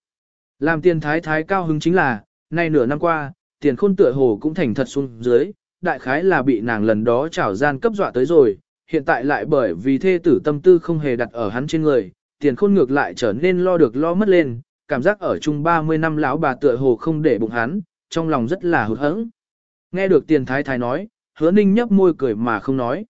Làm tiền thái thái cao hứng chính là, nay nửa năm qua, tiền khôn tựa hồ cũng thành thật xuống dưới, đại khái là bị nàng lần đó trảo gian cấp dọa tới rồi, hiện tại lại bởi vì thê tử tâm tư không hề đặt ở hắn trên người, tiền khôn ngược lại trở nên lo được lo mất lên, cảm giác ở chung 30 năm lão bà tựa hồ không để bụng hắn, trong lòng rất là hụt hẫng. Nghe được tiền thái thái nói, hứa ninh nhấp môi cười mà không nói.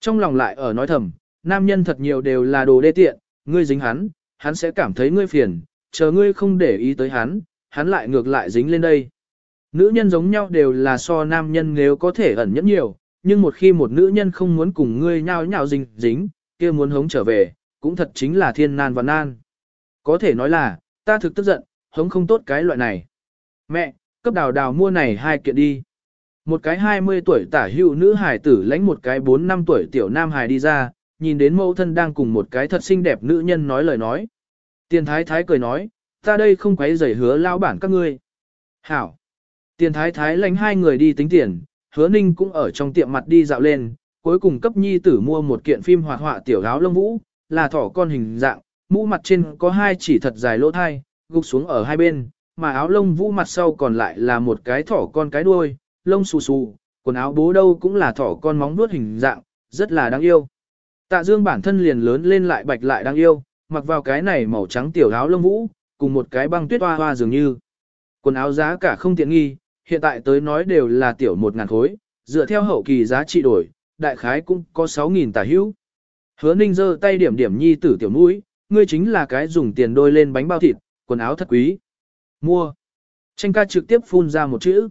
Trong lòng lại ở nói thầm, nam nhân thật nhiều đều là đồ đê tiện, ngươi dính hắn, hắn sẽ cảm thấy ngươi phiền, chờ ngươi không để ý tới hắn, hắn lại ngược lại dính lên đây. Nữ nhân giống nhau đều là so nam nhân nếu có thể ẩn nhẫn nhiều, nhưng một khi một nữ nhân không muốn cùng ngươi nhao nhao dính dính, kia muốn hống trở về, cũng thật chính là thiên nan và nan. Có thể nói là, ta thực tức giận, hống không tốt cái loại này. Mẹ, cấp đào đào mua này hai kiện đi. Một cái 20 tuổi tả hữu nữ hài tử lãnh một cái 4 năm tuổi tiểu nam hài đi ra, nhìn đến mẫu thân đang cùng một cái thật xinh đẹp nữ nhân nói lời nói. Tiền thái thái cười nói, ta đây không quấy rầy hứa lao bản các ngươi. Hảo. Tiền thái thái lãnh hai người đi tính tiền, hứa ninh cũng ở trong tiệm mặt đi dạo lên, cuối cùng cấp nhi tử mua một kiện phim hoạt họa tiểu áo lông vũ, là thỏ con hình dạng, mũ mặt trên có hai chỉ thật dài lỗ thai, gục xuống ở hai bên, mà áo lông vũ mặt sau còn lại là một cái thỏ con cái đuôi, lông xù xù, quần áo bố đâu cũng là thỏ con móng vuốt hình dạng, rất là đáng yêu. Tạ Dương bản thân liền lớn lên lại bạch lại đáng yêu, mặc vào cái này màu trắng tiểu áo lông vũ, cùng một cái băng tuyết hoa hoa dường như. Quần áo giá cả không tiện nghi, hiện tại tới nói đều là tiểu một ngàn khối, dựa theo hậu kỳ giá trị đổi, đại khái cũng có 6.000 tả hữu. Hứa ninh giơ tay điểm điểm nhi tử tiểu mũi, ngươi chính là cái dùng tiền đôi lên bánh bao thịt, quần áo thật quý. Mua. Tranh ca trực tiếp phun ra một chữ.